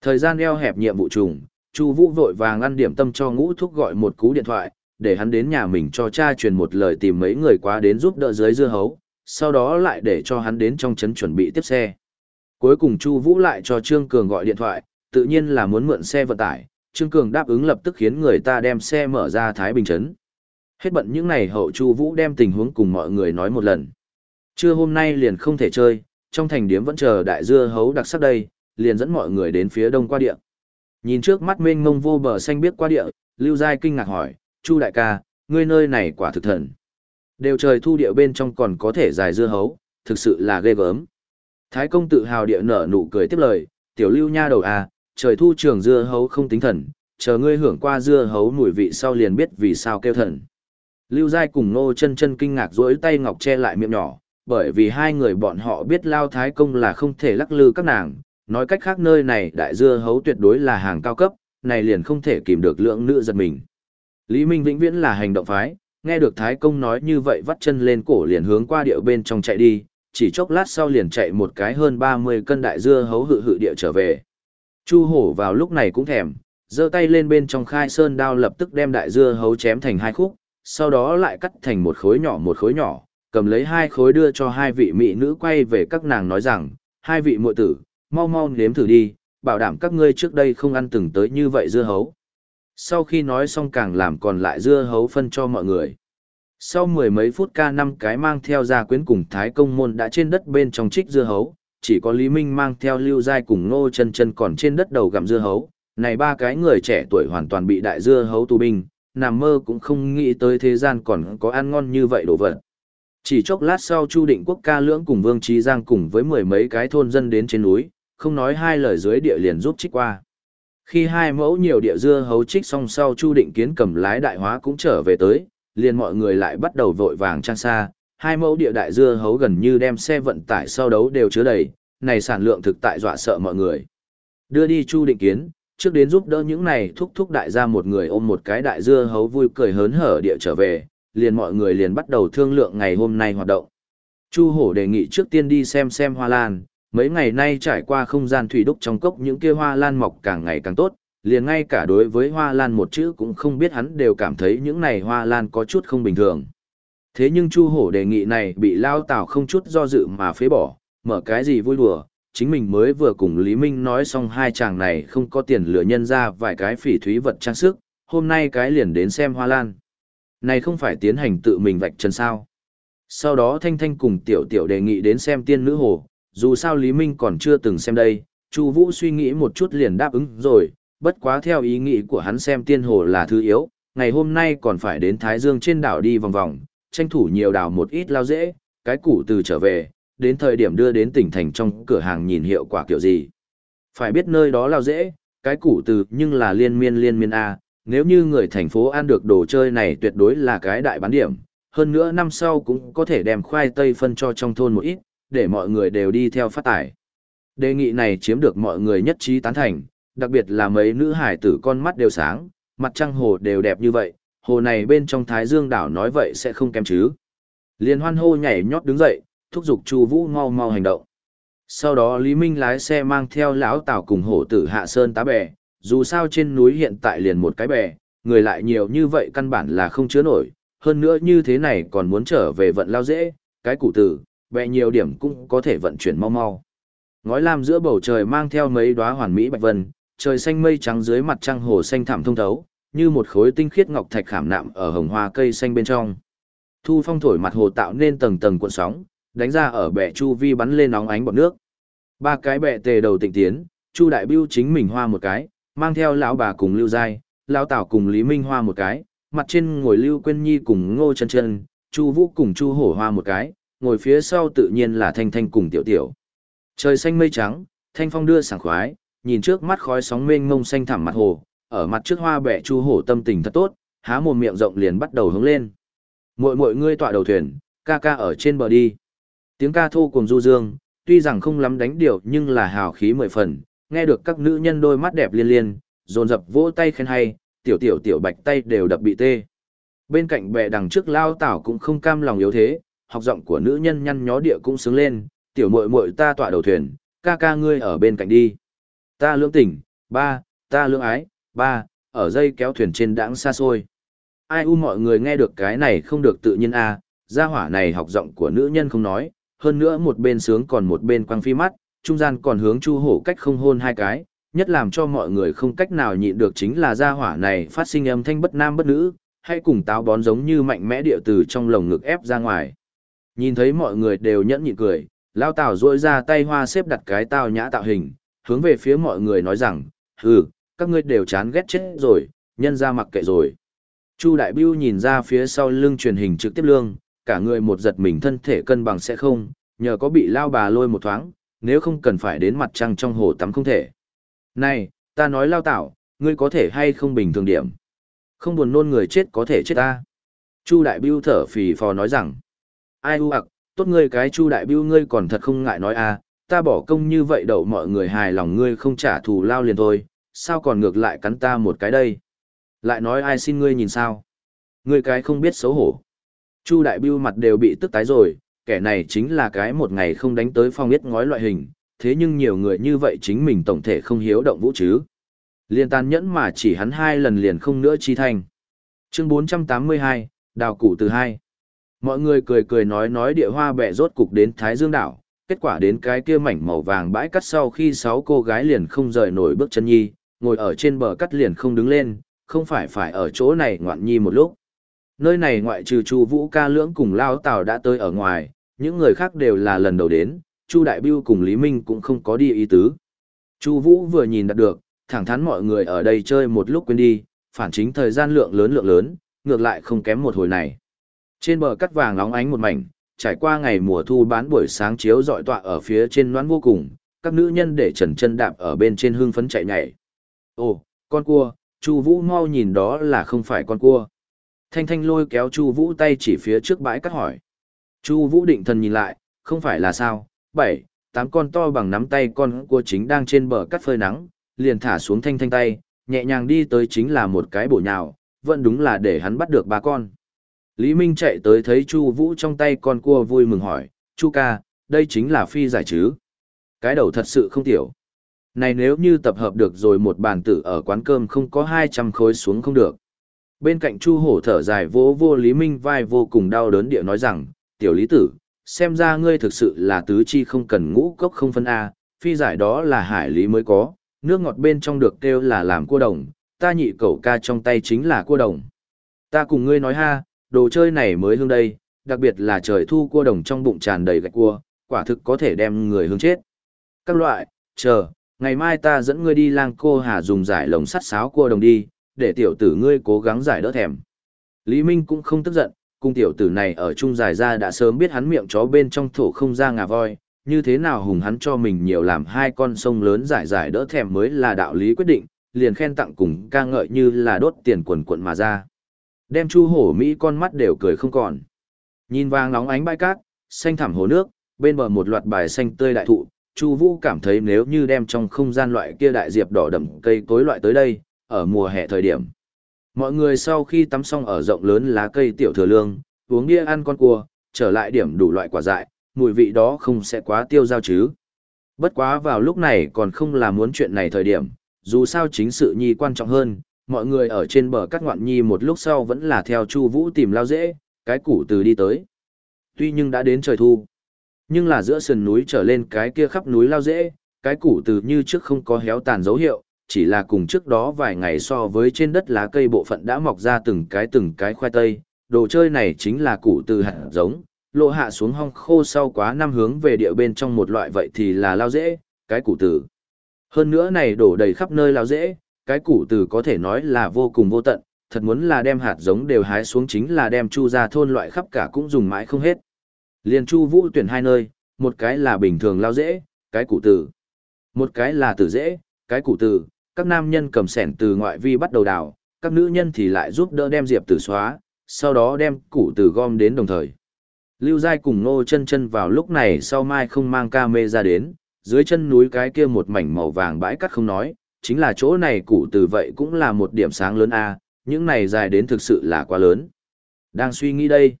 Thời gian eo hẹp nhiệm vụ trùng, Chu Vũ vội vàng ăn điểm tâm cho ngũ thúc gọi một cú điện thoại, để hắn đến nhà mình cho cha truyền một lời tìm mấy người quá đến giúp đỡ dưới dưa hấu, sau đó lại để cho hắn đến trong trấn chuẩn bị tiếp xe. Cuối cùng Chu Vũ lại cho Trương Cường gọi điện thoại, tự nhiên là muốn mượn xe vận tải, Trương Cường đáp ứng lập tức khiến người ta đem xe mở ra Thái Bình trấn. Hết bận những này, hậu Chu Vũ đem tình huống cùng mọi người nói một lần. Trưa hôm nay liền không thể chơi, trong thành điếm vẫn chờ đại dưa hấu đặc sắc đây, liền dẫn mọi người đến phía đông qua địa. Nhìn trước mắt mênh mông vô bờ xanh biết qua địa, Lưu Giai kinh ngạc hỏi, Chu đại ca, ngươi nơi này quả thực thần. Đều trời thu địa bên trong còn có thể dài dưa hấu, thực sự là ghê gớm. Thái công tự hào địa nở nụ cười tiếp lời, tiểu lưu nha đầu à, trời thu trường dưa hấu không tính thần, chờ ngươi hưởng qua dưa hấu mùi vị sau liền biết vì sao kêu thần. Lưu Giai cùng Nô chân chân kinh ngạc rỗi tay ngọc che lại miệng nhỏ, bởi vì hai người bọn họ biết Lao Thái Công là không thể lắc lư các nàng, nói cách khác nơi này đại dưa hấu tuyệt đối là hàng cao cấp, này liền không thể kìm được lượng nữ giật mình. Lý Minh vĩnh viễn là hành động phái, nghe được Thái Công nói như vậy vắt chân lên cổ liền hướng qua điệu bên trong chạy đi, chỉ chốc lát sau liền chạy một cái hơn 30 cân đại dưa hấu hự hự địa trở về. Chu hổ vào lúc này cũng thèm, giơ tay lên bên trong khai sơn đao lập tức đem đại dưa hấu chém thành hai khúc, sau đó lại cắt thành một khối nhỏ một khối nhỏ, cầm lấy hai khối đưa cho hai vị mỹ nữ quay về các nàng nói rằng, hai vị muội tử, mau mau nếm thử đi, bảo đảm các ngươi trước đây không ăn từng tới như vậy dưa hấu. Sau khi nói xong càng làm còn lại dưa hấu phân cho mọi người. Sau mười mấy phút ca năm cái mang theo gia quyến cùng Thái Công Môn đã trên đất bên trong trích dưa hấu, chỉ có Lý Minh mang theo Lưu Giai cùng Ngô chân chân còn trên đất đầu gặm dưa hấu. Này ba cái người trẻ tuổi hoàn toàn bị đại dưa hấu tù binh, nằm mơ cũng không nghĩ tới thế gian còn có ăn ngon như vậy đồ vật. Chỉ chốc lát sau Chu Định Quốc ca lưỡng cùng Vương Trí Giang cùng với mười mấy cái thôn dân đến trên núi, không nói hai lời dưới địa liền giúp trích qua. Khi hai mẫu nhiều địa dưa hấu trích xong sau Chu Định Kiến cầm lái đại hóa cũng trở về tới, liền mọi người lại bắt đầu vội vàng trang xa, hai mẫu địa đại dưa hấu gần như đem xe vận tải sau đấu đều chứa đầy, này sản lượng thực tại dọa sợ mọi người. Đưa đi Chu Định Kiến, trước đến giúp đỡ những này thúc thúc đại gia một người ôm một cái đại dưa hấu vui cười hớn hở địa trở về, liền mọi người liền bắt đầu thương lượng ngày hôm nay hoạt động. Chu Hổ đề nghị trước tiên đi xem xem hoa lan, mấy ngày nay trải qua không gian thủy đúc trong cốc những kia hoa lan mọc càng ngày càng tốt, liền ngay cả đối với hoa lan một chữ cũng không biết hắn đều cảm thấy những này hoa lan có chút không bình thường. Thế nhưng Chu Hổ đề nghị này bị Lao Tào không chút do dự mà phế bỏ, mở cái gì vui đùa, chính mình mới vừa cùng Lý Minh nói xong hai chàng này không có tiền lựa nhân ra vài cái phỉ thúy vật trang sức, hôm nay cái liền đến xem hoa lan. Này không phải tiến hành tự mình vạch chân sao. Sau đó Thanh Thanh cùng Tiểu Tiểu đề nghị đến xem tiên nữ hồ, dù sao Lý Minh còn chưa từng xem đây, Chu Vũ suy nghĩ một chút liền đáp ứng rồi, bất quá theo ý nghĩ của hắn xem tiên hồ là thứ yếu, ngày hôm nay còn phải đến Thái Dương trên đảo đi vòng vòng, tranh thủ nhiều đào một ít lao dễ, cái củ từ trở về, đến thời điểm đưa đến tỉnh thành trong cửa hàng nhìn hiệu quả kiểu gì. Phải biết nơi đó lao dễ, cái củ từ nhưng là liên miên liên miên A, nếu như người thành phố ăn được đồ chơi này tuyệt đối là cái đại bán điểm, hơn nữa năm sau cũng có thể đem khoai tây phân cho trong thôn một ít, để mọi người đều đi theo phát tải. Đề nghị này chiếm được mọi người nhất trí tán thành, đặc biệt là mấy nữ hải tử con mắt đều sáng, mặt trăng hồ đều đẹp như vậy, hồ này bên trong Thái Dương đảo nói vậy sẽ không kém chứ. Liên hoan hô nhảy nhót đứng dậy, thúc giục Chu Vũ mau mau hành động. Sau đó Lý Minh lái xe mang theo lão Tào cùng hổ tử hạ sơn tá bè, dù sao trên núi hiện tại liền một cái bè, người lại nhiều như vậy căn bản là không chứa nổi, hơn nữa như thế này còn muốn trở về vận lao dễ, cái cụ tử, bè nhiều điểm cũng có thể vận chuyển mau mau. Ngói lam giữa bầu trời mang theo mấy đóa hoàn mỹ bạch vân, trời xanh mây trắng dưới mặt trăng hồ xanh thẳm thông thấu, như một khối tinh khiết ngọc thạch khảm nạm ở hồng hoa cây xanh bên trong. Thu phong thổi mặt hồ tạo nên tầng tầng cuộn sóng, đánh ra ở bệ chu vi bắn lên nóng ánh bọt nước. Ba cái bệ tề đầu tịnh tiến, Chu đại bưu chính mình hoa một cái, mang theo lão bà cùng Lưu Giai, lão Tảo cùng Lý Minh hoa một cái, mặt trên ngồi Lưu Quyên Nhi cùng Ngô Chân Chân, Chu Vũ cùng Chu Hổ hoa một cái, ngồi phía sau tự nhiên là Thanh Thanh cùng Tiểu Tiểu. Trời xanh mây trắng, thanh phong đưa sảng khoái, nhìn trước mắt khói sóng mênh mông xanh thẳm mặt hồ, ở mặt trước hoa bẻ chu hổ tâm tình thật tốt, há mồm miệng rộng liền bắt đầu hướng lên. Muội muội ngươi tọa đầu thuyền, ca ca ở trên bờ đi. Tiếng ca thô cùng du dương, tuy rằng không lắm đánh điệu nhưng là hào khí mười phần, nghe được các nữ nhân đôi mắt đẹp liên liên, dồn dập vỗ tay khen hay, tiểu tiểu tiểu bạch tay đều đập bị tê. Bên cạnh bè đằng trước lao tảo cũng không cam lòng yếu thế, học giọng của nữ nhân nhăn nhó địa cũng sướng lên, tiểu muội muội ta tọa đầu thuyền, ca ca ngươi ở bên cạnh đi. Ta lưỡng tỉnh, ba, ta lưỡng ái, ba, ở dây kéo thuyền trên đãng xa xôi. Ai u mọi người nghe được cái này không được tự nhiên a, à, gia hỏa này học giọng của nữ nhân không nói, hơn nữa một bên sướng còn một bên quăng phi mắt, trung gian còn hướng chu hổ cách không hôn hai cái, nhất làm cho mọi người không cách nào nhịn được chính là gia hỏa này phát sinh âm thanh bất nam bất nữ, hay cùng táo bón giống như mạnh mẽ địa từ trong lồng ngực ép ra ngoài. Nhìn thấy mọi người đều nhẫn nhịn cười, Lao Tào duỗi ra tay hoa xếp đặt cái tao nhã tạo hình, hướng về phía mọi người nói rằng, ừ các ngươi đều chán ghét chết rồi, nhân ra mặc kệ rồi. Chu Đại Biêu nhìn ra phía sau lưng truyền hình trực tiếp lương, cả người một giật mình thân thể cân bằng sẽ không, nhờ có bị lao bà lôi một thoáng, nếu không cần phải đến mặt trăng trong hồ tắm không thể. Này, ta nói lao tảo, ngươi có thể hay không bình thường điểm. Không buồn nôn người chết có thể chết ta. Chu Đại Biêu thở phì phò nói rằng, ai u ạc, tốt ngươi cái Chu Đại Biêu ngươi còn thật không ngại nói à, ta bỏ công như vậy đậu mọi người hài lòng ngươi không trả thù lao liền thôi, sao còn ngược lại cắn ta một cái đây? Lại nói ai xin ngươi nhìn sao? Ngươi cái không biết xấu hổ. Chu đại bưu mặt đều bị tức tái rồi, kẻ này chính là cái một ngày không đánh tới phong yết ngói loại hình, thế nhưng nhiều người như vậy chính mình tổng thể không hiếu động vũ chứ. Liên tàn nhẫn mà chỉ hắn hai lần liền không nữa chi thành. Chương 482, Đào Cụ từ hai. Mọi người cười cười nói nói địa hoa bẹ rốt cục đến Thái Dương đảo, kết quả đến cái kia mảnh màu vàng bãi cắt sau khi sáu cô gái liền không rời nổi bước chân nhi, ngồi ở trên bờ cắt liền không đứng lên, không phải phải ở chỗ này ngoạn nhi một lúc. Nơi này ngoại trừ Chu Vũ ca lưỡng cùng Lao Tào đã tới ở ngoài, những người khác đều là lần đầu đến, Chu Đại Bưu cùng Lý Minh cũng không có đi ý tứ. Chu Vũ vừa nhìn đạt được, thẳng thắn mọi người ở đây chơi một lúc quên đi, phản chính thời gian lượng lớn lượng lớn, ngược lại không kém một hồi này. Trên bờ cắt vàng lóng ánh một mảnh, trải qua ngày mùa thu bán buổi sáng chiếu dọi tọa ở phía trên noãn vô cùng, các nữ nhân để trần chân đạp ở bên trên hương phấn chạy nhảy. Ồ, con cua, Chu Vũ mau nhìn đó là không phải con cua. Thanh Thanh lôi kéo Chu Vũ tay chỉ phía trước bãi cắt hỏi. Chu Vũ định thần nhìn lại, không phải là sao, bảy, tám con to bằng nắm tay con cua chính đang trên bờ cắt phơi nắng, liền thả xuống Thanh Thanh tay, nhẹ nhàng đi tới chính là một cái bổ nhào, vẫn đúng là để hắn bắt được ba con. Lý Minh chạy tới thấy Chu Vũ trong tay con cua vui mừng hỏi, Chu ca, đây chính là phi giải chứ? Cái đầu thật sự không tiểu. Này nếu như tập hợp được rồi một bàn tử ở quán cơm không có 200 khối xuống không được. Bên cạnh Chu Hổ thở dài vỗ vô Lý Minh vai vô cùng đau đớn địa nói rằng, tiểu lý tử, xem ra ngươi thực sự là tứ chi không cần ngũ cốc không phân A, phi giải đó là hải lý mới có, nước ngọt bên trong được kêu là làm cua đồng, ta nhị cậu ca trong tay chính là cua đồng. Ta cùng ngươi nói ha, đồ chơi này mới hương đây, đặc biệt là trời thu cua đồng trong bụng tràn đầy gạch cua, quả thực có thể đem người hương chết. Các loại, chờ, ngày mai ta dẫn ngươi đi lang cô hà dùng giải lồng sắt sáo cua đồng đi, để tiểu tử ngươi cố gắng giải đỡ thèm. Lý Minh cũng không tức giận, cung tiểu tử này ở chung giải ra đã sớm biết hắn miệng chó bên trong thổ không ra ngà voi, như thế nào hùng hắn cho mình nhiều làm hai con sông lớn giải giải đỡ thèm mới là đạo lý quyết định, liền khen tặng cùng ca ngợi như là đốt tiền quần quận mà ra. Đem chu hổ Mỹ con mắt đều cười không còn. Nhìn vàng nóng ánh bãi cát, xanh thẳm hồ nước, bên bờ một loạt bài xanh tươi đại thụ, Chu Vũ cảm thấy nếu như đem trong không gian loại kia đại diệp đỏ đậm cây cối loại tới đây, ở mùa hè thời điểm. Mọi người sau khi tắm xong ở rộng lớn lá cây tiểu thừa lương, uống bia ăn con cua, trở lại điểm đủ loại quả dại, mùi vị đó không sẽ quá tiêu dao chứ. Bất quá vào lúc này còn không là muốn chuyện này thời điểm, dù sao chính sự nhi quan trọng hơn, mọi người ở trên bờ cắt ngoạn nhi một lúc sau vẫn là theo Chu Vũ tìm lao dễ, cái củ từ đi tới. Tuy nhưng đã đến trời thu, nhưng là giữa sườn núi trở lên cái kia khắp núi lao dễ, cái củ từ như trước không có héo tàn dấu hiệu, chỉ là cùng trước đó vài ngày so với trên đất lá cây bộ phận đã mọc ra từng cái từng cái khoai tây, đồ chơi này chính là củ từ hạt giống, lộ hạ xuống hong khô sau quá năm hướng về địa bên trong một loại vậy thì là lao dễ, cái củ từ. Hơn nữa này đổ đầy khắp nơi lao dễ, cái củ từ có thể nói là vô cùng vô tận, thật muốn là đem hạt giống đều hái xuống chính là đem chu ra thôn loại khắp cả cũng dùng mãi không hết. Liên chu vũ tuyển hai nơi, một cái là bình thường lao dễ, cái cụ tử. Một cái là tử dễ, cái cụ tử, các nam nhân cầm sẻn từ ngoại vi bắt đầu đào, các nữ nhân thì lại giúp đỡ đem diệp tử xóa, sau đó đem cụ tử gom đến đồng thời. Lưu Giai cùng Ngô chân chân vào lúc này sau mai không mang ca mê ra đến, dưới chân núi cái kia một mảnh màu vàng bãi cắt không nói, chính là chỗ này cụ từ vậy cũng là một điểm sáng lớn a những này dài đến thực sự là quá lớn. Đang suy nghĩ đây.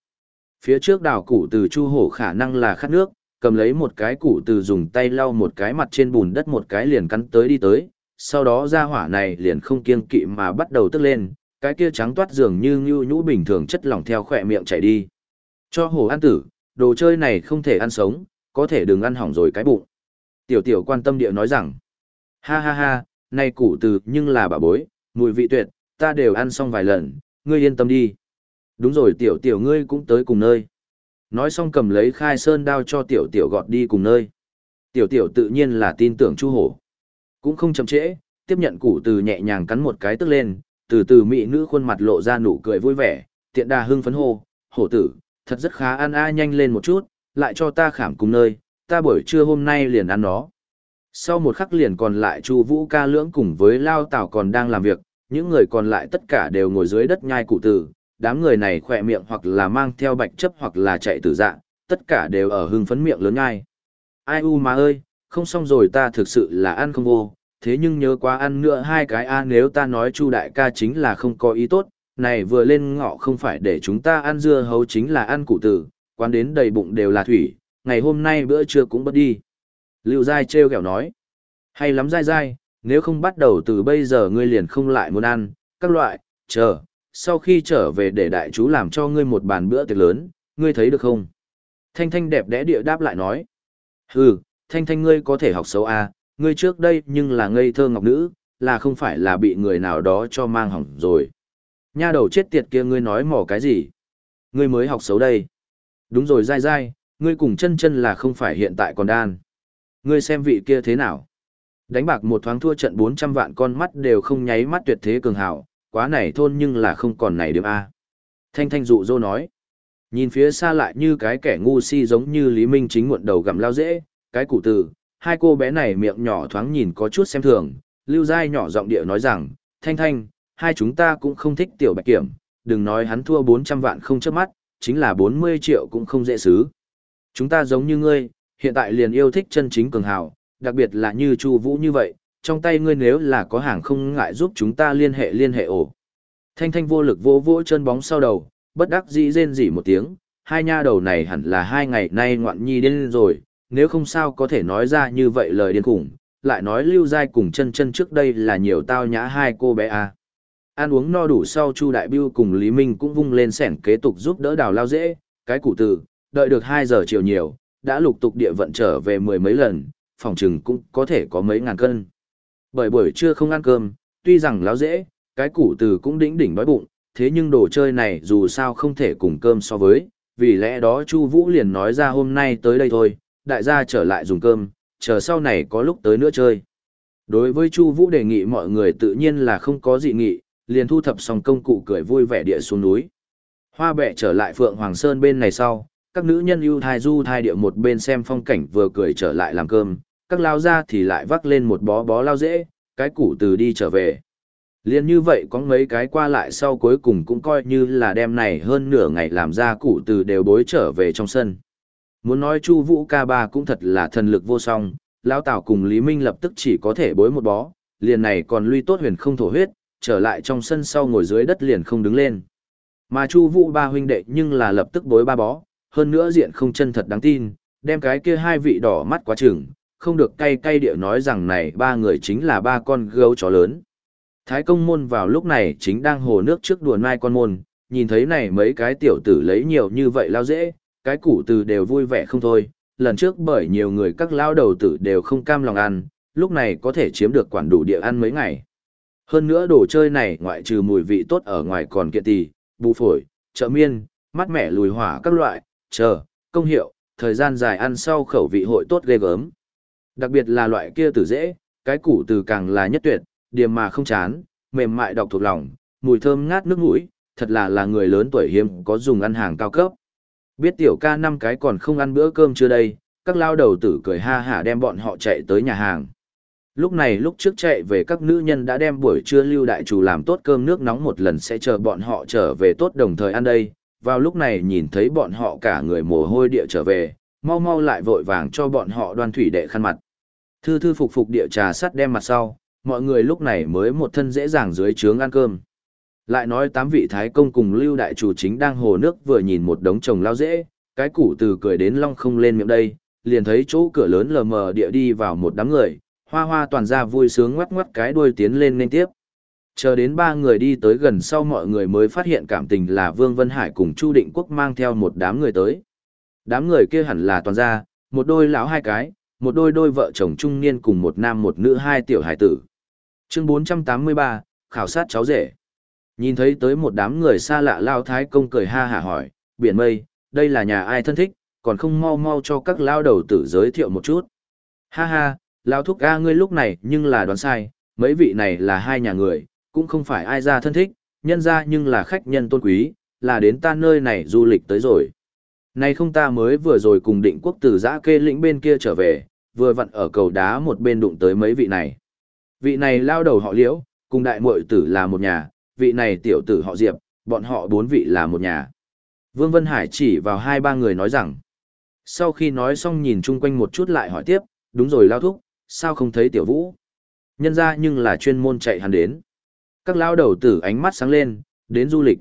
Phía trước đảo củ từ chu hổ khả năng là khát nước, cầm lấy một cái củ từ dùng tay lau một cái mặt trên bùn đất một cái liền cắn tới đi tới, sau đó ra hỏa này liền không kiêng kỵ mà bắt đầu tức lên, cái kia trắng toát dường như nhu nhũ bình thường chất lỏng theo khỏe miệng chảy đi. Cho hổ ăn tử, đồ chơi này không thể ăn sống, có thể đừng ăn hỏng rồi cái bụng. Tiểu tiểu quan tâm địa nói rằng, ha ha ha, nay củ từ nhưng là bà bối, mùi vị tuyệt, ta đều ăn xong vài lần, ngươi yên tâm đi. Đúng rồi tiểu tiểu ngươi cũng tới cùng nơi. Nói xong cầm lấy khai sơn đao cho tiểu tiểu gọt đi cùng nơi. Tiểu tiểu tự nhiên là tin tưởng chu hổ. Cũng không chậm trễ, tiếp nhận củ từ nhẹ nhàng cắn một cái tức lên, từ từ mỹ nữ khuôn mặt lộ ra nụ cười vui vẻ, tiện đà hưng phấn hô, hổ tử, thật rất khá ăn a nhanh lên một chút, lại cho ta khảm cùng nơi, ta buổi trưa hôm nay liền ăn nó. Sau một khắc liền còn lại Chu Vũ ca lưỡng cùng với Lao Tảo còn đang làm việc, những người còn lại tất cả đều ngồi dưới đất nhai cụ tử, đám người này khỏe miệng hoặc là mang theo bạch chấp hoặc là chạy tử dạ, tất cả đều ở hưng phấn miệng lớn nhai. Ai u mà ơi, không xong rồi ta thực sự là ăn không vô, thế nhưng nhớ quá ăn nữa hai cái a nếu ta nói Chu đại ca chính là không có ý tốt, này vừa lên ngọ không phải để chúng ta ăn dưa hấu chính là ăn cụ tử, quán đến đầy bụng đều là thủy, ngày hôm nay bữa trưa cũng bất đi. Lưu Giai treo ghẹo nói, hay lắm Giai Giai, nếu không bắt đầu từ bây giờ ngươi liền không lại muốn ăn, các loại, chờ, sau khi trở về để đại chú làm cho ngươi một bàn bữa tiệc lớn, ngươi thấy được không? Thanh Thanh đẹp đẽ địa đáp lại nói, hừ, Thanh Thanh ngươi có thể học xấu à, ngươi trước đây nhưng là ngây thơ ngọc nữ, là không phải là bị người nào đó cho mang hỏng rồi. Nha đầu chết tiệt kia ngươi nói mỏ cái gì? Ngươi mới học xấu đây. Đúng rồi dai dai, ngươi cùng chân chân là không phải hiện tại còn đan. Ngươi xem vị kia thế nào? Đánh bạc một thoáng thua trận 400 vạn con mắt đều không nháy mắt tuyệt thế cường hảo, quá này thôn nhưng là không còn này điểm A. Thanh Thanh dụ dô nói. Nhìn phía xa lại như cái kẻ ngu si giống như Lý Minh chính muộn đầu gặm lao dễ, cái cụ từ, hai cô bé này miệng nhỏ thoáng nhìn có chút xem thường, Lưu Giai nhỏ giọng địa nói rằng, Thanh Thanh, hai chúng ta cũng không thích tiểu bạch kiểm, đừng nói hắn thua 400 vạn không chớp mắt, chính là 40 triệu cũng không dễ xứ. Chúng ta giống như ngươi, hiện tại liền yêu thích chân chính cường hào, đặc biệt là như Chu Vũ như vậy, trong tay ngươi nếu là có hàng không ngại giúp chúng ta liên hệ liên hệ ổ. Thanh Thanh vô lực vỗ vỗ chân bóng sau đầu, bất đắc dĩ rên rỉ một tiếng, hai nha đầu này hẳn là hai ngày nay ngoạn nhi điên rồi, nếu không sao có thể nói ra như vậy lời điên khủng, lại nói lưu giai cùng chân chân trước đây là nhiều tao nhã hai cô bé à. Ăn uống no đủ sau Chu Đại Biêu cùng Lý Minh cũng vung lên sẻn kế tục giúp đỡ đào lao dễ, cái cụ tử, đợi được 2 giờ chiều nhiều, đã lục tục địa vận trở về mười mấy lần, phòng trừng cũng có thể có mấy ngàn cân. Bởi buổi trưa không ăn cơm, tuy rằng láo dễ, cái củ từ cũng đỉnh đỉnh đói bụng, thế nhưng đồ chơi này dù sao không thể cùng cơm so với, vì lẽ đó Chu Vũ liền nói ra hôm nay tới đây thôi, đại gia trở lại dùng cơm, chờ sau này có lúc tới nữa chơi. Đối với Chu Vũ đề nghị mọi người tự nhiên là không có dị nghị, liền thu thập xong công cụ cười vui vẻ địa xuống núi. Hoa Bệ trở lại Phượng Hoàng Sơn bên này sau, các nữ nhân ưu thai du thai địa một bên xem phong cảnh vừa cười trở lại làm cơm, các lao ra thì lại vác lên một bó bó lao dễ, cái củ từ đi trở về. Liên như vậy có mấy cái qua lại sau cuối cùng cũng coi như là đêm này hơn nửa ngày làm ra củ từ đều bối trở về trong sân. Muốn nói Chu Vũ ca ba cũng thật là thần lực vô song, lão Tào cùng Lý Minh lập tức chỉ có thể bối một bó, liền này còn lui tốt huyền không thổ huyết, trở lại trong sân sau ngồi dưới đất liền không đứng lên. Mà Chu Vũ ba huynh đệ nhưng là lập tức bối ba bó, hơn nữa diện không chân thật đáng tin, đem cái kia hai vị đỏ mắt quá chừng, không được cay cay địa nói rằng này ba người chính là ba con gấu chó lớn. Thái công môn vào lúc này chính đang hồ nước trước đùa mai con môn, nhìn thấy này mấy cái tiểu tử lấy nhiều như vậy lao dễ, cái củ từ đều vui vẻ không thôi, lần trước bởi nhiều người các lao đầu tử đều không cam lòng ăn, lúc này có thể chiếm được quản đủ địa ăn mấy ngày. Hơn nữa đồ chơi này ngoại trừ mùi vị tốt ở ngoài còn kiện tỳ, bù phổi, trợ miên, mát mẻ lùi hỏa các loại, chờ, công hiệu, thời gian dài ăn sau khẩu vị hội tốt ghê gớm. Đặc biệt là loại kia tử dễ, cái củ từ càng là nhất tuyệt, điềm mà không chán, mềm mại đọc thuộc lòng, mùi thơm ngát nước mũi, thật là là người lớn tuổi hiếm có dùng ăn hàng cao cấp. Biết tiểu ca năm cái còn không ăn bữa cơm chưa đây, các lao đầu tử cười ha hả đem bọn họ chạy tới nhà hàng. Lúc này lúc trước chạy về các nữ nhân đã đem buổi trưa lưu đại chủ làm tốt cơm nước nóng một lần sẽ chờ bọn họ trở về tốt đồng thời ăn đây. Vào lúc này nhìn thấy bọn họ cả người mồ hôi địa trở về, mau mau lại vội vàng cho bọn họ đoan thủy đệ khăn mặt. Thư thư phục phục địa trà sắt đem mặt sau, mọi người lúc này mới một thân dễ dàng dưới trướng ăn cơm. Lại nói tám vị thái công cùng lưu đại chủ chính đang hồ nước vừa nhìn một đống chồng lao dễ, cái củ từ cười đến long không lên miệng đây, liền thấy chỗ cửa lớn lờ mờ địa đi vào một đám người, hoa hoa toàn ra vui sướng ngoắt ngoắt cái đuôi tiến lên nên tiếp. Chờ đến ba người đi tới gần sau mọi người mới phát hiện cảm tình là Vương Vân Hải cùng Chu Định Quốc mang theo một đám người tới. Đám người kia hẳn là toàn ra, một đôi lão hai cái, một đôi đôi vợ chồng trung niên cùng một nam một nữ hai tiểu hải tử. Chương 483, khảo sát cháu rể. Nhìn thấy tới một đám người xa lạ lao thái công cười ha hả hỏi, biển mây, đây là nhà ai thân thích, còn không mau mau cho các lao đầu tử giới thiệu một chút. Ha ha, lao thúc ga ngươi lúc này nhưng là đoán sai, mấy vị này là hai nhà người, cũng không phải ai ra thân thích, nhân ra nhưng là khách nhân tôn quý, là đến ta nơi này du lịch tới rồi. Này không ta mới vừa rồi cùng định quốc tử giã kê lĩnh bên kia trở về, vừa vặn ở cầu đá một bên đụng tới mấy vị này. Vị này lao đầu họ liễu, cùng đại muội tử là một nhà, vị này tiểu tử họ diệp, bọn họ bốn vị là một nhà. Vương Vân Hải chỉ vào hai ba người nói rằng. Sau khi nói xong nhìn chung quanh một chút lại hỏi tiếp, đúng rồi lao thúc, sao không thấy tiểu vũ? Nhân ra nhưng là chuyên môn chạy hắn đến. Các lao đầu tử ánh mắt sáng lên, đến du lịch.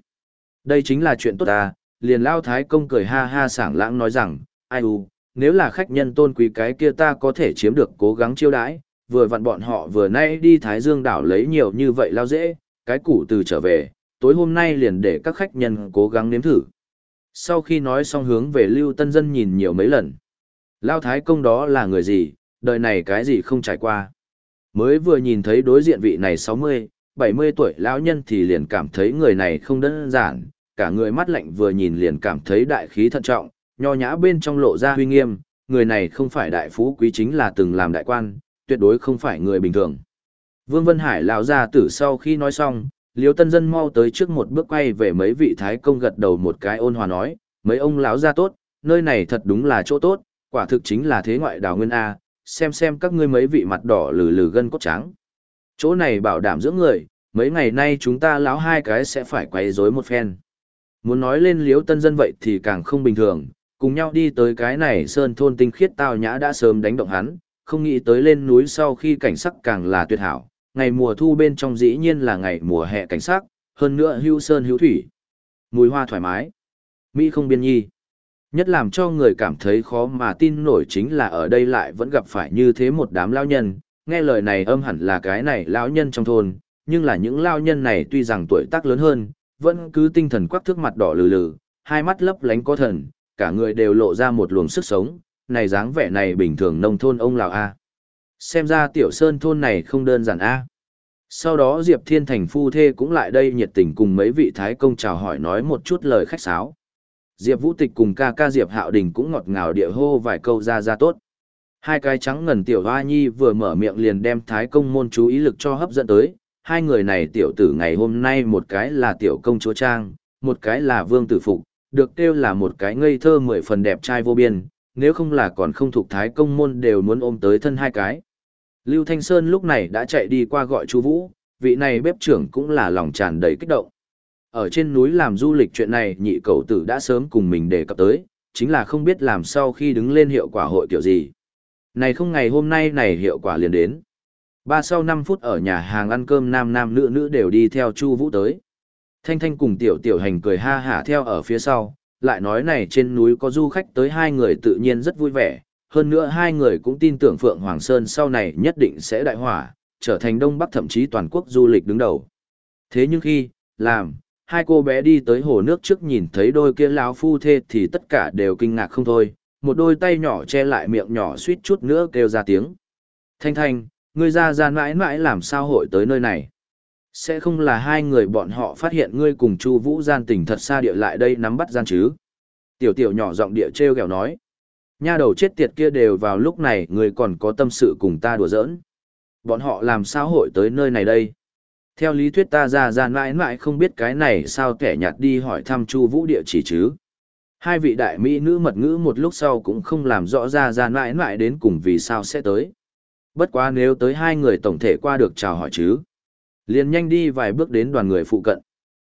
Đây chính là chuyện tốt ta, liền lao thái công cười ha ha sảng lãng nói rằng, ai u, nếu là khách nhân tôn quý cái kia ta có thể chiếm được cố gắng chiêu đãi, vừa vặn bọn họ vừa nay đi Thái Dương đảo lấy nhiều như vậy lao dễ, cái củ từ trở về, tối hôm nay liền để các khách nhân cố gắng nếm thử. Sau khi nói xong hướng về Lưu Tân Dân nhìn nhiều mấy lần. Lao Thái Công đó là người gì, đời này cái gì không trải qua. Mới vừa nhìn thấy đối diện vị này 60, 70 tuổi lão nhân thì liền cảm thấy người này không đơn giản, cả người mắt lạnh vừa nhìn liền cảm thấy đại khí thận trọng, nho nhã bên trong lộ ra huy nghiêm, người này không phải đại phú quý chính là từng làm đại quan, tuyệt đối không phải người bình thường. Vương Vân Hải lão ra tử sau khi nói xong, Liêu Tân Dân mau tới trước một bước quay về mấy vị thái công gật đầu một cái ôn hòa nói, mấy ông lão gia tốt, nơi này thật đúng là chỗ tốt, quả thực chính là thế ngoại đào nguyên A, xem xem các ngươi mấy vị mặt đỏ lừ lừ gân cốt trắng. Chỗ này bảo đảm dưỡng người, mấy ngày nay chúng ta lão hai cái sẽ phải quay rối một phen. Muốn nói lên Liêu tân dân vậy thì càng không bình thường, cùng nhau đi tới cái này sơn thôn tinh khiết tao nhã đã sớm đánh động hắn, không nghĩ tới lên núi sau khi cảnh sắc càng là tuyệt hảo, ngày mùa thu bên trong dĩ nhiên là ngày mùa hè cảnh sắc, hơn nữa hưu sơn hữu thủy. Mùi hoa thoải mái. Mỹ không biên nhi. Nhất làm cho người cảm thấy khó mà tin nổi chính là ở đây lại vẫn gặp phải như thế một đám lao nhân, nghe lời này âm hẳn là cái này lão nhân trong thôn, nhưng là những lao nhân này tuy rằng tuổi tác lớn hơn, vẫn cứ tinh thần quắc thước mặt đỏ lừ lừ, hai mắt lấp lánh có thần, cả người đều lộ ra một luồng sức sống, này dáng vẻ này bình thường nông thôn ông lào A. Xem ra tiểu sơn thôn này không đơn giản A. Sau đó Diệp Thiên Thành phu thê cũng lại đây nhiệt tình cùng mấy vị thái công chào hỏi nói một chút lời khách sáo. Diệp Vũ Tịch cùng ca ca Diệp Hạo Đình cũng ngọt ngào địa hô vài câu ra ra tốt. Hai cái trắng ngần tiểu hoa nhi vừa mở miệng liền đem thái công môn chú ý lực cho hấp dẫn tới. Hai người này tiểu tử ngày hôm nay một cái là tiểu công chúa Trang, một cái là vương tử phục, được kêu là một cái ngây thơ mười phần đẹp trai vô biên, nếu không là còn không thuộc thái công môn đều muốn ôm tới thân hai cái. Lưu Thanh Sơn lúc này đã chạy đi qua gọi chú Vũ, vị này bếp trưởng cũng là lòng tràn đầy kích động. Ở trên núi làm du lịch chuyện này nhị cậu tử đã sớm cùng mình đề cập tới, chính là không biết làm sau khi đứng lên hiệu quả hội kiểu gì. Này không ngày hôm nay này hiệu quả liền đến. Ba sau 5 phút ở nhà hàng ăn cơm nam nam nữ nữ đều đi theo Chu Vũ tới. Thanh Thanh cùng tiểu tiểu hành cười ha hả theo ở phía sau, lại nói này trên núi có du khách tới hai người tự nhiên rất vui vẻ, hơn nữa hai người cũng tin tưởng Phượng Hoàng Sơn sau này nhất định sẽ đại hỏa, trở thành Đông Bắc thậm chí toàn quốc du lịch đứng đầu. Thế nhưng khi, làm, hai cô bé đi tới hồ nước trước nhìn thấy đôi kia lão phu thê thì tất cả đều kinh ngạc không thôi, một đôi tay nhỏ che lại miệng nhỏ suýt chút nữa kêu ra tiếng. Thanh Thanh, ngươi ra ra mãi mãi làm sao hội tới nơi này? Sẽ không là hai người bọn họ phát hiện ngươi cùng Chu Vũ gian tình thật xa địa lại đây nắm bắt gian chứ? Tiểu tiểu nhỏ giọng địa trêu ghẹo nói. Nha đầu chết tiệt kia đều vào lúc này ngươi còn có tâm sự cùng ta đùa giỡn. Bọn họ làm sao hội tới nơi này đây? Theo lý thuyết ta ra ra mãi mãi không biết cái này sao kẻ nhạt đi hỏi thăm Chu Vũ địa chỉ chứ. Hai vị đại mỹ nữ mật ngữ một lúc sau cũng không làm rõ ra ra mãi mãi đến cùng vì sao sẽ tới. Bất quá nếu tới hai người tổng thể qua được chào hỏi chứ. Liền nhanh đi vài bước đến đoàn người phụ cận.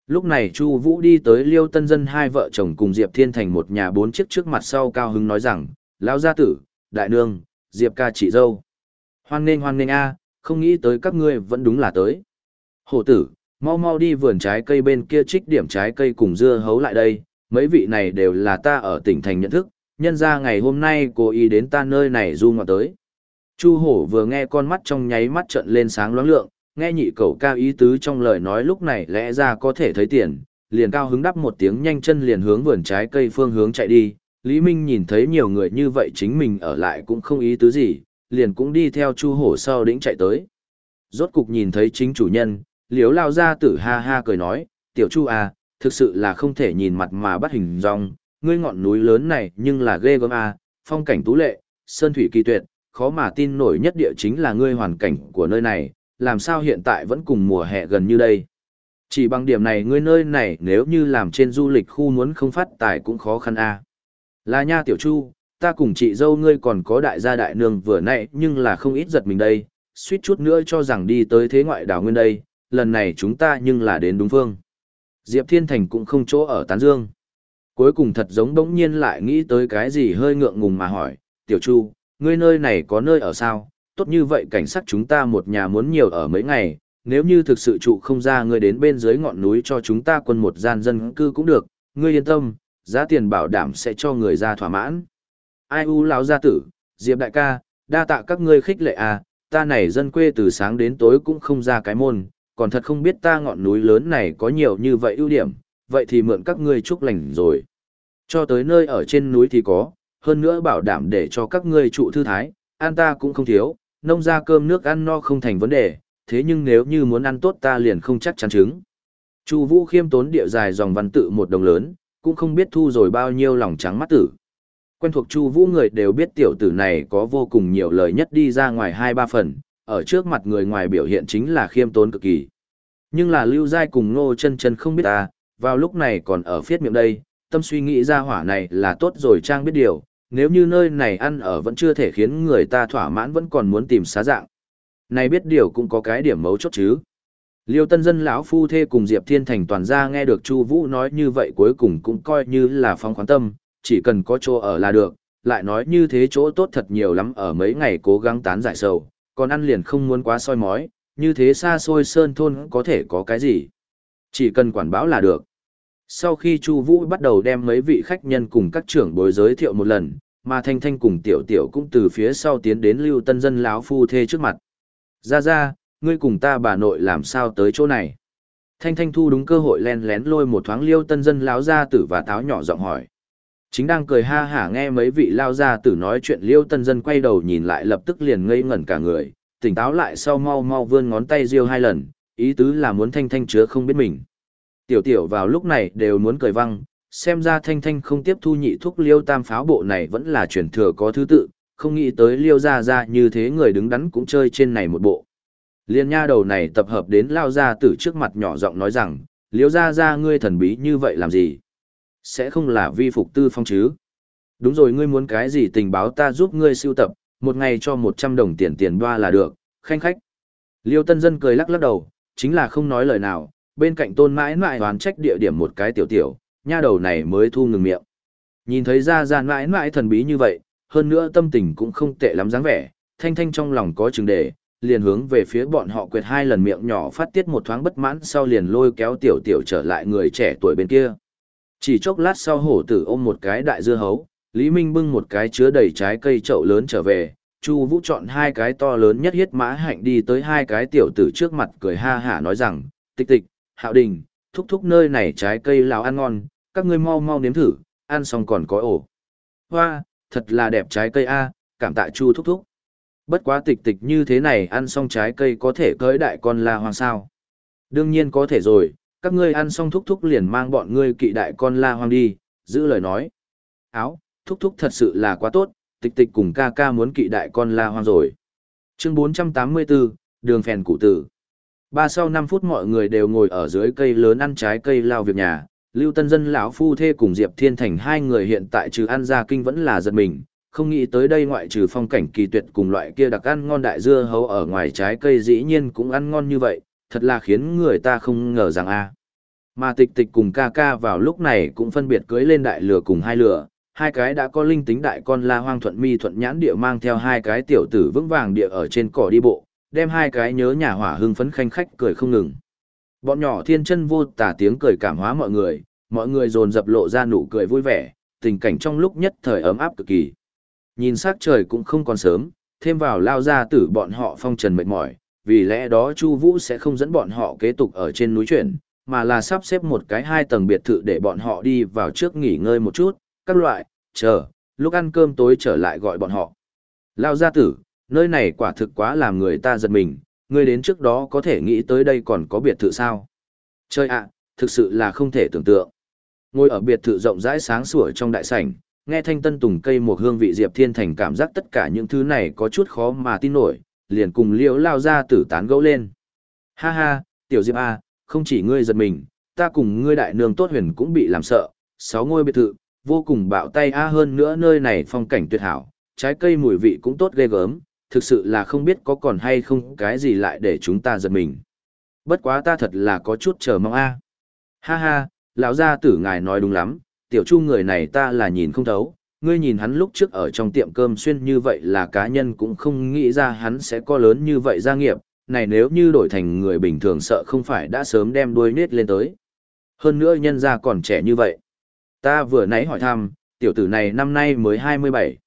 Lúc này Chu Vũ đi tới Liêu Tân Dân hai vợ chồng cùng Diệp Thiên Thành một nhà bốn chiếc trước mặt sau cao hứng nói rằng, lão gia tử, đại nương, Diệp ca chị dâu. Hoan nghênh hoan nghênh a, không nghĩ tới các ngươi vẫn đúng là tới. Hổ tử, mau mau đi vườn trái cây bên kia trích điểm trái cây cùng dưa hấu lại đây, mấy vị này đều là ta ở tỉnh thành nhận thức, nhân ra ngày hôm nay cố ý đến ta nơi này du ngoạn tới. Chu hổ vừa nghe con mắt trong nháy mắt trận lên sáng loáng lượng, nghe nhị cầu cao ý tứ trong lời nói lúc này lẽ ra có thể thấy tiền, liền cao hứng đắp một tiếng nhanh chân liền hướng vườn trái cây phương hướng chạy đi. Lý Minh nhìn thấy nhiều người như vậy chính mình ở lại cũng không ý tứ gì, liền cũng đi theo chu hổ sau đĩnh chạy tới. Rốt cục nhìn thấy chính chủ nhân, liếu lao ra tử ha ha cười nói, tiểu chu à, thực sự là không thể nhìn mặt mà bắt hình dong, ngươi ngọn núi lớn này nhưng là ghê gớm à, phong cảnh tú lệ, sơn thủy kỳ tuyệt, khó mà tin nổi nhất địa chính là ngươi hoàn cảnh của nơi này, làm sao hiện tại vẫn cùng mùa hè gần như đây. Chỉ bằng điểm này ngươi nơi này nếu như làm trên du lịch khu muốn không phát tài cũng khó khăn a. À. Là nha tiểu chu, ta cùng chị dâu ngươi còn có đại gia đại nương vừa nãy nhưng là không ít giật mình đây, suýt chút nữa cho rằng đi tới thế ngoại đảo nguyên đây, lần này chúng ta nhưng là đến đúng phương. Diệp Thiên Thành cũng không chỗ ở Tán Dương. Cuối cùng thật giống đống nhiên lại nghĩ tới cái gì hơi ngượng ngùng mà hỏi, Tiểu Chu, ngươi nơi này có nơi ở sao? Tốt như vậy cảnh sát chúng ta một nhà muốn nhiều ở mấy ngày, nếu như thực sự trụ không ra ngươi đến bên dưới ngọn núi cho chúng ta quân một gian dân cư cũng được, ngươi yên tâm, giá tiền bảo đảm sẽ cho người ra thỏa mãn. Ai u lão gia tử, Diệp đại ca, đa tạ các ngươi khích lệ à, ta này dân quê từ sáng đến tối cũng không ra cái môn, còn thật không biết ta ngọn núi lớn này có nhiều như vậy ưu điểm, vậy thì mượn các ngươi chúc lành rồi. Cho tới nơi ở trên núi thì có, hơn nữa bảo đảm để cho các ngươi trụ thư thái, an ta cũng không thiếu, nông ra cơm nước ăn no không thành vấn đề, thế nhưng nếu như muốn ăn tốt ta liền không chắc chắn chứng. Chu Vũ khiêm tốn địa dài dòng văn tự một đồng lớn, cũng không biết thu rồi bao nhiêu lòng trắng mắt tử. Quen thuộc Chu Vũ người đều biết tiểu tử này có vô cùng nhiều lời nhất đi ra ngoài hai ba phần, ở trước mặt người ngoài biểu hiện chính là khiêm tốn cực kỳ. Nhưng là Lưu Giai cùng Ngô Chân Chân không biết ta, vào lúc này còn ở phiết miệng đây, tâm suy nghĩ ra hỏa này là tốt rồi trang biết điều, nếu như nơi này ăn ở vẫn chưa thể khiến người ta thỏa mãn vẫn còn muốn tìm xá dạng. Này biết điều cũng có cái điểm mấu chốt chứ. Liêu Tân Dân lão phu thê cùng Diệp Thiên Thành toàn ra nghe được Chu Vũ nói như vậy cuối cùng cũng coi như là phong khoáng tâm, chỉ cần có chỗ ở là được, lại nói như thế chỗ tốt thật nhiều lắm ở mấy ngày cố gắng tán giải sầu, còn ăn liền không muốn quá soi mói, như thế xa xôi sơn thôn có thể có cái gì. Chỉ cần quản báo là được. Sau khi Chu Vũ bắt đầu đem mấy vị khách nhân cùng các trưởng bối giới thiệu một lần, mà Thanh Thanh cùng Tiểu Tiểu cũng từ phía sau tiến đến Lưu Tân Dân lão phu thê trước mặt. "Ra ra, ngươi cùng ta bà nội làm sao tới chỗ này?" Thanh Thanh thu đúng cơ hội lén lén lôi một thoáng Lưu Tân Dân lão gia tử và táo nhỏ giọng hỏi. Chính đang cười ha hả nghe mấy vị lao gia tử nói chuyện Lưu Tân Dân quay đầu nhìn lại lập tức liền ngây ngẩn cả người, tỉnh táo lại sau mau mau vươn ngón tay riêu hai lần, ý tứ là muốn Thanh Thanh chứa không biết mình. Tiểu tiểu vào lúc này đều muốn cười văng, xem ra Thanh Thanh không tiếp thu nhị thuốc Liêu Tam pháo bộ này vẫn là truyền thừa có thứ tự, không nghĩ tới Liêu gia gia như thế người đứng đắn cũng chơi trên này một bộ. Liên nha đầu này tập hợp đến lao gia từ trước mặt nhỏ giọng nói rằng, Liêu gia gia ngươi thần bí như vậy làm gì? sẽ không là vi phục tư phong chứ. Đúng rồi ngươi muốn cái gì tình báo ta giúp ngươi siêu tập, một ngày cho 100 đồng tiền tiền đoa là được, khanh khách. Liêu tân dân cười lắc lắc đầu, chính là không nói lời nào, bên cạnh tôn mãi mãi đoán trách địa điểm một cái tiểu tiểu, nha đầu này mới thu ngừng miệng. Nhìn thấy ra ra mãi mãi thần bí như vậy, hơn nữa tâm tình cũng không tệ lắm dáng vẻ, thanh thanh trong lòng có chừng đề, liền hướng về phía bọn họ quệt hai lần miệng nhỏ phát tiết một thoáng bất mãn sau liền lôi kéo tiểu tiểu trở lại người trẻ tuổi bên kia. Chỉ chốc lát sau hổ tử ôm một cái đại dưa hấu, Lý Minh bưng một cái chứa đầy trái cây chậu lớn trở về, Chu Vũ chọn hai cái to lớn nhất hiết mã hạnh đi tới hai cái tiểu tử trước mặt cười ha hả nói rằng, tịch tịch, hạo đình, thúc thúc nơi này trái cây lào ăn ngon, các ngươi mau mau nếm thử, ăn xong còn có ổ. Hoa, thật là đẹp trái cây a, cảm tạ Chu thúc thúc. Bất quá tịch tịch như thế này ăn xong trái cây có thể cưới đại con la hoàng sao. Đương nhiên có thể rồi, các ngươi ăn xong thúc thúc liền mang bọn ngươi kỵ đại con la hoang đi, giữ lời nói. Áo, thúc thúc thật sự là quá tốt, tịch tịch cùng ca ca muốn kỵ đại con la hoang rồi. Chương 484, đường phèn cụ tử. Ba sau 5 phút mọi người đều ngồi ở dưới cây lớn ăn trái cây lao việc nhà, Lưu Tân Dân lão phu thê cùng Diệp Thiên Thành hai người hiện tại trừ ăn ra kinh vẫn là giật mình, không nghĩ tới đây ngoại trừ phong cảnh kỳ tuyệt cùng loại kia đặc ăn ngon đại dưa hấu ở ngoài trái cây dĩ nhiên cũng ăn ngon như vậy, thật là khiến người ta không ngờ rằng a. Mà tịch tịch cùng ca ca vào lúc này cũng phân biệt cưới lên đại lửa cùng hai lửa, hai cái đã có linh tính đại con la hoang thuận mi thuận nhãn địa mang theo hai cái tiểu tử vững vàng địa ở trên cỏ đi bộ, đem hai cái nhớ nhà hỏa hưng phấn khanh khách cười không ngừng. Bọn nhỏ thiên chân vô tả tiếng cười cảm hóa mọi người, mọi người dồn dập lộ ra nụ cười vui vẻ, tình cảnh trong lúc nhất thời ấm áp cực kỳ. Nhìn sắc trời cũng không còn sớm, thêm vào lao ra tử bọn họ phong trần mệt mỏi, vì lẽ đó Chu Vũ sẽ không dẫn bọn họ kế tục ở trên núi chuyển, mà là sắp xếp một cái hai tầng biệt thự để bọn họ đi vào trước nghỉ ngơi một chút, các loại, chờ, lúc ăn cơm tối trở lại gọi bọn họ. Lao gia tử, nơi này quả thực quá làm người ta giật mình, ngươi đến trước đó có thể nghĩ tới đây còn có biệt thự sao? Chơi ạ, thực sự là không thể tưởng tượng. Ngồi ở biệt thự rộng rãi sáng sủa trong đại sảnh, nghe thanh tân tùng cây một hương vị diệp thiên thành cảm giác tất cả những thứ này có chút khó mà tin nổi, liền cùng liễu lao ra tử tán gẫu lên. Ha ha, tiểu diệp a, không chỉ ngươi giật mình, ta cùng ngươi đại nương tốt huyền cũng bị làm sợ, sáu ngôi biệt thự, vô cùng bạo tay a hơn nữa nơi này phong cảnh tuyệt hảo, trái cây mùi vị cũng tốt ghê gớm, thực sự là không biết có còn hay không cái gì lại để chúng ta giật mình. Bất quá ta thật là có chút chờ mong a. Ha ha, lão gia tử ngài nói đúng lắm, tiểu chu người này ta là nhìn không thấu, ngươi nhìn hắn lúc trước ở trong tiệm cơm xuyên như vậy là cá nhân cũng không nghĩ ra hắn sẽ có lớn như vậy gia nghiệp, này nếu như đổi thành người bình thường sợ không phải đã sớm đem đuôi nết lên tới. Hơn nữa nhân gia còn trẻ như vậy. Ta vừa nãy hỏi thăm, tiểu tử này năm nay mới 27.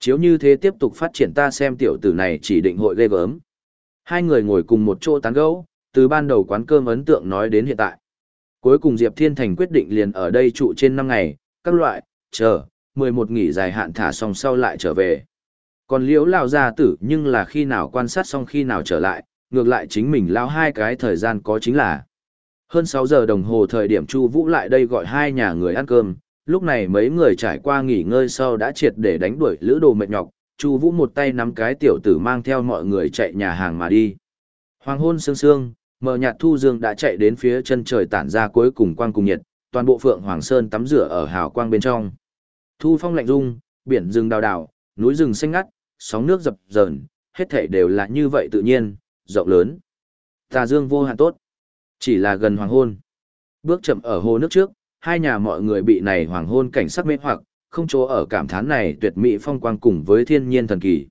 Chiếu như thế tiếp tục phát triển ta xem tiểu tử này chỉ định hội ghê gớm. Hai người ngồi cùng một chỗ tán gẫu, từ ban đầu quán cơm ấn tượng nói đến hiện tại. Cuối cùng Diệp Thiên Thành quyết định liền ở đây trụ trên 5 ngày, các loại, chờ, 11 nghỉ dài hạn thả xong sau lại trở về. Còn liễu lao gia tử nhưng là khi nào quan sát xong khi nào trở lại, ngược lại chính mình lao hai cái thời gian có chính là. Hơn 6 giờ đồng hồ thời điểm Chu Vũ lại đây gọi hai nhà người ăn cơm, lúc này mấy người trải qua nghỉ ngơi sau đã triệt để đánh đuổi lữ đồ mệt nhọc, Chu Vũ một tay nắm cái tiểu tử mang theo mọi người chạy nhà hàng mà đi. Hoàng hôn sương sương, mờ nhạt thu dương đã chạy đến phía chân trời tản ra cuối cùng quang cùng nhiệt, toàn bộ Phượng Hoàng Sơn tắm rửa ở hào quang bên trong. Thu phong lạnh rung, biển rừng đào đào, núi rừng xanh ngắt, sóng nước dập dờn, hết thảy đều là như vậy tự nhiên, rộng lớn. Tà dương vô hạn tốt. Chỉ là gần hoàng hôn. Bước chậm ở hồ nước trước, hai nhà mọi người bị này hoàng hôn cảnh sắc mê hoặc, không chỗ ở cảm thán này tuyệt mỹ phong quang cùng với thiên nhiên thần kỳ.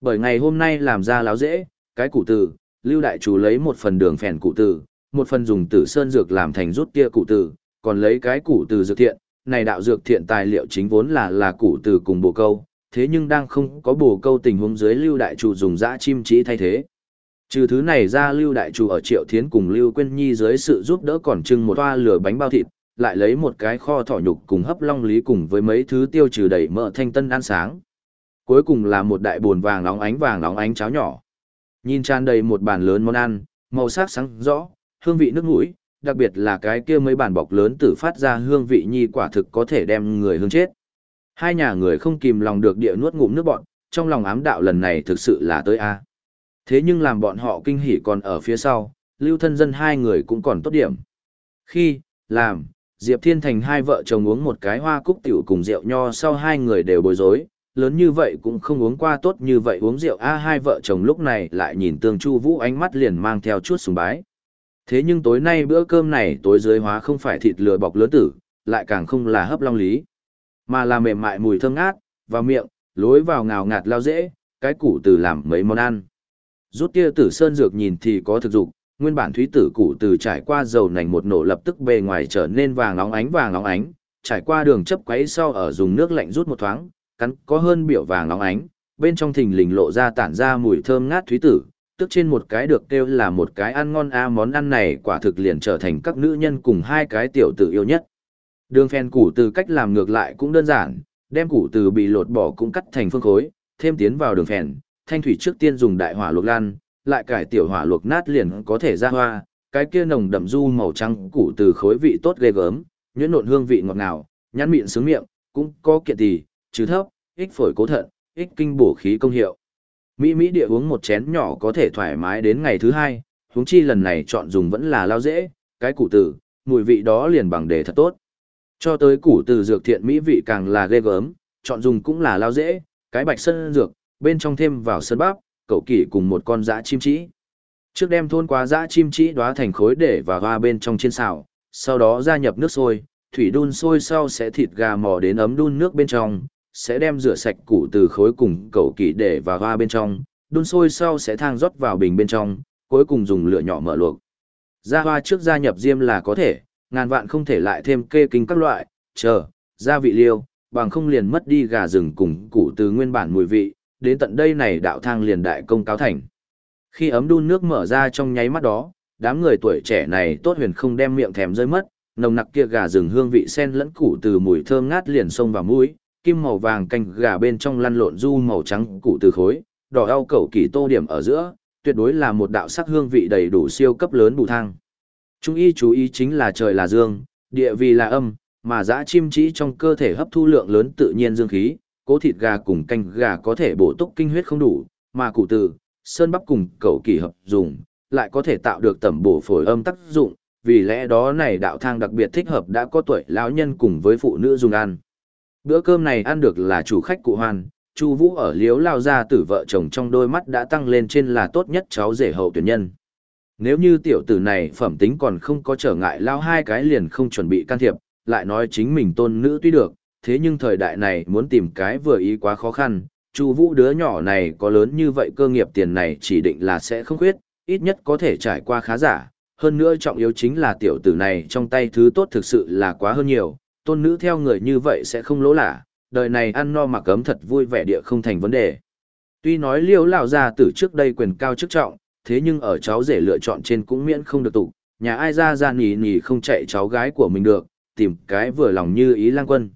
Bởi ngày hôm nay làm ra láo dễ, cái cụ tử, lưu đại chủ lấy một phần đường phèn cụ tử, một phần dùng tử sơn dược làm thành rút kia cụ tử, còn lấy cái cụ tử dược thiện, này đạo dược thiện tài liệu chính vốn là là cụ tử cùng bồ câu, thế nhưng đang không có bồ câu tình huống dưới lưu đại chủ dùng dã chim chỉ thay thế. Trừ thứ này ra lưu đại chủ ở triệu thiến cùng lưu quên nhi dưới sự giúp đỡ còn trưng một toa lửa bánh bao thịt, lại lấy một cái kho thỏ nhục cùng hấp long lý cùng với mấy thứ tiêu trừ đầy mỡ thanh tân ăn sáng. Cuối cùng là một đại bồn vàng nóng ánh vàng nóng ánh cháo nhỏ. Nhìn tràn đầy một bàn lớn món ăn, màu sắc sáng rõ, hương vị nước mũi, đặc biệt là cái kia mấy bàn bọc lớn tử phát ra hương vị nhi quả thực có thể đem người hương chết. Hai nhà người không kìm lòng được địa nuốt ngụm nước bọn, trong lòng ám đạo lần này thực sự là tới A. Thế nhưng làm bọn họ kinh hỉ còn ở phía sau, lưu thân dân hai người cũng còn tốt điểm. Khi, làm, Diệp Thiên Thành hai vợ chồng uống một cái hoa cúc tiểu cùng rượu nho sau hai người đều bối rối, lớn như vậy cũng không uống qua tốt như vậy uống rượu a hai vợ chồng lúc này lại nhìn Tương Chu Vũ ánh mắt liền mang theo chút sùng bái. Thế nhưng tối nay bữa cơm này tối dưới hóa không phải thịt lừa bọc lớn tử, lại càng không là hấp long lý, mà là mềm mại mùi thơm ngát, vào miệng, lối vào ngào ngạt lao dễ, cái củ từ làm mấy món ăn. Rút kia tử sơn dược nhìn thì có thực dụng, nguyên bản thúy tử củ từ trải qua dầu nành một nổ lập tức bề ngoài trở nên vàng óng ánh vàng óng ánh, trải qua đường chấp quấy sau ở dùng nước lạnh rút một thoáng, cắn có hơn biểu vàng óng ánh, bên trong thình lình lộ ra tản ra mùi thơm ngát thúy tử, tức trên một cái được kêu là một cái ăn ngon a món ăn này quả thực liền trở thành các nữ nhân cùng hai cái tiểu tử yêu nhất. Đường phèn củ từ cách làm ngược lại cũng đơn giản, đem củ từ bị lột bỏ cũng cắt thành phương khối, thêm tiến vào đường phèn, thanh thủy trước tiên dùng đại hỏa luộc lan, lại cải tiểu hỏa luộc nát liền có thể ra hoa, cái kia nồng đậm du màu trắng củ từ khối vị tốt ghê gớm, nhuyễn nộn hương vị ngọt ngào, nhăn miệng sướng miệng, cũng có kiện tỳ, trừ thấp, ích phổi cố thận, ích kinh bổ khí công hiệu. Mỹ Mỹ địa uống một chén nhỏ có thể thoải mái đến ngày thứ hai, huống chi lần này chọn dùng vẫn là lao dễ, cái củ tử, mùi vị đó liền bằng đề thật tốt. Cho tới củ từ dược thiện mỹ vị càng là ghê gớm, chọn dùng cũng là lao dễ, cái bạch sân dược, bên trong thêm vào sân bắp, cậu kỷ cùng một con dã chim trĩ. Trước đem thôn quá dã chim trĩ đóa thành khối để và hoa bên trong trên xào, sau đó gia nhập nước sôi, thủy đun sôi sau sẽ thịt gà mò đến ấm đun nước bên trong, sẽ đem rửa sạch củ từ khối cùng cậu kỷ để và hoa bên trong, đun sôi sau sẽ thang rót vào bình bên trong, cuối cùng dùng lửa nhỏ mở luộc. Gia hoa trước gia nhập diêm là có thể, ngàn vạn không thể lại thêm kê kinh các loại, chờ, gia vị liêu, bằng không liền mất đi gà rừng cùng củ từ nguyên bản mùi vị, đến tận đây này đạo thang liền đại công cáo thành. Khi ấm đun nước mở ra trong nháy mắt đó, đám người tuổi trẻ này tốt huyền không đem miệng thèm rơi mất, nồng nặc kia gà rừng hương vị sen lẫn củ từ mùi thơm ngát liền xông vào mũi, kim màu vàng canh gà bên trong lăn lộn du màu trắng củ từ khối, đỏ ao cẩu kỳ tô điểm ở giữa, tuyệt đối là một đạo sắc hương vị đầy đủ siêu cấp lớn bù thang. Trung y chú ý chính là trời là dương, địa vì là âm, mà dã chim chỉ trong cơ thể hấp thu lượng lớn tự nhiên dương khí, cố thịt gà cùng canh gà có thể bổ túc kinh huyết không đủ, mà củ tử, sơn bắp cùng cẩu kỳ hợp dùng, lại có thể tạo được tẩm bổ phổi âm tác dụng, vì lẽ đó này đạo thang đặc biệt thích hợp đã có tuổi lão nhân cùng với phụ nữ dùng ăn. Bữa cơm này ăn được là chủ khách cụ hoan, Chu Vũ ở liếu lao ra tử vợ chồng trong đôi mắt đã tăng lên trên là tốt nhất cháu rể hậu tuyển nhân. Nếu như tiểu tử này phẩm tính còn không có trở ngại lao hai cái liền không chuẩn bị can thiệp, lại nói chính mình tôn nữ tuy được, thế nhưng thời đại này muốn tìm cái vừa ý quá khó khăn, Chu Vũ đứa nhỏ này có lớn như vậy cơ nghiệp tiền này chỉ định là sẽ không khuyết, ít nhất có thể trải qua khá giả, hơn nữa trọng yếu chính là tiểu tử này trong tay thứ tốt thực sự là quá hơn nhiều, tôn nữ theo người như vậy sẽ không lỗ lạ, đời này ăn no mặc ấm thật vui vẻ địa không thành vấn đề. Tuy nói liễu lão gia tử trước đây quyền cao chức trọng, thế nhưng ở cháu rể lựa chọn trên cũng miễn không được tụ, nhà ai ra ra nhỉ nhỉ không chạy cháu gái của mình được, tìm cái vừa lòng như ý lang quân.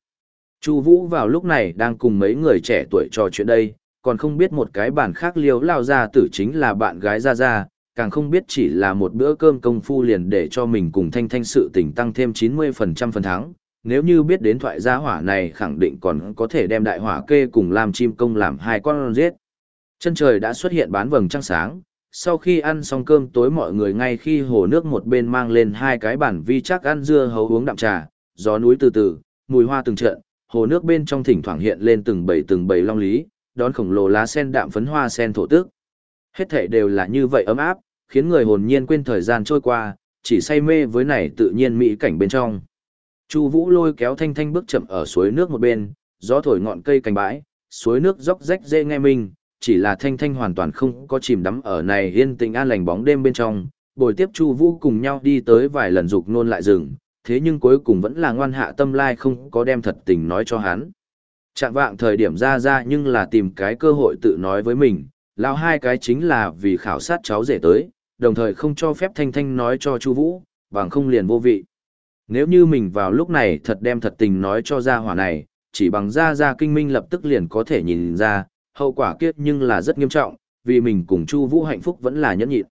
Chu Vũ vào lúc này đang cùng mấy người trẻ tuổi trò chuyện đây, còn không biết một cái bản khác liếu lao ra tử chính là bạn gái ra ra, càng không biết chỉ là một bữa cơm công phu liền để cho mình cùng thanh thanh sự tình tăng thêm 90% phần thắng. Nếu như biết đến thoại gia hỏa này khẳng định còn có thể đem đại hỏa kê cùng làm chim công làm hai con giết. Chân trời đã xuất hiện bán vầng trăng sáng, sau khi ăn xong cơm tối mọi người ngay khi hồ nước một bên mang lên hai cái bản vi chắc ăn dưa hấu uống đậm trà, gió núi từ từ, mùi hoa từng trận, hồ nước bên trong thỉnh thoảng hiện lên từng bầy từng bầy long lý, đón khổng lồ lá sen đạm phấn hoa sen thổ tước. Hết thảy đều là như vậy ấm áp, khiến người hồn nhiên quên thời gian trôi qua, chỉ say mê với này tự nhiên mỹ cảnh bên trong. Chu Vũ lôi kéo Thanh Thanh bước chậm ở suối nước một bên, gió thổi ngọn cây cành bãi, suối nước róc rách dễ nghe mình, chỉ là Thanh Thanh hoàn toàn không có chìm đắm ở này yên tĩnh an lành bóng đêm bên trong, bồi tiếp Chu Vũ cùng nhau đi tới vài lần dục nôn lại rừng, thế nhưng cuối cùng vẫn là ngoan hạ tâm lai không có đem thật tình nói cho hắn. Trạng vạng thời điểm ra ra nhưng là tìm cái cơ hội tự nói với mình, lão hai cái chính là vì khảo sát cháu rể tới, đồng thời không cho phép Thanh Thanh nói cho Chu Vũ, bằng không liền vô vị. Nếu như mình vào lúc này thật đem thật tình nói cho gia hỏa này, chỉ bằng ra ra kinh minh lập tức liền có thể nhìn ra, hậu quả kiếp nhưng là rất nghiêm trọng, vì mình cùng Chu Vũ hạnh phúc vẫn là nhẫn nhịn.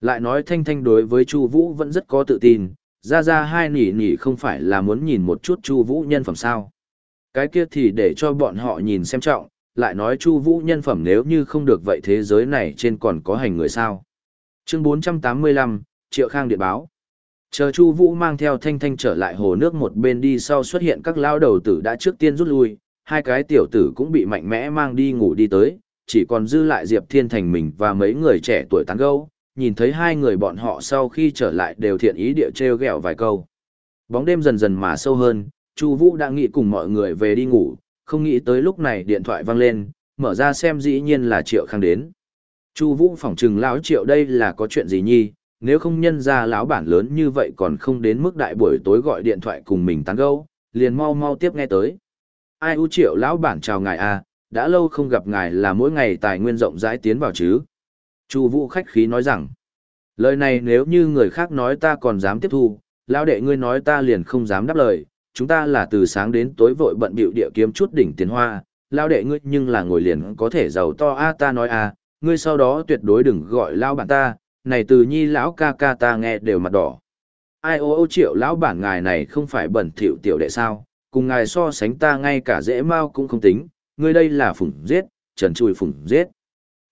Lại nói Thanh Thanh đối với Chu Vũ vẫn rất có tự tin, ra ra hai nỉ nỉ không phải là muốn nhìn một chút Chu Vũ nhân phẩm sao? Cái kia thì để cho bọn họ nhìn xem trọng, lại nói Chu Vũ nhân phẩm nếu như không được vậy thế giới này trên còn có hành người sao? Chương 485, Triệu Khang điện báo. Chờ Chu Vũ mang theo Thanh Thanh trở lại hồ nước một bên đi sau xuất hiện các lao đầu tử đã trước tiên rút lui, hai cái tiểu tử cũng bị mạnh mẽ mang đi ngủ đi tới, chỉ còn dư lại Diệp Thiên Thành mình và mấy người trẻ tuổi tán gẫu, nhìn thấy hai người bọn họ sau khi trở lại đều thiện ý địa trêu ghẹo vài câu. Bóng đêm dần dần mà sâu hơn, Chu Vũ đã nghĩ cùng mọi người về đi ngủ, không nghĩ tới lúc này điện thoại vang lên, mở ra xem dĩ nhiên là Triệu Khang đến. Chu Vũ phỏng chừng lão Triệu đây là có chuyện gì nhi, nếu không nhân ra lão bản lớn như vậy còn không đến mức đại buổi tối gọi điện thoại cùng mình tán gẫu, liền mau mau tiếp nghe tới. Ai u Triệu lão bản chào ngài a, đã lâu không gặp ngài là mỗi ngày tài nguyên rộng rãi tiến vào chứ. Chu Vũ khách khí nói rằng, lời này nếu như người khác nói ta còn dám tiếp thu, lão đệ ngươi nói ta liền không dám đáp lời, chúng ta là từ sáng đến tối vội bận bịu địa kiếm chút đỉnh tiền hoa, lão đệ ngươi nhưng là ngồi liền có thể giàu to a ta nói a, ngươi sau đó tuyệt đối đừng gọi lão bản ta, này từ nhi lão ca ca ta nghe đều mặt đỏ. Ai ô ô triệu lão bản ngài này không phải bẩn thỉu tiểu đệ sao, cùng ngài so sánh ta ngay cả dễ mau cũng không tính, ngươi đây là phủng giết, trần chùi phủng giết.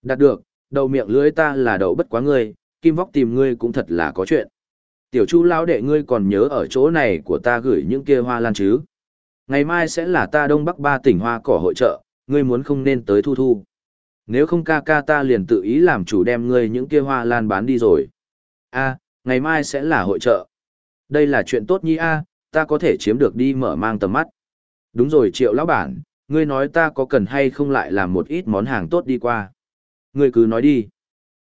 Đạt được, đầu miệng lưới ta là đầu bất quá ngươi, kim vóc tìm ngươi cũng thật là có chuyện. Tiểu chu lão đệ ngươi còn nhớ ở chỗ này của ta gửi những kia hoa lan chứ. Ngày mai sẽ là ta đông bắc ba tỉnh hoa cỏ hội trợ, ngươi muốn không nên tới thu thu. Nếu không ca ca ta liền tự ý làm chủ đem ngươi những kia hoa lan bán đi rồi. A, ngày mai sẽ là hội trợ. Đây là chuyện tốt nhi a, ta có thể chiếm được đi mở mang tầm mắt. Đúng rồi triệu lão bản, ngươi nói ta có cần hay không lại làm một ít món hàng tốt đi qua. Ngươi cứ nói đi.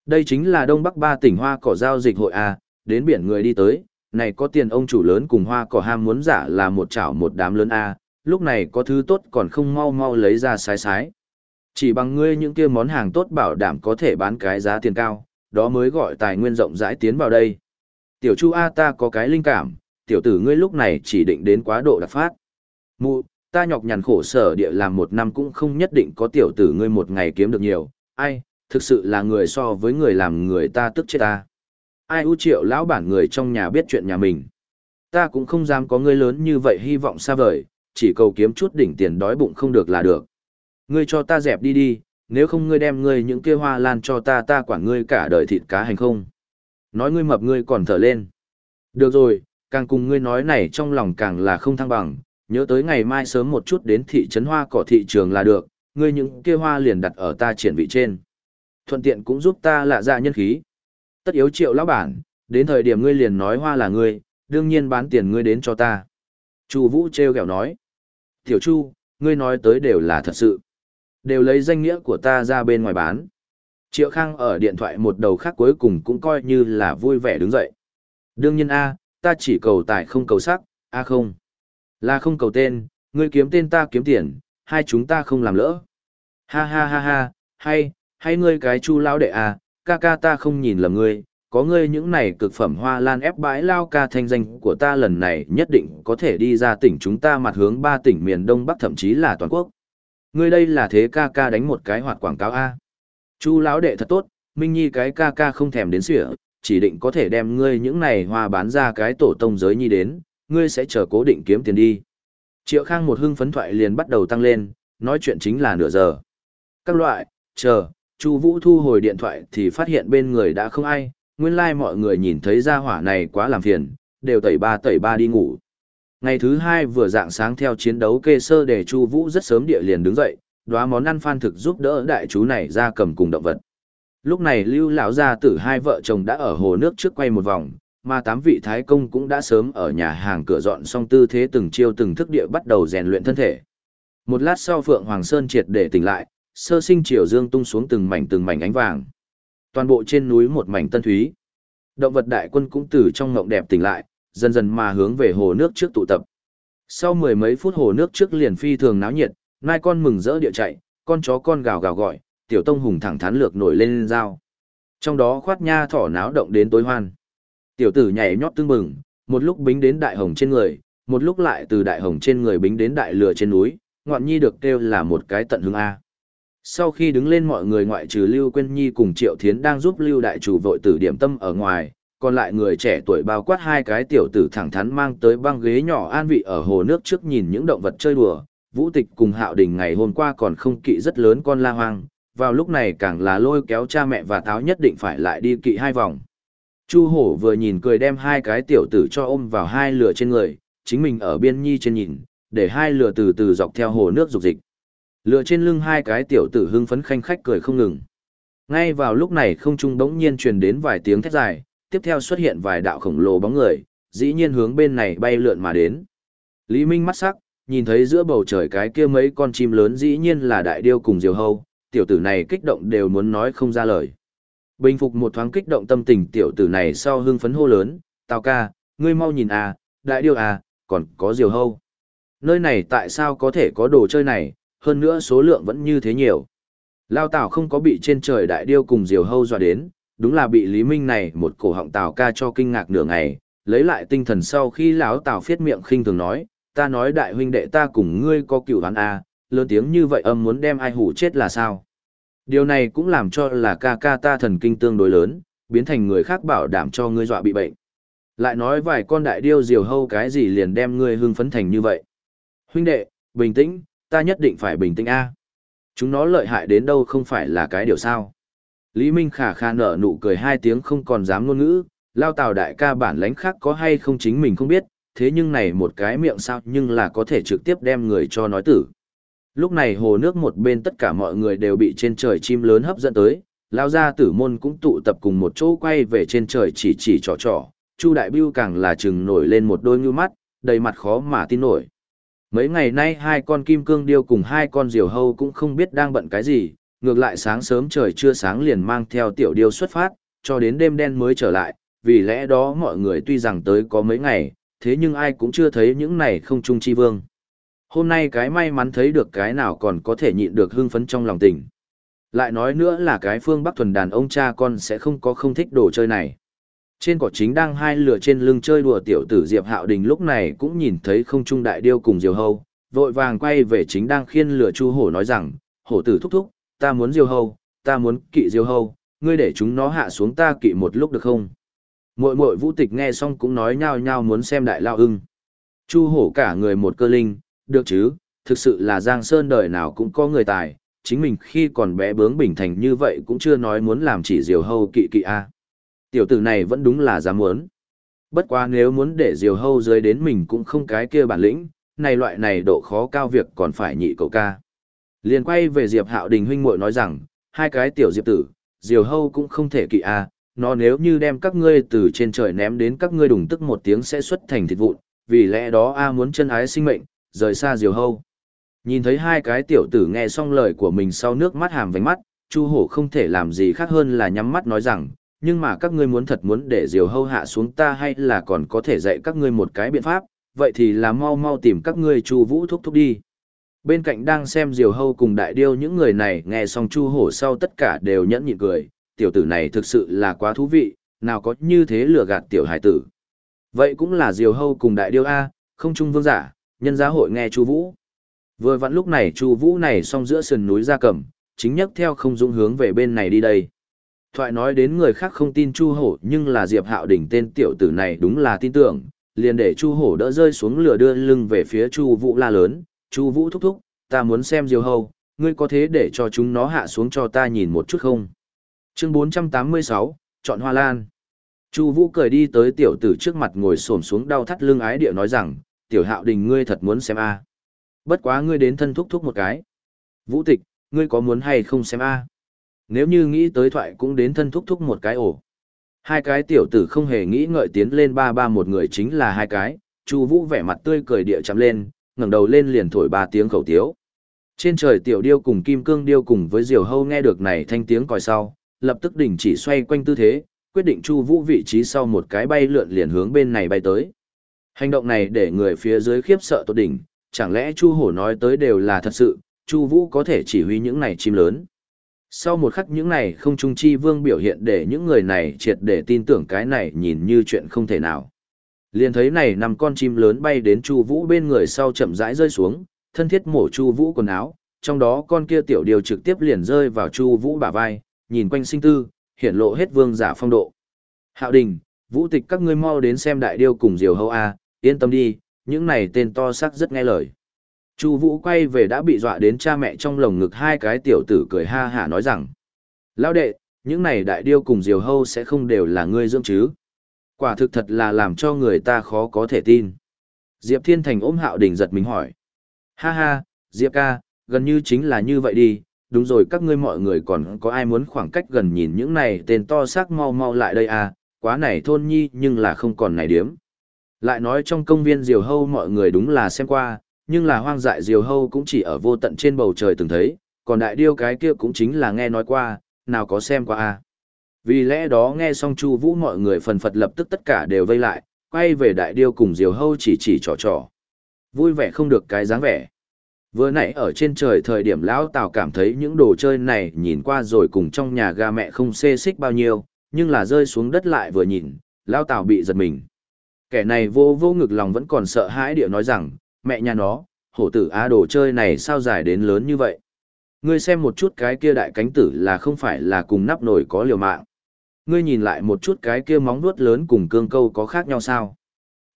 Đây chính là Đông Bắc ba tỉnh hoa cỏ giao dịch hội A, đến biển người đi tới, này có tiền ông chủ lớn cùng hoa cỏ ham muốn giả là một chảo một đám lớn A, lúc này có thứ tốt còn không mau mau lấy ra sái sái. Chỉ bằng ngươi những kia món hàng tốt bảo đảm có thể bán cái giá tiền cao, đó mới gọi tài nguyên rộng rãi tiến vào đây. Tiểu Chu A ta có cái linh cảm, tiểu tử ngươi lúc này chỉ định đến quá độ đặc phát. Mụ, ta nhọc nhằn khổ sở địa làm một năm cũng không nhất định có tiểu tử ngươi một ngày kiếm được nhiều, ai, thực sự là người so với người làm người ta tức chết ta. Ai ưu triệu lão bản người trong nhà biết chuyện nhà mình. Ta cũng không dám có ngươi lớn như vậy hy vọng xa vời, chỉ cầu kiếm chút đỉnh tiền đói bụng không được là được. Ngươi cho ta dẹp đi đi, nếu không ngươi đem ngươi những kia hoa lan cho ta ta quản ngươi cả đời thịt cá hành không. Nói ngươi mập ngươi còn thở lên. Được rồi, càng cùng ngươi nói này trong lòng càng là không thăng bằng, nhớ tới ngày mai sớm một chút đến thị trấn hoa cỏ thị trường là được, ngươi những kia hoa liền đặt ở ta triển vị trên. Thuận tiện cũng giúp ta lạ ra nhân khí. Tất yếu triệu lão bản, đến thời điểm ngươi liền nói hoa là ngươi, đương nhiên bán tiền ngươi đến cho ta. Chu Vũ treo ghẹo nói. Tiểu Chu, ngươi nói tới đều là thật sự. Đều lấy danh nghĩa của ta ra bên ngoài bán. Triệu Khang ở điện thoại một đầu khác cuối cùng cũng coi như là vui vẻ đứng dậy. Đương nhiên A, ta chỉ cầu tài không cầu sắc, A không. Là không cầu tên, ngươi kiếm tên ta kiếm tiền, hai chúng ta không làm lỡ. Ha ha ha ha, hay, hay ngươi cái chu lao đệ à, ca ca ta không nhìn lầm ngươi, có ngươi những này cực phẩm hoa lan ép bãi lao ca thanh danh của ta lần này nhất định có thể đi ra tỉnh chúng ta mặt hướng ba tỉnh miền Đông Bắc thậm chí là toàn quốc. Ngươi đây là thế ca ca đánh một cái hoạt quảng cáo A. Chu lão đệ thật tốt, Minh Nhi cái ca ca không thèm đến sửa, chỉ định có thể đem ngươi những này hoa bán ra cái tổ tông giới nhi đến, ngươi sẽ chờ cố định kiếm tiền đi. Triệu Khang một hưng phấn thoại liền bắt đầu tăng lên, nói chuyện chính là nửa giờ. Các loại, chờ, Chu Vũ thu hồi điện thoại thì phát hiện bên người đã không ai, nguyên lai like mọi người nhìn thấy gia hỏa này quá làm phiền, đều tẩy ba tẩy ba đi ngủ. Ngày thứ hai vừa dạng sáng theo chiến đấu kê sơ để Chu Vũ rất sớm địa liền đứng dậy, đoá món ăn phan thực giúp đỡ đại chú này ra cầm cùng động vật. Lúc này Lưu lão gia tử hai vợ chồng đã ở hồ nước trước quay một vòng, mà tám vị thái công cũng đã sớm ở nhà hàng cửa dọn xong tư thế từng chiêu từng thức địa bắt đầu rèn luyện thân thể. Một lát sau Phượng Hoàng Sơn triệt để tỉnh lại, sơ sinh triều dương tung xuống từng mảnh từng mảnh ánh vàng. Toàn bộ trên núi một mảnh tân thúy. Động vật đại quân cũng từ trong ngộng đẹp tỉnh lại, dần dần mà hướng về hồ nước trước tụ tập. Sau mười mấy phút hồ nước trước liền phi thường náo nhiệt, nai con mừng rỡ địa chạy, con chó con gào gào gọi, tiểu tông hùng thẳng thắn lược nổi lên dao. Trong đó khoát nha thỏ náo động đến tối hoan. Tiểu tử nhảy nhót tương mừng, một lúc bính đến đại hồng trên người, một lúc lại từ đại hồng trên người bính đến đại lửa trên núi, ngoạn nhi được kêu là một cái tận hương A. Sau khi đứng lên mọi người ngoại trừ Lưu Quyên Nhi cùng Triệu Thiến đang giúp Lưu Đại Chủ vội tử điểm tâm ở ngoài, còn lại người trẻ tuổi bao quát hai cái tiểu tử thẳng thắn mang tới băng ghế nhỏ an vị ở hồ nước trước nhìn những động vật chơi đùa. Vũ Tịch cùng Hạo Đình ngày hôm qua còn không kỵ rất lớn con la hoang, vào lúc này càng là lôi kéo cha mẹ và táo nhất định phải lại đi kỵ hai vòng. Chu hổ vừa nhìn cười đem hai cái tiểu tử cho ôm vào hai lửa trên người, chính mình ở biên nhi trên nhìn, để hai lửa từ từ dọc theo hồ nước dục dịch. Lựa trên lưng hai cái tiểu tử hưng phấn khanh khách cười không ngừng. Ngay vào lúc này không trung đống nhiên truyền đến vài tiếng thét dài, tiếp theo xuất hiện vài đạo khổng lồ bóng người, dĩ nhiên hướng bên này bay lượn mà đến. Lý Minh mắt sắc, nhìn thấy giữa bầu trời cái kia mấy con chim lớn dĩ nhiên là đại điêu cùng diều hâu, tiểu tử này kích động đều muốn nói không ra lời. Bình phục một thoáng kích động tâm tình tiểu tử này sau hưng phấn hô lớn, tào ca, ngươi mau nhìn à, đại điêu à, còn có diều hâu. Nơi này tại sao có thể có đồ chơi này, hơn nữa số lượng vẫn như thế nhiều. Lao tào không có bị trên trời đại điêu cùng diều hâu dọa đến, đúng là bị Lý Minh này một cổ họng tào ca cho kinh ngạc nửa ngày, lấy lại tinh thần sau khi lão tào phiết miệng khinh thường nói, ta nói đại huynh đệ ta cùng ngươi có cựu hắn a lớn tiếng như vậy âm muốn đem ai hủ chết là sao? Điều này cũng làm cho là ca ca ta thần kinh tương đối lớn, biến thành người khác bảo đảm cho ngươi dọa bị bệnh. Lại nói vài con đại điêu diều hâu cái gì liền đem ngươi hưng phấn thành như vậy. Huynh đệ, bình tĩnh, ta nhất định phải bình tĩnh a. Chúng nó lợi hại đến đâu không phải là cái điều sao. Lý Minh khả khả nở nụ cười hai tiếng không còn dám ngôn ngữ, lao tào đại ca bản lãnh khác có hay không chính mình không biết, thế nhưng này một cái miệng sao nhưng là có thể trực tiếp đem người cho nói tử. Lúc này hồ nước một bên tất cả mọi người đều bị trên trời chim lớn hấp dẫn tới, lao ra tử môn cũng tụ tập cùng một chỗ quay về trên trời chỉ chỉ trò trò, Chu Đại Biêu càng là chừng nổi lên một đôi ngưu mắt, đầy mặt khó mà tin nổi. Mấy ngày nay hai con kim cương điêu cùng hai con diều hâu cũng không biết đang bận cái gì, ngược lại sáng sớm trời chưa sáng liền mang theo tiểu điêu xuất phát, cho đến đêm đen mới trở lại, vì lẽ đó mọi người tuy rằng tới có mấy ngày, thế nhưng ai cũng chưa thấy những này không trung chi vương. Hôm nay cái may mắn thấy được cái nào còn có thể nhịn được hưng phấn trong lòng tình. Lại nói nữa là cái phương Bắc thuần đàn ông cha con sẽ không có không thích đồ chơi này. Trên cỏ chính đang hai lửa trên lưng chơi đùa tiểu tử Diệp Hạo Đình lúc này cũng nhìn thấy không trung đại điêu cùng diều hâu, vội vàng quay về chính đang khiên lửa chu hổ nói rằng, hổ tử thúc thúc, ta muốn diều hâu, ta muốn kỵ diều hâu, ngươi để chúng nó hạ xuống ta kỵ một lúc được không? Mội mội vũ tịch nghe xong cũng nói nhao nhao muốn xem đại lao ưng. Chu hổ cả người một cơ linh, được chứ, thực sự là Giang Sơn đời nào cũng có người tài, chính mình khi còn bé bướng bình thành như vậy cũng chưa nói muốn làm chỉ diều hâu kỵ kỵ a. Tiểu tử này vẫn đúng là dám muốn. Bất quá nếu muốn để diều hâu dưới đến mình cũng không cái kia bản lĩnh, này loại này độ khó cao việc còn phải nhị cậu ca. Liền quay về Diệp Hạo Đình huynh muội nói rằng, hai cái tiểu diệp tử, diều hâu cũng không thể kỵ a, nó nếu như đem các ngươi từ trên trời ném đến các ngươi đùng tức một tiếng sẽ xuất thành thịt vụn, vì lẽ đó a muốn chân ái sinh mệnh, rời xa diều hâu. Nhìn thấy hai cái tiểu tử nghe xong lời của mình sau nước mắt hàm vánh mắt, Chu Hổ không thể làm gì khác hơn là nhắm mắt nói rằng, nhưng mà các ngươi muốn thật muốn để diều hâu hạ xuống ta hay là còn có thể dạy các ngươi một cái biện pháp, vậy thì là mau mau tìm các ngươi Chu Vũ thúc thúc đi. Bên cạnh đang xem diều hâu cùng đại điêu những người này nghe xong Chu Hổ sau tất cả đều nhẫn nhịn cười, tiểu tử này thực sự là quá thú vị, nào có như thế lừa gạt tiểu hải tử. Vậy cũng là diều hâu cùng đại điêu A, không trung vương giả, nhân gia hội nghe Chu Vũ. Vừa vặn lúc này Chu Vũ này xong giữa sườn núi ra cầm, chính nhất theo không dũng hướng về bên này đi đây. Thoại nói đến người khác không tin Chu Hổ, nhưng là Diệp Hạo đỉnh tên tiểu tử này đúng là tin tưởng, liền để Chu Hổ đỡ rơi xuống lửa đưa lưng về phía Chu Vũ la lớn, "Chu Vũ thúc thúc, ta muốn xem Diều Hầu, ngươi có thế để cho chúng nó hạ xuống cho ta nhìn một chút không?" Chương 486, chọn Hoa Lan. Chu Vũ cười đi tới tiểu tử trước mặt ngồi xổm xuống đau thắt lưng ái địa nói rằng, tiểu hạo đình ngươi thật muốn xem a Bất quá ngươi đến thân thúc thúc một cái. Vũ tịch, ngươi có muốn hay không xem a nếu như nghĩ tới thoại cũng đến thân thúc thúc một cái ổ. Hai cái tiểu tử không hề nghĩ ngợi tiến lên ba ba một người chính là hai cái, Chu Vũ vẻ mặt tươi cười địa chạm lên, ngẩng đầu lên liền thổi ba tiếng khẩu tiếu. Trên trời tiểu điêu cùng kim cương điêu cùng với diều hâu nghe được này thanh tiếng còi sau, lập tức đình chỉ xoay quanh tư thế, quyết định Chu Vũ vị trí sau một cái bay lượn liền hướng bên này bay tới. Hành động này để người phía dưới khiếp sợ tột đỉnh, chẳng lẽ Chu Hổ nói tới đều là thật sự, Chu Vũ có thể chỉ huy những này chim lớn. Sau một khắc những này không trung chi vương biểu hiện để những người này triệt để tin tưởng cái này nhìn như chuyện không thể nào. Liền thấy này năm con chim lớn bay đến Chu Vũ bên người sau chậm rãi rơi xuống, thân thiết mổ Chu Vũ quần áo, trong đó con kia tiểu điều trực tiếp liền rơi vào Chu Vũ bả vai, nhìn quanh sinh tư, hiện lộ hết vương giả phong độ. Hạo Đình, Vũ Tịch các ngươi mau đến xem đại điêu cùng Diều Hâu a, yên tâm đi, những này tên to xác rất nghe lời. Chu Vũ quay về đã bị dọa đến cha mẹ trong lồng ngực hai cái tiểu tử cười ha hả nói rằng: "Lão đệ, những này đại điêu cùng Diều Hâu sẽ không đều là ngươi dưỡng chứ?" Quả thực thật là làm cho người ta khó có thể tin. Diệp Thiên Thành ôm Hạo Đình giật mình hỏi: "Ha ha, Diệp ca, gần như chính là như vậy đi, đúng rồi các ngươi mọi người còn có ai muốn khoảng cách gần nhìn những này tên to xác mau mau lại đây à, quá này thôn nhi nhưng là không còn này điếm." Lại nói trong công viên Diều Hâu mọi người đúng là xem qua, nhưng là hoang dại Diều Hâu cũng chỉ ở vô tận trên bầu trời từng thấy, còn đại điêu cái kia cũng chính là nghe nói qua, nào có xem qua à. Vì lẽ đó nghe xong Chu Vũ mọi người phần phật lập tức tất cả đều vây lại, quay về đại điêu cùng Diều Hâu chỉ chỉ trò trò. Vui vẻ không được cái dáng vẻ. Vừa nãy ở trên trời thời điểm lão Tào cảm thấy những đồ chơi này nhìn qua rồi cùng trong nhà ga mẹ không xê xích bao nhiêu, nhưng là rơi xuống đất lại vừa nhìn, lão Tào bị giật mình. Kẻ này vô vô ngực lòng vẫn còn sợ hãi địa nói rằng, mẹ nhà nó, hổ tử á đồ chơi này sao dài đến lớn như vậy. Ngươi xem một chút cái kia đại cánh tử là không phải là cùng nắp nổi có liều mạng. Ngươi nhìn lại một chút cái kia móng vuốt lớn cùng cương câu có khác nhau sao.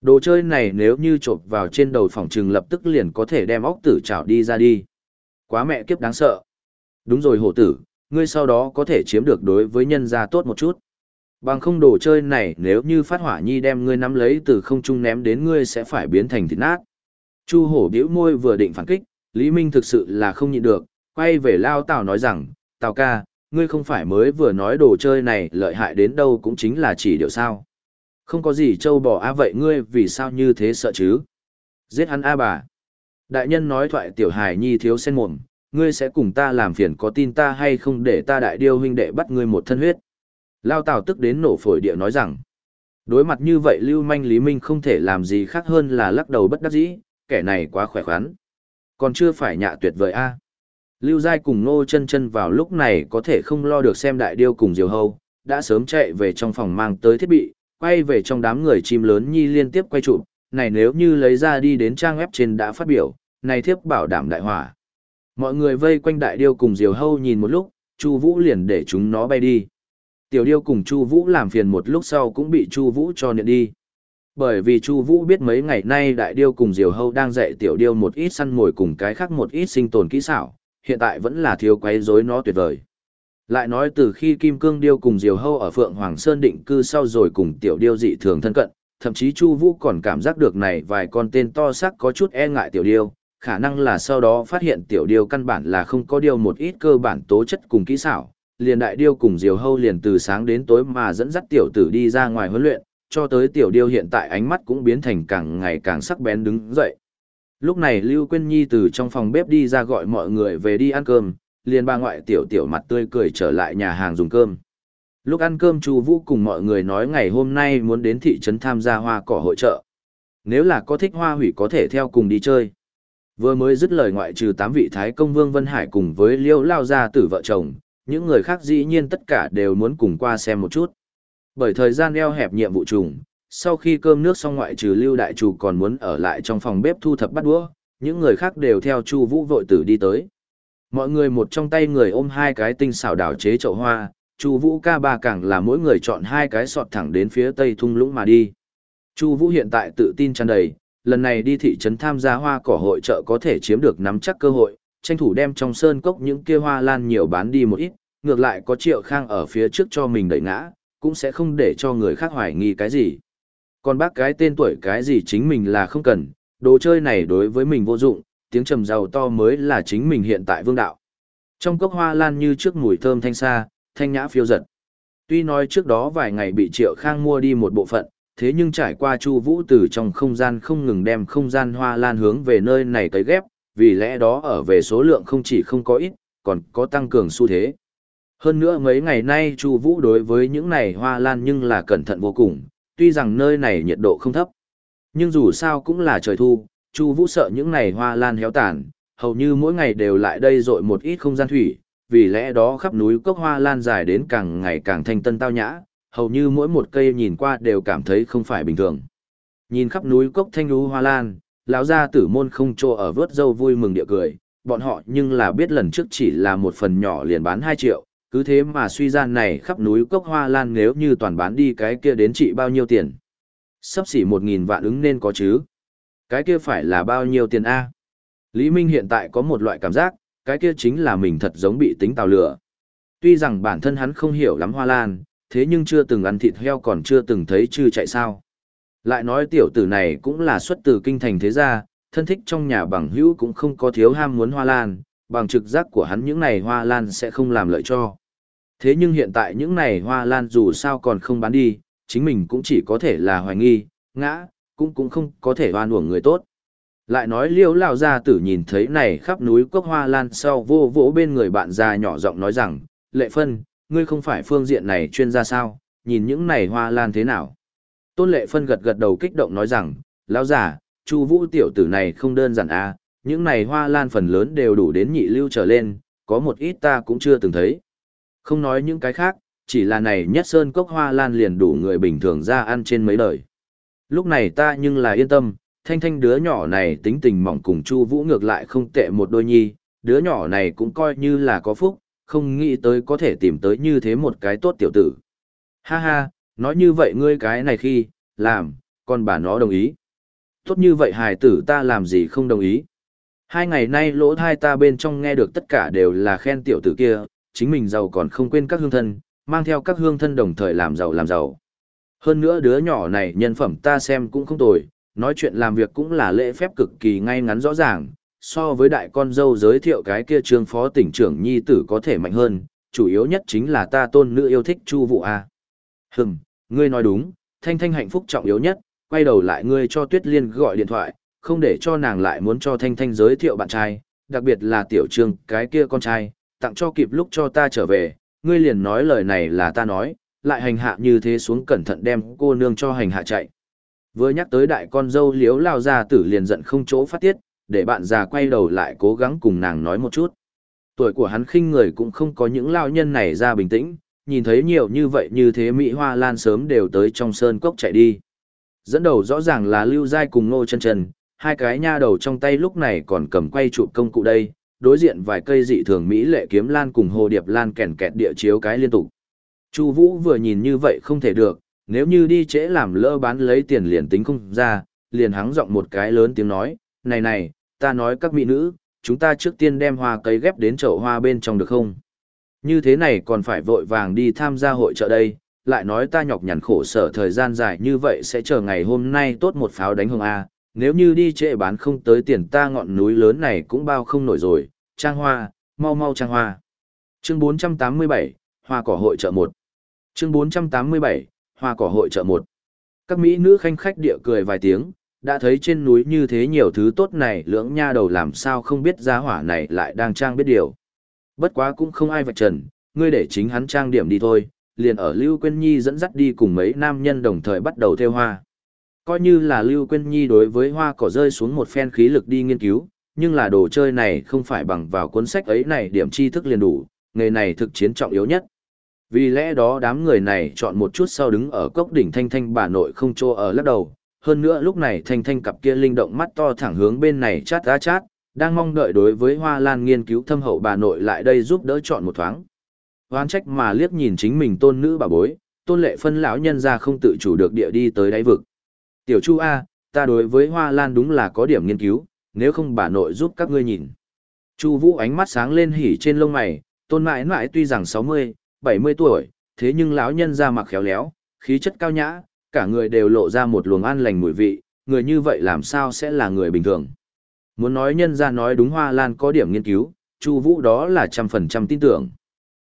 Đồ chơi này nếu như chộp vào trên đầu phòng trừng lập tức liền có thể đem óc tử chảo đi ra đi. Quá mẹ kiếp đáng sợ. Đúng rồi hổ tử, ngươi sau đó có thể chiếm được đối với nhân gia tốt một chút. Bằng không đồ chơi này nếu như phát hỏa nhi đem ngươi nắm lấy từ không trung ném đến ngươi sẽ phải biến thành thịt nát. Chu hổ biểu môi vừa định phản kích, Lý Minh thực sự là không nhịn được, quay về lao Tào nói rằng, Tào ca, ngươi không phải mới vừa nói đồ chơi này lợi hại đến đâu cũng chính là chỉ điều sao. Không có gì trâu bò a vậy ngươi vì sao như thế sợ chứ? Giết hắn a bà. Đại nhân nói thoại tiểu hài nhi thiếu sen mồm, ngươi sẽ cùng ta làm phiền có tin ta hay không để ta đại điêu huynh đệ bắt ngươi một thân huyết. Lao Tào tức đến nổ phổi địa nói rằng, đối mặt như vậy Lưu Manh Lý Minh không thể làm gì khác hơn là lắc đầu bất đắc dĩ, kẻ này quá khỏe khoắn. Còn chưa phải nhạ tuyệt vời a. Lưu Giai cùng Ngô chân chân vào lúc này có thể không lo được xem đại điêu cùng diều hâu, đã sớm chạy về trong phòng mang tới thiết bị, quay về trong đám người chim lớn nhi liên tiếp quay chụp, này nếu như lấy ra đi đến trang web trên đã phát biểu, này thiếp bảo đảm đại hỏa. Mọi người vây quanh đại điêu cùng diều hâu nhìn một lúc, Chu Vũ liền để chúng nó bay đi. Tiểu điêu cùng Chu Vũ làm phiền một lúc sau cũng bị Chu Vũ cho nhận đi. Bởi vì Chu Vũ biết mấy ngày nay đại điêu cùng Diều Hâu đang dạy tiểu điêu một ít săn mồi cùng cái khác một ít sinh tồn kỹ xảo, hiện tại vẫn là thiếu quấy rối nó tuyệt vời. Lại nói từ khi Kim Cương điêu cùng Diều Hâu ở Phượng Hoàng Sơn định cư sau rồi cùng tiểu điêu dị thường thân cận, thậm chí Chu Vũ còn cảm giác được này vài con tên to xác có chút e ngại tiểu điêu, khả năng là sau đó phát hiện tiểu điêu căn bản là không có điều một ít cơ bản tố chất cùng kỹ xảo, liền đại điêu cùng diều hâu liền từ sáng đến tối mà dẫn dắt tiểu tử đi ra ngoài huấn luyện, cho tới tiểu điêu hiện tại ánh mắt cũng biến thành càng ngày càng sắc bén đứng dậy. Lúc này Lưu Quyên Nhi từ trong phòng bếp đi ra gọi mọi người về đi ăn cơm, liền ba ngoại tiểu tiểu mặt tươi cười trở lại nhà hàng dùng cơm. Lúc ăn cơm Chu Vũ cùng mọi người nói ngày hôm nay muốn đến thị trấn tham gia hoa cỏ hội trợ. Nếu là có thích hoa hủy có thể theo cùng đi chơi. Vừa mới dứt lời ngoại trừ tám vị thái công Vương Vân Hải cùng với Liêu lao gia tử vợ chồng, những người khác dĩ nhiên tất cả đều muốn cùng qua xem một chút. Bởi thời gian eo hẹp nhiệm vụ trùng, sau khi cơm nước xong ngoại trừ lưu đại chủ còn muốn ở lại trong phòng bếp thu thập bắt đũa, những người khác đều theo Chu Vũ vội tử đi tới. Mọi người một trong tay người ôm hai cái tinh xảo đảo chế chậu hoa, Chu Vũ ca ba càng là mỗi người chọn hai cái sọt thẳng đến phía tây thung lũng mà đi. Chu Vũ hiện tại tự tin tràn đầy, lần này đi thị trấn tham gia hoa cỏ hội trợ có thể chiếm được nắm chắc cơ hội, tranh thủ đem trong sơn cốc những kia hoa lan nhiều bán đi một ít, ngược lại có triệu khang ở phía trước cho mình đẩy ngã, cũng sẽ không để cho người khác hoài nghi cái gì. Còn bác cái tên tuổi cái gì chính mình là không cần, Đồ chơi này đối với mình vô dụng, tiếng trầm giàu to mới là chính mình hiện tại vương đạo. Trong cốc hoa lan như trước mùi thơm thanh xa, thanh nhã phiêu giật. Tuy nói trước đó vài ngày bị Triệu Khang mua đi một bộ phận, thế nhưng trải qua Chu Vũ từ trong không gian không ngừng đem không gian hoa lan hướng về nơi này tới ghép, vì lẽ đó ở về số lượng không chỉ không có ít, còn có tăng cường xu thế. Hơn nữa mấy ngày nay Chu Vũ đối với những này hoa lan nhưng là cẩn thận vô cùng, tuy rằng nơi này nhiệt độ không thấp, nhưng dù sao cũng là trời thu, Chu Vũ sợ những này hoa lan héo tàn, hầu như mỗi ngày đều lại đây dội một ít không gian thủy, vì lẽ đó khắp núi cốc hoa lan dài đến càng ngày càng thanh tân tao nhã, hầu như mỗi một cây nhìn qua đều cảm thấy không phải bình thường. Nhìn khắp núi cốc thanh lũ hoa lan, lão gia tử môn không trô ở vớt dâu vui mừng địa cười, bọn họ nhưng là biết lần trước chỉ là một phần nhỏ liền bán 2 triệu, cứ thế mà suy gian này khắp núi cốc hoa lan nếu như toàn bán đi cái kia đến trị bao nhiêu tiền. Sắp xỉ 1.000 vạn ứng nên có chứ. Cái kia phải là bao nhiêu tiền A? Lý Minh hiện tại có một loại cảm giác, cái kia chính là mình thật giống bị tính tàu lửa. Tuy rằng bản thân hắn không hiểu lắm hoa lan, thế nhưng chưa từng ăn thịt heo còn chưa từng thấy chư chạy sao. Lại nói tiểu tử này cũng là xuất từ kinh thành thế gia, thân thích trong nhà bằng hữu cũng không có thiếu ham muốn hoa lan, bằng trực giác của hắn những này hoa lan sẽ không làm lợi cho. Thế nhưng hiện tại những này hoa lan dù sao còn không bán đi, chính mình cũng chỉ có thể là hoài nghi, ngã, cũng cũng không có thể hoan uổng người tốt. Lại nói liêu lao gia tử nhìn thấy này khắp núi cốc hoa lan sau vô vỗ bên người bạn già nhỏ giọng nói rằng, lệ phân, ngươi không phải phương diện này chuyên gia sao, nhìn những này hoa lan thế nào. Tôn lệ phân gật gật đầu kích động nói rằng, lão già, chu vũ tiểu tử này không đơn giản à, những này hoa lan phần lớn đều đủ đến nhị lưu trở lên, có một ít ta cũng chưa từng thấy. Không nói những cái khác, chỉ là này nhất sơn cốc hoa lan liền đủ người bình thường ra ăn trên mấy đời. Lúc này ta nhưng là yên tâm, thanh thanh đứa nhỏ này tính tình mỏng cùng Chu Vũ ngược lại không tệ một đôi nhi, đứa nhỏ này cũng coi như là có phúc, không nghĩ tới có thể tìm tới như thế một cái tốt tiểu tử. Ha ha, nói như vậy ngươi cái này khi, làm, con bà nó đồng ý. Tốt như vậy hài tử ta làm gì không đồng ý. Hai ngày nay lỗ thai ta bên trong nghe được tất cả đều là khen tiểu tử kia, chính mình giàu còn không quên các hương thân, mang theo các hương thân đồng thời làm giàu làm giàu. Hơn nữa đứa nhỏ này nhân phẩm ta xem cũng không tồi, nói chuyện làm việc cũng là lễ phép cực kỳ ngay ngắn rõ ràng, so với đại con dâu giới thiệu cái kia trương phó tỉnh trưởng nhi tử có thể mạnh hơn, chủ yếu nhất chính là ta tôn nữ yêu thích Chu Vũ A. Hừm, ngươi nói đúng, thanh thanh hạnh phúc trọng yếu nhất, quay đầu lại ngươi cho Tuyết Liên gọi điện thoại, không để cho nàng lại muốn cho thanh thanh giới thiệu bạn trai, đặc biệt là tiểu trương cái kia con trai, tặng cho kịp lúc cho ta trở về, ngươi liền nói lời này là ta nói, lại hành hạ như thế xuống cẩn thận đem cô nương cho hành hạ chạy. Vừa nhắc tới đại con dâu liếu lao ra tử liền giận không chỗ phát tiết, để bạn già quay đầu lại cố gắng cùng nàng nói một chút. Tuổi của hắn khinh người cũng không có những lao nhân này ra bình tĩnh, nhìn thấy nhiều như vậy như thế Mỹ Hoa Lan sớm đều tới trong sơn cốc chạy đi. Dẫn đầu rõ ràng là Lưu Giai cùng Ngô chân chân, hai cái nha đầu trong tay lúc này còn cầm quay chụp công cụ đây, đối diện vài cây dị thường Mỹ lệ kiếm lan cùng hồ điệp lan kèn kẹt địa chiếu cái liên tục. Chu Vũ vừa nhìn như vậy không thể được, nếu như đi trễ làm lỡ bán lấy tiền liền tính không ra, liền hắng giọng một cái lớn tiếng nói, này này, ta nói các mỹ nữ, chúng ta trước tiên đem hoa cây ghép đến chậu hoa bên trong được không? Như thế này còn phải vội vàng đi tham gia hội trợ đây, lại nói ta nhọc nhằn khổ sở thời gian dài như vậy sẽ chờ ngày hôm nay tốt một pháo đánh hồng A, nếu như đi trễ bán không tới tiền ta ngọn núi lớn này cũng bao không nổi rồi, trang hoa, mau mau trang hoa. Chương 487, Hoa cỏ hội trợ 1 Chương 487, Hoa cỏ hội trợ 1 Các mỹ nữ khanh khách địa cười vài tiếng, đã thấy trên núi như thế nhiều thứ tốt này lưỡng nha đầu làm sao không biết giá hỏa này lại đang trang biết điều. Bất quá cũng không ai vạch trần, ngươi để chính hắn trang điểm đi thôi, liền ở Lưu Quyên Nhi dẫn dắt đi cùng mấy nam nhân đồng thời bắt đầu theo hoa. Coi như là Lưu Quyên Nhi đối với hoa cỏ rơi xuống một phen khí lực đi nghiên cứu, nhưng là đồ chơi này không phải bằng vào cuốn sách ấy này điểm tri thức liền đủ, nghề này thực chiến trọng yếu nhất. Vì lẽ đó đám người này chọn một chút sau đứng ở cốc đỉnh thanh thanh bà nội không trô ở lắc đầu, hơn nữa lúc này thanh thanh cặp kia linh động mắt to thẳng hướng bên này chát ra chát, đang mong đợi đối với hoa lan nghiên cứu thâm hậu bà nội lại đây giúp đỡ chọn một thoáng. Hoan trách mà liếc nhìn chính mình tôn nữ bà bối, tôn lệ phân lão nhân ra không tự chủ được địa đi tới đáy vực. Tiểu chu A, ta đối với hoa lan đúng là có điểm nghiên cứu, nếu không bà nội giúp các ngươi nhìn. Chu Vũ ánh mắt sáng lên hỉ trên lông mày, tôn mãi mãi tuy rằng 60, 70 tuổi, thế nhưng lão nhân ra mặc khéo léo, khí chất cao nhã, cả người đều lộ ra một luồng an lành mùi vị, người như vậy làm sao sẽ là người bình thường. Muốn nói nhân ra nói đúng Hoa Lan có điểm nghiên cứu, Chu Vũ đó là trăm phần trăm tin tưởng.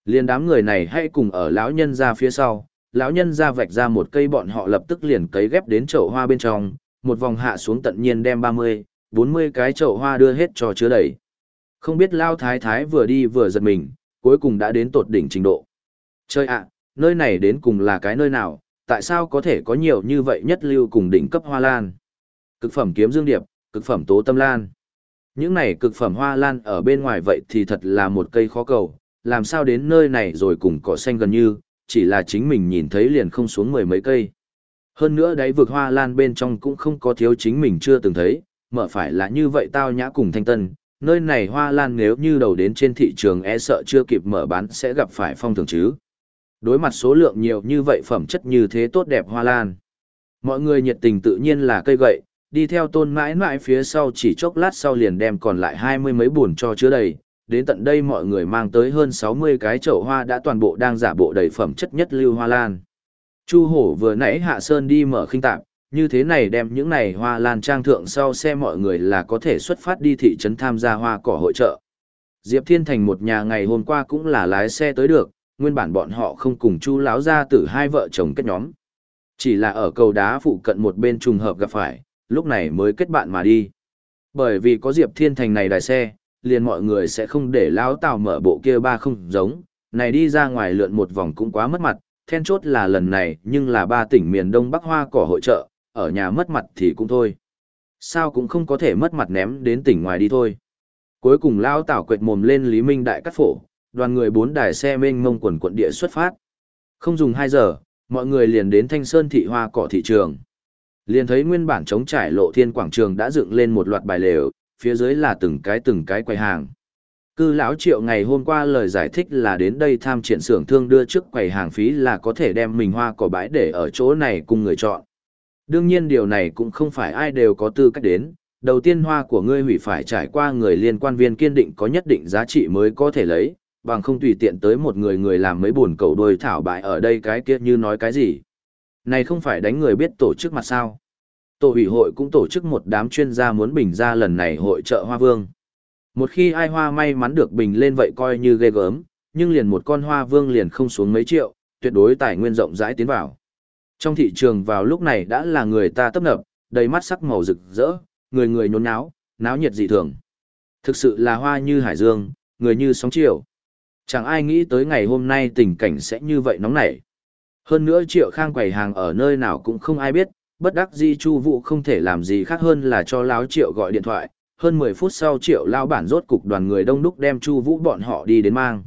Liên đám người này hãy cùng ở lão nhân ra phía sau, lão nhân ra vạch ra một cây bọn họ lập tức liền cấy ghép đến chậu hoa bên trong, một vòng hạ xuống tận nhiên đem 30, 40 cái chậu hoa đưa hết cho chứa đầy. Không biết lao thái thái vừa đi vừa giật mình, cuối cùng đã đến tột đỉnh trình độ. Chơi ạ, nơi này đến cùng là cái nơi nào, tại sao có thể có nhiều như vậy nhất lưu cùng đỉnh cấp hoa lan? Cực phẩm kiếm dương điệp, cực phẩm tố tâm lan. Những này cực phẩm hoa lan ở bên ngoài vậy thì thật là một cây khó cầu, làm sao đến nơi này rồi cùng cỏ xanh gần như, chỉ là chính mình nhìn thấy liền không xuống mười mấy cây. Hơn nữa đáy vực hoa lan bên trong cũng không có thiếu chính mình chưa từng thấy, mở phải là như vậy tao nhã cùng thanh tân, nơi này hoa lan nếu như đầu đến trên thị trường e sợ chưa kịp mở bán sẽ gặp phải phong thường chứ. Đối mặt số lượng nhiều như vậy phẩm chất như thế tốt đẹp hoa lan. Mọi người nhiệt tình tự nhiên là cây gậy, đi theo tôn mãi mãi phía sau chỉ chốc lát sau liền đem còn lại hai mươi mấy buồn cho chứa đầy. Đến tận đây mọi người mang tới hơn sáu mươi cái chậu hoa đã toàn bộ đang giả bộ đầy phẩm chất nhất lưu hoa lan. Chu hổ vừa nãy hạ sơn đi mở khinh tạm, như thế này đem những này hoa lan trang thượng sau xe mọi người là có thể xuất phát đi thị trấn tham gia hoa cỏ hội trợ. Diệp Thiên Thành một nhà ngày hôm qua cũng là lái xe tới được, nguyên bản bọn họ không cùng chu láo ra từ hai vợ chồng kết nhóm. Chỉ là ở cầu đá phụ cận một bên trùng hợp gặp phải, lúc này mới kết bạn mà đi. Bởi vì có Diệp Thiên Thành này đài xe, liền mọi người sẽ không để láo tào mở bộ kia ba không giống, này đi ra ngoài lượn một vòng cũng quá mất mặt, then chốt là lần này nhưng là ba tỉnh miền Đông Bắc Hoa cỏ hội trợ, ở nhà mất mặt thì cũng thôi. Sao cũng không có thể mất mặt ném đến tỉnh ngoài đi thôi. Cuối cùng lão tảo quệt mồm lên Lý Minh Đại cắt phổ, đoàn người bốn đài xe mênh mông quần quận địa xuất phát. Không dùng 2 giờ, mọi người liền đến Thanh Sơn thị hoa cỏ thị trường. Liền thấy nguyên bản chống trải lộ thiên quảng trường đã dựng lên một loạt bài lều, phía dưới là từng cái từng cái quầy hàng. Cư lão triệu ngày hôm qua lời giải thích là đến đây tham triển xưởng thương đưa trước quầy hàng phí là có thể đem mình hoa cỏ bãi để ở chỗ này cùng người chọn. Đương nhiên điều này cũng không phải ai đều có tư cách đến, đầu tiên hoa của ngươi hủy phải trải qua người liên quan viên kiên định có nhất định giá trị mới có thể lấy, bằng không tùy tiện tới một người người làm mấy buồn cầu đôi thảo bại ở đây cái kia như nói cái gì. Này không phải đánh người biết tổ chức mặt sao. Tổ ủy hội cũng tổ chức một đám chuyên gia muốn bình ra lần này hội trợ hoa vương. Một khi ai hoa may mắn được bình lên vậy coi như ghê gớm, nhưng liền một con hoa vương liền không xuống mấy triệu, tuyệt đối tài nguyên rộng rãi tiến vào. Trong thị trường vào lúc này đã là người ta tấp nập, đầy mắt sắc màu rực rỡ, người người nhốn náo, náo nhiệt dị thường. Thực sự là hoa như hải dương, người như sóng chiều. Chẳng ai nghĩ tới ngày hôm nay tình cảnh sẽ như vậy nóng nảy. Hơn nữa Triệu Khang quầy hàng ở nơi nào cũng không ai biết, bất đắc di Chu Vũ không thể làm gì khác hơn là cho lão Triệu gọi điện thoại, hơn 10 phút sau Triệu lao bản rốt cục đoàn người đông đúc đem Chu Vũ bọn họ đi đến mang.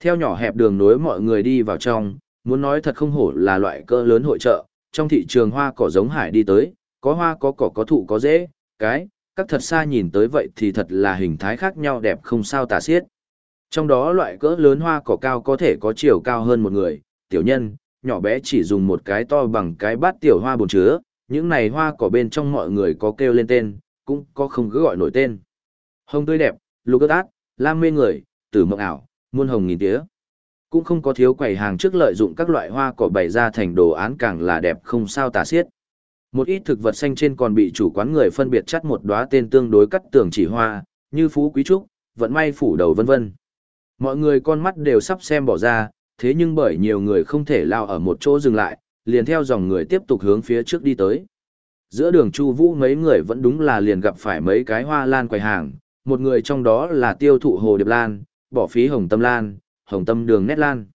Theo nhỏ hẹp đường nối mọi người đi vào trong, muốn nói thật không hổ là loại cỡ lớn hội trợ, trong thị trường hoa cỏ giống hải đi tới, có hoa có cỏ có thụ có dễ, cái, các thật xa nhìn tới vậy thì thật là hình thái khác nhau đẹp không sao tả xiết. Trong đó loại cỡ lớn hoa cỏ cao có thể có chiều cao hơn một người, tiểu nhân, nhỏ bé chỉ dùng một cái to bằng cái bát tiểu hoa bồn chứa, những này hoa cỏ bên trong mọi người có kêu lên tên, cũng có không cứ gọi nổi tên. Hồng tươi đẹp, lục át, lam mê người, tử mộng ảo, muôn hồng nghìn tía. Cũng không có thiếu quầy hàng trước lợi dụng các loại hoa cỏ bày ra thành đồ án càng là đẹp không sao tả xiết. Một ít thực vật xanh trên còn bị chủ quán người phân biệt chắt một đóa tên tương đối cắt tường chỉ hoa, như phú quý trúc, vận may phủ đầu vân vân. Mọi người con mắt đều sắp xem bỏ ra, thế nhưng bởi nhiều người không thể lao ở một chỗ dừng lại, liền theo dòng người tiếp tục hướng phía trước đi tới. Giữa đường Chu Vũ mấy người vẫn đúng là liền gặp phải mấy cái hoa lan quầy hàng, một người trong đó là tiêu thụ hồ điệp lan, bỏ phí hồng tâm lan, hồng tâm đường nét lan.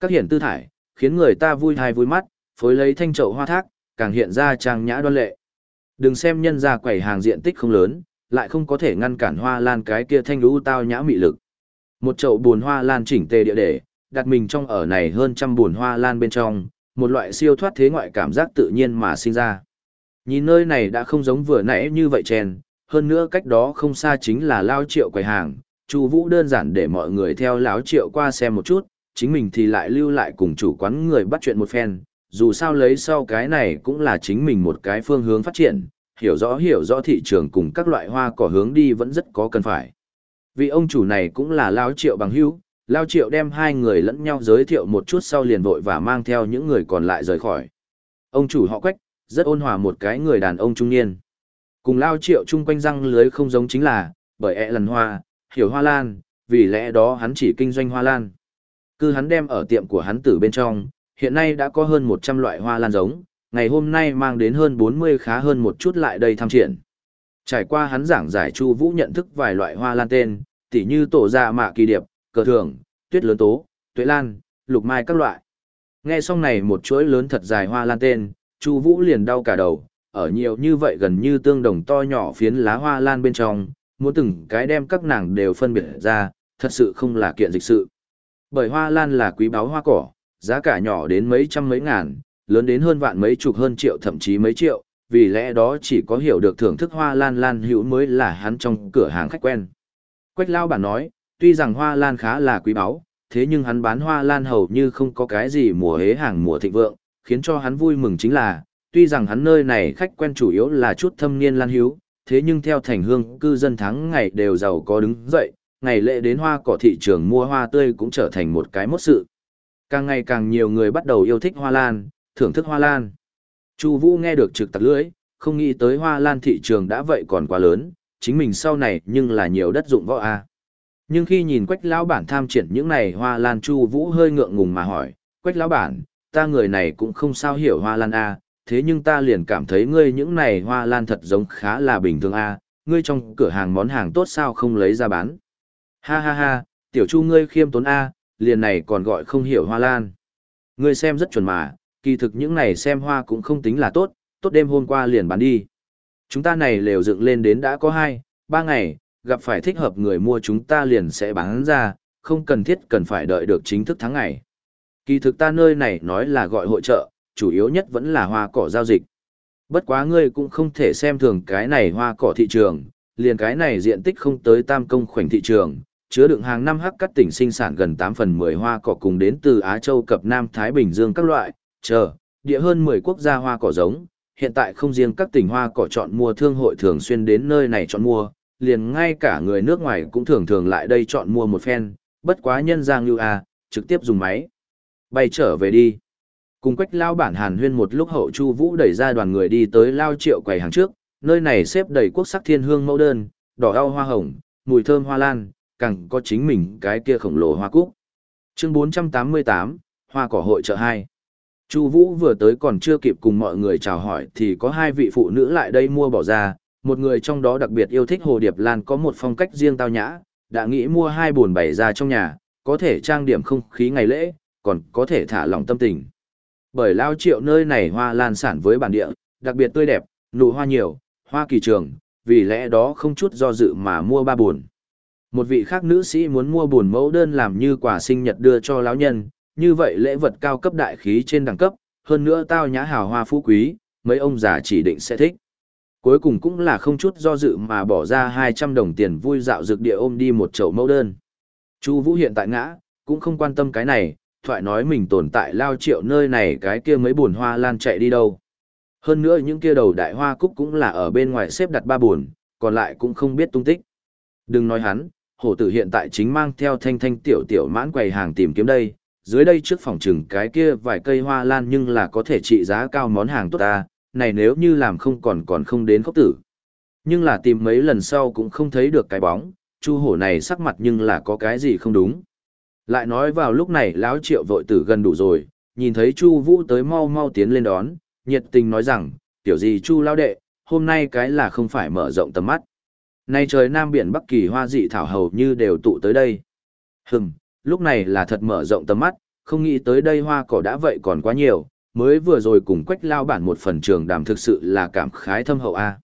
Các hiển tư thải, khiến người ta vui thai vui mắt, phối lấy thanh trậu hoa thác, càng hiện ra trang nhã đoan lệ. Đừng xem nhân ra quầy hàng diện tích không lớn, lại không có thể ngăn cản hoa lan cái kia thanh lũ tao nhã mị lực. Một chậu buồn hoa lan chỉnh tề địa để, đặt mình trong ở này hơn trăm buồn hoa lan bên trong, một loại siêu thoát thế ngoại cảm giác tự nhiên mà sinh ra. Nhìn nơi này đã không giống vừa nãy như vậy chèn, hơn nữa cách đó không xa chính là lao triệu quầy hàng, Chu Vũ đơn giản để mọi người theo lão triệu qua xem một chút, chính mình thì lại lưu lại cùng chủ quán người bắt chuyện một phen, dù sao lấy sau cái này cũng là chính mình một cái phương hướng phát triển, hiểu rõ hiểu rõ thị trường cùng các loại hoa cỏ hướng đi vẫn rất có cần phải. Vị ông chủ này cũng là lão triệu bằng hữu, lão triệu đem hai người lẫn nhau giới thiệu một chút sau liền vội và mang theo những người còn lại rời khỏi. Ông chủ họ Quách, rất ôn hòa một cái người đàn ông trung niên. Cùng lao triệu chung quanh răng lưới không giống chính là, bởi e lần hoa, hiểu hoa lan, vì lẽ đó hắn chỉ kinh doanh hoa lan. Cứ hắn đem ở tiệm của hắn tử bên trong, hiện nay đã có hơn 100 loại hoa lan giống, ngày hôm nay mang đến hơn 40 khá hơn một chút lại đây tham triển. Trải qua hắn giảng giải Chu Vũ nhận thức vài loại hoa lan tên, tỉ như tổ dạ mạ kỳ điệp, cờ thường, tuyết lớn tố, tuệ lan, lục mai các loại. Nghe xong này một chuỗi lớn thật dài hoa lan tên, Chu Vũ liền đau cả đầu, ở nhiều như vậy gần như tương đồng to nhỏ phiến lá hoa lan bên trong, muốn từng cái đem các nàng đều phân biệt ra, thật sự không là kiện dịch sự. Bởi hoa lan là quý báu hoa cỏ, giá cả nhỏ đến mấy trăm mấy ngàn, lớn đến hơn vạn mấy chục hơn triệu thậm chí mấy triệu, vì lẽ đó chỉ có hiểu được thưởng thức hoa lan lan hữu mới là hắn trong cửa hàng khách quen. Quách lao bản nói, tuy rằng hoa lan khá là quý báu, thế nhưng hắn bán hoa lan hầu như không có cái gì mùa hế hàng mùa thịnh vượng, khiến cho hắn vui mừng chính là, tuy rằng hắn nơi này khách quen chủ yếu là chút thâm niên lan hữu, thế nhưng theo thành hương cư dân tháng ngày đều giàu có đứng dậy, ngày lễ đến hoa cỏ thị trường mua hoa tươi cũng trở thành một cái mốt sự. Càng ngày càng nhiều người bắt đầu yêu thích hoa lan, thưởng thức hoa lan. Chu Vũ nghe được trực tặc lưỡi, không nghĩ tới hoa lan thị trường đã vậy còn quá lớn, chính mình sau này nhưng là nhiều đất dụng võ a. Nhưng khi nhìn Quách lão bản tham triển những này hoa lan Chu Vũ hơi ngượng ngùng mà hỏi, "Quách lão bản, ta người này cũng không sao hiểu hoa lan a, thế nhưng ta liền cảm thấy ngươi những này hoa lan thật giống khá là bình thường a, ngươi trong cửa hàng món hàng tốt sao không lấy ra bán?" Ha ha ha, tiểu Chu ngươi khiêm tốn a, liền này còn gọi không hiểu hoa lan. Ngươi xem rất chuẩn mà, kỳ thực những này xem hoa cũng không tính là tốt, tốt đêm hôm qua liền bán đi. Chúng ta này lều dựng lên đến đã có 2, 3 ngày, gặp phải thích hợp người mua chúng ta liền sẽ bán ra, không cần thiết cần phải đợi được chính thức tháng ngày. Kỳ thực ta nơi này nói là gọi hội trợ, chủ yếu nhất vẫn là hoa cỏ giao dịch. Bất quá ngươi cũng không thể xem thường cái này hoa cỏ thị trường, liền cái này diện tích không tới tam công khoảnh thị trường, chứa đựng hàng năm hắc cắt tỉnh sinh sản gần 8 phần 10 hoa cỏ cùng đến từ Á Châu cập Nam Thái Bình Dương các loại, chờ, địa hơn 10 quốc gia hoa cỏ giống, hiện tại không riêng các tỉnh hoa cỏ chọn mua thương hội thường xuyên đến nơi này chọn mua, liền ngay cả người nước ngoài cũng thường thường lại đây chọn mua một phen, bất quá nhân giang như a, trực tiếp dùng máy. Bay trở về đi. Cùng quách lao bản hàn huyên một lúc hậu chu vũ đẩy ra đoàn người đi tới lao triệu quầy hàng trước, nơi này xếp đầy quốc sắc thiên hương mẫu đơn, đỏ ao hoa hồng, mùi thơm hoa lan, càng có chính mình cái kia khổng lồ hoa cúc. Chương 488, Hoa cỏ hội chợ hai Chu Vũ vừa tới còn chưa kịp cùng mọi người chào hỏi thì có hai vị phụ nữ lại đây mua bỏ ra, một người trong đó đặc biệt yêu thích hồ điệp lan có một phong cách riêng tao nhã, đã nghĩ mua hai bồn bày ra trong nhà, có thể trang điểm không khí ngày lễ, còn có thể thả lỏng tâm tình. Bởi lao triệu nơi này hoa lan sản với bản địa, đặc biệt tươi đẹp, nụ hoa nhiều, hoa kỳ trường, vì lẽ đó không chút do dự mà mua ba buồn. Một vị khác nữ sĩ muốn mua buồn mẫu đơn làm như quà sinh nhật đưa cho lão nhân, như vậy lễ vật cao cấp đại khí trên đẳng cấp, hơn nữa tao nhã hào hoa phú quý, mấy ông già chỉ định sẽ thích. Cuối cùng cũng là không chút do dự mà bỏ ra 200 đồng tiền vui dạo dược địa ôm đi một chậu mẫu đơn. Chu Vũ hiện tại ngã, cũng không quan tâm cái này, thoại nói mình tồn tại lao triệu nơi này cái kia mấy bồn hoa lan chạy đi đâu. Hơn nữa những kia đầu đại hoa cúc cũng là ở bên ngoài xếp đặt ba bồn còn lại cũng không biết tung tích. Đừng nói hắn, hổ tử hiện tại chính mang theo thanh thanh tiểu tiểu mãn quầy hàng tìm kiếm đây, dưới đây trước phòng trừng cái kia vài cây hoa lan nhưng là có thể trị giá cao món hàng tốt ta, này nếu như làm không còn còn không đến khốc tử. Nhưng là tìm mấy lần sau cũng không thấy được cái bóng, chu hổ này sắc mặt nhưng là có cái gì không đúng. Lại nói vào lúc này lão triệu vội tử gần đủ rồi, nhìn thấy chu vũ tới mau mau tiến lên đón, nhiệt tình nói rằng, tiểu gì chu lao đệ, hôm nay cái là không phải mở rộng tầm mắt. Nay trời Nam Biển Bắc Kỳ hoa dị thảo hầu như đều tụ tới đây. Hừm, lúc này là thật mở rộng tầm mắt, không nghĩ tới đây hoa cỏ đã vậy còn quá nhiều, mới vừa rồi cùng quách lao bản một phần trường đàm thực sự là cảm khái thâm hậu a.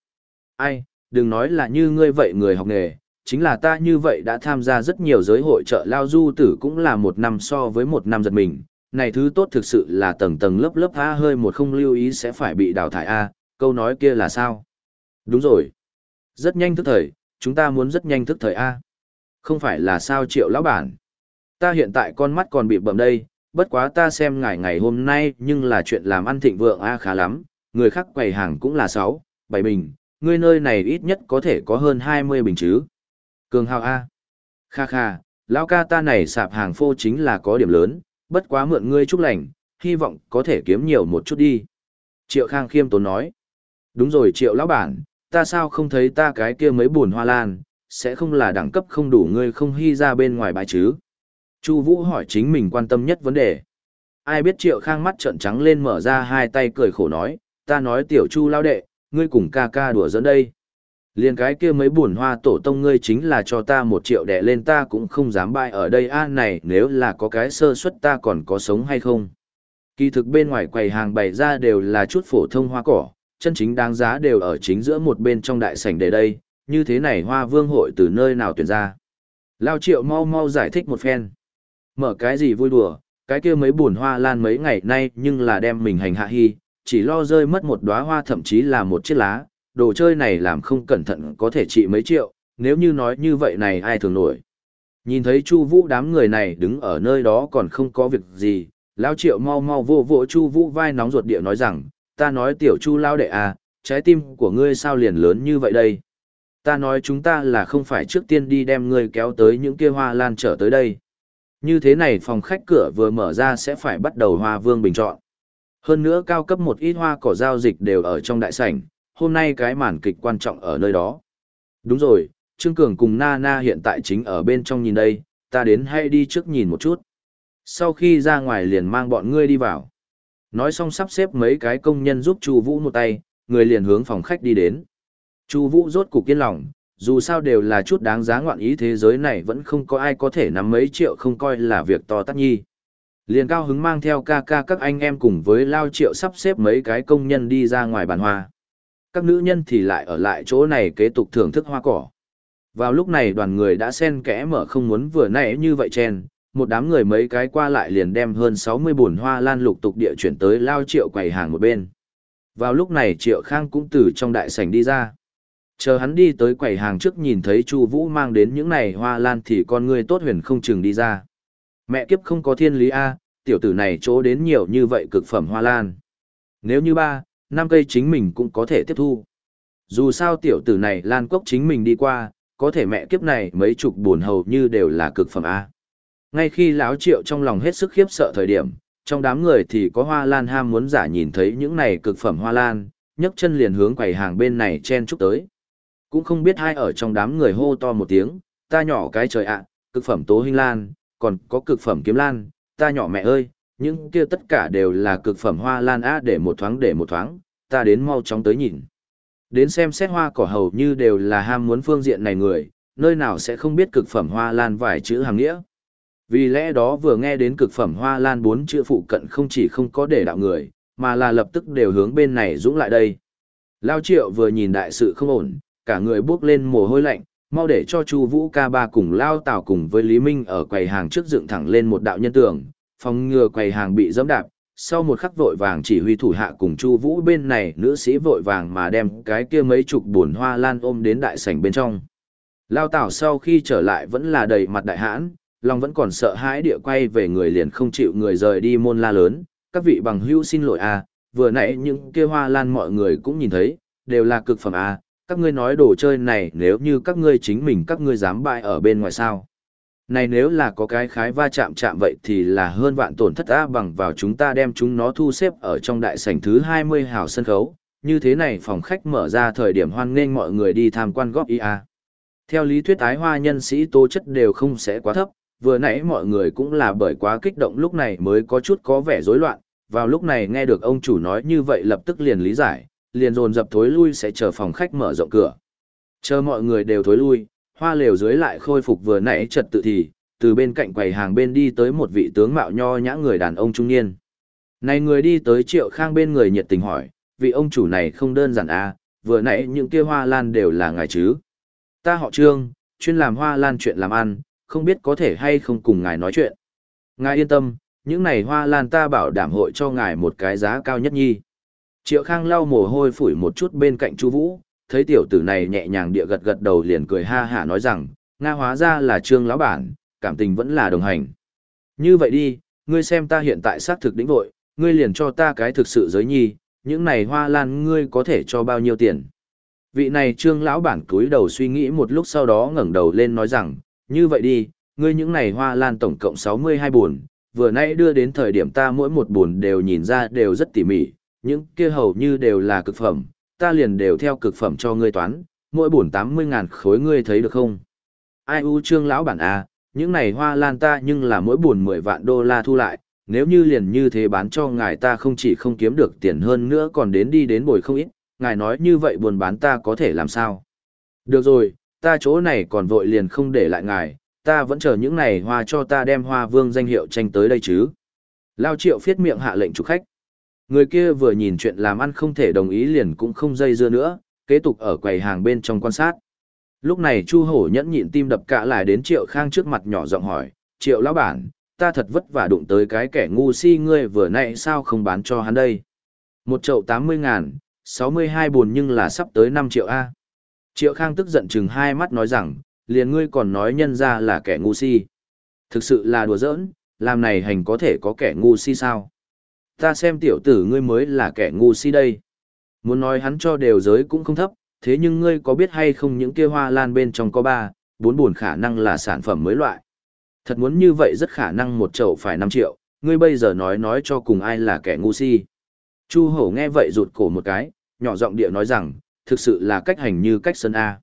Ai, đừng nói là như ngươi vậy người học nghề, chính là ta như vậy đã tham gia rất nhiều giới hội trợ lao du tử cũng là một năm so với một năm giật mình. Này thứ tốt thực sự là tầng tầng lớp lớp a hơi một không lưu ý sẽ phải bị đào thải a, câu nói kia là sao? Đúng rồi. Rất nhanh thức thời, chúng ta muốn rất nhanh thức thời A. Không phải là sao triệu lão bản. Ta hiện tại con mắt còn bị bầm đây, bất quá ta xem ngày ngày hôm nay nhưng là chuyện làm ăn thịnh vượng A khá lắm, người khác quầy hàng cũng là 6, 7 bình, ngươi nơi này ít nhất có thể có hơn 20 bình chứ. Cường hào A. Kha kha, lão ca ta này sạp hàng phô chính là có điểm lớn, bất quá mượn ngươi chúc lành, hy vọng có thể kiếm nhiều một chút đi. Triệu Khang khiêm tốn nói. Đúng rồi Triệu lão bản, ta sao không thấy ta cái kia mấy buồn hoa lan, sẽ không là đẳng cấp không đủ ngươi không hy ra bên ngoài bài chứ. Chu Vũ hỏi chính mình quan tâm nhất vấn đề. Ai biết Triệu Khang mắt trợn trắng lên mở ra hai tay cười khổ nói, ta nói tiểu Chu lao đệ, ngươi cùng ca ca đùa giỡn đây. Liên cái kia mấy buồn hoa tổ tông ngươi chính là cho ta một triệu đẻ lên ta cũng không dám bại ở đây a này nếu là có cái sơ suất ta còn có sống hay không. Kỳ thực bên ngoài quầy hàng bày ra đều là chút phổ thông hoa cỏ, chân chính đáng giá đều ở chính giữa một bên trong đại sảnh để đây, như thế này hoa vương hội từ nơi nào tuyển ra. Lao triệu mau mau giải thích một phen. Mở cái gì vui đùa, cái kia mấy buồn hoa lan mấy ngày nay nhưng là đem mình hành hạ hy, chỉ lo rơi mất một đóa hoa thậm chí là một chiếc lá, đồ chơi này làm không cẩn thận có thể trị mấy triệu, nếu như nói như vậy này ai thường nổi. Nhìn thấy Chu Vũ đám người này đứng ở nơi đó còn không có việc gì, Lão Triệu mau mau vỗ vỗ Chu Vũ vai nóng ruột địa nói rằng, ta nói tiểu Chu lao đệ à, trái tim của ngươi sao liền lớn như vậy đây? Ta nói chúng ta là không phải trước tiên đi đem ngươi kéo tới những kia hoa lan trở tới đây. Như thế này phòng khách cửa vừa mở ra sẽ phải bắt đầu hoa vương bình chọn. Hơn nữa cao cấp một ít hoa cỏ giao dịch đều ở trong đại sảnh, hôm nay cái màn kịch quan trọng ở nơi đó. Đúng rồi, Trương Cường cùng Na Na hiện tại chính ở bên trong nhìn đây, ta đến hay đi trước nhìn một chút. Sau khi ra ngoài liền mang bọn ngươi đi vào. Nói xong sắp xếp mấy cái công nhân giúp Chu Vũ một tay, người liền hướng phòng khách đi đến. Chu Vũ rốt cục kiên lòng, dù sao đều là chút đáng giá ngoạn ý thế giới này vẫn không có ai có thể nắm mấy triệu không coi là việc to tát nhi. Liền cao hứng mang theo ca ca các anh em cùng với lao triệu sắp xếp mấy cái công nhân đi ra ngoài bàn hoa. Các nữ nhân thì lại ở lại chỗ này kế tục thưởng thức hoa cỏ. Vào lúc này đoàn người đã xen kẽ mở không muốn vừa nãy như vậy chen, một đám người mấy cái qua lại liền đem hơn 60 bồn hoa lan lục tục địa chuyển tới lao triệu quầy hàng một bên. Vào lúc này triệu khang cũng từ trong đại sảnh đi ra. Chờ hắn đi tới quầy hàng trước nhìn thấy Chu Vũ mang đến những này hoa lan thì con ngươi tốt huyền không chừng đi ra. Mẹ kiếp không có thiên lý a, tiểu tử này chỗ đến nhiều như vậy cực phẩm hoa lan. Nếu như ba, năm cây chính mình cũng có thể tiếp thu. Dù sao tiểu tử này lan cốc chính mình đi qua, có thể mẹ kiếp này mấy chục buồn hầu như đều là cực phẩm a. Ngay khi lão Triệu trong lòng hết sức khiếp sợ thời điểm, trong đám người thì có hoa lan ham muốn giả nhìn thấy những này cực phẩm hoa lan, nhấc chân liền hướng quầy hàng bên này chen chúc tới. Cũng không biết ai ở trong đám người hô to một tiếng, ta nhỏ cái trời ạ, cực phẩm tố hình lan, còn có cực phẩm kiếm lan, ta nhỏ mẹ ơi, những kia tất cả đều là cực phẩm hoa lan á để một thoáng để một thoáng, ta đến mau chóng tới nhìn. Đến xem xét hoa cỏ hầu như đều là ham muốn phương diện này người, nơi nào sẽ không biết cực phẩm hoa lan vài chữ hàng nghĩa. Vì lẽ đó vừa nghe đến cực phẩm hoa lan bốn chữ phụ cận không chỉ không có để đạo người, mà là lập tức đều hướng bên này dũng lại đây. Lao triệu vừa nhìn đại sự không ổn, cả người bước lên mồ hôi lạnh, mau để cho Chu Vũ ca ba cùng Lao Tào cùng với Lý Minh ở quầy hàng trước dựng thẳng lên một đạo nhân tường, phòng ngừa quầy hàng bị dẫm đạp. Sau một khắc vội vàng chỉ huy thủ hạ cùng Chu Vũ bên này, nữ sĩ vội vàng mà đem cái kia mấy chục buồn hoa lan ôm đến đại sảnh bên trong. Lao tảo sau khi trở lại vẫn là đầy mặt đại hãn, lòng vẫn còn sợ hãi địa quay về người liền không chịu người rời đi môn la lớn, các vị bằng hữu xin lỗi a, vừa nãy những kia hoa lan mọi người cũng nhìn thấy, đều là cực phẩm a, các ngươi nói đồ chơi này nếu như các ngươi chính mình các ngươi dám bại ở bên ngoài sao. Này nếu là có cái khái va chạm chạm vậy thì là hơn vạn tổn thất á bằng vào chúng ta đem chúng nó thu xếp ở trong đại sảnh thứ 20 hào sân khấu, như thế này phòng khách mở ra thời điểm hoan nghênh mọi người đi tham quan góp ý à Theo lý thuyết ái hoa nhân sĩ tố chất đều không sẽ quá thấp, vừa nãy mọi người cũng là bởi quá kích động lúc này mới có chút có vẻ rối loạn, vào lúc này nghe được ông chủ nói như vậy lập tức liền lý giải, liền dồn dập thối lui sẽ chờ phòng khách mở rộng cửa. Chờ mọi người đều thối lui, hoa lều dưới lại khôi phục vừa nãy trật tự thì, từ bên cạnh quầy hàng bên đi tới một vị tướng mạo nho nhã người đàn ông trung niên. Này người đi tới triệu khang bên người nhiệt tình hỏi, vị ông chủ này không đơn giản à, vừa nãy những kia hoa lan đều là ngài chứ. Ta họ trương, chuyên làm hoa lan chuyện làm ăn, không biết có thể hay không cùng ngài nói chuyện. Ngài yên tâm, những này hoa lan ta bảo đảm hội cho ngài một cái giá cao nhất nhi. Triệu Khang lau mồ hôi phủi một chút bên cạnh Chu Vũ, thấy tiểu tử này nhẹ nhàng địa gật gật đầu liền cười ha hả nói rằng, Nga hóa ra là Trương lão bản, cảm tình vẫn là đồng hành. Như vậy đi, ngươi xem ta hiện tại xác thực đỉnh vội, ngươi liền cho ta cái thực sự giới nhi, những này hoa lan ngươi có thể cho bao nhiêu tiền. Vị này Trương lão bản cúi đầu suy nghĩ một lúc sau đó ngẩng đầu lên nói rằng, như vậy đi, ngươi những này hoa lan tổng cộng 62 buồn, vừa nãy đưa đến thời điểm ta mỗi một buồn đều nhìn ra đều rất tỉ mỉ, những kia hầu như đều là cực phẩm, ta liền đều theo cực phẩm cho ngươi toán, mỗi bổn 80 ngàn khối ngươi thấy được không? Ai u trương lão bản à, những này hoa lan ta nhưng là mỗi bổn 10 vạn đô la thu lại, nếu như liền như thế bán cho ngài ta không chỉ không kiếm được tiền hơn nữa còn đến đi đến bồi không ít, ngài nói như vậy buồn bán ta có thể làm sao? Được rồi, ta chỗ này còn vội liền không để lại ngài, ta vẫn chờ những này hoa cho ta đem hoa vương danh hiệu tranh tới đây chứ. Lao triệu phiết miệng hạ lệnh chủ khách. Người kia vừa nhìn chuyện làm ăn không thể đồng ý liền cũng không dây dưa nữa, kế tục ở quầy hàng bên trong quan sát. Lúc này Chu Hổ nhẫn nhịn tim đập cả lại đến Triệu Khang trước mặt nhỏ giọng hỏi, Triệu lão bản, ta thật vất vả đụng tới cái kẻ ngu si ngươi vừa nãy sao không bán cho hắn đây. Một chậu tám mươi ngàn, sáu mươi hai buồn nhưng là sắp tới năm triệu A. Triệu Khang tức giận chừng hai mắt nói rằng, liền ngươi còn nói nhân ra là kẻ ngu si. Thực sự là đùa giỡn, làm này hành có thể có kẻ ngu si sao? Ta xem tiểu tử ngươi mới là kẻ ngu si đây. Muốn nói hắn cho đều giới cũng không thấp, thế nhưng ngươi có biết hay không những kia hoa lan bên trong có ba, bốn buồn khả năng là sản phẩm mới loại. Thật muốn như vậy rất khả năng một chậu phải 5 triệu, ngươi bây giờ nói nói cho cùng ai là kẻ ngu si. Chu hổ nghe vậy rụt cổ một cái, nhỏ giọng địa nói rằng, thực sự là cách hành như cách sân A.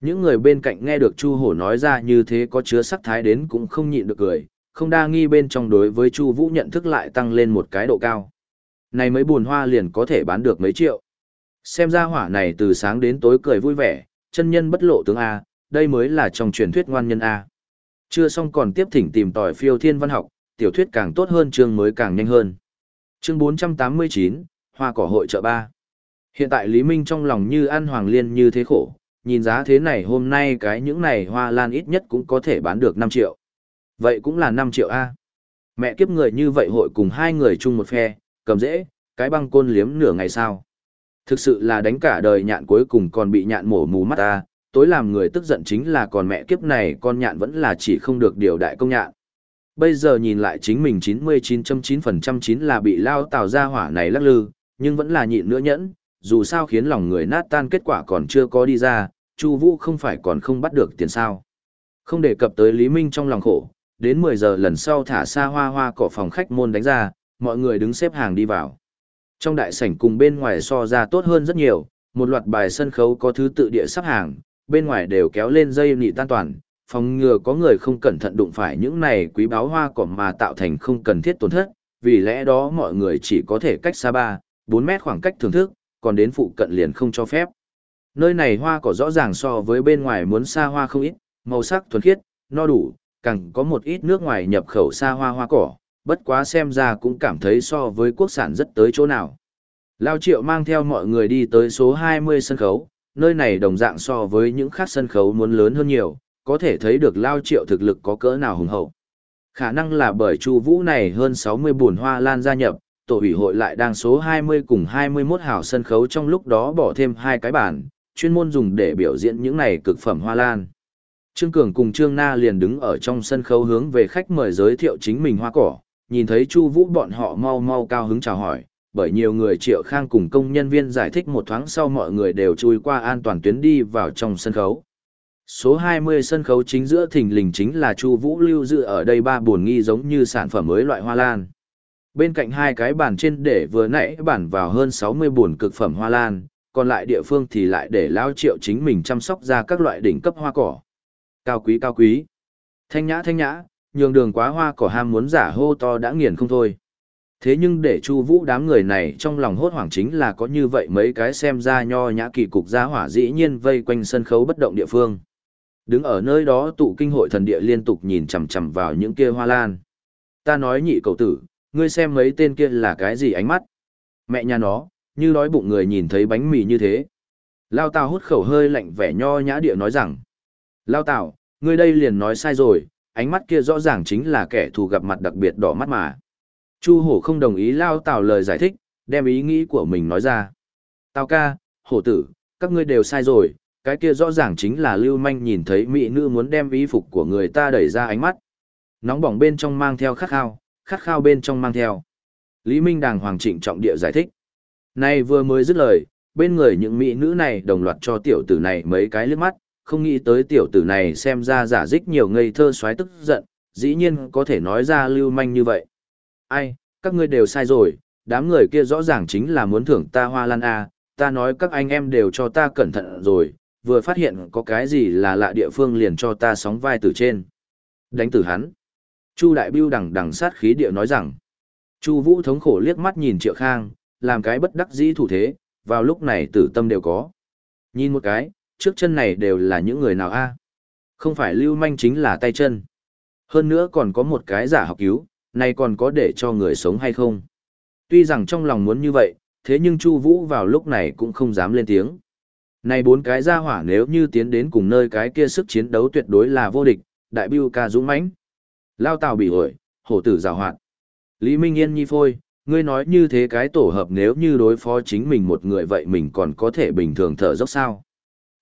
Những người bên cạnh nghe được Chu hổ nói ra như thế có chứa sắc thái đến cũng không nhịn được cười, không đa nghi bên trong đối với Chu Vũ nhận thức lại tăng lên một cái độ cao. Này mấy buồn hoa liền có thể bán được mấy triệu. Xem ra hỏa này từ sáng đến tối cười vui vẻ, chân nhân bất lộ tướng A, đây mới là trong truyền thuyết ngoan nhân A. Chưa xong còn tiếp thỉnh tìm tòi phiêu thiên văn học, tiểu thuyết càng tốt hơn chương mới càng nhanh hơn. Chương 489, Hoa cỏ hội chợ ba. Hiện tại Lý Minh trong lòng như ăn hoàng liên như thế khổ, nhìn giá thế này hôm nay cái những này hoa lan ít nhất cũng có thể bán được 5 triệu. Vậy cũng là 5 triệu A. Mẹ kiếp người như vậy hội cùng hai người chung một phe, cầm dễ, cái băng côn liếm nửa ngày sao. Thực sự là đánh cả đời nhạn cuối cùng còn bị nhạn mổ mù mắt ta, tối làm người tức giận chính là còn mẹ kiếp này con nhạn vẫn là chỉ không được điều đại công nhạn. Bây giờ nhìn lại chính mình 99.9% chín là bị lao tào ra hỏa này lắc lư, nhưng vẫn là nhịn nữa nhẫn, dù sao khiến lòng người nát tan kết quả còn chưa có đi ra, Chu Vũ không phải còn không bắt được tiền sao. Không đề cập tới Lý Minh trong lòng khổ, đến 10 giờ lần sau thả xa hoa hoa cỏ phòng khách môn đánh ra, mọi người đứng xếp hàng đi vào. Trong đại sảnh cùng bên ngoài so ra tốt hơn rất nhiều, một loạt bài sân khấu có thứ tự địa sắp hàng, bên ngoài đều kéo lên dây nị tan toàn, phòng ngừa có người không cẩn thận đụng phải những này quý báo hoa cỏ mà tạo thành không cần thiết tổn thất, vì lẽ đó mọi người chỉ có thể cách xa 3, 4 mét khoảng cách thưởng thức, còn đến phụ cận liền không cho phép. Nơi này hoa cỏ rõ ràng so với bên ngoài muốn xa hoa không ít, màu sắc thuần khiết, no đủ, càng có một ít nước ngoài nhập khẩu xa hoa hoa cỏ, bất quá xem ra cũng cảm thấy so với quốc sản rất tới chỗ nào. Lao Triệu mang theo mọi người đi tới số 20 sân khấu, nơi này đồng dạng so với những khác sân khấu muốn lớn hơn nhiều, có thể thấy được Lao Triệu thực lực có cỡ nào hùng hậu. Khả năng là bởi Chu Vũ này hơn 60 buồn hoa lan gia nhập, tổ ủy hội lại đang số 20 cùng 21 hào sân khấu trong lúc đó bỏ thêm hai cái bàn, chuyên môn dùng để biểu diễn những này cực phẩm hoa lan. Trương Cường cùng Trương Na liền đứng ở trong sân khấu hướng về khách mời giới thiệu chính mình hoa cỏ, nhìn thấy Chu Vũ bọn họ mau mau cao hứng chào hỏi, bởi nhiều người Triệu Khang cùng công nhân viên giải thích một thoáng sau mọi người đều chui qua an toàn tuyến đi vào trong sân khấu. Số 20 sân khấu chính giữa thình lình chính là Chu Vũ lưu dự ở đây ba buồn nghi giống như sản phẩm mới loại hoa lan. Bên cạnh hai cái bàn trên để vừa nãy bản vào hơn 60 buồn cực phẩm hoa lan, còn lại địa phương thì lại để lão Triệu chính mình chăm sóc ra các loại đỉnh cấp hoa cỏ. Cao quý cao quý. Thanh nhã thanh nhã, nhường đường quá hoa cỏ ham muốn giả hô to đã nghiền không thôi. Thế nhưng để Chu Vũ đám người này trong lòng hốt hoảng chính là có như vậy mấy cái xem ra nho nhã kỳ cục gia hỏa dĩ nhiên vây quanh sân khấu bất động địa phương. Đứng ở nơi đó tụ kinh hội thần địa liên tục nhìn chằm chằm vào những kia hoa lan. Ta nói nhị cậu tử, ngươi xem mấy tên kia là cái gì ánh mắt? Mẹ nhà nó, như đói bụng người nhìn thấy bánh mì như thế. Lao Tào hút khẩu hơi lạnh vẻ nho nhã địa nói rằng. Lao Tào, ngươi đây liền nói sai rồi, ánh mắt kia rõ ràng chính là kẻ thù gặp mặt đặc biệt đỏ mắt mà. Chu hổ không đồng ý lao tào lời giải thích, đem ý nghĩ của mình nói ra. Tào ca, hổ tử, các ngươi đều sai rồi, cái kia rõ ràng chính là lưu manh nhìn thấy mỹ nữ muốn đem ý phục của người ta đẩy ra ánh mắt. Nóng bỏng bên trong mang theo khát khao, khát khao bên trong mang theo. Lý Minh Đàng Hoàng trịnh trọng địa giải thích. Này vừa mới dứt lời, bên người những mỹ nữ này đồng loạt cho tiểu tử này mấy cái liếc mắt, không nghĩ tới tiểu tử này xem ra giả dích nhiều ngây thơ xoáy tức giận, dĩ nhiên có thể nói ra lưu manh như vậy ai, các ngươi đều sai rồi, đám người kia rõ ràng chính là muốn thưởng ta hoa lan A, ta nói các anh em đều cho ta cẩn thận rồi, vừa phát hiện có cái gì là lạ địa phương liền cho ta sóng vai từ trên. Đánh tử hắn. Chu Đại Biêu đằng đằng sát khí địa nói rằng. Chu Vũ thống khổ liếc mắt nhìn Triệu Khang, làm cái bất đắc dĩ thủ thế, vào lúc này tử tâm đều có. Nhìn một cái, trước chân này đều là những người nào a? Không phải lưu manh chính là tay chân. Hơn nữa còn có một cái giả học cứu, này còn có để cho người sống hay không? Tuy rằng trong lòng muốn như vậy, thế nhưng Chu Vũ vào lúc này cũng không dám lên tiếng. Này bốn cái gia hỏa nếu như tiến đến cùng nơi cái kia sức chiến đấu tuyệt đối là vô địch, đại bưu ca dũng mãnh. Lao Tào bị ổi, hổ tử giàu hoạt. Lý Minh Yên nhi phôi, ngươi nói như thế cái tổ hợp nếu như đối phó chính mình một người vậy mình còn có thể bình thường thở dốc sao.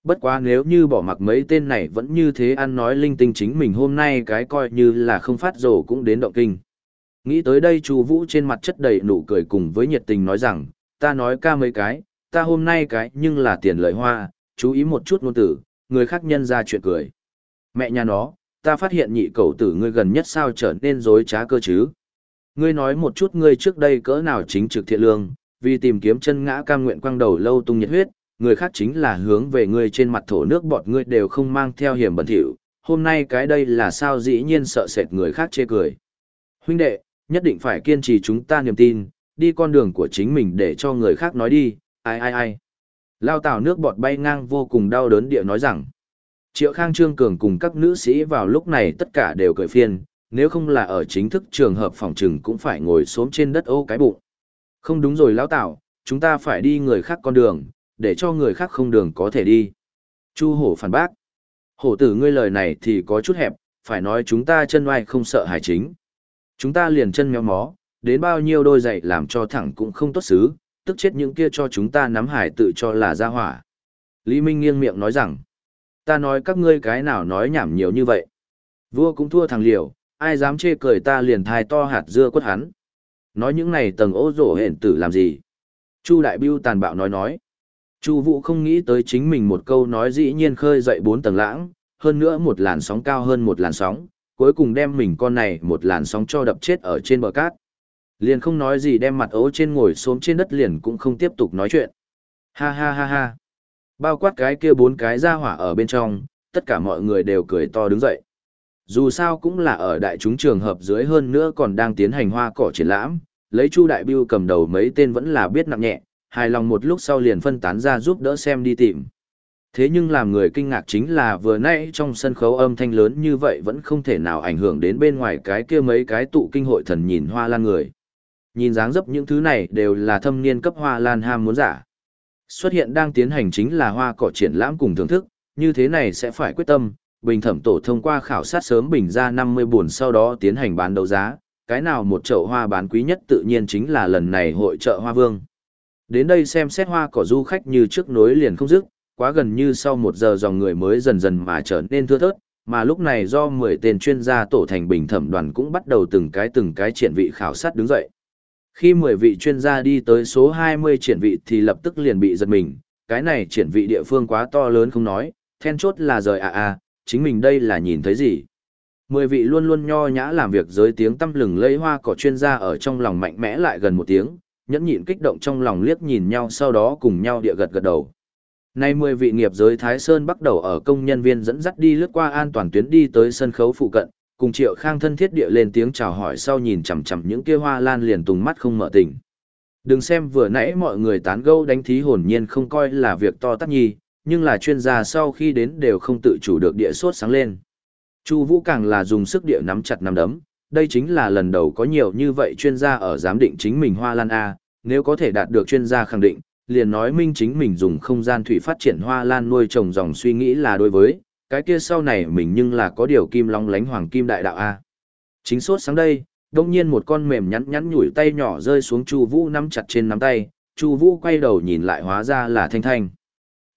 Bất quá nếu như bỏ mặc mấy tên này vẫn như thế ăn nói linh tinh chính mình hôm nay cái coi như là không phát rồ cũng đến động kinh. Nghĩ tới đây chú Vũ trên mặt chất đầy nụ cười cùng với nhiệt tình nói rằng, ta nói ca mấy cái, ta hôm nay cái nhưng là tiền lợi hoa, chú ý một chút ngôn tử, người khác nhân ra chuyện cười. Mẹ nhà nó, ta phát hiện nhị cầu tử ngươi gần nhất sao trở nên dối trá cơ chứ. Ngươi nói một chút ngươi trước đây cỡ nào chính trực thiện lương, vì tìm kiếm chân ngã cam nguyện quang đầu lâu tung nhiệt huyết, người khác chính là hướng về ngươi trên mặt thổ nước bọt ngươi đều không mang theo hiểm bẩn thỉu. Hôm nay cái đây là sao dĩ nhiên sợ sệt người khác chê cười. Huynh đệ, nhất định phải kiên trì chúng ta niềm tin, đi con đường của chính mình để cho người khác nói đi, ai ai ai. Lao tào nước bọt bay ngang vô cùng đau đớn địa nói rằng, Triệu Khang Trương Cường cùng các nữ sĩ vào lúc này tất cả đều cười phiền, nếu không là ở chính thức trường hợp phòng trừng cũng phải ngồi xổm trên đất ô cái bụng. Không đúng rồi lão tảo, chúng ta phải đi người khác con đường, để cho người khác không đường có thể đi. Chu hổ phản bác. Hổ tử ngươi lời này thì có chút hẹp, phải nói chúng ta chân oai không sợ hải chính. Chúng ta liền chân méo mó, đến bao nhiêu đôi giày làm cho thẳng cũng không tốt xứ, tức chết những kia cho chúng ta nắm hải tự cho là ra hỏa. Lý Minh nghiêng miệng nói rằng, ta nói các ngươi cái nào nói nhảm nhiều như vậy. Vua cũng thua thằng liều, ai dám chê cười ta liền thai to hạt dưa quất hắn. Nói những này tầng ô rổ hển tử làm gì? Chu Đại Biêu tàn bạo nói nói. Chu Vũ không nghĩ tới chính mình một câu nói dĩ nhiên khơi dậy bốn tầng lãng, hơn nữa một làn sóng cao hơn một làn sóng, cuối cùng đem mình con này một làn sóng cho đập chết ở trên bờ cát. Liền không nói gì đem mặt ố trên ngồi xổm trên đất liền cũng không tiếp tục nói chuyện. Ha ha ha ha. Bao quát cái kia bốn cái ra hỏa ở bên trong, tất cả mọi người đều cười to đứng dậy. Dù sao cũng là ở đại chúng trường hợp dưới hơn nữa còn đang tiến hành hoa cỏ triển lãm, lấy Chu Đại Bưu cầm đầu mấy tên vẫn là biết nặng nhẹ, hài lòng một lúc sau liền phân tán ra giúp đỡ xem đi tìm. Thế nhưng làm người kinh ngạc chính là vừa nãy trong sân khấu âm thanh lớn như vậy vẫn không thể nào ảnh hưởng đến bên ngoài cái kia mấy cái tụ kinh hội thần nhìn hoa lan người. Nhìn dáng dấp những thứ này đều là thâm niên cấp hoa lan ham muốn giả. Xuất hiện đang tiến hành chính là hoa cỏ triển lãm cùng thưởng thức, như thế này sẽ phải quyết tâm, bình thẩm tổ thông qua khảo sát sớm bình ra 50 buồn sau đó tiến hành bán đấu giá, cái nào một chậu hoa bán quý nhất tự nhiên chính là lần này hội trợ hoa vương. Đến đây xem xét hoa cỏ du khách như trước nối liền không dứt, quá gần như sau một giờ dòng người mới dần dần mà trở nên thưa thớt, mà lúc này do 10 tên chuyên gia tổ thành bình thẩm đoàn cũng bắt đầu từng cái từng cái triển vị khảo sát đứng dậy. Khi 10 vị chuyên gia đi tới số 20 triển vị thì lập tức liền bị giật mình, cái này triển vị địa phương quá to lớn không nói, then chốt là rời à à, chính mình đây là nhìn thấy gì. Mười vị luôn luôn nho nhã làm việc giới tiếng tâm lừng lấy hoa cỏ chuyên gia ở trong lòng mạnh mẽ lại gần một tiếng, nhẫn nhịn kích động trong lòng liếc nhìn nhau sau đó cùng nhau địa gật gật đầu. Nay mười vị nghiệp giới Thái Sơn bắt đầu ở công nhân viên dẫn dắt đi lướt qua an toàn tuyến đi tới sân khấu phụ cận, cùng Triệu Khang thân thiết địa lên tiếng chào hỏi sau nhìn chằm chằm những kia hoa lan liền tùng mắt không mở tình. Đừng xem vừa nãy mọi người tán gẫu đánh thí hồn nhiên không coi là việc to tát nhi, nhưng là chuyên gia sau khi đến đều không tự chủ được địa sốt sáng lên. Chu Vũ càng là dùng sức địa nắm chặt nắm đấm, đây chính là lần đầu có nhiều như vậy chuyên gia ở giám định chính mình hoa lan A, nếu có thể đạt được chuyên gia khẳng định, liền nói minh chính mình dùng không gian thủy phát triển hoa lan nuôi trồng dòng suy nghĩ là đối với, cái kia sau này mình nhưng là có điều kim long lánh hoàng kim đại đạo A. Chính sốt sáng đây, đông nhiên một con mềm nhắn nhắn nhủi tay nhỏ rơi xuống Chu Vũ nắm chặt trên nắm tay, Chu Vũ quay đầu nhìn lại hóa ra là Thanh Thanh.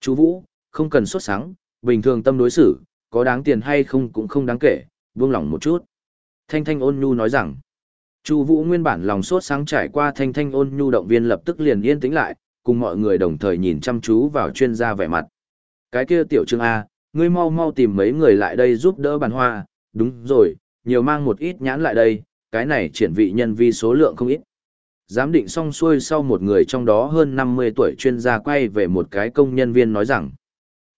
chu Vũ, không cần xuất sáng, bình thường tâm đối xử, có đáng tiền hay không cũng không đáng kể, buông lòng một chút. Thanh Thanh ôn nhu nói rằng, Chu Vũ nguyên bản lòng sốt sáng trải qua Thanh Thanh ôn nhu động viên lập tức liền yên tĩnh lại, cùng mọi người đồng thời nhìn chăm chú vào chuyên gia vẻ mặt. Cái kia tiểu Trương A, ngươi mau mau tìm mấy người lại đây giúp đỡ bàn hoa, đúng rồi, nhiều mang một ít nhãn lại đây, cái này triển vị nhân vi số lượng không ít. giám định xong xuôi sau một người trong đó hơn 50 tuổi chuyên gia quay về một cái công nhân viên nói rằng,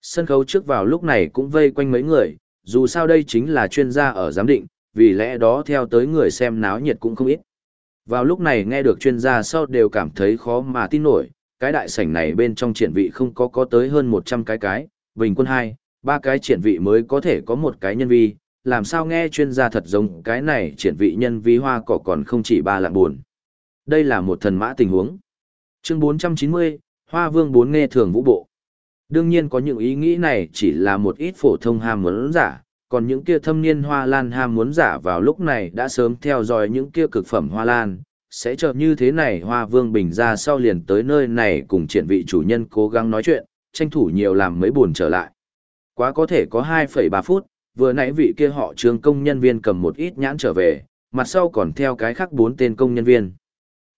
sân khấu trước vào lúc này cũng vây quanh mấy người, dù sao đây chính là chuyên gia ở giám định, vì lẽ đó theo tới người xem náo nhiệt cũng không ít. Vào lúc này nghe được chuyên gia sau đều cảm thấy khó mà tin nổi, cái đại sảnh này bên trong triển vị không có có tới hơn 100 cái cái, bình quân 2, ba cái triển vị mới có thể có một cái nhân vi, làm sao nghe chuyên gia thật giống cái này triển vị nhân vi hoa cỏ còn không chỉ ba lạng buồn. Đây là một thần mã tình huống. Chương 490, Hoa Vương bốn nghe thường vũ bộ. Đương nhiên có những ý nghĩ này chỉ là một ít phổ thông ham muốn giả, còn những kia thâm niên hoa lan ham muốn giả vào lúc này đã sớm theo dõi những kia cực phẩm hoa lan, sẽ chờ như thế này hoa vương bình ra sau liền tới nơi này cùng triển vị chủ nhân cố gắng nói chuyện, tranh thủ nhiều làm mấy buồn trở lại. Quá có thể có 2,3 phút, vừa nãy vị kia họ trương công nhân viên cầm một ít nhãn trở về, mặt sau còn theo cái khác bốn tên công nhân viên.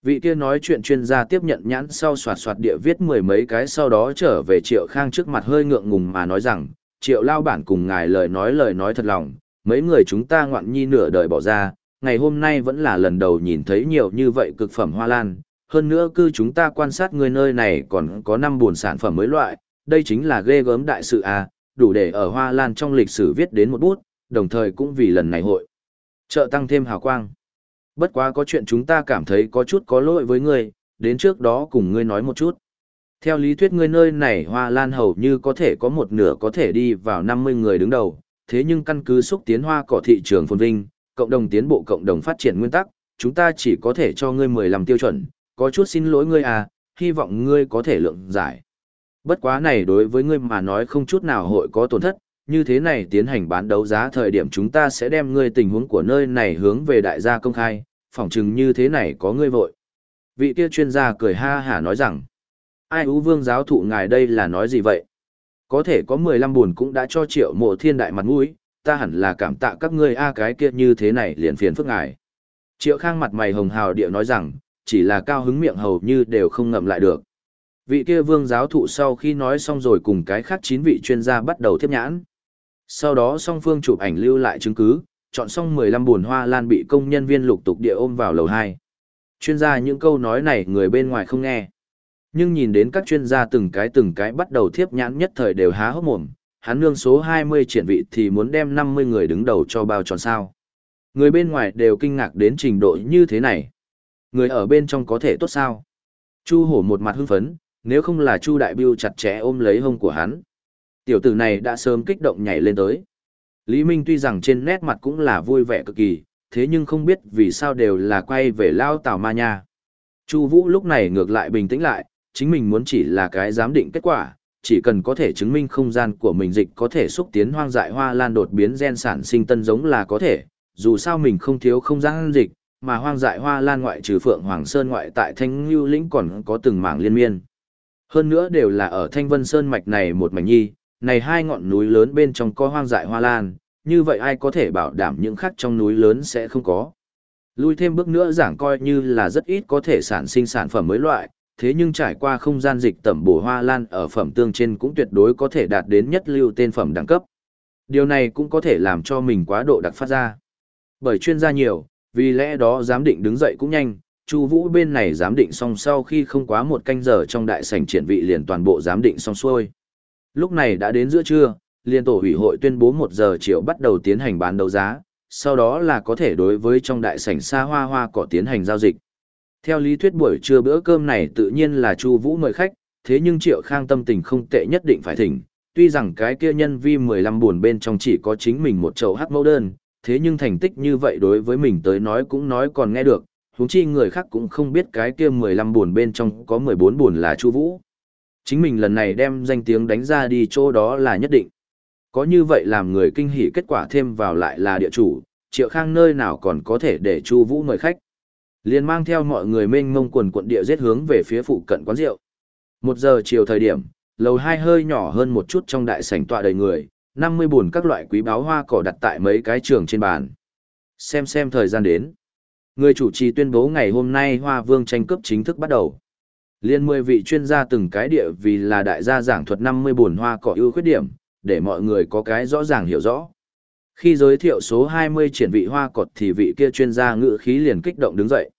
Vị kia nói chuyện chuyên gia tiếp nhận nhãn sau soạt soạt địa viết mười mấy cái sau đó trở về Triệu Khang trước mặt hơi ngượng ngùng mà nói rằng, Triệu Lao Bản cùng ngài lời nói lời nói thật lòng, mấy người chúng ta ngoạn nhi nửa đời bỏ ra, ngày hôm nay vẫn là lần đầu nhìn thấy nhiều như vậy cực phẩm hoa lan, hơn nữa cư chúng ta quan sát người nơi này còn có năm buồn sản phẩm mới loại, đây chính là ghê gớm đại sự à, đủ để ở hoa lan trong lịch sử viết đến một bút, đồng thời cũng vì lần này hội trợ tăng thêm hào quang. Bất quá có chuyện chúng ta cảm thấy có chút có lỗi với ngươi, đến trước đó cùng ngươi nói một chút. Theo lý thuyết ngươi nơi này hoa lan hầu như có thể có một nửa có thể đi vào 50 người đứng đầu, thế nhưng căn cứ xúc tiến hoa cỏ thị trường phồn vinh, cộng đồng tiến bộ cộng đồng phát triển nguyên tắc, chúng ta chỉ có thể cho ngươi 15 tiêu chuẩn, có chút xin lỗi ngươi à, hy vọng ngươi có thể lượng giải. Bất quá này đối với ngươi mà nói không chút nào hội có tổn thất, như thế này tiến hành bán đấu giá thời điểm chúng ta sẽ đem ngươi tình huống của nơi này hướng về đại gia công khai, phỏng chừng như thế này có ngươi vội. Vị kia chuyên gia cười ha hả nói rằng, ai ú vương giáo thụ ngài đây là nói gì vậy? Có thể có 15 buồn cũng đã cho triệu mộ thiên đại mặt mũi, ta hẳn là cảm tạ các ngươi a cái kia như thế này liền phiền phức ngài. Triệu khang mặt mày hồng hào điệu nói rằng, chỉ là cao hứng miệng hầu như đều không ngậm lại được. Vị kia vương giáo thụ sau khi nói xong rồi cùng cái khác chín vị chuyên gia bắt đầu tiếp nhãn. Sau đó song phương chụp ảnh lưu lại chứng cứ, chọn xong 15 buồn hoa lan bị công nhân viên lục tục địa ôm vào lầu 2. Chuyên gia những câu nói này người bên ngoài không nghe. Nhưng nhìn đến các chuyên gia từng cái từng cái bắt đầu thiếp nhãn nhất thời đều há hốc mồm, hắn nương số 20 triển vị thì muốn đem 50 người đứng đầu cho bao tròn sao. Người bên ngoài đều kinh ngạc đến trình độ như thế này. Người ở bên trong có thể tốt sao? Chu hổ một mặt hưng phấn, nếu không là Chu đại biêu chặt chẽ ôm lấy hông của hắn. Tiểu tử này đã sớm kích động nhảy lên tới. Lý Minh tuy rằng trên nét mặt cũng là vui vẻ cực kỳ, thế nhưng không biết vì sao đều là quay về lao tào ma nha. Chu Vũ lúc này ngược lại bình tĩnh lại, chính mình muốn chỉ là cái giám định kết quả, chỉ cần có thể chứng minh không gian của mình dịch có thể xúc tiến hoang dại hoa lan đột biến gen sản sinh tân giống là có thể, dù sao mình không thiếu không gian dịch, mà hoang dại hoa lan ngoại trừ Phượng Hoàng Sơn ngoại tại Thanh Lưu lĩnh còn có từng mảng liên miên. Hơn nữa đều là ở Thanh Vân Sơn mạch này một mảnh nhi, này hai ngọn núi lớn bên trong có hoang dại hoa lan, như vậy ai có thể bảo đảm những khác trong núi lớn sẽ không có. Lui thêm bước nữa giảng coi như là rất ít có thể sản sinh sản phẩm mới loại, thế nhưng trải qua không gian dịch tẩm bổ hoa lan ở phẩm tương trên cũng tuyệt đối có thể đạt đến nhất lưu tên phẩm đẳng cấp. Điều này cũng có thể làm cho mình quá độ đặc phát ra. Bởi chuyên gia nhiều, vì lẽ đó giám định đứng dậy cũng nhanh, Chu Vũ bên này giám định xong sau khi không quá một canh giờ trong đại sảnh triển vị liền toàn bộ giám định xong xuôi. Lúc này đã đến giữa trưa, liên tổ ủy hội tuyên bố một giờ chiều bắt đầu tiến hành bán đấu giá, sau đó là có thể đối với trong đại sảnh xa hoa hoa cỏ tiến hành giao dịch. Theo lý thuyết buổi trưa bữa cơm này tự nhiên là Chu Vũ mời khách, thế nhưng Triệu Khang tâm tình không tệ nhất định phải thỉnh, tuy rằng cái kia nhân vi 15 buồn bên trong chỉ có chính mình một chậu hắc mẫu đơn, thế nhưng thành tích như vậy đối với mình tới nói cũng nói còn nghe được, huống chi người khác cũng không biết cái kia 15 buồn bên trong có 14 buồn là Chu Vũ. Chính mình lần này đem danh tiếng đánh ra đi chỗ đó là nhất định. Có như vậy làm người kinh hỉ kết quả thêm vào lại là địa chủ, Triệu Khang nơi nào còn có thể để Chu Vũ mời khách. Liền mang theo mọi người mênh mông quần quận địa giết hướng về phía phụ cận quán rượu. Một giờ chiều thời điểm, lầu hai hơi nhỏ hơn một chút trong đại sảnh tọa đầy người, 50 buồn các loại quý báo hoa cỏ đặt tại mấy cái trường trên bàn. Xem xem thời gian đến. Người chủ trì tuyên bố ngày hôm nay Hoa Vương tranh cướp chính thức bắt đầu. Liên 10 vị chuyên gia từng cái địa vì là đại gia giảng thuật 50 buồn hoa cỏ ưu khuyết điểm, để mọi người có cái rõ ràng hiểu rõ. Khi giới thiệu số 20 triển vị hoa cọt thì vị kia chuyên gia ngữ khí liền kích động đứng dậy.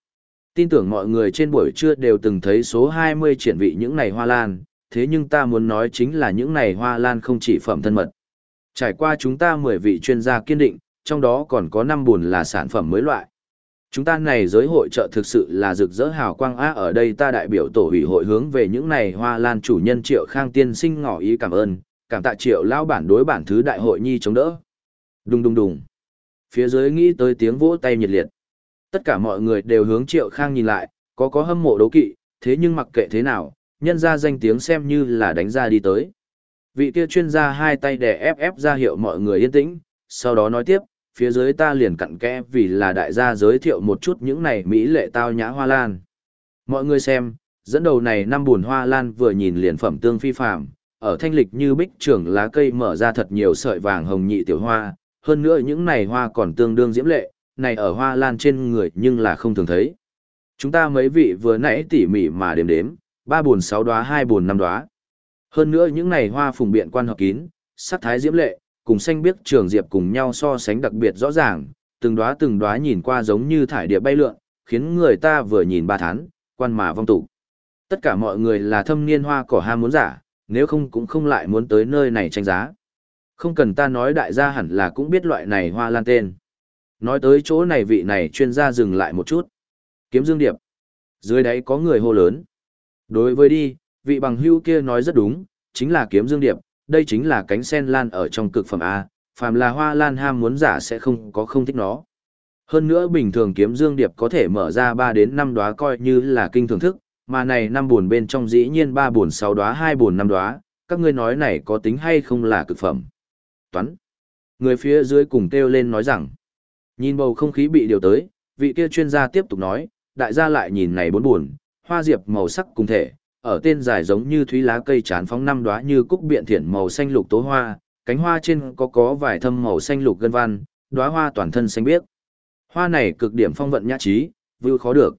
Tin tưởng mọi người trên buổi trưa đều từng thấy số 20 triển vị những này hoa lan, thế nhưng ta muốn nói chính là những này hoa lan không chỉ phẩm thân mật. Trải qua chúng ta 10 vị chuyên gia kiên định, trong đó còn có 5 buồn là sản phẩm mới loại. Chúng ta này giới hội trợ thực sự là rực rỡ hào quang á ở đây ta đại biểu tổ ủy hội hướng về những này hoa lan chủ nhân Triệu Khang tiên sinh ngỏ ý cảm ơn, cảm tạ Triệu lao bản đối bản thứ đại hội nhi chống đỡ. Đùng đùng đùng. Phía dưới nghĩ tới tiếng vỗ tay nhiệt liệt. Tất cả mọi người đều hướng Triệu Khang nhìn lại, có có hâm mộ đấu kỵ, thế nhưng mặc kệ thế nào, nhân ra danh tiếng xem như là đánh ra đi tới. Vị kia chuyên gia hai tay đè ép ép ra hiệu mọi người yên tĩnh, sau đó nói tiếp, phía dưới ta liền cặn kẽ vì là đại gia giới thiệu một chút những này mỹ lệ tao nhã hoa lan. Mọi người xem, dẫn đầu này năm buồn hoa lan vừa nhìn liền phẩm tương phi phàm, ở thanh lịch như bích trưởng lá cây mở ra thật nhiều sợi vàng hồng nhị tiểu hoa, hơn nữa những này hoa còn tương đương diễm lệ, này ở hoa lan trên người nhưng là không thường thấy. Chúng ta mấy vị vừa nãy tỉ mỉ mà đếm đếm, ba buồn sáu đóa hai buồn năm đóa. Hơn nữa những này hoa phùng biện quan hợp kín, sắc thái diễm lệ, cùng xanh biếc trường diệp cùng nhau so sánh đặc biệt rõ ràng, từng đóa từng đóa nhìn qua giống như thải địa bay lượn, khiến người ta vừa nhìn ba thán, quan mà vong tụ. Tất cả mọi người là thâm niên hoa cỏ ham muốn giả, nếu không cũng không lại muốn tới nơi này tranh giá. Không cần ta nói đại gia hẳn là cũng biết loại này hoa lan tên. Nói tới chỗ này vị này chuyên gia dừng lại một chút. Kiếm dương điệp. Dưới đấy có người hô lớn. Đối với đi, vị bằng hưu kia nói rất đúng, chính là kiếm dương điệp, đây chính là cánh sen lan ở trong cực phẩm A, phàm là hoa lan ham muốn giả sẽ không có không thích nó. Hơn nữa bình thường kiếm dương điệp có thể mở ra 3 đến 5 đóa coi như là kinh thường thức, mà này năm buồn bên trong dĩ nhiên 3 buồn 6 đóa 2 buồn 5 đóa, các ngươi nói này có tính hay không là cực phẩm. Toán. Người phía dưới cùng kêu lên nói rằng, nhìn bầu không khí bị điều tới, vị kia chuyên gia tiếp tục nói, đại gia lại nhìn này bốn buồn, hoa diệp màu sắc cùng thể, ở tên dài giống như thúy lá cây chán phóng năm đóa như cúc biện thiển màu xanh lục tố hoa, cánh hoa trên có có vài thâm màu xanh lục gân văn, đóa hoa toàn thân xanh biếc. Hoa này cực điểm phong vận nhã trí, vưu khó được.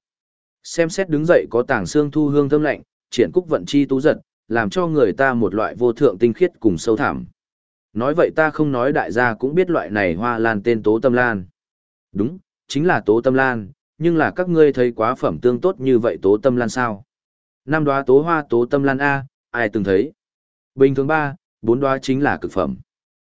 Xem xét đứng dậy có tảng xương thu hương thơm lạnh, triển cúc vận chi tú giật, làm cho người ta một loại vô thượng tinh khiết cùng sâu thẳm. Nói vậy ta không nói đại gia cũng biết loại này hoa lan tên tố tâm lan. Đúng, chính là tố tâm lan, nhưng là các ngươi thấy quá phẩm tương tốt như vậy tố tâm lan sao? năm đoá tố hoa tố tâm lan A, ai từng thấy. Bình thường ba, bốn đoá chính là cực phẩm.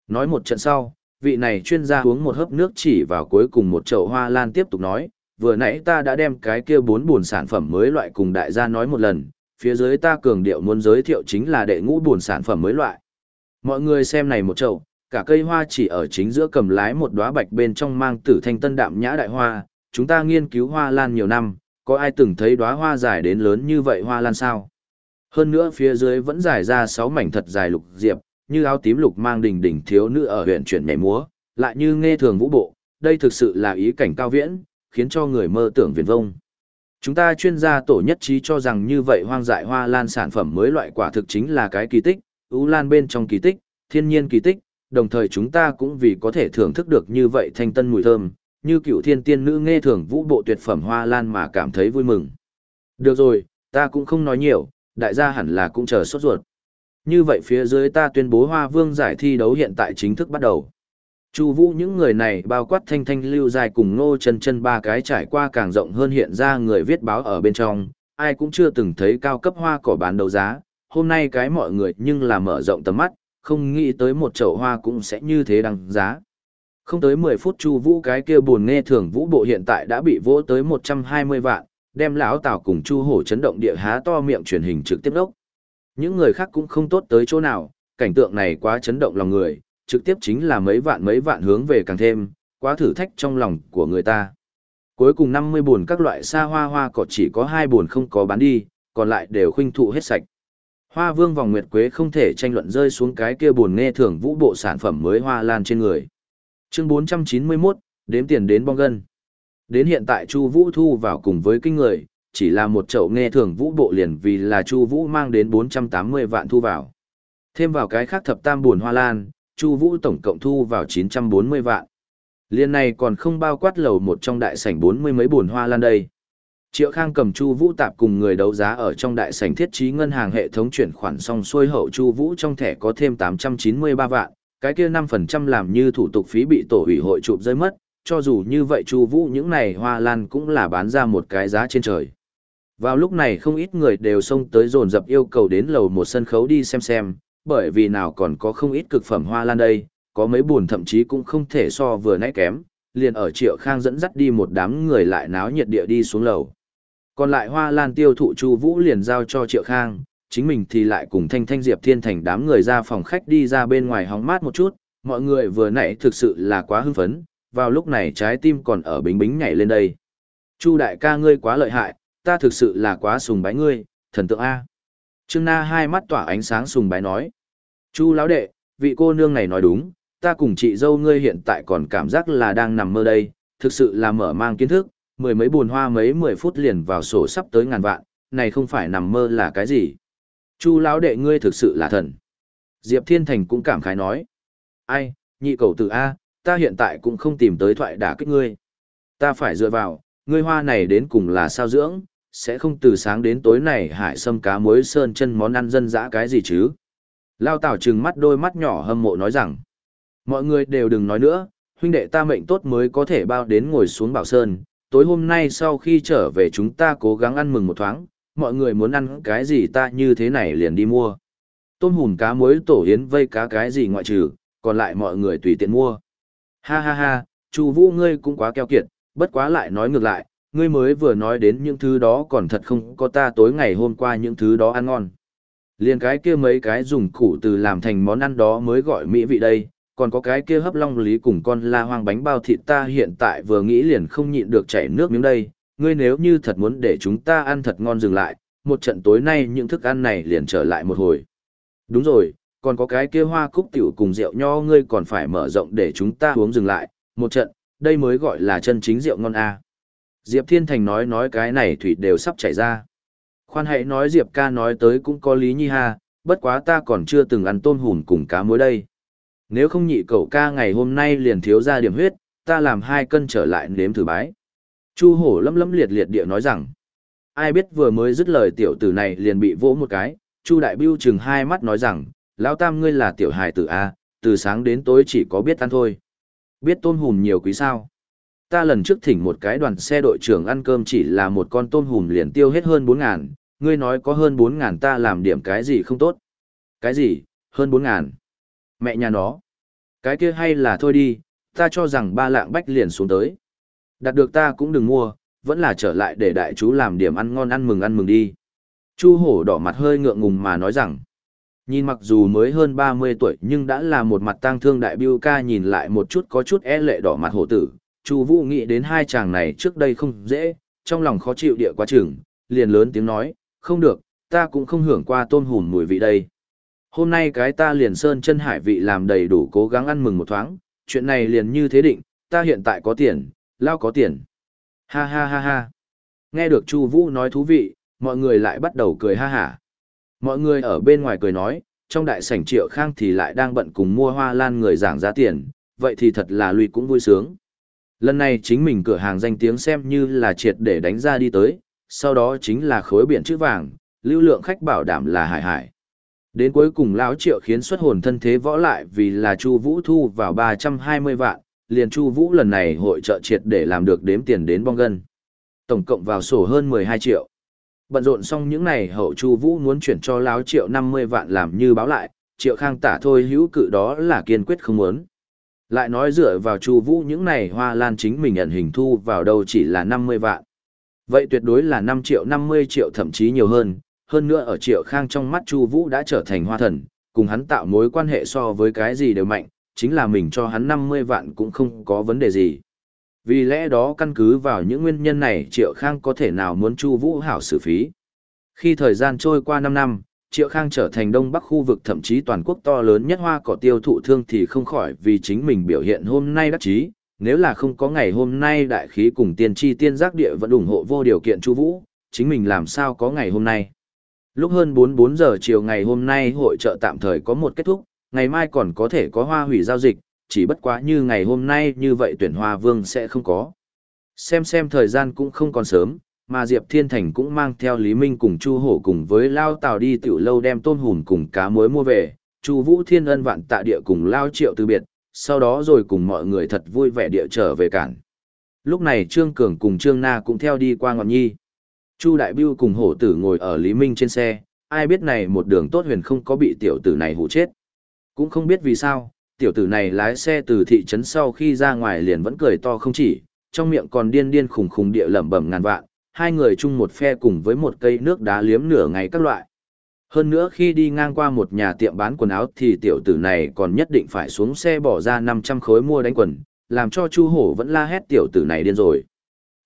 Nói một trận sau, vị này chuyên gia uống một hớp nước chỉ vào cuối cùng một chậu hoa lan tiếp tục nói, vừa nãy ta đã đem cái kia bốn buồn sản phẩm mới loại cùng đại gia nói một lần, phía dưới ta cường điệu muốn giới thiệu chính là đệ ngũ buồn sản phẩm mới loại. Mọi người xem này một chậu, cả cây hoa chỉ ở chính giữa cầm lái một đóa bạch bên trong mang tử thanh tân đạm nhã đại hoa, chúng ta nghiên cứu hoa lan nhiều năm, có ai từng thấy đóa hoa dài đến lớn như vậy hoa lan sao? Hơn nữa phía dưới vẫn dài ra sáu mảnh thật dài lục diệp, như áo tím lục mang đỉnh đỉnh thiếu nữ ở huyện chuyển nhảy múa, lại như nghe thường vũ bộ, đây thực sự là ý cảnh cao viễn, khiến cho người mơ tưởng viễn vông. Chúng ta chuyên gia tổ nhất trí cho rằng như vậy hoang dại hoa lan sản phẩm mới loại quả thực chính là cái kỳ tích, ưu lan bên trong kỳ tích, thiên nhiên kỳ tích, đồng thời chúng ta cũng vì có thể thưởng thức được như vậy thanh tân mùi thơm, như cựu thiên tiên nữ nghe thưởng vũ bộ tuyệt phẩm hoa lan mà cảm thấy vui mừng. Được rồi, ta cũng không nói nhiều, đại gia hẳn là cũng chờ sốt ruột. Như vậy phía dưới ta tuyên bố hoa vương giải thi đấu hiện tại chính thức bắt đầu. Chu vũ những người này bao quát thanh thanh lưu dài cùng ngô chân chân ba cái trải qua càng rộng hơn hiện ra người viết báo ở bên trong, ai cũng chưa từng thấy cao cấp hoa cỏ bán đấu giá, hôm nay cái mọi người nhưng là mở rộng tầm mắt, không nghĩ tới một chậu hoa cũng sẽ như thế đăng giá. Không tới 10 phút Chu Vũ cái kia buồn nghe thường vũ bộ hiện tại đã bị vỗ tới 120 vạn, đem lão Tào cùng Chu Hổ chấn động địa há to miệng truyền hình trực tiếp đốc. Những người khác cũng không tốt tới chỗ nào, cảnh tượng này quá chấn động lòng người, trực tiếp chính là mấy vạn mấy vạn hướng về càng thêm, quá thử thách trong lòng của người ta. Cuối cùng 50 buồn các loại xa hoa hoa cỏ chỉ có hai buồn không có bán đi, còn lại đều khuynh thụ hết sạch. Hoa Vương vòng nguyệt quế không thể tranh luận rơi xuống cái kia buồn nghe thường vũ bộ sản phẩm mới hoa lan trên người. Chương 491, đếm tiền đến bong gân. Đến hiện tại Chu Vũ thu vào cùng với kinh người, chỉ là một chậu nghe thường vũ bộ liền vì là Chu Vũ mang đến 480 vạn thu vào. Thêm vào cái khác thập tam buồn hoa lan, Chu Vũ tổng cộng thu vào 940 vạn. Liên này còn không bao quát lầu một trong đại sảnh bốn mươi mấy buồn hoa lan đây. Triệu Khang cầm Chu Vũ tạp cùng người đấu giá ở trong đại sảnh thiết trí ngân hàng hệ thống chuyển khoản xong xuôi hậu Chu Vũ trong thẻ có thêm 893 vạn, cái kia 5% làm như thủ tục phí bị tổ ủy hội chụp rơi mất, cho dù như vậy Chu Vũ những này hoa lan cũng là bán ra một cái giá trên trời. Vào lúc này không ít người đều xông tới dồn dập yêu cầu đến lầu một sân khấu đi xem xem, bởi vì nào còn có không ít cực phẩm hoa lan đây, có mấy buồn thậm chí cũng không thể so vừa nãy kém, liền ở Triệu Khang dẫn dắt đi một đám người lại náo nhiệt địa đi xuống lầu. Còn lại hoa lan tiêu thụ Chu Vũ liền giao cho Triệu Khang, chính mình thì lại cùng Thanh Thanh Diệp Thiên Thành đám người ra phòng khách đi ra bên ngoài hóng mát một chút, mọi người vừa nãy thực sự là quá hưng phấn, vào lúc này trái tim còn ở bính bính nhảy lên đây. Chu đại ca ngươi quá lợi hại, ta thực sự là quá sùng bái ngươi, thần tượng A. Trương Na hai mắt tỏa ánh sáng sùng bái nói. Chu lão đệ, vị cô nương này nói đúng, ta cùng chị dâu ngươi hiện tại còn cảm giác là đang nằm mơ đây, thực sự là mở mang kiến thức, mười mấy buồn hoa mấy mười phút liền vào sổ sắp tới ngàn vạn, này không phải nằm mơ là cái gì. Chu lão đệ ngươi thực sự là thần. Diệp Thiên Thành cũng cảm khái nói. Ai, nhị cầu tử A, ta hiện tại cũng không tìm tới thoại đả kích ngươi. Ta phải dựa vào, ngươi hoa này đến cùng là sao dưỡng, sẽ không từ sáng đến tối này hải sâm cá muối sơn chân món ăn dân dã cái gì chứ. Lao Tảo trừng mắt đôi mắt nhỏ hâm mộ nói rằng, mọi người đều đừng nói nữa, huynh đệ ta mệnh tốt mới có thể bao đến ngồi xuống bảo sơn, tối hôm nay sau khi trở về chúng ta cố gắng ăn mừng một thoáng, mọi người muốn ăn cái gì ta như thế này liền đi mua. Tôm hùm cá muối tổ yến vây cá cái gì ngoại trừ, còn lại mọi người tùy tiện mua. Ha ha ha, Chu Vũ ngươi cũng quá keo kiệt, bất quá lại nói ngược lại, ngươi mới vừa nói đến những thứ đó còn thật không có ta tối ngày hôm qua những thứ đó ăn ngon. Liên cái kia mấy cái dùng củ từ làm thành món ăn đó mới gọi mỹ vị đây, còn có cái kia hấp long lý cùng con la hoang bánh bao thịt ta hiện tại vừa nghĩ liền không nhịn được chảy nước miếng đây, ngươi nếu như thật muốn để chúng ta ăn thật ngon dừng lại, một trận tối nay những thức ăn này liền trở lại một hồi. Đúng rồi, còn có cái kia hoa cúc tiểu cùng rượu nho ngươi còn phải mở rộng để chúng ta uống dừng lại, một trận, đây mới gọi là chân chính rượu ngon a. Diệp Thiên Thành nói nói cái này thủy đều sắp chảy ra. Khoan hãy nói Diệp ca nói tới cũng có lý nhi ha, bất quá ta còn chưa từng ăn tôm hùm cùng cá muối đây. Nếu không nhị cậu ca ngày hôm nay liền thiếu ra điểm huyết, ta làm hai cân trở lại nếm thử bái. Chu hổ lấm lấm liệt liệt địa nói rằng, ai biết vừa mới dứt lời tiểu tử này liền bị vỗ một cái, Chu đại biêu chừng hai mắt nói rằng, lão tam ngươi là tiểu hài tử A, từ sáng đến tối chỉ có biết ăn thôi. Biết tôm hùm nhiều quý sao. Ta lần trước thỉnh một cái đoàn xe đội trưởng ăn cơm chỉ là một con tôm hùm liền tiêu hết hơn bốn ngàn, ngươi nói có hơn bốn ngàn ta làm điểm cái gì không tốt. Cái gì, hơn bốn ngàn. Mẹ nhà nó. Cái kia hay là thôi đi, ta cho rằng ba lạng bách liền xuống tới. Đặt được ta cũng đừng mua, vẫn là trở lại để đại chú làm điểm ăn ngon ăn mừng ăn mừng đi. Chu hổ đỏ mặt hơi ngượng ngùng mà nói rằng, Nhìn mặc dù mới hơn 30 tuổi nhưng đã là một mặt tang thương đại biêu ca nhìn lại một chút có chút e lệ đỏ mặt hổ tử. Chu Vũ nghĩ đến hai chàng này trước đây không dễ, trong lòng khó chịu địa quá chừng, liền lớn tiếng nói, không được, ta cũng không hưởng qua tôm hùm mùi vị đây. Hôm nay cái ta liền sơn chân hải vị làm đầy đủ cố gắng ăn mừng một thoáng, chuyện này liền như thế định, ta hiện tại có tiền, lao có tiền. Ha ha ha ha. Nghe được Chu Vũ nói thú vị, mọi người lại bắt đầu cười ha hả. Mọi người ở bên ngoài cười nói, trong đại sảnh triệu khang thì lại đang bận cùng mua hoa lan người giảng giá tiền, vậy thì thật là lui cũng vui sướng. Lần này chính mình cửa hàng danh tiếng xem như là triệt để đánh ra đi tới, sau đó chính là khối biển chữ vàng, lưu lượng khách bảo đảm là hải hải. Đến cuối cùng lão triệu khiến xuất hồn thân thế võ lại vì là Chu Vũ thu vào 320 vạn, liền Chu Vũ lần này hội trợ triệt để làm được đếm tiền đến bong gân. Tổng cộng vào sổ hơn 12 triệu. Bận rộn xong những này hậu Chu Vũ muốn chuyển cho lão triệu 50 vạn làm như báo lại, triệu khang tả thôi hữu cự đó là kiên quyết không muốn. Lại nói dựa vào Chu Vũ những này hoa lan chính mình nhận hình thu vào đâu chỉ là 50 vạn. Vậy tuyệt đối là 5 triệu 50 triệu thậm chí nhiều hơn, hơn nữa ở triệu khang trong mắt Chu Vũ đã trở thành hoa thần, cùng hắn tạo mối quan hệ so với cái gì đều mạnh, chính là mình cho hắn 50 vạn cũng không có vấn đề gì. Vì lẽ đó căn cứ vào những nguyên nhân này Triệu Khang có thể nào muốn Chu Vũ hảo xử phí. Khi thời gian trôi qua 5 năm, Triệu Khang trở thành Đông Bắc khu vực thậm chí toàn quốc to lớn nhất hoa cỏ tiêu thụ thương thì không khỏi vì chính mình biểu hiện hôm nay đắc chí, nếu là không có ngày hôm nay đại khí cùng tiên tri tiên giác địa vẫn ủng hộ vô điều kiện Chu Vũ, chính mình làm sao có ngày hôm nay. Lúc hơn 4-4 giờ chiều ngày hôm nay hội trợ tạm thời có một kết thúc, ngày mai còn có thể có hoa hủy giao dịch, chỉ bất quá như ngày hôm nay như vậy tuyển hoa vương sẽ không có. Xem xem thời gian cũng không còn sớm, mà Diệp Thiên Thành cũng mang theo Lý Minh cùng Chu Hổ cùng với Lao Tào đi tiểu lâu đem tôm hùn cùng cá muối mua về, Chu Vũ Thiên ân vạn tạ địa cùng Lao Triệu từ biệt, sau đó rồi cùng mọi người thật vui vẻ địa trở về cản. Lúc này Trương Cường cùng Trương Na cũng theo đi qua ngọn nhi. Chu Đại Biêu cùng hổ tử ngồi ở Lý Minh trên xe, ai biết này một đường tốt huyền không có bị tiểu tử này hụ chết. Cũng không biết vì sao, tiểu tử này lái xe từ thị trấn sau khi ra ngoài liền vẫn cười to không chỉ, trong miệng còn điên điên khủng khủng địa lẩm bẩm ngàn vạn, hai người chung một phe cùng với một cây nước đá liếm nửa ngày các loại. Hơn nữa khi đi ngang qua một nhà tiệm bán quần áo thì tiểu tử này còn nhất định phải xuống xe bỏ ra 500 khối mua đánh quần, làm cho Chu Hổ vẫn la hét tiểu tử này điên rồi.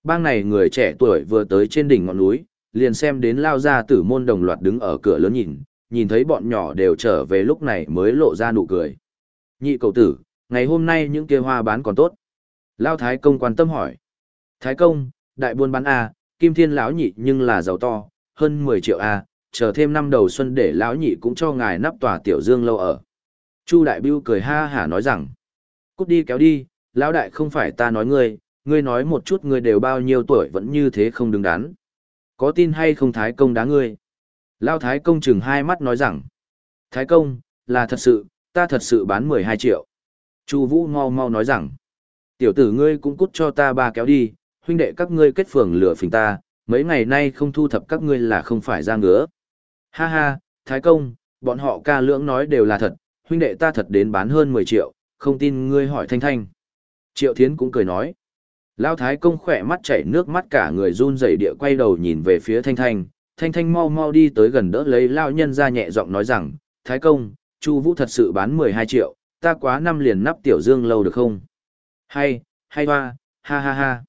Bang này người trẻ tuổi vừa tới trên đỉnh ngọn núi, liền xem đến lao ra tử môn đồng loạt đứng ở cửa lớn nhìn, nhìn thấy bọn nhỏ đều trở về lúc này mới lộ ra nụ cười. Nhị cầu tử, ngày hôm nay những kia hoa bán còn tốt. Lao Thái Công quan tâm hỏi. Thái Công, đại buôn bán A, Kim Thiên lão nhị nhưng là giàu to, hơn 10 triệu A, chờ thêm năm đầu xuân để lão nhị cũng cho ngài nắp tòa tiểu dương lâu ở. Chu Đại Bưu cười ha hả nói rằng. Cút đi kéo đi, lão đại không phải ta nói ngươi, ngươi nói một chút ngươi đều bao nhiêu tuổi vẫn như thế không đứng đắn. Có tin hay không Thái Công đá ngươi? Lao Thái Công chừng hai mắt nói rằng. Thái Công, là thật sự, ta thật sự bán 12 triệu. Chu Vũ mau mau nói rằng. Tiểu tử ngươi cũng cút cho ta ba kéo đi, huynh đệ các ngươi kết phường lửa phình ta, mấy ngày nay không thu thập các ngươi là không phải ra ngứa. Ha ha, Thái Công, bọn họ ca lưỡng nói đều là thật, huynh đệ ta thật đến bán hơn 10 triệu, không tin ngươi hỏi Thanh Thanh. Triệu Thiến cũng cười nói. Lao Thái Công khỏe mắt chảy nước mắt cả người run rẩy địa quay đầu nhìn về phía Thanh Thanh. Thanh Thanh mau mau đi tới gần đỡ lấy Lao nhân ra nhẹ giọng nói rằng, Thái Công, Chu Vũ thật sự bán 12 triệu, ta quá năm liền nắp tiểu dương lâu được không? Hay, hay hoa, ha ha ha.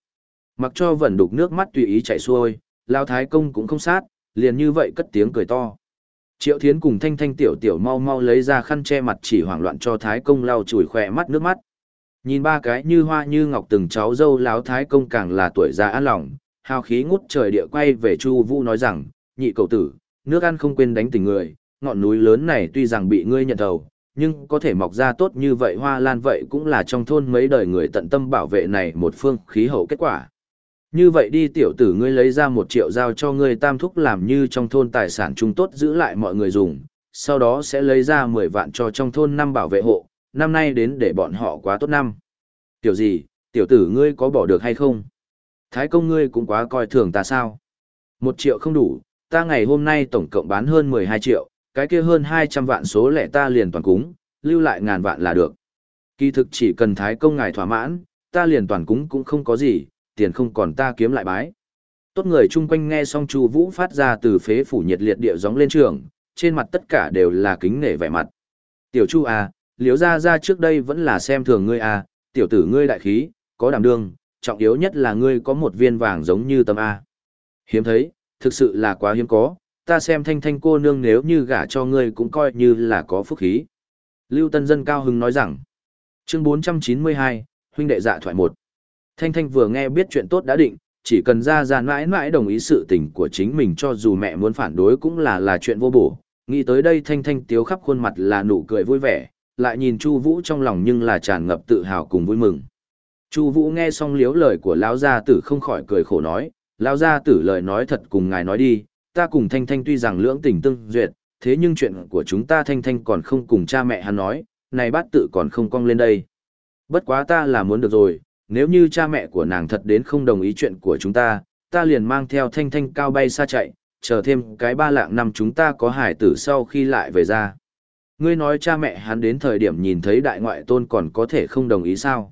Mặc cho vẫn đục nước mắt tùy ý chảy xuôi, Lao Thái Công cũng không sát, liền như vậy cất tiếng cười to. Triệu Thiến cùng Thanh Thanh tiểu tiểu mau mau lấy ra khăn che mặt chỉ hoảng loạn cho Thái Công lau chùi khỏe mắt nước mắt. Nhìn ba cái như hoa như ngọc từng cháu dâu láo Thái Công càng là tuổi già an lòng, hào khí ngút trời địa quay về Chu Vũ nói rằng, nhị cậu tử, nước ăn không quên đánh tình người, ngọn núi lớn này tuy rằng bị ngươi nhận đầu nhưng có thể mọc ra tốt như vậy hoa lan vậy cũng là trong thôn mấy đời người tận tâm bảo vệ này một phương khí hậu kết quả. Như vậy đi tiểu tử ngươi lấy ra một triệu giao cho ngươi tam thúc làm như trong thôn tài sản chúng tốt giữ lại mọi người dùng, sau đó sẽ lấy ra 10 vạn cho trong thôn năm bảo vệ hộ, năm nay đến để bọn họ quá tốt năm. Tiểu gì, tiểu tử ngươi có bỏ được hay không? Thái công ngươi cũng quá coi thường ta sao? Một triệu không đủ, ta ngày hôm nay tổng cộng bán hơn 12 triệu, cái kia hơn 200 vạn số lẻ ta liền toàn cúng, lưu lại ngàn vạn là được. Kỳ thực chỉ cần thái công ngài thỏa mãn, ta liền toàn cúng cũng không có gì, tiền không còn ta kiếm lại bái. Tốt người chung quanh nghe xong Chu Vũ phát ra từ phế phủ nhiệt liệt điệu gióng lên trường, trên mặt tất cả đều là kính nể vẻ mặt. Tiểu Chu à, liếu ra ra trước đây vẫn là xem thường ngươi à, tiểu tử ngươi đại khí, có đảm đương, trọng yếu nhất là ngươi có một viên vàng giống như tâm A. Hiếm thấy, thực sự là quá hiếm có, ta xem thanh thanh cô nương nếu như gả cho ngươi cũng coi như là có phúc khí. Lưu Tân Dân cao hứng nói rằng, chương 492, huynh đệ dạ thoại một Thanh thanh vừa nghe biết chuyện tốt đã định, chỉ cần ra ra mãi mãi đồng ý sự tình của chính mình cho dù mẹ muốn phản đối cũng là là chuyện vô bổ. Nghĩ tới đây thanh thanh tiếu khắp khuôn mặt là nụ cười vui vẻ, lại nhìn Chu Vũ trong lòng nhưng là tràn ngập tự hào cùng vui mừng. Chu Vũ nghe xong liếu lời của lão gia tử không khỏi cười khổ nói, lão gia tử lời nói thật cùng ngài nói đi, ta cùng Thanh Thanh tuy rằng lưỡng tình tương duyệt, thế nhưng chuyện của chúng ta Thanh Thanh còn không cùng cha mẹ hắn nói, này bát tự còn không cong lên đây. Bất quá ta là muốn được rồi, nếu như cha mẹ của nàng thật đến không đồng ý chuyện của chúng ta, ta liền mang theo Thanh Thanh cao bay xa chạy, chờ thêm cái ba lạng năm chúng ta có hải tử sau khi lại về ra. Ngươi nói cha mẹ hắn đến thời điểm nhìn thấy đại ngoại tôn còn có thể không đồng ý sao?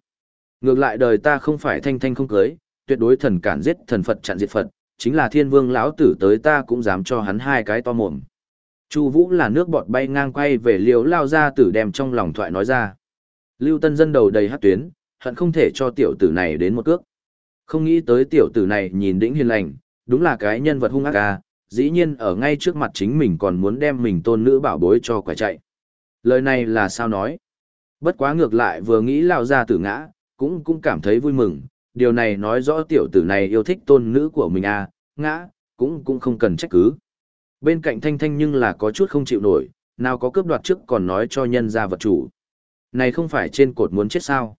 Ngược lại đời ta không phải thanh thanh không cưới, tuyệt đối thần cản giết thần Phật chặn diệt Phật, chính là thiên vương lão tử tới ta cũng dám cho hắn hai cái to mồm. Chu Vũ là nước bọt bay ngang quay về liều lao ra tử đem trong lòng thoại nói ra. Lưu Tân dân đầu đầy hát tuyến, hận không thể cho tiểu tử này đến một cước. Không nghĩ tới tiểu tử này nhìn đĩnh hiền lành, đúng là cái nhân vật hung ác à, dĩ nhiên ở ngay trước mặt chính mình còn muốn đem mình tôn nữ bảo bối cho quả chạy. Lời này là sao nói? Bất quá ngược lại vừa nghĩ lao ra tử ngã, cũng cũng cảm thấy vui mừng, điều này nói rõ tiểu tử này yêu thích tôn nữ của mình à, ngã, cũng cũng không cần trách cứ. Bên cạnh thanh thanh nhưng là có chút không chịu nổi, nào có cướp đoạt trước còn nói cho nhân ra vật chủ. Này không phải trên cột muốn chết sao?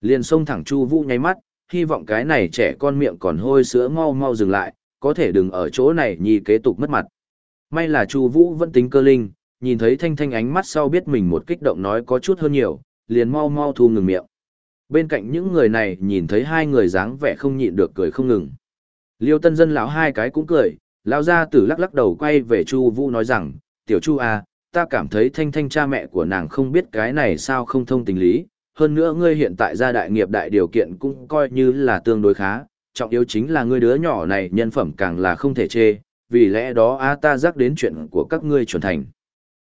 Liền xông thẳng Chu Vũ nháy mắt, hy vọng cái này trẻ con miệng còn hôi sữa mau mau dừng lại, có thể đừng ở chỗ này nhì kế tục mất mặt. May là Chu Vũ vẫn tính cơ linh, nhìn thấy thanh thanh ánh mắt sau biết mình một kích động nói có chút hơn nhiều, liền mau mau thu ngừng miệng. Bên cạnh những người này nhìn thấy hai người dáng vẻ không nhịn được cười không ngừng. Liêu tân dân lão hai cái cũng cười, lão gia tử lắc lắc đầu quay về Chu Vũ nói rằng, "Tiểu Chu à, ta cảm thấy Thanh Thanh cha mẹ của nàng không biết cái này sao không thông tình lý, hơn nữa ngươi hiện tại gia đại nghiệp đại điều kiện cũng coi như là tương đối khá, trọng yếu chính là ngươi đứa nhỏ này nhân phẩm càng là không thể chê, vì lẽ đó a ta rắc đến chuyện của các ngươi chuẩn thành."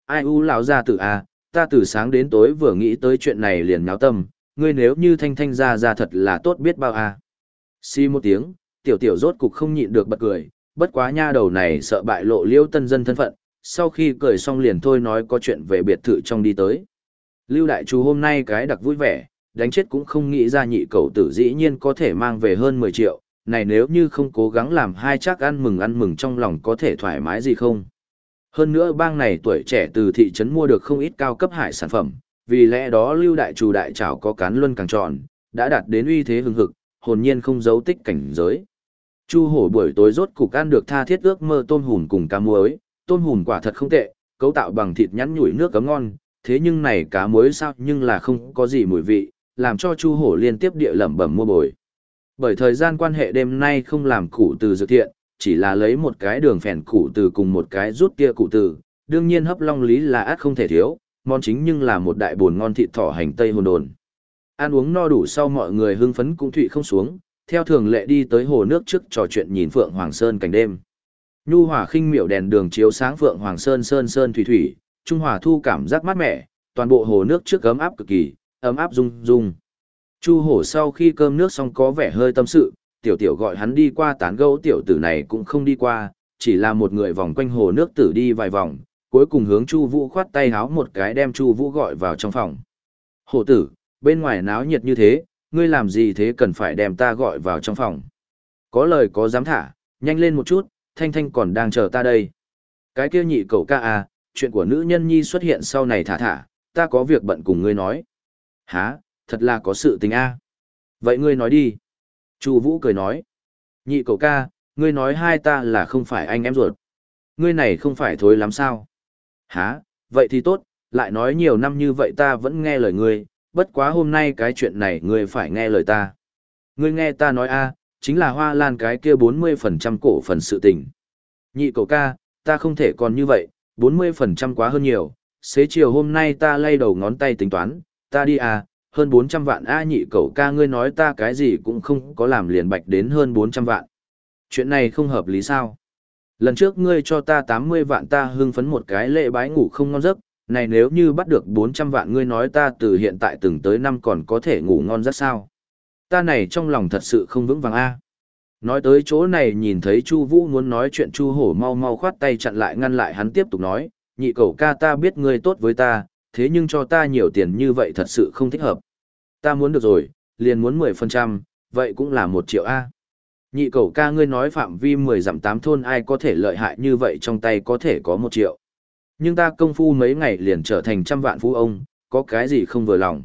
Ai u lão gia tử à, ta từ sáng đến tối vừa nghĩ tới chuyện này liền náo tâm, ngươi nếu như Thanh Thanh gia gia thật là tốt biết bao à. Xi một tiếng, tiểu tiểu rốt cục không nhịn được bật cười, bất quá nha đầu này sợ bại lộ liêu tân dân thân phận, sau khi cười xong liền thôi nói có chuyện về biệt thự trong đi tới. Lưu đại chú hôm nay cái đặc vui vẻ, đánh chết cũng không nghĩ ra nhị cầu tử dĩ nhiên có thể mang về hơn 10 triệu, này nếu như không cố gắng làm hai chắc ăn mừng ăn mừng trong lòng có thể thoải mái gì không. Hơn nữa bang này tuổi trẻ từ thị trấn mua được không ít cao cấp hải sản phẩm, vì lẽ đó lưu đại chủ đại trảo có cán luân càng tròn, đã đạt đến uy thế hưng hực, hồn nhiên không giấu tích cảnh giới. Chu hổ buổi tối rốt cục ăn được tha thiết ước mơ tôm hùm cùng cá muối, tôm hùm quả thật không tệ, cấu tạo bằng thịt nhắn nhủi nước cấm ngon, thế nhưng này cá muối sao nhưng là không có gì mùi vị, làm cho Chu hổ liên tiếp địa lẩm bẩm mua bồi. Bởi thời gian quan hệ đêm nay không làm củ từ dự thiện, chỉ là lấy một cái đường phèn củ từ cùng một cái rút tia củ từ, đương nhiên hấp long lý là át không thể thiếu, món chính nhưng là một đại bồn ngon thịt thỏ hành tây hồn đồn. Ăn uống no đủ sau mọi người hưng phấn cũng thụy không xuống, theo thường lệ đi tới hồ nước trước trò chuyện nhìn Phượng Hoàng Sơn cảnh đêm. Nhu hỏa khinh miểu đèn đường chiếu sáng Phượng Hoàng Sơn sơn sơn thủy thủy, trung hòa thu cảm giác mát mẻ, toàn bộ hồ nước trước ấm áp cực kỳ, ấm áp rung rung. Chu hổ sau khi cơm nước xong có vẻ hơi tâm sự, tiểu tiểu gọi hắn đi qua tán gẫu tiểu tử này cũng không đi qua, chỉ là một người vòng quanh hồ nước tử đi vài vòng, cuối cùng hướng Chu Vũ khoát tay háo một cái đem Chu Vũ gọi vào trong phòng. Hổ tử, bên ngoài náo nhiệt như thế, ngươi làm gì thế cần phải đem ta gọi vào trong phòng. Có lời có dám thả, nhanh lên một chút, Thanh Thanh còn đang chờ ta đây. Cái kia nhị cậu ca à, chuyện của nữ nhân nhi xuất hiện sau này thả thả, ta có việc bận cùng ngươi nói. Hả, thật là có sự tình a. Vậy ngươi nói đi. Chu Vũ cười nói. Nhị cậu ca, ngươi nói hai ta là không phải anh em ruột. Ngươi này không phải thối lắm sao? Hả, vậy thì tốt, lại nói nhiều năm như vậy ta vẫn nghe lời ngươi, bất quá hôm nay cái chuyện này ngươi phải nghe lời ta. Ngươi nghe ta nói a, chính là hoa lan cái kia 40% cổ phần sự tình. Nhị cậu ca, ta không thể còn như vậy, 40% quá hơn nhiều, xế chiều hôm nay ta lay đầu ngón tay tính toán, ta đi à, hơn 400 vạn a nhị cậu ca ngươi nói ta cái gì cũng không có làm liền bạch đến hơn 400 vạn. Chuyện này không hợp lý sao? Lần trước ngươi cho ta 80 vạn ta hưng phấn một cái lệ bái ngủ không ngon giấc, này nếu như bắt được 400 vạn ngươi nói ta từ hiện tại từng tới năm còn có thể ngủ ngon rất sao. Ta này trong lòng thật sự không vững vàng a. Nói tới chỗ này nhìn thấy Chu Vũ muốn nói chuyện Chu Hổ mau mau khoát tay chặn lại ngăn lại hắn tiếp tục nói, nhị cậu ca ta biết ngươi tốt với ta, thế nhưng cho ta nhiều tiền như vậy thật sự không thích hợp. Ta muốn được rồi, liền muốn 10%, vậy cũng là 1 triệu A. Nhị cầu ca ngươi nói phạm vi 10 dặm 8 thôn ai có thể lợi hại như vậy trong tay có thể có 1 triệu. Nhưng ta công phu mấy ngày liền trở thành trăm vạn phú ông, có cái gì không vừa lòng.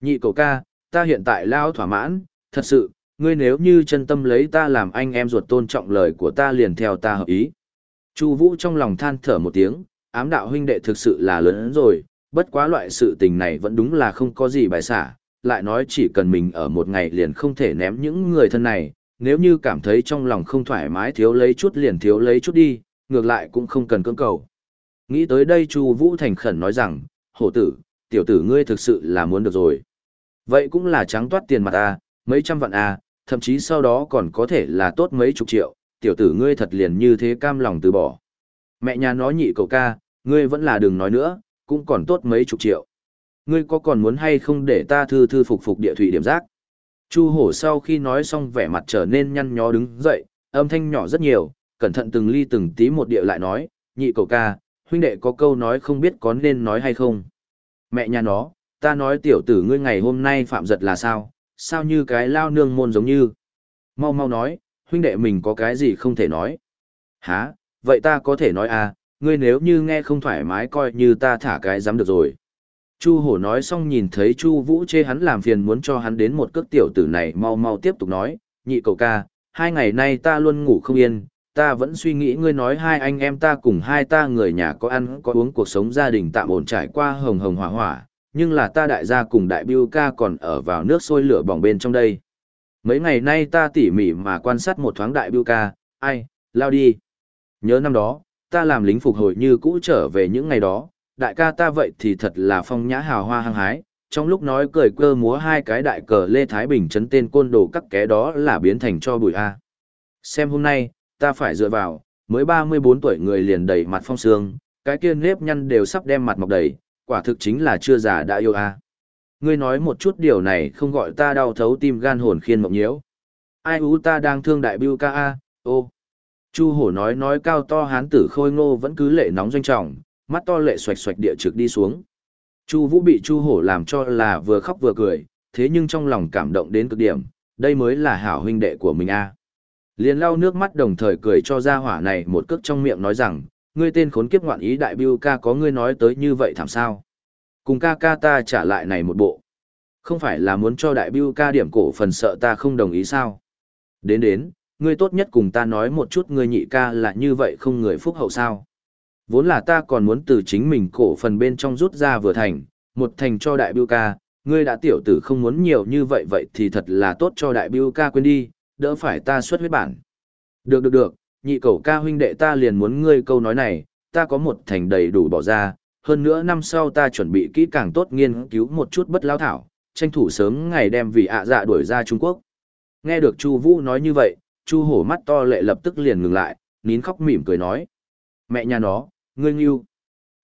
Nhị cầu ca, ta hiện tại lao thỏa mãn, thật sự, ngươi nếu như chân tâm lấy ta làm anh em ruột tôn trọng lời của ta liền theo ta hợp ý. Chu Vũ trong lòng than thở một tiếng, ám đạo huynh đệ thực sự là lớn rồi, bất quá loại sự tình này vẫn đúng là không có gì bài xả, lại nói chỉ cần mình ở một ngày liền không thể ném những người thân này, nếu như cảm thấy trong lòng không thoải mái thiếu lấy chút liền thiếu lấy chút đi, ngược lại cũng không cần cưỡng cầu. Nghĩ tới đây Chu Vũ thành khẩn nói rằng, hổ tử, tiểu tử ngươi thực sự là muốn được rồi. Vậy cũng là trắng toát tiền mặt à, mấy trăm vạn à, thậm chí sau đó còn có thể là tốt mấy chục triệu, tiểu tử ngươi thật liền như thế cam lòng từ bỏ. Mẹ nhà nó nhị cậu ca, ngươi vẫn là đừng nói nữa, cũng còn tốt mấy chục triệu. Ngươi có còn muốn hay không để ta thư thư phục phục địa thủy điểm giác? Chu hổ sau khi nói xong vẻ mặt trở nên nhăn nhó đứng dậy, âm thanh nhỏ rất nhiều, cẩn thận từng ly từng tí một địa lại nói, nhị cậu ca, huynh đệ có câu nói không biết có nên nói hay không. Mẹ nhà nó, ta nói tiểu tử ngươi ngày hôm nay phạm giật là sao, sao như cái lao nương môn giống như. Mau mau nói, huynh đệ mình có cái gì không thể nói. Hả, vậy ta có thể nói à, ngươi nếu như nghe không thoải mái coi như ta thả cái dám được rồi. Chu hổ nói xong nhìn thấy Chu vũ chê hắn làm phiền muốn cho hắn đến một cước tiểu tử này mau mau tiếp tục nói, nhị cầu ca, hai ngày nay ta luôn ngủ không yên, ta vẫn suy nghĩ ngươi nói hai anh em ta cùng hai ta người nhà có ăn có uống cuộc sống gia đình tạm ổn trải qua hồng hồng hỏa hỏa, nhưng là ta đại gia cùng đại biêu ca còn ở vào nước sôi lửa bỏng bên trong đây. Mấy ngày nay ta tỉ mỉ mà quan sát một thoáng đại biêu ca, ai, lao đi. Nhớ năm đó, ta làm lính phục hồi như cũ trở về những ngày đó, đại ca ta vậy thì thật là phong nhã hào hoa hăng hái, trong lúc nói cười cơ múa hai cái đại cờ Lê Thái Bình chấn tên côn đồ các ké đó là biến thành cho bụi A. Xem hôm nay, ta phải dựa vào, mới 34 tuổi người liền đầy mặt phong sương, cái kia nếp nhăn đều sắp đem mặt mọc đầy, quả thực chính là chưa già đã yêu A. Ngươi nói một chút điều này không gọi ta đau thấu tim gan hồn khiên mộng nhiễu. Ai ú ta đang thương đại bưu ca A, ô. Chu hổ nói nói cao to hán tử khôi ngô vẫn cứ lệ nóng doanh trọng, mắt to lệ xoạch xoạch địa trực đi xuống. Chu Vũ bị Chu Hổ làm cho là vừa khóc vừa cười, thế nhưng trong lòng cảm động đến cực điểm, đây mới là hảo huynh đệ của mình a. À. Liền lau nước mắt đồng thời cười cho gia hỏa này một cước trong miệng nói rằng, ngươi tên khốn kiếp ngoạn ý đại Biêu ca có ngươi nói tới như vậy thảm sao? Cùng ca ca ta trả lại này một bộ. Không phải là muốn cho đại Biêu ca điểm cổ phần sợ ta không đồng ý sao? Đến đến, ngươi tốt nhất cùng ta nói một chút ngươi nhị ca là như vậy không người phúc hậu sao? Vốn là ta còn muốn từ chính mình cổ phần bên trong rút ra vừa thành, một thành cho đại biêu ca, ngươi đã tiểu tử không muốn nhiều như vậy vậy thì thật là tốt cho đại biêu ca quên đi, đỡ phải ta xuất huyết bản. Được được được, nhị cầu ca huynh đệ ta liền muốn ngươi câu nói này, ta có một thành đầy đủ bỏ ra, hơn nữa năm sau ta chuẩn bị kỹ càng tốt nghiên cứu một chút bất lao thảo, tranh thủ sớm ngày đem vị ạ dạ đuổi ra Trung Quốc. Nghe được Chu Vũ nói như vậy, Chu Hổ mắt to lệ lập tức liền ngừng lại, nín khóc mỉm cười nói: "Mẹ nhà nó, Ngươi nghiêu.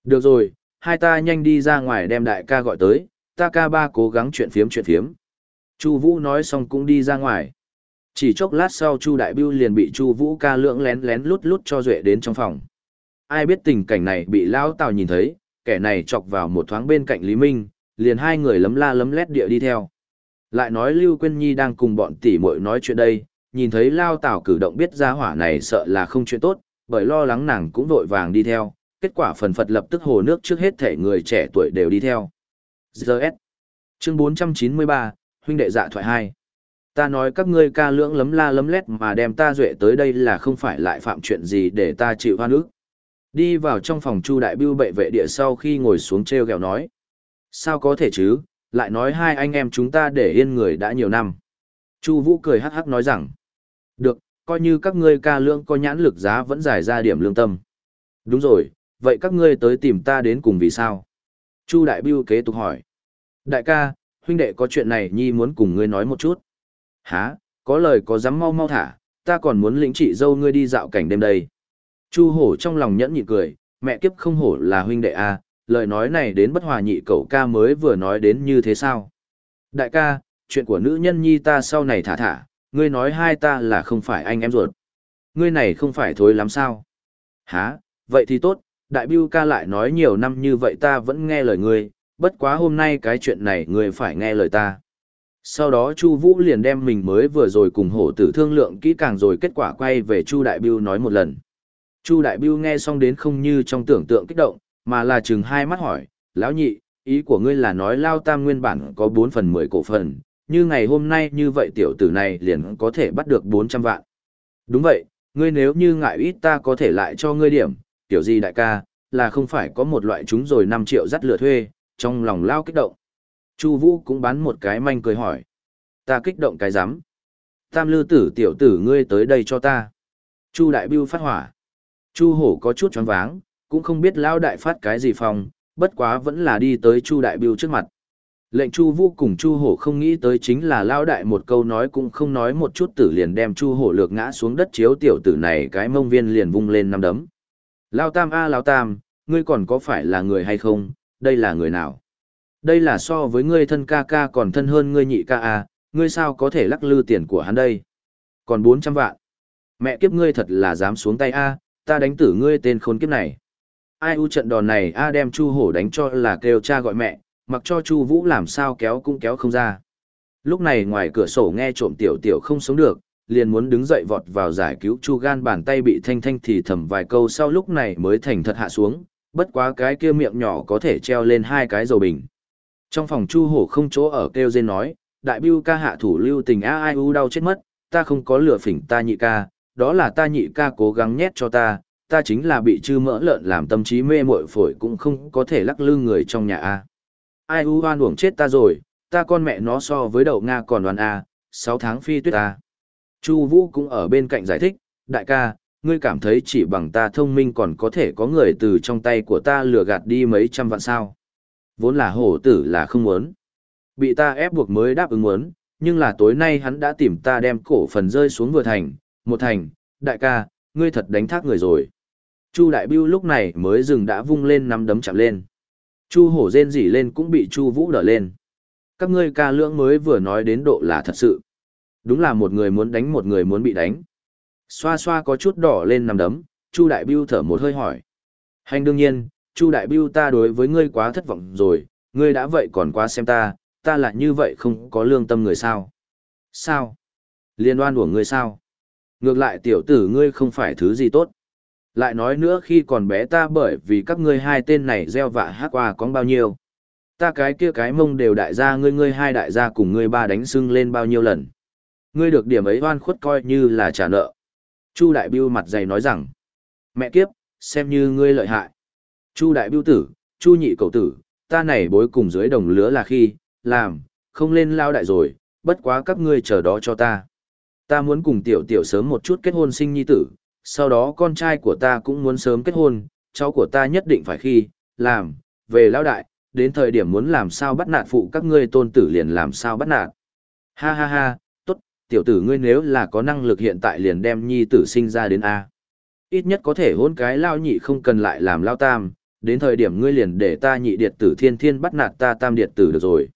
Được rồi, hai ta nhanh đi ra ngoài đem đại ca gọi tới, ta ca ba cố gắng chuyện phiếm chuyện phiếm. Chu Vũ nói xong cũng đi ra ngoài. Chỉ chốc lát sau Chu Đại Bưu liền bị Chu Vũ ca lưỡng lén lén lút lút cho duệ đến trong phòng. Ai biết tình cảnh này bị lão Tào nhìn thấy, kẻ này chọc vào một thoáng bên cạnh Lý Minh, liền hai người lấm la lấm lét địa đi theo. Lại nói Lưu Quyên Nhi đang cùng bọn tỷ muội nói chuyện đây, nhìn thấy Lao Tào cử động biết ra hỏa này sợ là không chuyện tốt, bởi lo lắng nàng cũng vội vàng đi theo, kết quả phần phật lập tức hồ nước trước hết thể người trẻ tuổi đều đi theo. GS. Chương 493, huynh đệ dạ thoại 2. Ta nói các ngươi ca lưỡng lấm la lấm lét mà đem ta duệ tới đây là không phải lại phạm chuyện gì để ta chịu hoa nước. Đi vào trong phòng Chu đại bưu bệ vệ địa sau khi ngồi xuống treo gẹo nói. Sao có thể chứ, lại nói hai anh em chúng ta để yên người đã nhiều năm. Chu Vũ cười hắc hắc nói rằng. Được, coi như các ngươi ca lương có nhãn lực giá vẫn giải ra điểm lương tâm. Đúng rồi, vậy các ngươi tới tìm ta đến cùng vì sao? Chu Đại Biêu kế tục hỏi. Đại ca, huynh đệ có chuyện này nhi muốn cùng ngươi nói một chút. Hả, có lời có dám mau mau thả, ta còn muốn lĩnh trị dâu ngươi đi dạo cảnh đêm đây. Chu hổ trong lòng nhẫn nhịn cười, mẹ kiếp không hổ là huynh đệ a, à, lời nói này đến bất hòa nhị cậu ca mới vừa nói đến như thế sao? Đại ca, chuyện của nữ nhân nhi ta sau này thả thả, ngươi nói hai ta là không phải anh em ruột. Ngươi này không phải thối lắm sao? Hả, vậy thì tốt, đại biêu ca lại nói nhiều năm như vậy ta vẫn nghe lời ngươi, bất quá hôm nay cái chuyện này ngươi phải nghe lời ta. Sau đó Chu Vũ liền đem mình mới vừa rồi cùng hổ tử thương lượng kỹ càng rồi kết quả quay về Chu Đại Biêu nói một lần. Chu Đại Biêu nghe xong đến không như trong tưởng tượng kích động, mà là chừng hai mắt hỏi, lão nhị, ý của ngươi là nói Lao Tam nguyên bản có 4 phần 10 cổ phần, như ngày hôm nay như vậy tiểu tử này liền có thể bắt được 400 vạn. Đúng vậy, ngươi nếu như ngại ít ta có thể lại cho ngươi điểm, tiểu gì đại ca, là không phải có một loại chúng rồi 5 triệu dắt lừa thuê, trong lòng lao kích động. Chu Vũ cũng bán một cái manh cười hỏi. Ta kích động cái rắm Tam lư tử tiểu tử ngươi tới đây cho ta. Chu đại bưu phát hỏa. Chu hổ có chút choáng váng, cũng không biết lao đại phát cái gì phòng, bất quá vẫn là đi tới Chu đại bưu trước mặt. Lệnh Chu Vũ cùng Chu Hổ không nghĩ tới chính là lao đại một câu nói cũng không nói một chút tử liền đem Chu Hổ lược ngã xuống đất chiếu tiểu tử này cái mông viên liền vung lên năm đấm. Lao Tam a Lao Tam, ngươi còn có phải là người hay không, đây là người nào? Đây là so với ngươi thân ca ca còn thân hơn ngươi nhị ca a, ngươi sao có thể lắc lư tiền của hắn đây? Còn 400 vạn. Mẹ kiếp ngươi thật là dám xuống tay a, ta đánh tử ngươi tên khốn kiếp này. Ai u trận đòn này a đem Chu Hổ đánh cho là kêu cha gọi mẹ, mặc cho Chu Vũ làm sao kéo cũng kéo không ra. Lúc này ngoài cửa sổ nghe trộm tiểu tiểu không sống được, liền muốn đứng dậy vọt vào giải cứu chu gan bàn tay bị thanh thanh thì thầm vài câu sau lúc này mới thành thật hạ xuống, bất quá cái kia miệng nhỏ có thể treo lên hai cái dầu bình. Trong phòng chu hổ không chỗ ở kêu dên nói, đại biêu ca hạ thủ lưu tình a ai u đau chết mất, ta không có lửa phỉnh ta nhị ca, đó là ta nhị ca cố gắng nhét cho ta, ta chính là bị chư mỡ lợn làm tâm trí mê muội phổi cũng không có thể lắc lư người trong nhà a ai u hoan uổng chết ta rồi, ta con mẹ nó so với đậu Nga còn đoàn A, 6 tháng phi tuyết A. Chu Vũ cũng ở bên cạnh giải thích, đại ca, ngươi cảm thấy chỉ bằng ta thông minh còn có thể có người từ trong tay của ta lừa gạt đi mấy trăm vạn sao. Vốn là hổ tử là không muốn. Bị ta ép buộc mới đáp ứng muốn, nhưng là tối nay hắn đã tìm ta đem cổ phần rơi xuống vừa thành, một thành, đại ca, ngươi thật đánh thác người rồi. Chu Đại Biêu lúc này mới dừng đã vung lên nắm đấm chạm lên. Chu hổ rên rỉ lên cũng bị Chu Vũ đỡ lên. Các ngươi ca lưỡng mới vừa nói đến độ là thật sự. Đúng là một người muốn đánh một người muốn bị đánh. Xoa xoa có chút đỏ lên nằm đấm, Chu Đại Biêu thở một hơi hỏi. Hành đương nhiên, Chu Đại Biêu ta đối với ngươi quá thất vọng rồi, ngươi đã vậy còn quá xem ta, ta là như vậy không có lương tâm người sao. Sao? Liên oan của ngươi sao? Ngược lại tiểu tử ngươi không phải thứ gì tốt. Lại nói nữa khi còn bé ta bởi vì các ngươi hai tên này gieo vạ hát qua có bao nhiêu. Ta cái kia cái mông đều đại gia ngươi ngươi hai đại gia cùng ngươi ba đánh sưng lên bao nhiêu lần. Ngươi được điểm ấy oan khuất coi như là trả nợ. Chu Đại Biêu mặt dày nói rằng, mẹ kiếp, xem như ngươi lợi hại. Chu Đại Biêu tử, Chu nhị cầu tử, ta này bối cùng dưới đồng lứa là khi, làm, không lên lao đại rồi, bất quá các ngươi chờ đó cho ta. Ta muốn cùng tiểu tiểu sớm một chút kết hôn sinh nhi tử, sau đó con trai của ta cũng muốn sớm kết hôn, cháu của ta nhất định phải khi, làm, về lao đại, đến thời điểm muốn làm sao bắt nạt phụ các ngươi tôn tử liền làm sao bắt nạt. Ha ha ha, tốt, tiểu tử ngươi nếu là có năng lực hiện tại liền đem nhi tử sinh ra đến A. Ít nhất có thể hôn cái lao nhị không cần lại làm lao tam, đến thời điểm ngươi liền để ta nhị điệt tử thiên thiên bắt nạt ta tam điệt tử được rồi.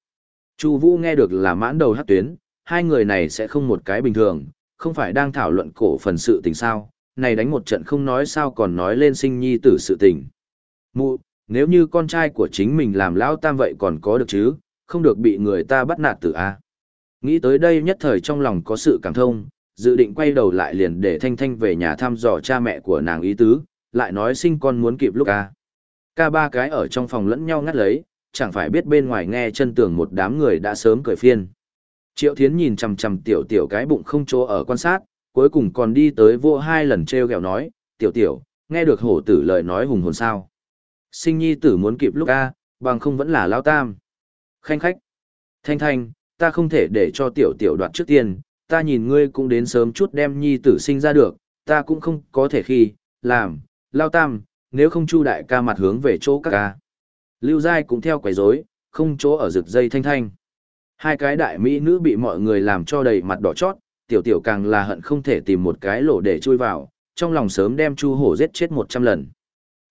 Chu Vũ nghe được là mãn đầu hát tuyến, hai người này sẽ không một cái bình thường, không phải đang thảo luận cổ phần sự tình sao, này đánh một trận không nói sao còn nói lên sinh nhi tử sự tình. Mụ, nếu như con trai của chính mình làm lão tam vậy còn có được chứ, không được bị người ta bắt nạt tử A. Nghĩ tới đây nhất thời trong lòng có sự cảm thông, dự định quay đầu lại liền để Thanh Thanh về nhà thăm dò cha mẹ của nàng ý tứ, lại nói sinh con muốn kịp lúc a Ca ba cái ở trong phòng lẫn nhau ngắt lấy, chẳng phải biết bên ngoài nghe chân tường một đám người đã sớm cười phiên. Triệu Thiến nhìn chằm chằm tiểu tiểu cái bụng không chỗ ở quan sát, cuối cùng còn đi tới vô hai lần treo gẹo nói, tiểu tiểu, nghe được hổ tử lời nói hùng hồn sao. Sinh nhi tử muốn kịp lúc ca, bằng không vẫn là lao tam. Khanh khách. Thanh thanh, ta không thể để cho tiểu tiểu đoạt trước tiên, ta nhìn ngươi cũng đến sớm chút đem nhi tử sinh ra được, ta cũng không có thể khi, làm, lao tam, nếu không chu đại ca mặt hướng về chỗ các ca. Lưu Giai cũng theo quấy rối, không chỗ ở rực dây thanh thanh. Hai cái đại mỹ nữ bị mọi người làm cho đầy mặt đỏ chót, tiểu tiểu càng là hận không thể tìm một cái lỗ để chui vào, trong lòng sớm đem Chu Hổ giết chết một trăm lần.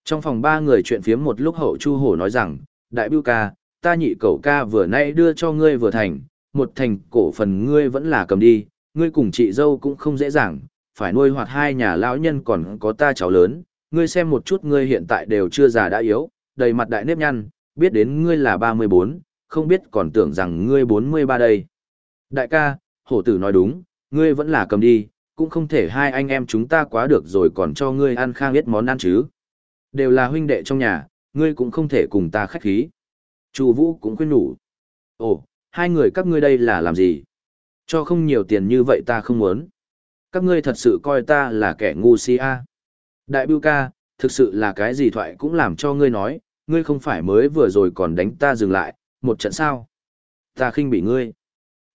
Trong phòng ba người chuyện phiếm một lúc hậu Chu Hổ nói rằng, đại bưu ca, ta nhị cậu ca vừa nay đưa cho ngươi vừa thành, một thành cổ phần ngươi vẫn là cầm đi, ngươi cùng chị dâu cũng không dễ dàng, phải nuôi hoạt hai nhà lão nhân còn có ta cháu lớn, ngươi xem một chút ngươi hiện tại đều chưa già đã yếu, đầy mặt đại nếp nhăn, biết đến ngươi là 34, không biết còn tưởng rằng ngươi 43 đây. Đại ca, hổ tử nói đúng, ngươi vẫn là cầm đi, cũng không thể hai anh em chúng ta quá được rồi còn cho ngươi ăn khang biết món ăn chứ. Đều là huynh đệ trong nhà, ngươi cũng không thể cùng ta khách khí. Chu Vũ cũng khuyên nhủ. Ồ, hai người các ngươi đây là làm gì? Cho không nhiều tiền như vậy ta không muốn. Các ngươi thật sự coi ta là kẻ ngu si a. Đại Bưu ca, thực sự là cái gì thoại cũng làm cho ngươi nói, ngươi không phải mới vừa rồi còn đánh ta dừng lại, một trận sao? Ta khinh bị ngươi.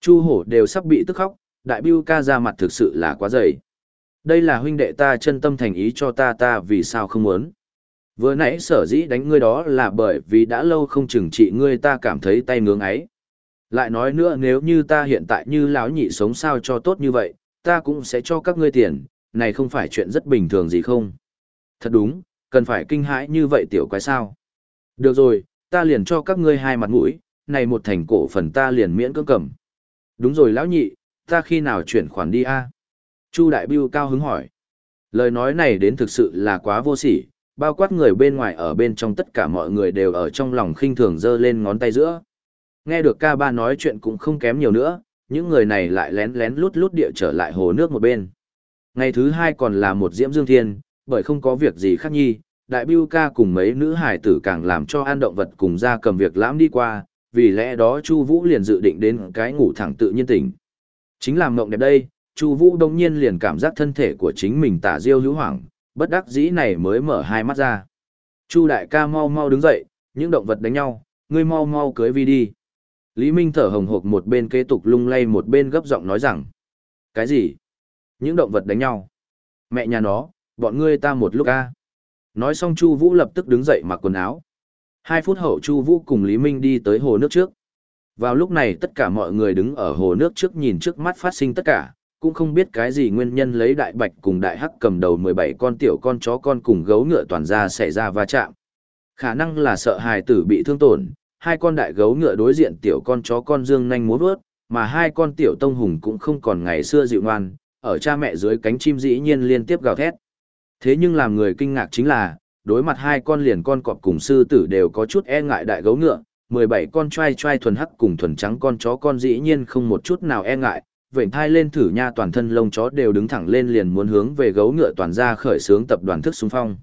Chu hổ đều sắp bị tức khóc, đại biêu ca ra mặt thực sự là quá dày. Đây là huynh đệ ta chân tâm thành ý cho ta ta vì sao không muốn. Vừa nãy sở dĩ đánh ngươi đó là bởi vì đã lâu không chừng trị ngươi ta cảm thấy tay ngưỡng ấy. Lại nói nữa nếu như ta hiện tại như lão nhị sống sao cho tốt như vậy, ta cũng sẽ cho các ngươi tiền, này không phải chuyện rất bình thường gì không? Thật đúng, cần phải kinh hãi như vậy tiểu quái sao? Được rồi, ta liền cho các ngươi hai mặt mũi, này một thành cổ phần ta liền miễn cưỡng cầm. Đúng rồi lão nhị, ta khi nào chuyển khoản đi a? Chu Đại Biêu cao hứng hỏi. Lời nói này đến thực sự là quá vô sỉ, bao quát người bên ngoài ở bên trong tất cả mọi người đều ở trong lòng khinh thường giơ lên ngón tay giữa. Nghe được ca ba nói chuyện cũng không kém nhiều nữa, những người này lại lén lén lút lút địa trở lại hồ nước một bên. Ngày thứ hai còn là một diễm dương thiên, bởi không có việc gì khác nhi, đại biêu ca cùng mấy nữ hải tử càng làm cho an động vật cùng ra cầm việc lãm đi qua, vì lẽ đó Chu Vũ liền dự định đến cái ngủ thẳng tự nhiên tỉnh. Chính làm mộng đẹp đây, Chu Vũ đông nhiên liền cảm giác thân thể của chính mình tả diêu hữu hoảng, bất đắc dĩ này mới mở hai mắt ra. Chu đại ca mau mau đứng dậy, những động vật đánh nhau, ngươi mau mau cưới vi đi. Lý Minh thở hồng hộc một bên kế tục lung lay một bên gấp giọng nói rằng. Cái gì? Những động vật đánh nhau. Mẹ nhà nó, bọn ngươi ta một lúc a. Nói xong Chu Vũ lập tức đứng dậy mặc quần áo. Hai phút hậu Chu Vũ cùng Lý Minh đi tới hồ nước trước. Vào lúc này tất cả mọi người đứng ở hồ nước trước nhìn trước mắt phát sinh tất cả, cũng không biết cái gì nguyên nhân lấy đại bạch cùng đại hắc cầm đầu 17 con tiểu con chó con cùng gấu ngựa toàn ra xảy ra va chạm. Khả năng là sợ hài tử bị thương tổn, hai con đại gấu ngựa đối diện tiểu con chó con dương nhanh múa vớt, mà hai con tiểu tông hùng cũng không còn ngày xưa dịu ngoan, ở cha mẹ dưới cánh chim dĩ nhiên liên tiếp gào thét. Thế nhưng làm người kinh ngạc chính là, đối mặt hai con liền con cọp cùng sư tử đều có chút e ngại đại gấu ngựa, 17 con trai trai thuần hắc cùng thuần trắng con chó con dĩ nhiên không một chút nào e ngại, vệnh thai lên thử nha toàn thân lông chó đều đứng thẳng lên liền muốn hướng về gấu ngựa toàn ra khởi xướng tập đoàn thức xung phong.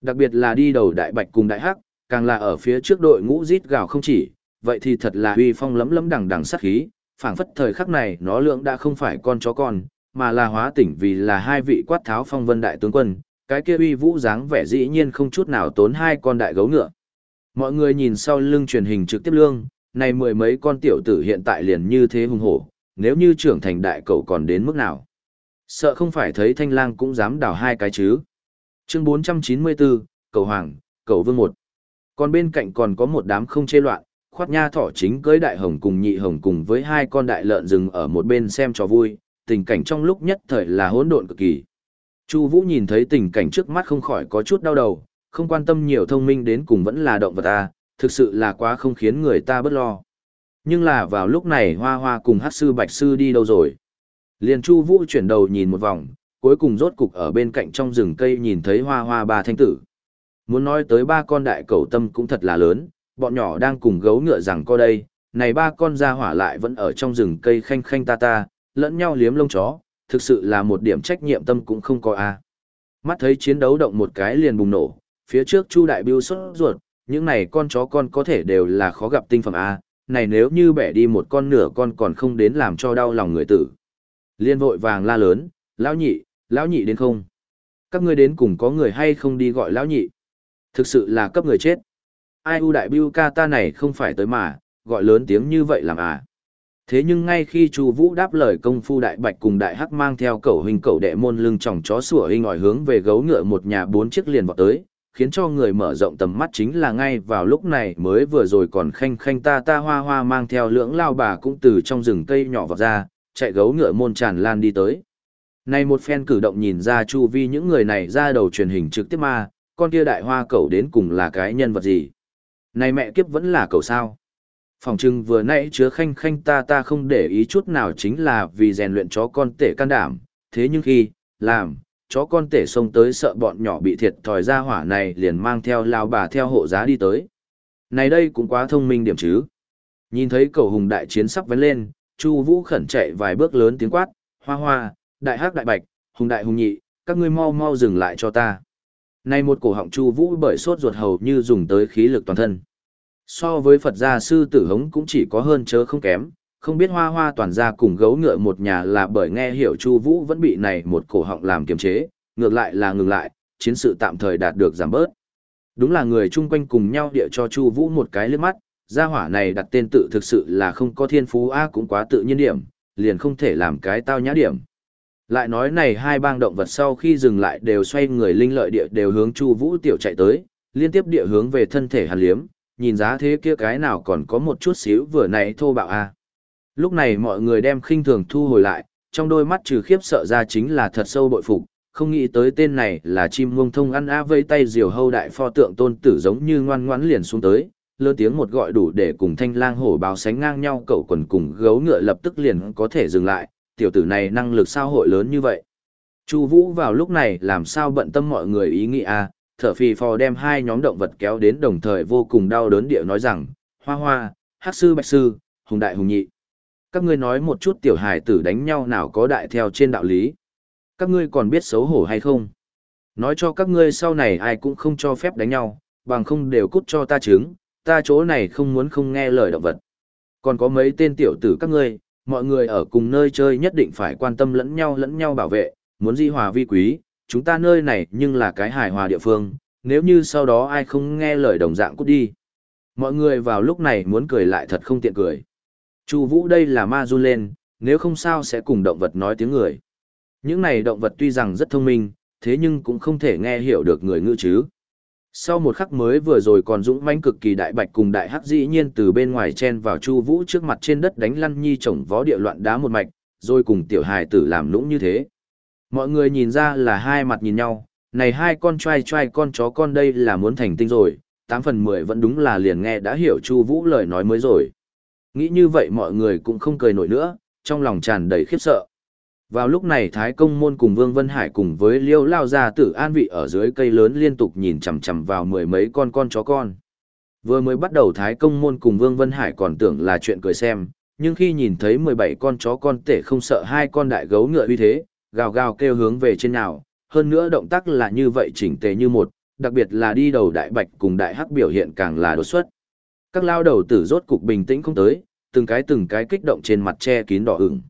Đặc biệt là đi đầu đại bạch cùng đại hắc, càng là ở phía trước đội ngũ rít gào không chỉ, vậy thì thật là uy phong lấm lấm đằng đằng sát khí, phảng phất thời khắc này nó lượng đã không phải con chó con, mà là hóa tỉnh vì là hai vị quát tháo phong vân đại tướng quân, cái kia uy vũ dáng vẻ dĩ nhiên không chút nào tốn hai con đại gấu ngựa. Mọi người nhìn sau lưng truyền hình trực tiếp lương, này mười mấy con tiểu tử hiện tại liền như thế hùng hổ, nếu như trưởng thành đại cậu còn đến mức nào. Sợ không phải thấy thanh lang cũng dám đào hai cái chứ. Chương 494, cầu hoàng, cầu vương một. Còn bên cạnh còn có một đám không chê loạn, khoát nha thỏ chính cưới đại hồng cùng nhị hồng cùng với hai con đại lợn rừng ở một bên xem cho vui, tình cảnh trong lúc nhất thời là hỗn độn cực kỳ. Chu Vũ nhìn thấy tình cảnh trước mắt không khỏi có chút đau đầu, không quan tâm nhiều thông minh đến cùng vẫn là động vật ta thực sự là quá không khiến người ta bất lo. Nhưng là vào lúc này Hoa Hoa cùng Hắc sư Bạch sư đi đâu rồi? Liền Chu Vũ chuyển đầu nhìn một vòng, cuối cùng rốt cục ở bên cạnh trong rừng cây nhìn thấy Hoa Hoa ba thanh tử. Muốn nói tới ba con đại cầu tâm cũng thật là lớn, bọn nhỏ đang cùng gấu ngựa rằng co đây, này ba con gia hỏa lại vẫn ở trong rừng cây khanh khanh ta ta, lẫn nhau liếm lông chó, thực sự là một điểm trách nhiệm tâm cũng không có a. Mắt thấy chiến đấu động một cái liền bùng nổ, phía trước Chu đại biêu sốt ruột, những này con chó con có thể đều là khó gặp tinh phẩm a, này nếu như bẻ đi một con nửa con còn không đến làm cho đau lòng người tử. Liên vội vàng la lớn, lão nhị, lão nhị đến không? Các ngươi đến cùng có người hay không đi gọi lão nhị? Thực sự là cấp người chết. Ai u đại biêu ca ta này không phải tới mà, gọi lớn tiếng như vậy làm à? Thế nhưng ngay khi Chu Vũ đáp lời công phu đại bạch cùng đại hắc mang theo cẩu hình cẩu đệ môn lưng chòng chó sủa hình ngòi hướng về gấu ngựa một nhà bốn chiếc liền vọt tới, khiến cho người mở rộng tầm mắt chính là ngay vào lúc này mới vừa rồi còn khanh khanh ta ta hoa hoa mang theo lưỡng lao bà cũng từ trong rừng cây nhỏ vọt ra, chạy gấu ngựa môn tràn lan đi tới. Này một phen cử động nhìn ra chu vi những người này ra đầu truyền hình trực tiếp mà con kia đại hoa cẩu đến cùng là cái nhân vật gì? Này mẹ kiếp vẫn là cẩu sao? Phòng trưng vừa nãy chứa khanh khanh ta ta không để ý chút nào chính là vì rèn luyện chó con tể can đảm, thế nhưng khi, làm, chó con tể xông tới sợ bọn nhỏ bị thiệt thòi ra hỏa này liền mang theo lao bà theo hộ giá đi tới. Này đây cũng quá thông minh điểm chứ. Nhìn thấy cầu hùng đại chiến sắp vén lên, Chu Vũ khẩn chạy vài bước lớn tiếng quát, "Hoa Hoa, đại hắc đại bạch, hùng đại hùng nhị, các ngươi mau mau dừng lại cho ta." Này một cổ họng Chu Vũ bởi sốt ruột hầu như dùng tới khí lực toàn thân. So với Phật gia sư tử hống cũng chỉ có hơn chớ không kém, không biết hoa hoa toàn gia cùng gấu ngựa một nhà là bởi nghe hiểu Chu Vũ vẫn bị này một cổ họng làm kiềm chế, ngược lại là ngừng lại, chiến sự tạm thời đạt được giảm bớt. Đúng là người chung quanh cùng nhau địa cho Chu Vũ một cái liếc mắt, gia hỏa này đặt tên tự thực sự là không có thiên phú a cũng quá tự nhiên điểm, liền không thể làm cái tao nhã điểm. Lại nói này hai bang động vật sau khi dừng lại đều xoay người linh lợi địa đều hướng Chu Vũ tiểu chạy tới, liên tiếp địa hướng về thân thể Hàn Liếm, nhìn giá thế kia cái nào còn có một chút xíu vừa nãy thô bạo a. Lúc này mọi người đem khinh thường thu hồi lại, trong đôi mắt trừ khiếp sợ ra chính là thật sâu bội phục, không nghĩ tới tên này là chim muông thông ăn á vây tay diều hâu đại pho tượng tôn tử giống như ngoan ngoãn liền xuống tới, lơ tiếng một gọi đủ để cùng thanh lang hổ báo sánh ngang nhau cậu quần cùng gấu ngựa lập tức liền có thể dừng lại, tiểu tử này năng lực sao hội lớn như vậy. Chu Vũ vào lúc này làm sao bận tâm mọi người ý nghĩ a, thở phì phò đem hai nhóm động vật kéo đến đồng thời vô cùng đau đớn địa nói rằng, hoa hoa, hắc sư bạch sư, hùng đại hùng nhị. Các ngươi nói một chút tiểu hài tử đánh nhau nào có đại theo trên đạo lý. Các ngươi còn biết xấu hổ hay không? Nói cho các ngươi sau này ai cũng không cho phép đánh nhau, bằng không đều cút cho ta chứng, ta chỗ này không muốn không nghe lời động vật. Còn có mấy tên tiểu tử các ngươi, mọi người ở cùng nơi chơi nhất định phải quan tâm lẫn nhau lẫn nhau bảo vệ, muốn di hòa vi quý, chúng ta nơi này nhưng là cái hài hòa địa phương, nếu như sau đó ai không nghe lời đồng dạng cút đi. Mọi người vào lúc này muốn cười lại thật không tiện cười. Chu Vũ đây là ma run lên, nếu không sao sẽ cùng động vật nói tiếng người. Những này động vật tuy rằng rất thông minh, thế nhưng cũng không thể nghe hiểu được người ngữ chứ. Sau một khắc mới vừa rồi còn dũng mãnh cực kỳ đại bạch cùng đại hắc dĩ nhiên từ bên ngoài chen vào Chu Vũ trước mặt trên đất đánh lăn nhi chồng vó địa loạn đá một mạch, rồi cùng tiểu hài tử làm lũng như thế. Mọi người nhìn ra là hai mặt nhìn nhau, này hai con trai trai con chó con đây là muốn thành tinh rồi, tám phần mười vẫn đúng là liền nghe đã hiểu Chu Vũ lời nói mới rồi. Nghĩ như vậy mọi người cũng không cười nổi nữa, trong lòng tràn đầy khiếp sợ. Vào lúc này Thái Công Môn cùng Vương Vân Hải cùng với Liêu Lao Gia Tử An Vị ở dưới cây lớn liên tục nhìn chằm chằm vào mười mấy con con chó con. Vừa mới bắt đầu Thái Công Môn cùng Vương Vân Hải còn tưởng là chuyện cười xem, nhưng khi nhìn thấy mười bảy con chó con tể không sợ hai con đại gấu ngựa uy thế, gào gào kêu hướng về trên nào, hơn nữa động tác là như vậy chỉnh tề như một, đặc biệt là đi đầu đại bạch cùng đại hắc biểu hiện càng là đột xuất. Các lao đầu tử rốt cục bình tĩnh không tới, từng cái từng cái kích động trên mặt che kín đỏ ửng.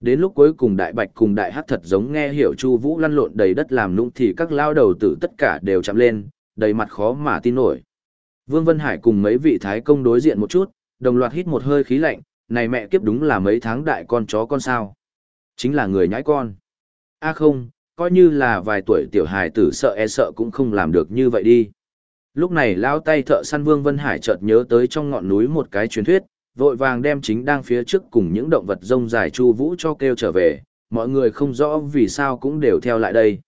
Đến lúc cuối cùng đại bạch cùng đại hắc thật giống nghe hiểu Chu Vũ lăn lộn đầy đất làm nũng thì các lao đầu tử tất cả đều chạm lên, đầy mặt khó mà tin nổi. Vương Vân Hải cùng mấy vị thái công đối diện một chút, đồng loạt hít một hơi khí lạnh, này mẹ kiếp đúng là mấy tháng đại con chó con sao? Chính là người nhãi con. A không, coi như là vài tuổi tiểu hài tử sợ e sợ cũng không làm được như vậy đi. Lúc này lao tay thợ săn Vương Vân Hải chợt nhớ tới trong ngọn núi một cái truyền thuyết, vội vàng đem chính đang phía trước cùng những động vật rông dài chu vũ cho kêu trở về, mọi người không rõ vì sao cũng đều theo lại đây.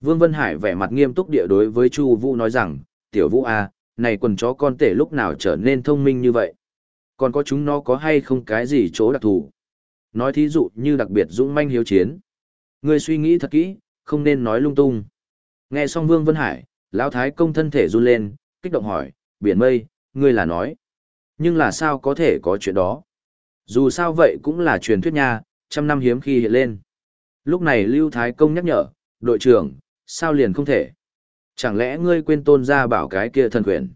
Vương Vân Hải vẻ mặt nghiêm túc địa đối với Chu Vũ nói rằng, "Tiểu Vũ à, này quần chó con tể lúc nào trở nên thông minh như vậy? Còn có chúng nó có hay không cái gì chỗ đặc thù?" Nói thí dụ như đặc biệt dũng manh hiếu chiến. Ngươi suy nghĩ thật kỹ, không nên nói lung tung. Nghe xong Vương Vân Hải, lão thái công thân thể run lên, kích động hỏi, "Biển Mây, ngươi là nói?" Nhưng là sao có thể có chuyện đó? Dù sao vậy cũng là truyền thuyết nha, trăm năm hiếm khi hiện lên. Lúc này Lưu Thái Công nhắc nhở, đội trưởng, sao liền không thể? Chẳng lẽ ngươi quên tôn ra bảo cái kia thần quyền?